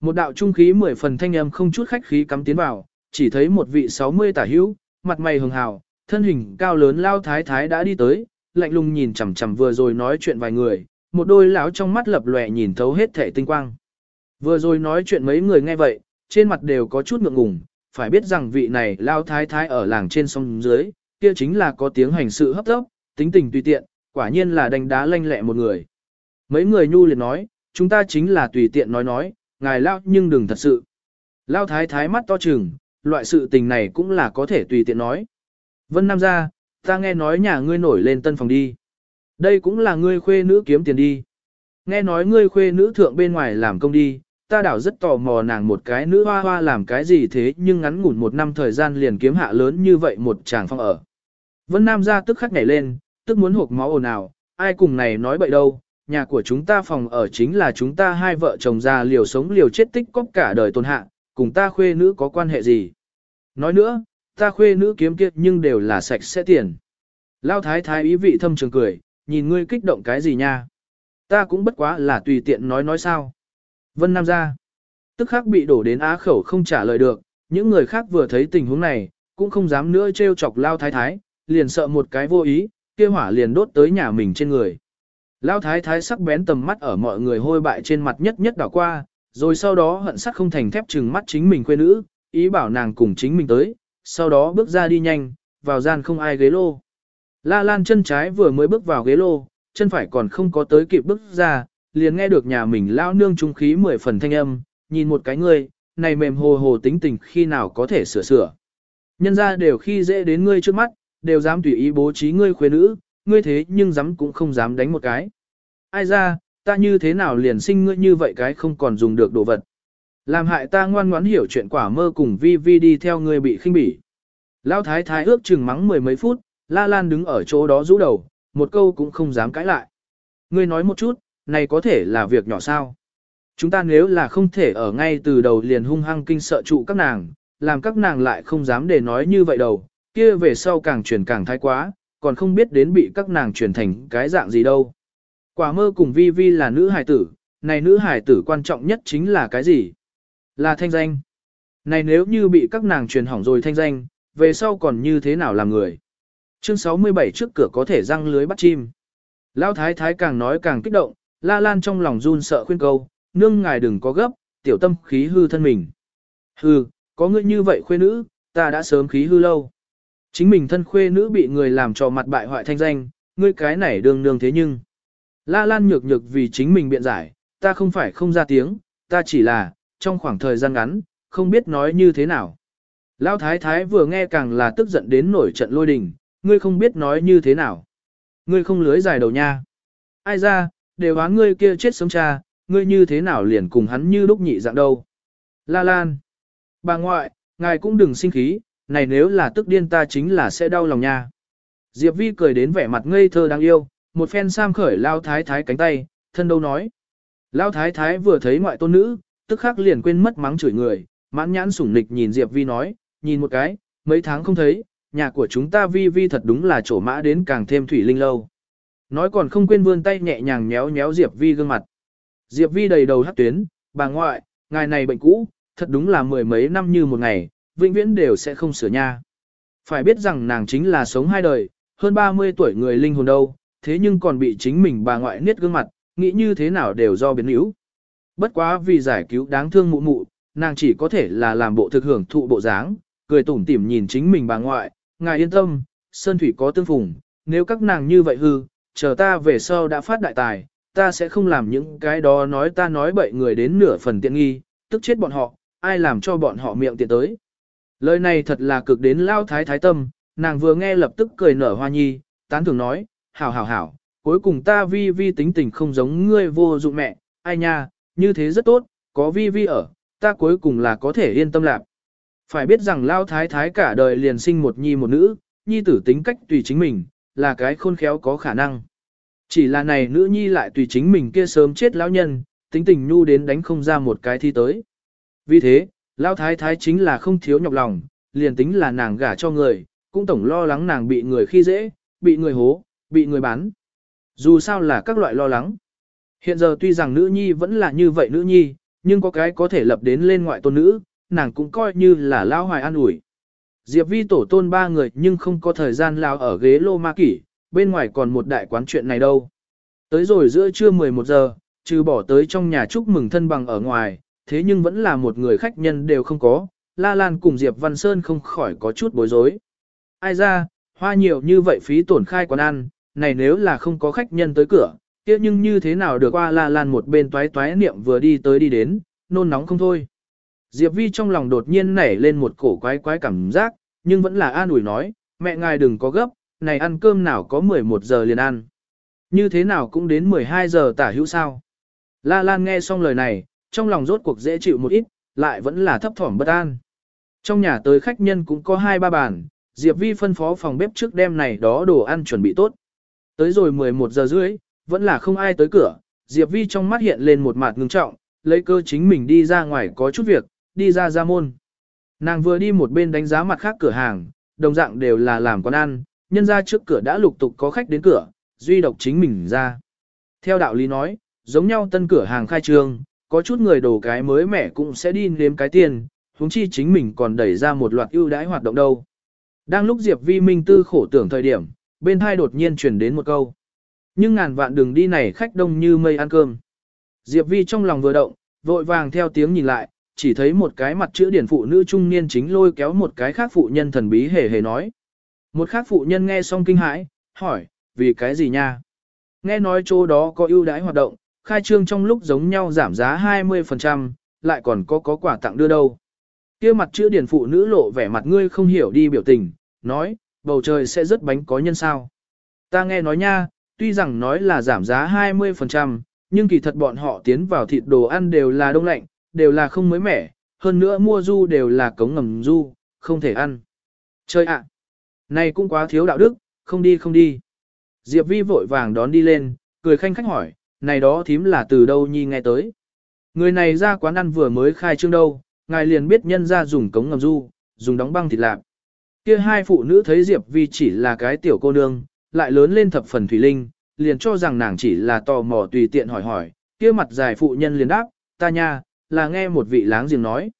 A: Một đạo trung khí mười phần thanh âm không chút khách khí cắm tiến vào, chỉ thấy một vị 60 tả hữu, mặt mày hường hào, thân hình cao lớn lao thái thái đã đi tới, lạnh lùng nhìn chằm chằm vừa rồi nói chuyện vài người, một đôi lão trong mắt lập lòe nhìn thấu hết thể tinh quang. Vừa rồi nói chuyện mấy người nghe vậy, trên mặt đều có chút ngượng ngùng, phải biết rằng vị này lao thái thái ở làng trên sông dưới, kia chính là có tiếng hành sự hấp tốc, tính tình tùy tiện, quả nhiên là đánh đá lanh lẹ một người. Mấy người nhu liệt nói, chúng ta chính là tùy tiện nói nói, ngài lao nhưng đừng thật sự. Lao thái thái mắt to chừng, loại sự tình này cũng là có thể tùy tiện nói. Vân Nam ra, ta nghe nói nhà ngươi nổi lên tân phòng đi. Đây cũng là ngươi khuê nữ kiếm tiền đi. Nghe nói ngươi khuê nữ thượng bên ngoài làm công đi, ta đảo rất tò mò nàng một cái nữ hoa hoa làm cái gì thế nhưng ngắn ngủn một năm thời gian liền kiếm hạ lớn như vậy một chàng phong ở. Vân Nam ra tức khắc nhảy lên, tức muốn hộp máu ồn ào, ai cùng này nói bậy đâu, nhà của chúng ta phòng ở chính là chúng ta hai vợ chồng già liều sống liều chết tích cóp cả đời tồn hạ, cùng ta khuê nữ có quan hệ gì. Nói nữa, ta khuê nữ kiếm kiệt nhưng đều là sạch sẽ tiền. Lao thái thái ý vị thâm trường cười, nhìn ngươi kích động cái gì nha. Ta cũng bất quá là tùy tiện nói nói sao. Vân Nam ra. Tức khắc bị đổ đến á khẩu không trả lời được, những người khác vừa thấy tình huống này, cũng không dám nữa trêu chọc Lao thái thái, liền sợ một cái vô ý, kia hỏa liền đốt tới nhà mình trên người. Lão thái thái sắc bén tầm mắt ở mọi người hôi bại trên mặt nhất nhất đảo qua, rồi sau đó hận sắc không thành thép trừng mắt chính mình quê nữ, ý bảo nàng cùng chính mình tới, sau đó bước ra đi nhanh, vào gian không ai ghế lô. La Lan chân trái vừa mới bước vào ghế lô, chân phải còn không có tới kịp bước ra, liền nghe được nhà mình lao nương trung khí mười phần thanh âm, nhìn một cái người, này mềm hồ hồ tính tình khi nào có thể sửa sửa. Nhân ra đều khi dễ đến ngươi trước mắt, đều dám tùy ý bố trí ngươi khuê nữ, ngươi thế nhưng dám cũng không dám đánh một cái. ai ra, ta như thế nào liền sinh ngươi như vậy cái không còn dùng được đồ vật. Làm hại ta ngoan ngoãn hiểu chuyện quả mơ cùng vi vi đi theo ngươi bị khinh bỉ. Lão thái thái ước chừng mắng mười mấy phút, La Lan đứng ở chỗ đó rũ đầu, một câu cũng không dám cãi lại. Ngươi nói một chút, này có thể là việc nhỏ sao? Chúng ta nếu là không thể ở ngay từ đầu liền hung hăng kinh sợ trụ các nàng, làm các nàng lại không dám để nói như vậy đâu, kia về sau càng truyền càng thái quá, còn không biết đến bị các nàng truyền thành cái dạng gì đâu. Quả mơ cùng vi vi là nữ hài tử, này nữ hài tử quan trọng nhất chính là cái gì? Là thanh danh. Này nếu như bị các nàng truyền hỏng rồi thanh danh, về sau còn như thế nào làm người? Chương 67 trước cửa có thể răng lưới bắt chim. Lão thái thái càng nói càng kích động, la lan trong lòng run sợ khuyên câu, nương ngài đừng có gấp, tiểu tâm khí hư thân mình. Hư, có ngươi như vậy khuê nữ, ta đã sớm khí hư lâu. Chính mình thân khuê nữ bị người làm cho mặt bại hoại thanh danh, ngươi cái này đương nương thế nhưng. La Lan nhược nhược vì chính mình biện giải, ta không phải không ra tiếng, ta chỉ là, trong khoảng thời gian ngắn, không biết nói như thế nào. Lão thái thái vừa nghe càng là tức giận đến nổi trận lôi đình, ngươi không biết nói như thế nào. Ngươi không lưới dài đầu nha. Ai ra, đều hóa ngươi kia chết sớm cha, ngươi như thế nào liền cùng hắn như lúc nhị dạng đâu. La Lan. Bà ngoại, ngài cũng đừng sinh khí, này nếu là tức điên ta chính là sẽ đau lòng nha. Diệp Vi cười đến vẻ mặt ngây thơ đáng yêu, một phen sam khởi lao thái thái cánh tay, thân đâu nói. Lao thái thái vừa thấy ngoại tôn nữ, tức khắc liền quên mất mắng chửi người, mãn nhãn sủng nịch nhìn Diệp Vi nói, nhìn một cái, mấy tháng không thấy, nhà của chúng ta Vi Vi thật đúng là chỗ mã đến càng thêm thủy linh lâu. Nói còn không quên vươn tay nhẹ nhàng nhéo nhéo Diệp Vi gương mặt. Diệp Vi đầy đầu hắc tuyến, bà ngoại, ngài này bệnh cũ, thật đúng là mười mấy năm như một ngày, vĩnh viễn đều sẽ không sửa nha. Phải biết rằng nàng chính là sống hai đời, hơn 30 tuổi người linh hồn đâu, thế nhưng còn bị chính mình bà ngoại niết gương mặt, nghĩ như thế nào đều do biến yếu. Bất quá vì giải cứu đáng thương mụ mụ, nàng chỉ có thể là làm bộ thực hưởng thụ bộ dáng, cười tủm tỉm nhìn chính mình bà ngoại, ngài yên tâm, Sơn Thủy có tương phùng, nếu các nàng như vậy hư, chờ ta về sau đã phát đại tài, ta sẽ không làm những cái đó nói ta nói bậy người đến nửa phần tiện nghi, tức chết bọn họ, ai làm cho bọn họ miệng tiện tới. Lời này thật là cực đến lao thái thái tâm, nàng vừa nghe lập tức cười nở hoa nhi, tán thưởng nói, hảo hảo hảo, cuối cùng ta vi vi tính tình không giống ngươi vô dụng mẹ, ai nha, như thế rất tốt, có vi vi ở, ta cuối cùng là có thể yên tâm lạc. Phải biết rằng lao thái thái cả đời liền sinh một nhi một nữ, nhi tử tính cách tùy chính mình, là cái khôn khéo có khả năng. Chỉ là này nữ nhi lại tùy chính mình kia sớm chết lão nhân, tính tình nhu đến đánh không ra một cái thi tới. Vì thế, lao thái thái chính là không thiếu nhọc lòng, liền tính là nàng gả cho người, cũng tổng lo lắng nàng bị người khi dễ, bị người hố, bị người bán. Dù sao là các loại lo lắng. Hiện giờ tuy rằng nữ nhi vẫn là như vậy nữ nhi, nhưng có cái có thể lập đến lên ngoại tôn nữ, nàng cũng coi như là lao hoài an ủi. Diệp vi tổ tôn ba người nhưng không có thời gian lao ở ghế lô ma kỷ, bên ngoài còn một đại quán chuyện này đâu. Tới rồi giữa trưa 11 giờ, trừ bỏ tới trong nhà chúc mừng thân bằng ở ngoài, thế nhưng vẫn là một người khách nhân đều không có, La Lan cùng Diệp Văn Sơn không khỏi có chút bối rối. Ai ra, hoa nhiều như vậy phí tổn khai quán ăn, này nếu là không có khách nhân tới cửa, kia nhưng như thế nào được qua La Lan một bên toái toái niệm vừa đi tới đi đến, nôn nóng không thôi. Diệp Vi trong lòng đột nhiên nảy lên một cổ quái quái cảm giác, nhưng vẫn là an ủi nói, mẹ ngài đừng có gấp, này ăn cơm nào có 11 giờ liền ăn. Như thế nào cũng đến 12 giờ tả hữu sao. La Lan nghe xong lời này, trong lòng rốt cuộc dễ chịu một ít, lại vẫn là thấp thỏm bất an. Trong nhà tới khách nhân cũng có hai ba bàn, Diệp Vi phân phó phòng bếp trước đêm này đó đồ ăn chuẩn bị tốt. Tới rồi 11 giờ rưỡi, vẫn là không ai tới cửa, Diệp Vi trong mắt hiện lên một mặt ngưng trọng, lấy cơ chính mình đi ra ngoài có chút việc, đi ra ra môn. Nàng vừa đi một bên đánh giá mặt khác cửa hàng, đồng dạng đều là làm quán ăn, nhân ra trước cửa đã lục tục có khách đến cửa, duy độc chính mình ra. Theo đạo lý nói, giống nhau tân cửa hàng khai trương, có chút người đồ cái mới mẻ cũng sẽ đi nếm cái tiền, huống chi chính mình còn đẩy ra một loạt ưu đãi hoạt động đâu. Đang lúc Diệp Vi Minh tư khổ tưởng thời điểm, bên hai đột nhiên truyền đến một câu. Nhưng ngàn vạn đường đi này khách đông như mây ăn cơm. Diệp Vi trong lòng vừa động, vội vàng theo tiếng nhìn lại, chỉ thấy một cái mặt chữ điển phụ nữ trung niên chính lôi kéo một cái khác phụ nhân thần bí hề hề nói. Một khác phụ nhân nghe xong kinh hãi, hỏi, vì cái gì nha? Nghe nói chỗ đó có ưu đãi hoạt động, khai trương trong lúc giống nhau giảm giá 20%, lại còn có có quà tặng đưa đâu. kia mặt chữ điển phụ nữ lộ vẻ mặt ngươi không hiểu đi biểu tình, nói, bầu trời sẽ rất bánh có nhân sao. Ta nghe nói nha, Tuy rằng nói là giảm giá 20%, nhưng kỳ thật bọn họ tiến vào thịt đồ ăn đều là đông lạnh, đều là không mới mẻ, hơn nữa mua du đều là cống ngầm du, không thể ăn. Chơi ạ! này cũng quá thiếu đạo đức, không đi không đi. Diệp Vi vội vàng đón đi lên, cười khanh khách hỏi, này đó thím là từ đâu nhi nghe tới. Người này ra quán ăn vừa mới khai trương đâu, ngài liền biết nhân ra dùng cống ngầm du, dùng đóng băng thịt lạp. Kia hai phụ nữ thấy Diệp Vi chỉ là cái tiểu cô nương, lại lớn lên thập phần thủy linh, liền cho rằng nàng chỉ là tò mò tùy tiện hỏi hỏi, kia mặt dài phụ nhân liền đáp, ta nha, là nghe một vị láng giềng nói.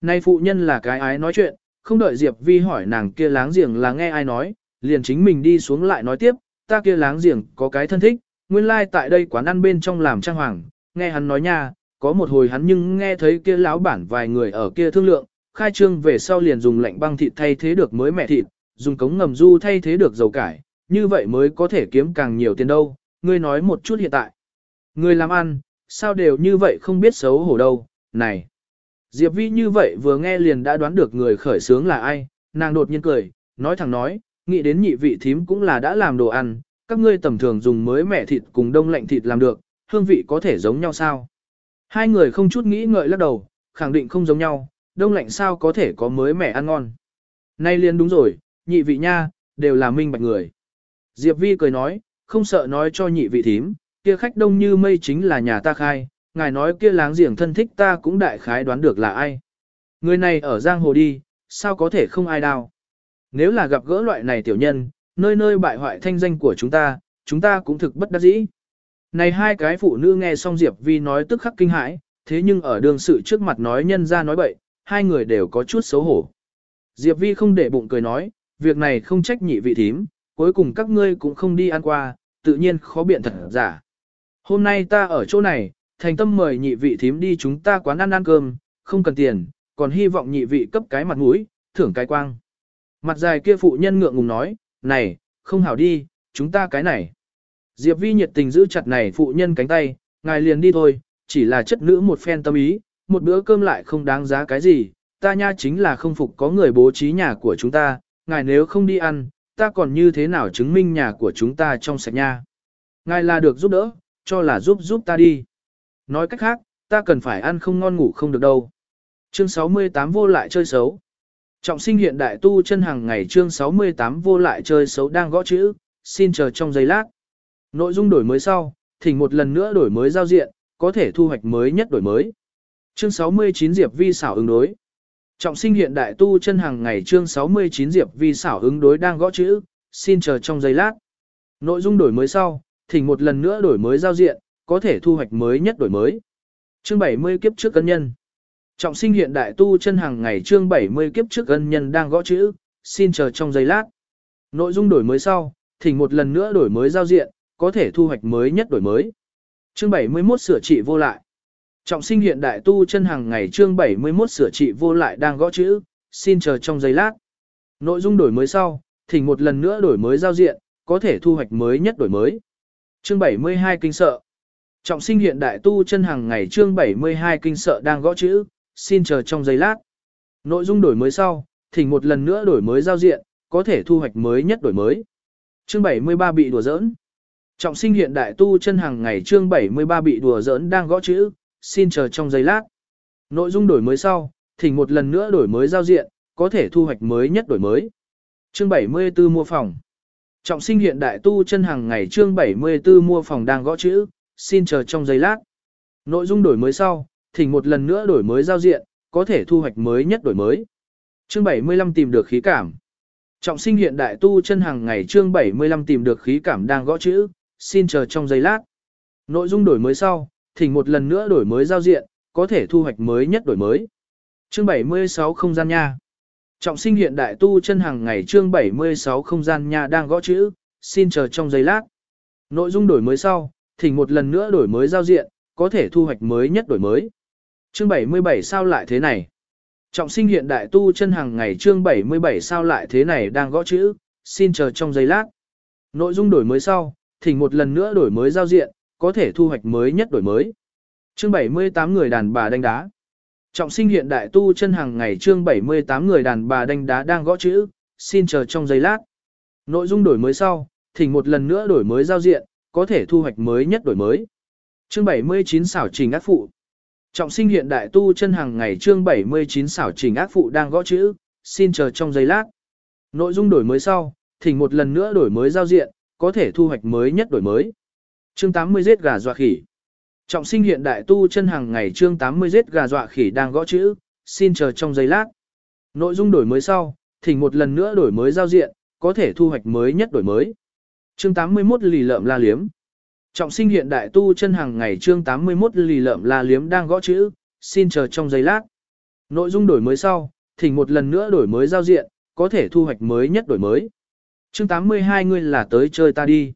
A: Nay phụ nhân là cái ái nói chuyện, không đợi Diệp Vi hỏi nàng kia láng giềng là nghe ai nói, liền chính mình đi xuống lại nói tiếp, ta kia láng giềng có cái thân thích, nguyên lai like tại đây quán ăn bên trong làm trang hoàng, nghe hắn nói nha, có một hồi hắn nhưng nghe thấy kia lão bản vài người ở kia thương lượng, khai trương về sau liền dùng lạnh băng thịt thay thế được mới mẹ thịt, dùng cống ngầm du thay thế được dầu cải, như vậy mới có thể kiếm càng nhiều tiền đâu, ngươi nói một chút hiện tại. Ngươi làm ăn, sao đều như vậy không biết xấu hổ đâu, này. Diệp Vi như vậy vừa nghe liền đã đoán được người khởi sướng là ai, nàng đột nhiên cười, nói thẳng nói, nghĩ đến nhị vị thím cũng là đã làm đồ ăn, các ngươi tầm thường dùng mới mẻ thịt cùng đông lạnh thịt làm được, hương vị có thể giống nhau sao? Hai người không chút nghĩ ngợi lắc đầu, khẳng định không giống nhau, đông lạnh sao có thể có mới mẻ ăn ngon. Nay liền đúng rồi, nhị vị nha, đều là minh bạch người. Diệp Vi cười nói, không sợ nói cho nhị vị thím, kia khách đông như mây chính là nhà ta khai, ngài nói kia láng giềng thân thích ta cũng đại khái đoán được là ai. Người này ở giang hồ đi, sao có thể không ai đào. Nếu là gặp gỡ loại này tiểu nhân, nơi nơi bại hoại thanh danh của chúng ta, chúng ta cũng thực bất đắc dĩ. Này hai cái phụ nữ nghe xong Diệp Vi nói tức khắc kinh hãi, thế nhưng ở đường sự trước mặt nói nhân ra nói bậy, hai người đều có chút xấu hổ. Diệp Vi không để bụng cười nói, việc này không trách nhị vị thím, cuối cùng các ngươi cũng không đi ăn qua, tự nhiên khó biện thật giả. Hôm nay ta ở chỗ này, thành tâm mời nhị vị thím đi chúng ta quán ăn ăn cơm, không cần tiền, còn hy vọng nhị vị cấp cái mặt mũi, thưởng cái quang. Mặt dài kia phụ nhân ngượng ngùng nói, này, không hảo đi, chúng ta cái này. Diệp Vi nhiệt tình giữ chặt này phụ nhân cánh tay, ngài liền đi thôi, chỉ là chất nữ một phen tâm ý, một bữa cơm lại không đáng giá cái gì, ta nha chính là không phục có người bố trí nhà của chúng ta, ngài nếu không đi ăn, ta còn như thế nào chứng minh nhà của chúng ta trong sạch nha. Ngài là được giúp đỡ, cho là giúp giúp ta đi. Nói cách khác, ta cần phải ăn không ngon ngủ không được đâu. Chương 68 vô lại chơi xấu. Trọng sinh hiện đại tu chân hàng ngày chương 68 vô lại chơi xấu đang gõ chữ, xin chờ trong giây lát. Nội dung đổi mới sau, thỉnh một lần nữa đổi mới giao diện, có thể thu hoạch mới nhất đổi mới. Chương 69 Diệp Vi xảo ứng đối. Trọng sinh hiện đại tu chân hàng ngày chương 69 Diệp Vi xảo ứng đối đang gõ chữ, xin chờ trong giây lát. Nội dung đổi mới sau, thỉnh một lần nữa đổi mới giao diện, có thể thu hoạch mới nhất đổi mới. Chương 70 kiếp trước cân nhân. Trọng sinh hiện đại tu chân hàng ngày chương 70 kiếp trước ân nhân đang gõ chữ, xin chờ trong giây lát. Nội dung đổi mới sau, thỉnh một lần nữa đổi mới giao diện, có thể thu hoạch mới nhất đổi mới. Chương 71 sửa trị vô lại. Trọng sinh hiện đại tu chân hàng ngày chương 71 sửa trị vô lại đang gõ chữ, xin chờ trong giây lát. Nội dung đổi mới sau, thỉnh một lần nữa đổi mới giao diện, có thể thu hoạch mới nhất đổi mới. Chương 72 kinh sợ. Trọng sinh hiện đại tu chân hàng ngày chương 72 kinh sợ đang gõ chữ, xin chờ trong giây lát. Nội dung đổi mới sau, thỉnh một lần nữa đổi mới giao diện, có thể thu hoạch mới nhất đổi mới. Chương 73 bị đùa giỡn. Trọng sinh hiện đại tu chân hàng ngày chương 73 bị đùa giỡn đang gõ chữ, xin chờ trong giây lát. Nội dung đổi mới sau, thỉnh một lần nữa đổi mới giao diện, có thể thu hoạch mới nhất đổi mới. Chương 74 mua phòng. Trọng sinh hiện đại tu chân hàng ngày chương 74 mua phòng đang gõ chữ, xin chờ trong giây lát. Nội dung đổi mới sau, thỉnh một lần nữa đổi mới giao diện, có thể thu hoạch mới nhất đổi mới. Chương 75 tìm được khí cảm. Trọng sinh hiện đại tu chân hàng ngày chương 75 tìm được khí cảm đang gõ chữ, xin chờ trong giây lát. Nội dung đổi mới sau, thỉnh một lần nữa đổi mới giao diện, có thể thu hoạch mới nhất đổi mới. Chương 76 không gian nha. Trọng sinh hiện đại tu chân hàng ngày chương 76 không gian nha đang gõ chữ, xin chờ trong giây lát. Nội dung đổi mới sau, thỉnh một lần nữa đổi mới giao diện, có thể thu hoạch mới nhất đổi mới. Chương 77 sao lại thế này? Trọng sinh hiện đại tu chân hàng ngày chương 77 sao lại thế này đang gõ chữ, xin chờ trong giây lát. Nội dung đổi mới sau, thỉnh một lần nữa đổi mới giao diện, có thể thu hoạch mới nhất đổi mới. Chương 78 người đàn bà đánh đá. Trọng sinh hiện đại tu chân hàng ngày chương 78 người đàn bà đánh đá đang gõ chữ, xin chờ trong giây lát. Nội dung đổi mới sau, thỉnh một lần nữa đổi mới giao diện, có thể thu hoạch mới nhất đổi mới. Chương 79 xảo trình ác phụ. Trọng sinh hiện đại tu chân hàng ngày chương 79 xảo trình ác phụ đang gõ chữ, xin chờ trong giây lát. Nội dung đổi mới sau, thỉnh một lần nữa đổi mới giao diện, có thể thu hoạch mới nhất đổi mới. Chương 80 giết gà dọa khỉ. Trọng sinh hiện đại tu chân hàng ngày chương 80 giết gà dọa khỉ đang gõ chữ, xin chờ trong giây lát. Nội dung đổi mới sau, thỉnh một lần nữa đổi mới giao diện, có thể thu hoạch mới nhất đổi mới. Chương 81 lì lợm la liếm. Trọng sinh hiện đại tu chân hàng ngày chương 81 lì lợm la liếm đang gõ chữ, xin chờ trong giây lát. Nội dung đổi mới sau, thỉnh một lần nữa đổi mới giao diện, có thể thu hoạch mới nhất đổi mới. Chương 82 ngươi là tới chơi ta đi.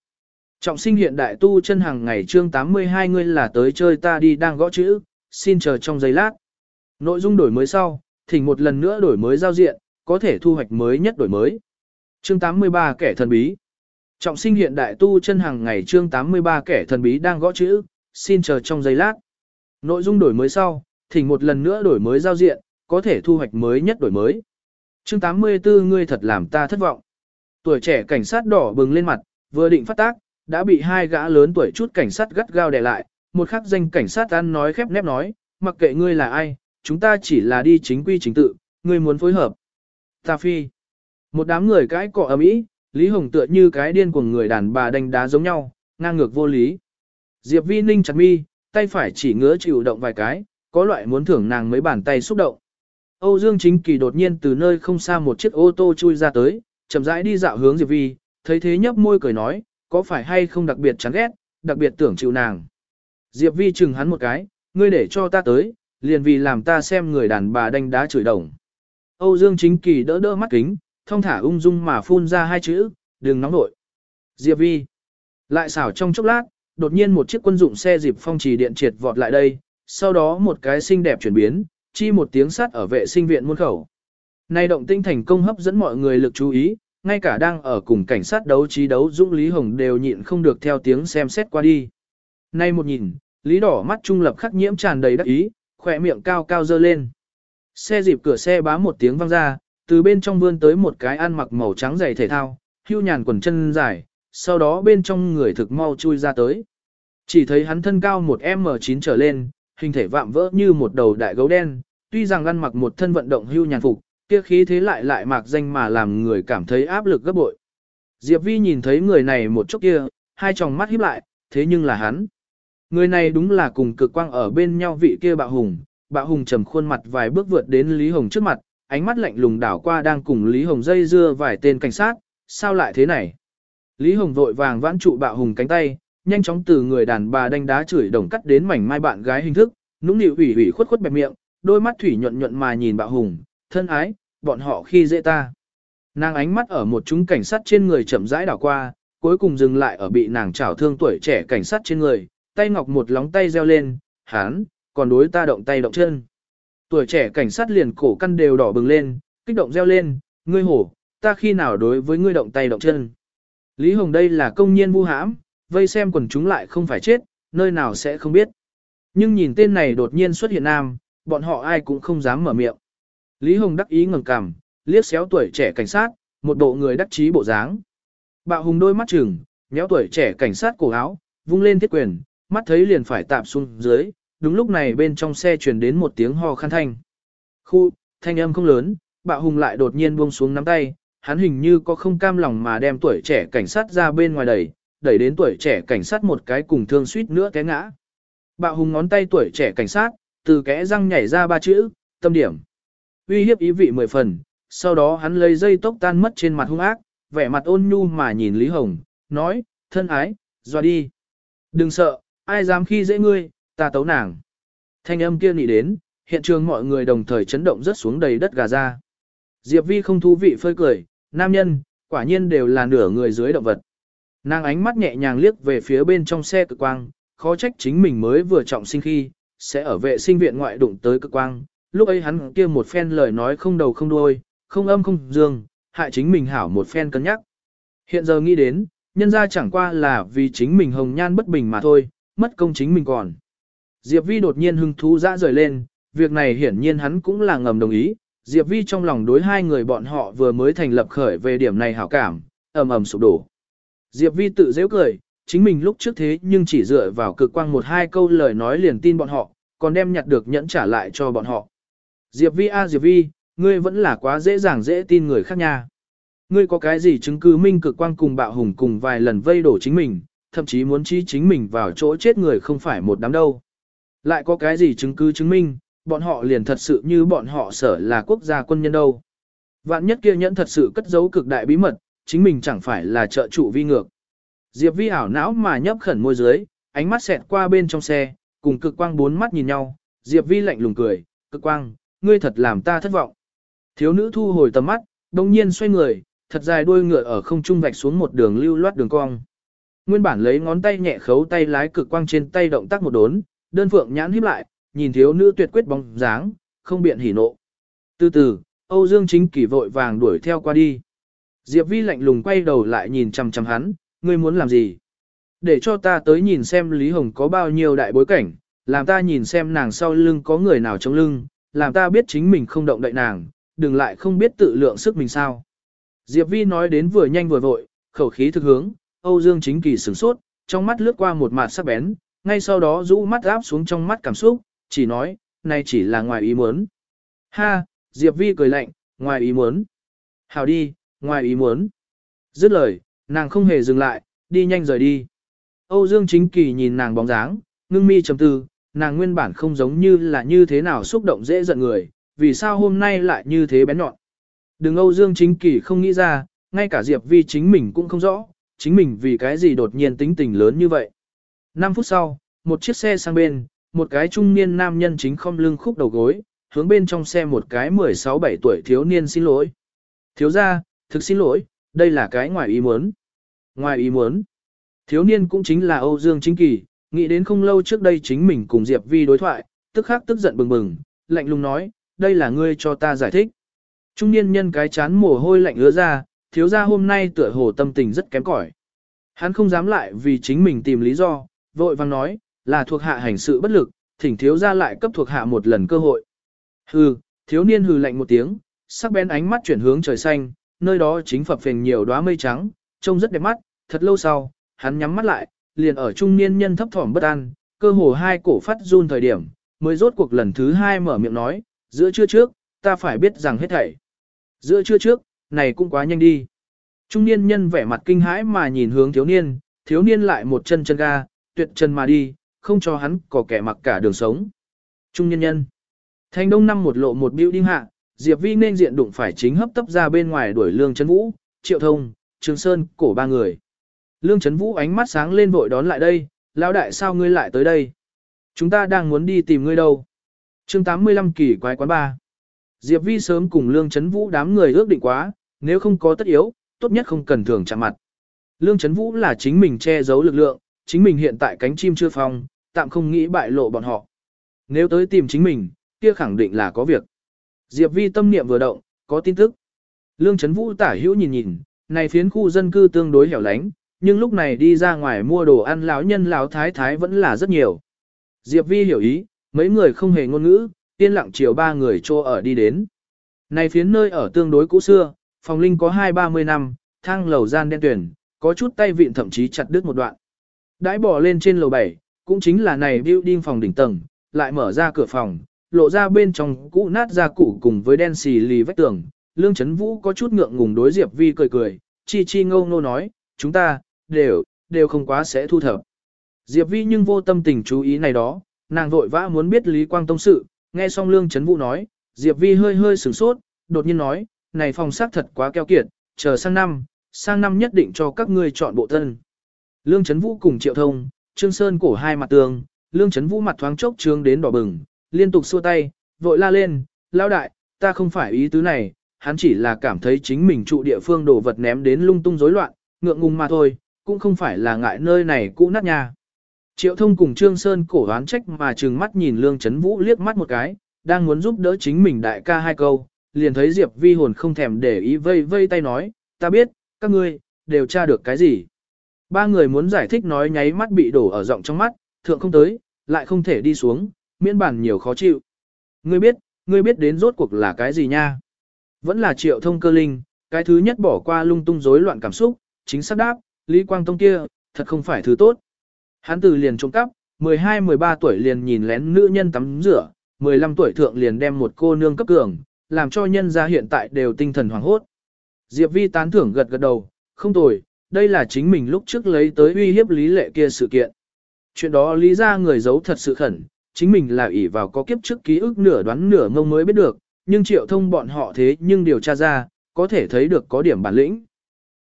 A: Trọng sinh hiện đại tu chân hàng ngày chương 82 ngươi là tới chơi ta đi đang gõ chữ, xin chờ trong giây lát. Nội dung đổi mới sau, thỉnh một lần nữa đổi mới giao diện, có thể thu hoạch mới nhất đổi mới. Chương 83 kẻ thần bí. Trọng sinh hiện đại tu chân hàng ngày chương 83 kẻ thần bí đang gõ chữ, xin chờ trong giây lát. Nội dung đổi mới sau, thỉnh một lần nữa đổi mới giao diện, có thể thu hoạch mới nhất đổi mới. Chương 84 ngươi thật làm ta thất vọng. Tuổi trẻ cảnh sát đỏ bừng lên mặt, vừa định phát tác, đã bị hai gã lớn tuổi chút cảnh sát gắt gao đè lại, một khắc danh cảnh sát ăn nói khép nép nói, mặc kệ ngươi là ai, chúng ta chỉ là đi chính quy chính tự, ngươi muốn phối hợp. Ta phi. Một đám người cãi cọ ầm ĩ, Lý Hồng tựa như cái điên của người đàn bà đánh đá giống nhau, ngang ngược vô lý. Diệp Vi Ninh chặt mi, tay phải chỉ ngứa chịu động vài cái, có loại muốn thưởng nàng mấy bàn tay xúc động. Âu Dương Chính Kỳ đột nhiên từ nơi không xa một chiếc ô tô chui ra tới, chậm rãi đi dạo hướng Diệp Vi, thấy thế nhấp môi cười nói, có phải hay không đặc biệt chán ghét, đặc biệt tưởng chịu nàng. Diệp Vi chừng hắn một cái, ngươi để cho ta tới, liền vì làm ta xem người đàn bà đánh đá chửi đồng. Âu Dương Chính Kỳ đỡ đỡ mắt kính, thông thả ung dung mà phun ra hai chữ, đừng nóng nội. Diệp Vi. Lại xảo trong chốc lát, đột nhiên một chiếc quân dụng xe dịp phong trì điện triệt vọt lại đây, sau đó một cái xinh đẹp chuyển biến, chi một tiếng sắt ở vệ sinh viện muôn khẩu. Nay động tinh thành công hấp dẫn mọi người lực chú ý, ngay cả đang ở cùng cảnh sát đấu trí đấu Dũng Lý Hồng đều nhịn không được theo tiếng xem xét qua đi. Nay một nhìn, Lý đỏ mắt trung lập khắc nhiễm tràn đầy đắc ý, khỏe miệng cao cao dơ lên. Xe dịp cửa xe bá một tiếng vang ra, từ bên trong vươn tới một cái ăn mặc màu trắng dày thể thao, hưu nhàn quần chân dài, sau đó bên trong người thực mau chui ra tới. Chỉ thấy hắn thân cao một M9 trở lên, hình thể vạm vỡ như một đầu đại gấu đen, tuy rằng ăn mặc một thân vận động hưu nhàn phục, kia khí thế lại lại mạc danh mà làm người cảm thấy áp lực gấp bội. Diệp Vi nhìn thấy người này một chút kia, hai tròng mắt híp lại, thế nhưng là hắn. Người này đúng là cùng cực quang ở bên nhau vị kia bạo hùng, bạo hùng trầm khuôn mặt vài bước vượt đến Lý Hồng trước mặt, ánh mắt lạnh lùng đảo qua đang cùng Lý Hồng dây dưa vài tên cảnh sát, sao lại thế này? Lý Hồng vội vàng vãn trụ bạo hùng cánh tay, nhanh chóng từ người đàn bà đánh đá chửi đồng cắt đến mảnh mai bạn gái hình thức, nũng nịu ủy ủy khuất khuất bẹp miệng, đôi mắt thủy nhuận nhuận mà nhìn bạo hùng, thân ái, bọn họ khi dễ ta. Nàng ánh mắt ở một chúng cảnh sát trên người chậm rãi đảo qua, cuối cùng dừng lại ở bị nàng chảo thương tuổi trẻ cảnh sát trên người, tay ngọc một lóng tay reo lên, hán, còn đối ta động tay động chân. Tuổi trẻ cảnh sát liền cổ căn đều đỏ bừng lên, kích động reo lên, ngươi hổ, ta khi nào đối với ngươi động tay động chân. Lý Hồng đây là công nhiên vu hãm, vây xem quần chúng lại không phải chết, nơi nào sẽ không biết. Nhưng nhìn tên này đột nhiên xuất hiện nam, bọn họ ai cũng không dám mở miệng. Lý Hồng đắc ý ngẩng cằm, liếc xéo tuổi trẻ cảnh sát, một bộ người đắc chí bộ dáng. Bạo Hùng đôi mắt trừng, nhéo tuổi trẻ cảnh sát cổ áo, vung lên thiết quyền, mắt thấy liền phải tạm xuống dưới, đúng lúc này bên trong xe truyền đến một tiếng ho khăn thanh. Khu, thanh âm không lớn, Bạo Hùng lại đột nhiên buông xuống nắm tay, hắn hình như có không cam lòng mà đem tuổi trẻ cảnh sát ra bên ngoài đẩy, đẩy đến tuổi trẻ cảnh sát một cái cùng thương suýt nữa té ngã. Bạo Hùng ngón tay tuổi trẻ cảnh sát, từ kẽ răng nhảy ra ba chữ, tâm điểm uy hiếp ý vị mười phần, sau đó hắn lấy dây tốc tan mất trên mặt hung ác, vẻ mặt ôn nhu mà nhìn Lý Hồng, nói, thân ái, doa đi. Đừng sợ, ai dám khi dễ ngươi, ta tấu nàng. Thanh âm kia nị đến, hiện trường mọi người đồng thời chấn động rất xuống đầy đất gà ra. Diệp Vi không thú vị phơi cười, nam nhân, quả nhiên đều là nửa người dưới động vật. Nàng ánh mắt nhẹ nhàng liếc về phía bên trong xe cực quang, khó trách chính mình mới vừa trọng sinh khi, sẽ ở vệ sinh viện ngoại đụng tới cực quang, lúc ấy hắn kia một phen lời nói không đầu không đuôi, không âm không dương, hại chính mình hảo một phen cân nhắc. Hiện giờ nghĩ đến, nhân ra chẳng qua là vì chính mình hồng nhan bất bình mà thôi, mất công chính mình còn. Diệp Vi đột nhiên hưng thú ra rời lên, việc này hiển nhiên hắn cũng là ngầm đồng ý, Diệp Vi trong lòng đối hai người bọn họ vừa mới thành lập khởi về điểm này hảo cảm, ầm ầm sụp đổ. Diệp Vi tự dễ cười, chính mình lúc trước thế nhưng chỉ dựa vào cực quang một hai câu lời nói liền tin bọn họ, còn đem nhặt được nhẫn trả lại cho bọn họ. Diệp Vi a Diệp Vi, ngươi vẫn là quá dễ dàng dễ tin người khác nha. Ngươi có cái gì chứng cứ minh cực quang cùng bạo hùng cùng vài lần vây đổ chính mình, thậm chí muốn trí chính mình vào chỗ chết người không phải một đám đâu. Lại có cái gì chứng cứ chứng minh, bọn họ liền thật sự như bọn họ sở là quốc gia quân nhân đâu. Vạn nhất kia nhẫn thật sự cất giấu cực đại bí mật, chính mình chẳng phải là trợ trụ vi ngược. Diệp vi ảo não mà nhấp khẩn môi dưới, ánh mắt xẹt qua bên trong xe, cùng cực quang bốn mắt nhìn nhau, Diệp vi lạnh lùng cười, cực quang, ngươi thật làm ta thất vọng. Thiếu nữ thu hồi tầm mắt, đồng nhiên xoay người, thật dài đuôi ngựa ở không trung vạch xuống một đường lưu loát đường cong. Nguyên bản lấy ngón tay nhẹ khấu tay lái cực quang trên tay động tác một đốn, đơn phượng nhãn híp lại, nhìn thiếu nữ tuyệt quyết bóng dáng, không biện hỉ nộ. Từ từ, Âu Dương Chính Kỳ vội vàng đuổi theo qua đi. Diệp Vi lạnh lùng quay đầu lại nhìn chằm chằm hắn, ngươi muốn làm gì? Để cho ta tới nhìn xem Lý Hồng có bao nhiêu đại bối cảnh, làm ta nhìn xem nàng sau lưng có người nào trong lưng, làm ta biết chính mình không động đậy nàng, đừng lại không biết tự lượng sức mình sao. Diệp Vi nói đến vừa nhanh vừa vội, khẩu khí thực hướng, Âu Dương Chính Kỳ sửng sốt, trong mắt lướt qua một mặt sắc bén, ngay sau đó rũ mắt áp xuống trong mắt cảm xúc, chỉ nói, này chỉ là ngoài ý muốn. Ha, Diệp Vi cười lạnh, ngoài ý muốn. Hào đi, ngoài ý muốn. Dứt lời, nàng không hề dừng lại, đi nhanh rời đi. Âu Dương Chính Kỳ nhìn nàng bóng dáng, ngưng mi trầm tư, nàng nguyên bản không giống như là như thế nào xúc động dễ giận người, vì sao hôm nay lại như thế bén nhọn. Đừng Âu Dương Chính Kỳ không nghĩ ra, ngay cả Diệp Vi chính mình cũng không rõ, chính mình vì cái gì đột nhiên tính tình lớn như vậy. 5 phút sau, một chiếc xe sang bên, một cái trung niên nam nhân chính không lưng khúc đầu gối, hướng bên trong xe một cái 16-17 tuổi thiếu niên xin lỗi. Thiếu ra, thực xin lỗi, đây là cái ngoài ý muốn. Ngoài ý muốn, thiếu niên cũng chính là Âu Dương Chính Kỳ, nghĩ đến không lâu trước đây chính mình cùng Diệp Vi đối thoại, tức khắc tức giận bừng bừng, lạnh lùng nói, đây là ngươi cho ta giải thích. Trung niên nhân cái chán mồ hôi lạnh ứa ra, thiếu ra hôm nay tựa hồ tâm tình rất kém cỏi. Hắn không dám lại vì chính mình tìm lý do, vội vang nói, là thuộc hạ hành sự bất lực, thỉnh thiếu ra lại cấp thuộc hạ một lần cơ hội. Hừ, thiếu niên hừ lạnh một tiếng, sắc bén ánh mắt chuyển hướng trời xanh, nơi đó chính phập phình nhiều đóa mây trắng, trông rất đẹp mắt, thật lâu sau, hắn nhắm mắt lại, liền ở trung niên nhân thấp thỏm bất an, cơ hồ hai cổ phát run thời điểm, mới rốt cuộc lần thứ hai mở miệng nói, giữa trưa trước, ta phải biết rằng hết thảy. Giữa trưa trước, này cũng quá nhanh đi. Trung niên nhân vẻ mặt kinh hãi mà nhìn hướng thiếu niên, thiếu niên lại một chân chân ga, tuyệt chân mà đi, không cho hắn có kẻ mặc cả đường sống. Trung nhân nhân. Thành đông năm một lộ một building hạ, Diệp Vi nên diện đụng phải chính hấp tấp ra bên ngoài đuổi Lương Trấn Vũ, Triệu Thông, Trường Sơn, cổ ba người. Lương Trấn Vũ ánh mắt sáng lên vội đón lại đây, lão đại sao ngươi lại tới đây? Chúng ta đang muốn đi tìm ngươi đâu? chương 85 kỳ quái quán ba. Diệp Vi sớm cùng Lương Trấn Vũ đám người ước định quá, nếu không có tất yếu, tốt nhất không cần thường chạm mặt. Lương Trấn Vũ là chính mình che giấu lực lượng, chính mình hiện tại cánh chim chưa phong, tạm không nghĩ bại lộ bọn họ. Nếu tới tìm chính mình, kia khẳng định là có việc. Diệp Vi tâm niệm vừa động, có tin tức. Lương Trấn Vũ tả hữu nhìn nhìn, này phiến khu dân cư tương đối hẻo lánh, nhưng lúc này đi ra ngoài mua đồ ăn lão nhân lão thái thái vẫn là rất nhiều. Diệp Vi hiểu ý, mấy người không hề ngôn ngữ, yên lặng chiều ba người cho ở đi đến. Này phiến nơi ở tương đối cũ xưa, phòng linh có hai ba mươi năm, thang lầu gian đen tuyển, có chút tay vịn thậm chí chặt đứt một đoạn. Đãi bỏ lên trên lầu 7, cũng chính là này building phòng đỉnh tầng, lại mở ra cửa phòng, lộ ra bên trong cũ nát ra cụ cùng với đen xì lì vách tường. Lương Chấn Vũ có chút ngượng ngùng đối Diệp Vi cười cười, chi chi ngâu ngô nói, chúng ta, đều, đều không quá sẽ thu thập. Diệp Vi nhưng vô tâm tình chú ý này đó, nàng vội vã muốn biết Lý Quang Tông sự, nghe xong Lương Chấn Vũ nói, Diệp Vi hơi hơi sửng sốt, đột nhiên nói, này phòng xác thật quá keo kiệt, chờ sang năm, sang năm nhất định cho các ngươi chọn bộ thân. Lương Chấn Vũ cùng Triệu Thông, Trương Sơn cổ hai mặt tường, Lương Chấn Vũ mặt thoáng chốc trương đến đỏ bừng, liên tục xua tay, vội la lên, lao đại, ta không phải ý tứ này, hắn chỉ là cảm thấy chính mình trụ địa phương đồ vật ném đến lung tung rối loạn, ngượng ngùng mà thôi, cũng không phải là ngại nơi này cũ nát nhà. Triệu thông cùng Trương Sơn cổ đoán trách mà trừng mắt nhìn Lương Chấn Vũ liếc mắt một cái, đang muốn giúp đỡ chính mình đại ca hai câu, liền thấy Diệp Vi hồn không thèm để ý vây vây tay nói, ta biết, các ngươi, đều tra được cái gì. Ba người muốn giải thích nói nháy mắt bị đổ ở rộng trong mắt, thượng không tới, lại không thể đi xuống, miễn bản nhiều khó chịu. Ngươi biết, ngươi biết đến rốt cuộc là cái gì nha? Vẫn là triệu thông cơ linh, cái thứ nhất bỏ qua lung tung rối loạn cảm xúc, chính xác đáp, Lý Quang Tông kia, thật không phải thứ tốt. Hắn từ liền trộm cắp, 12-13 tuổi liền nhìn lén nữ nhân tắm rửa, 15 tuổi thượng liền đem một cô nương cấp cường, làm cho nhân gia hiện tại đều tinh thần hoảng hốt. Diệp Vi tán thưởng gật gật đầu, không tồi, đây là chính mình lúc trước lấy tới uy hiếp lý lệ kia sự kiện. Chuyện đó lý ra người giấu thật sự khẩn, chính mình là ỷ vào có kiếp trước ký ức nửa đoán nửa ngông mới biết được, nhưng triệu thông bọn họ thế nhưng điều tra ra, có thể thấy được có điểm bản lĩnh.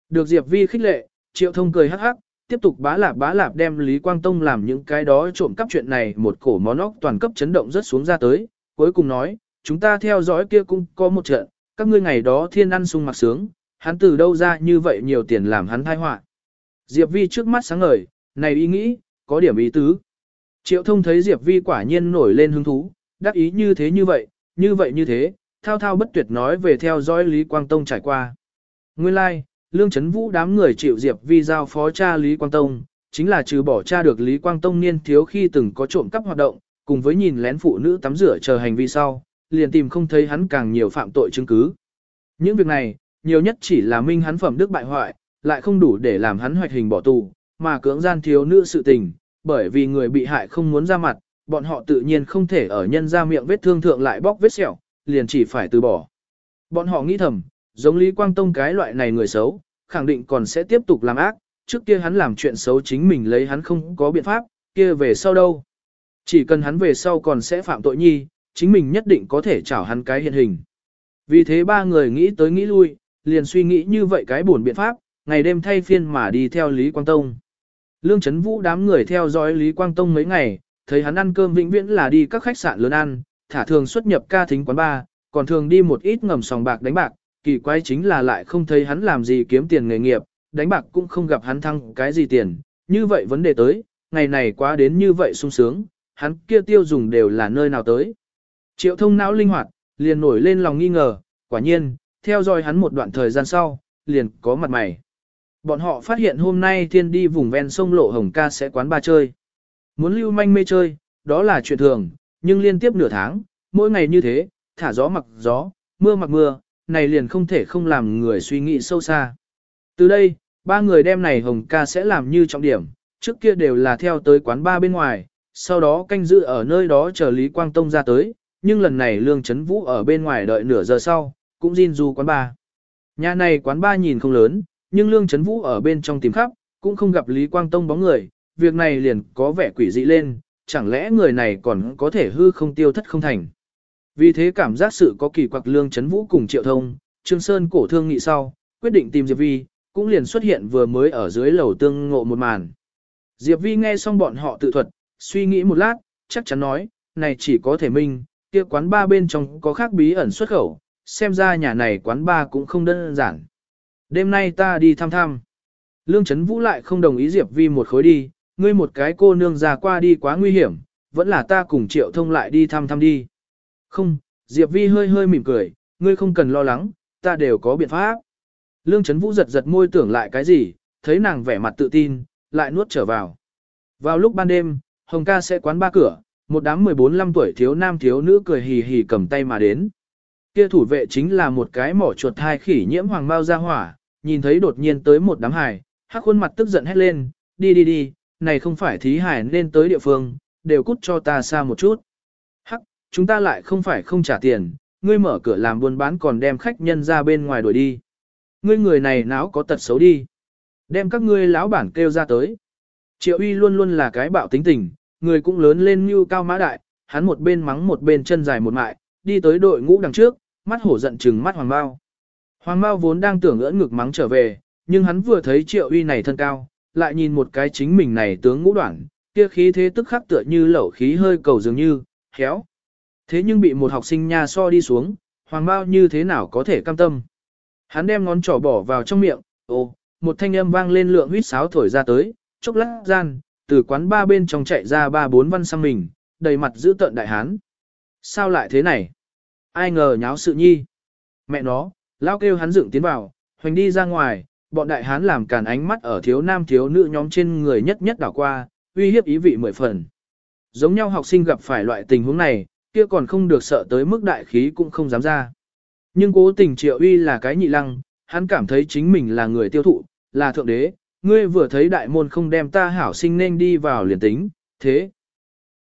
A: Được Diệp Vi khích lệ, triệu thông cười hắc hắc, tiếp tục bá lạp bá lạp đem Lý Quang Tông làm những cái đó trộm cắp chuyện này một cổ món óc toàn cấp chấn động rất xuống ra tới, cuối cùng nói, chúng ta theo dõi kia cũng có một trận, các ngươi ngày đó thiên ăn sung mặc sướng, hắn từ đâu ra như vậy nhiều tiền làm hắn thai họa Diệp Vi trước mắt sáng ngời, này ý nghĩ, có điểm ý tứ. Triệu thông thấy Diệp Vi quả nhiên nổi lên hứng thú, đắc ý như thế như vậy, như vậy như thế, thao thao bất tuyệt nói về theo dõi Lý Quang Tông trải qua. Nguyên lai, like, Lương Trấn Vũ đám người chịu Diệp Vi giao phó cha Lý Quang Tông, chính là trừ bỏ cha được Lý Quang Tông niên thiếu khi từng có trộm cắp hoạt động, cùng với nhìn lén phụ nữ tắm rửa chờ hành vi sau, liền tìm không thấy hắn càng nhiều phạm tội chứng cứ. Những việc này, nhiều nhất chỉ là minh hắn phẩm đức bại hoại, lại không đủ để làm hắn hoạch hình bỏ tù, mà cưỡng gian thiếu nữ sự tình, bởi vì người bị hại không muốn ra mặt, bọn họ tự nhiên không thể ở nhân ra miệng vết thương thượng lại bóc vết sẹo, liền chỉ phải từ bỏ. Bọn họ nghĩ thầm, giống Lý Quang Tông cái loại này người xấu, khẳng định còn sẽ tiếp tục làm ác, trước kia hắn làm chuyện xấu chính mình lấy hắn không có biện pháp, kia về sau đâu. Chỉ cần hắn về sau còn sẽ phạm tội nhi, chính mình nhất định có thể trảo hắn cái hiện hình. Vì thế ba người nghĩ tới nghĩ lui, liền suy nghĩ như vậy cái buồn biện pháp, ngày đêm thay phiên mà đi theo Lý Quang Tông. Lương Trấn Vũ đám người theo dõi Lý Quang Tông mấy ngày, thấy hắn ăn cơm vĩnh viễn là đi các khách sạn lớn ăn, thả thường xuất nhập ca thính quán bar, còn thường đi một ít ngầm sòng bạc đánh bạc, kỳ quái chính là lại không thấy hắn làm gì kiếm tiền nghề nghiệp, đánh bạc cũng không gặp hắn thăng cái gì tiền, như vậy vấn đề tới, ngày này quá đến như vậy sung sướng, hắn kia tiêu dùng đều là nơi nào tới. Triệu thông não linh hoạt, liền nổi lên lòng nghi ngờ, quả nhiên, theo dõi hắn một đoạn thời gian sau, liền có mặt mày. Bọn họ phát hiện hôm nay thiên đi vùng ven sông Lộ Hồng Ca sẽ quán ba chơi. Muốn lưu manh mê chơi, đó là chuyện thường, nhưng liên tiếp nửa tháng, mỗi ngày như thế, thả gió mặc gió, mưa mặc mưa, này liền không thể không làm người suy nghĩ sâu xa. Từ đây, ba người đem này Hồng Ca sẽ làm như trọng điểm, trước kia đều là theo tới quán ba bên ngoài, sau đó canh giữ ở nơi đó chờ Lý Quang Tông ra tới, nhưng lần này Lương Trấn Vũ ở bên ngoài đợi nửa giờ sau, cũng Jin du quán ba. Nhà này quán ba nhìn không lớn, nhưng Lương Trấn Vũ ở bên trong tìm khắp, cũng không gặp Lý Quang Tông bóng người, việc này liền có vẻ quỷ dị lên, chẳng lẽ người này còn có thể hư không tiêu thất không thành. Vì thế cảm giác sự có kỳ quặc Lương Trấn Vũ cùng Triệu Thông, Trương Sơn cổ thương nghị sau, quyết định tìm Diệp Vi, cũng liền xuất hiện vừa mới ở dưới lầu tương ngộ một màn. Diệp Vi nghe xong bọn họ tự thuật, suy nghĩ một lát, chắc chắn nói, này chỉ có thể minh, kia quán ba bên trong có khác bí ẩn xuất khẩu, xem ra nhà này quán ba cũng không đơn giản. Đêm nay ta đi thăm thăm. Lương Trấn Vũ lại không đồng ý Diệp Vi một khối đi, ngươi một cái cô nương già qua đi quá nguy hiểm, vẫn là ta cùng Triệu Thông lại đi thăm thăm đi. Không, Diệp Vi hơi hơi mỉm cười, ngươi không cần lo lắng, ta đều có biện pháp. Lương Trấn Vũ giật giật môi tưởng lại cái gì, thấy nàng vẻ mặt tự tin, lại nuốt trở vào. Vào lúc ban đêm, Hồng ca sẽ quán ba cửa, một đám 14-15 tuổi thiếu nam thiếu nữ cười hì hì cầm tay mà đến. Kia thủ vệ chính là một cái mỏ chuột thai khỉ nhiễm hoàng bao ra hỏa, nhìn thấy đột nhiên tới một đám hải hắc khuôn mặt tức giận hét lên, đi đi đi, này không phải thí hải nên tới địa phương, đều cút cho ta xa một chút. Hắc, chúng ta lại không phải không trả tiền, ngươi mở cửa làm buôn bán còn đem khách nhân ra bên ngoài đuổi đi. Ngươi người này náo có tật xấu đi. Đem các ngươi lão bản kêu ra tới. Triệu uy luôn luôn là cái bạo tính tình, người cũng lớn lên như cao mã đại, hắn một bên mắng một bên chân dài một mại, đi tới đội ngũ đằng trước, mắt hổ giận trừng mắt hoàng bao. Hoàng bao vốn đang tưởng ưỡn ngực mắng trở về, nhưng hắn vừa thấy triệu uy này thân cao, lại nhìn một cái chính mình này tướng ngũ đoạn, kia khí thế tức khắc tựa như lẩu khí hơi cầu dường như, khéo. Thế nhưng bị một học sinh nha so đi xuống, hoàng bao như thế nào có thể cam tâm. Hắn đem ngón trỏ bỏ vào trong miệng, ồ, một thanh âm vang lên lượng huýt sáo thổi ra tới, chốc lát gian, từ quán ba bên trong chạy ra ba bốn văn sang mình, đầy mặt giữ tợn đại hán. Sao lại thế này? Ai ngờ nháo sự nhi. Mẹ nó, lao kêu hắn dựng tiến vào, hoành đi ra ngoài, bọn đại hán làm càn ánh mắt ở thiếu nam thiếu nữ nhóm trên người nhất nhất đảo qua, uy hiếp ý vị mười phần. Giống nhau học sinh gặp phải loại tình huống này, kia còn không được sợ tới mức đại khí cũng không dám ra. Nhưng cố tình triệu uy là cái nhị lăng, hắn cảm thấy chính mình là người tiêu thụ, là thượng đế, ngươi vừa thấy đại môn không đem ta hảo sinh nên đi vào liền tính, thế.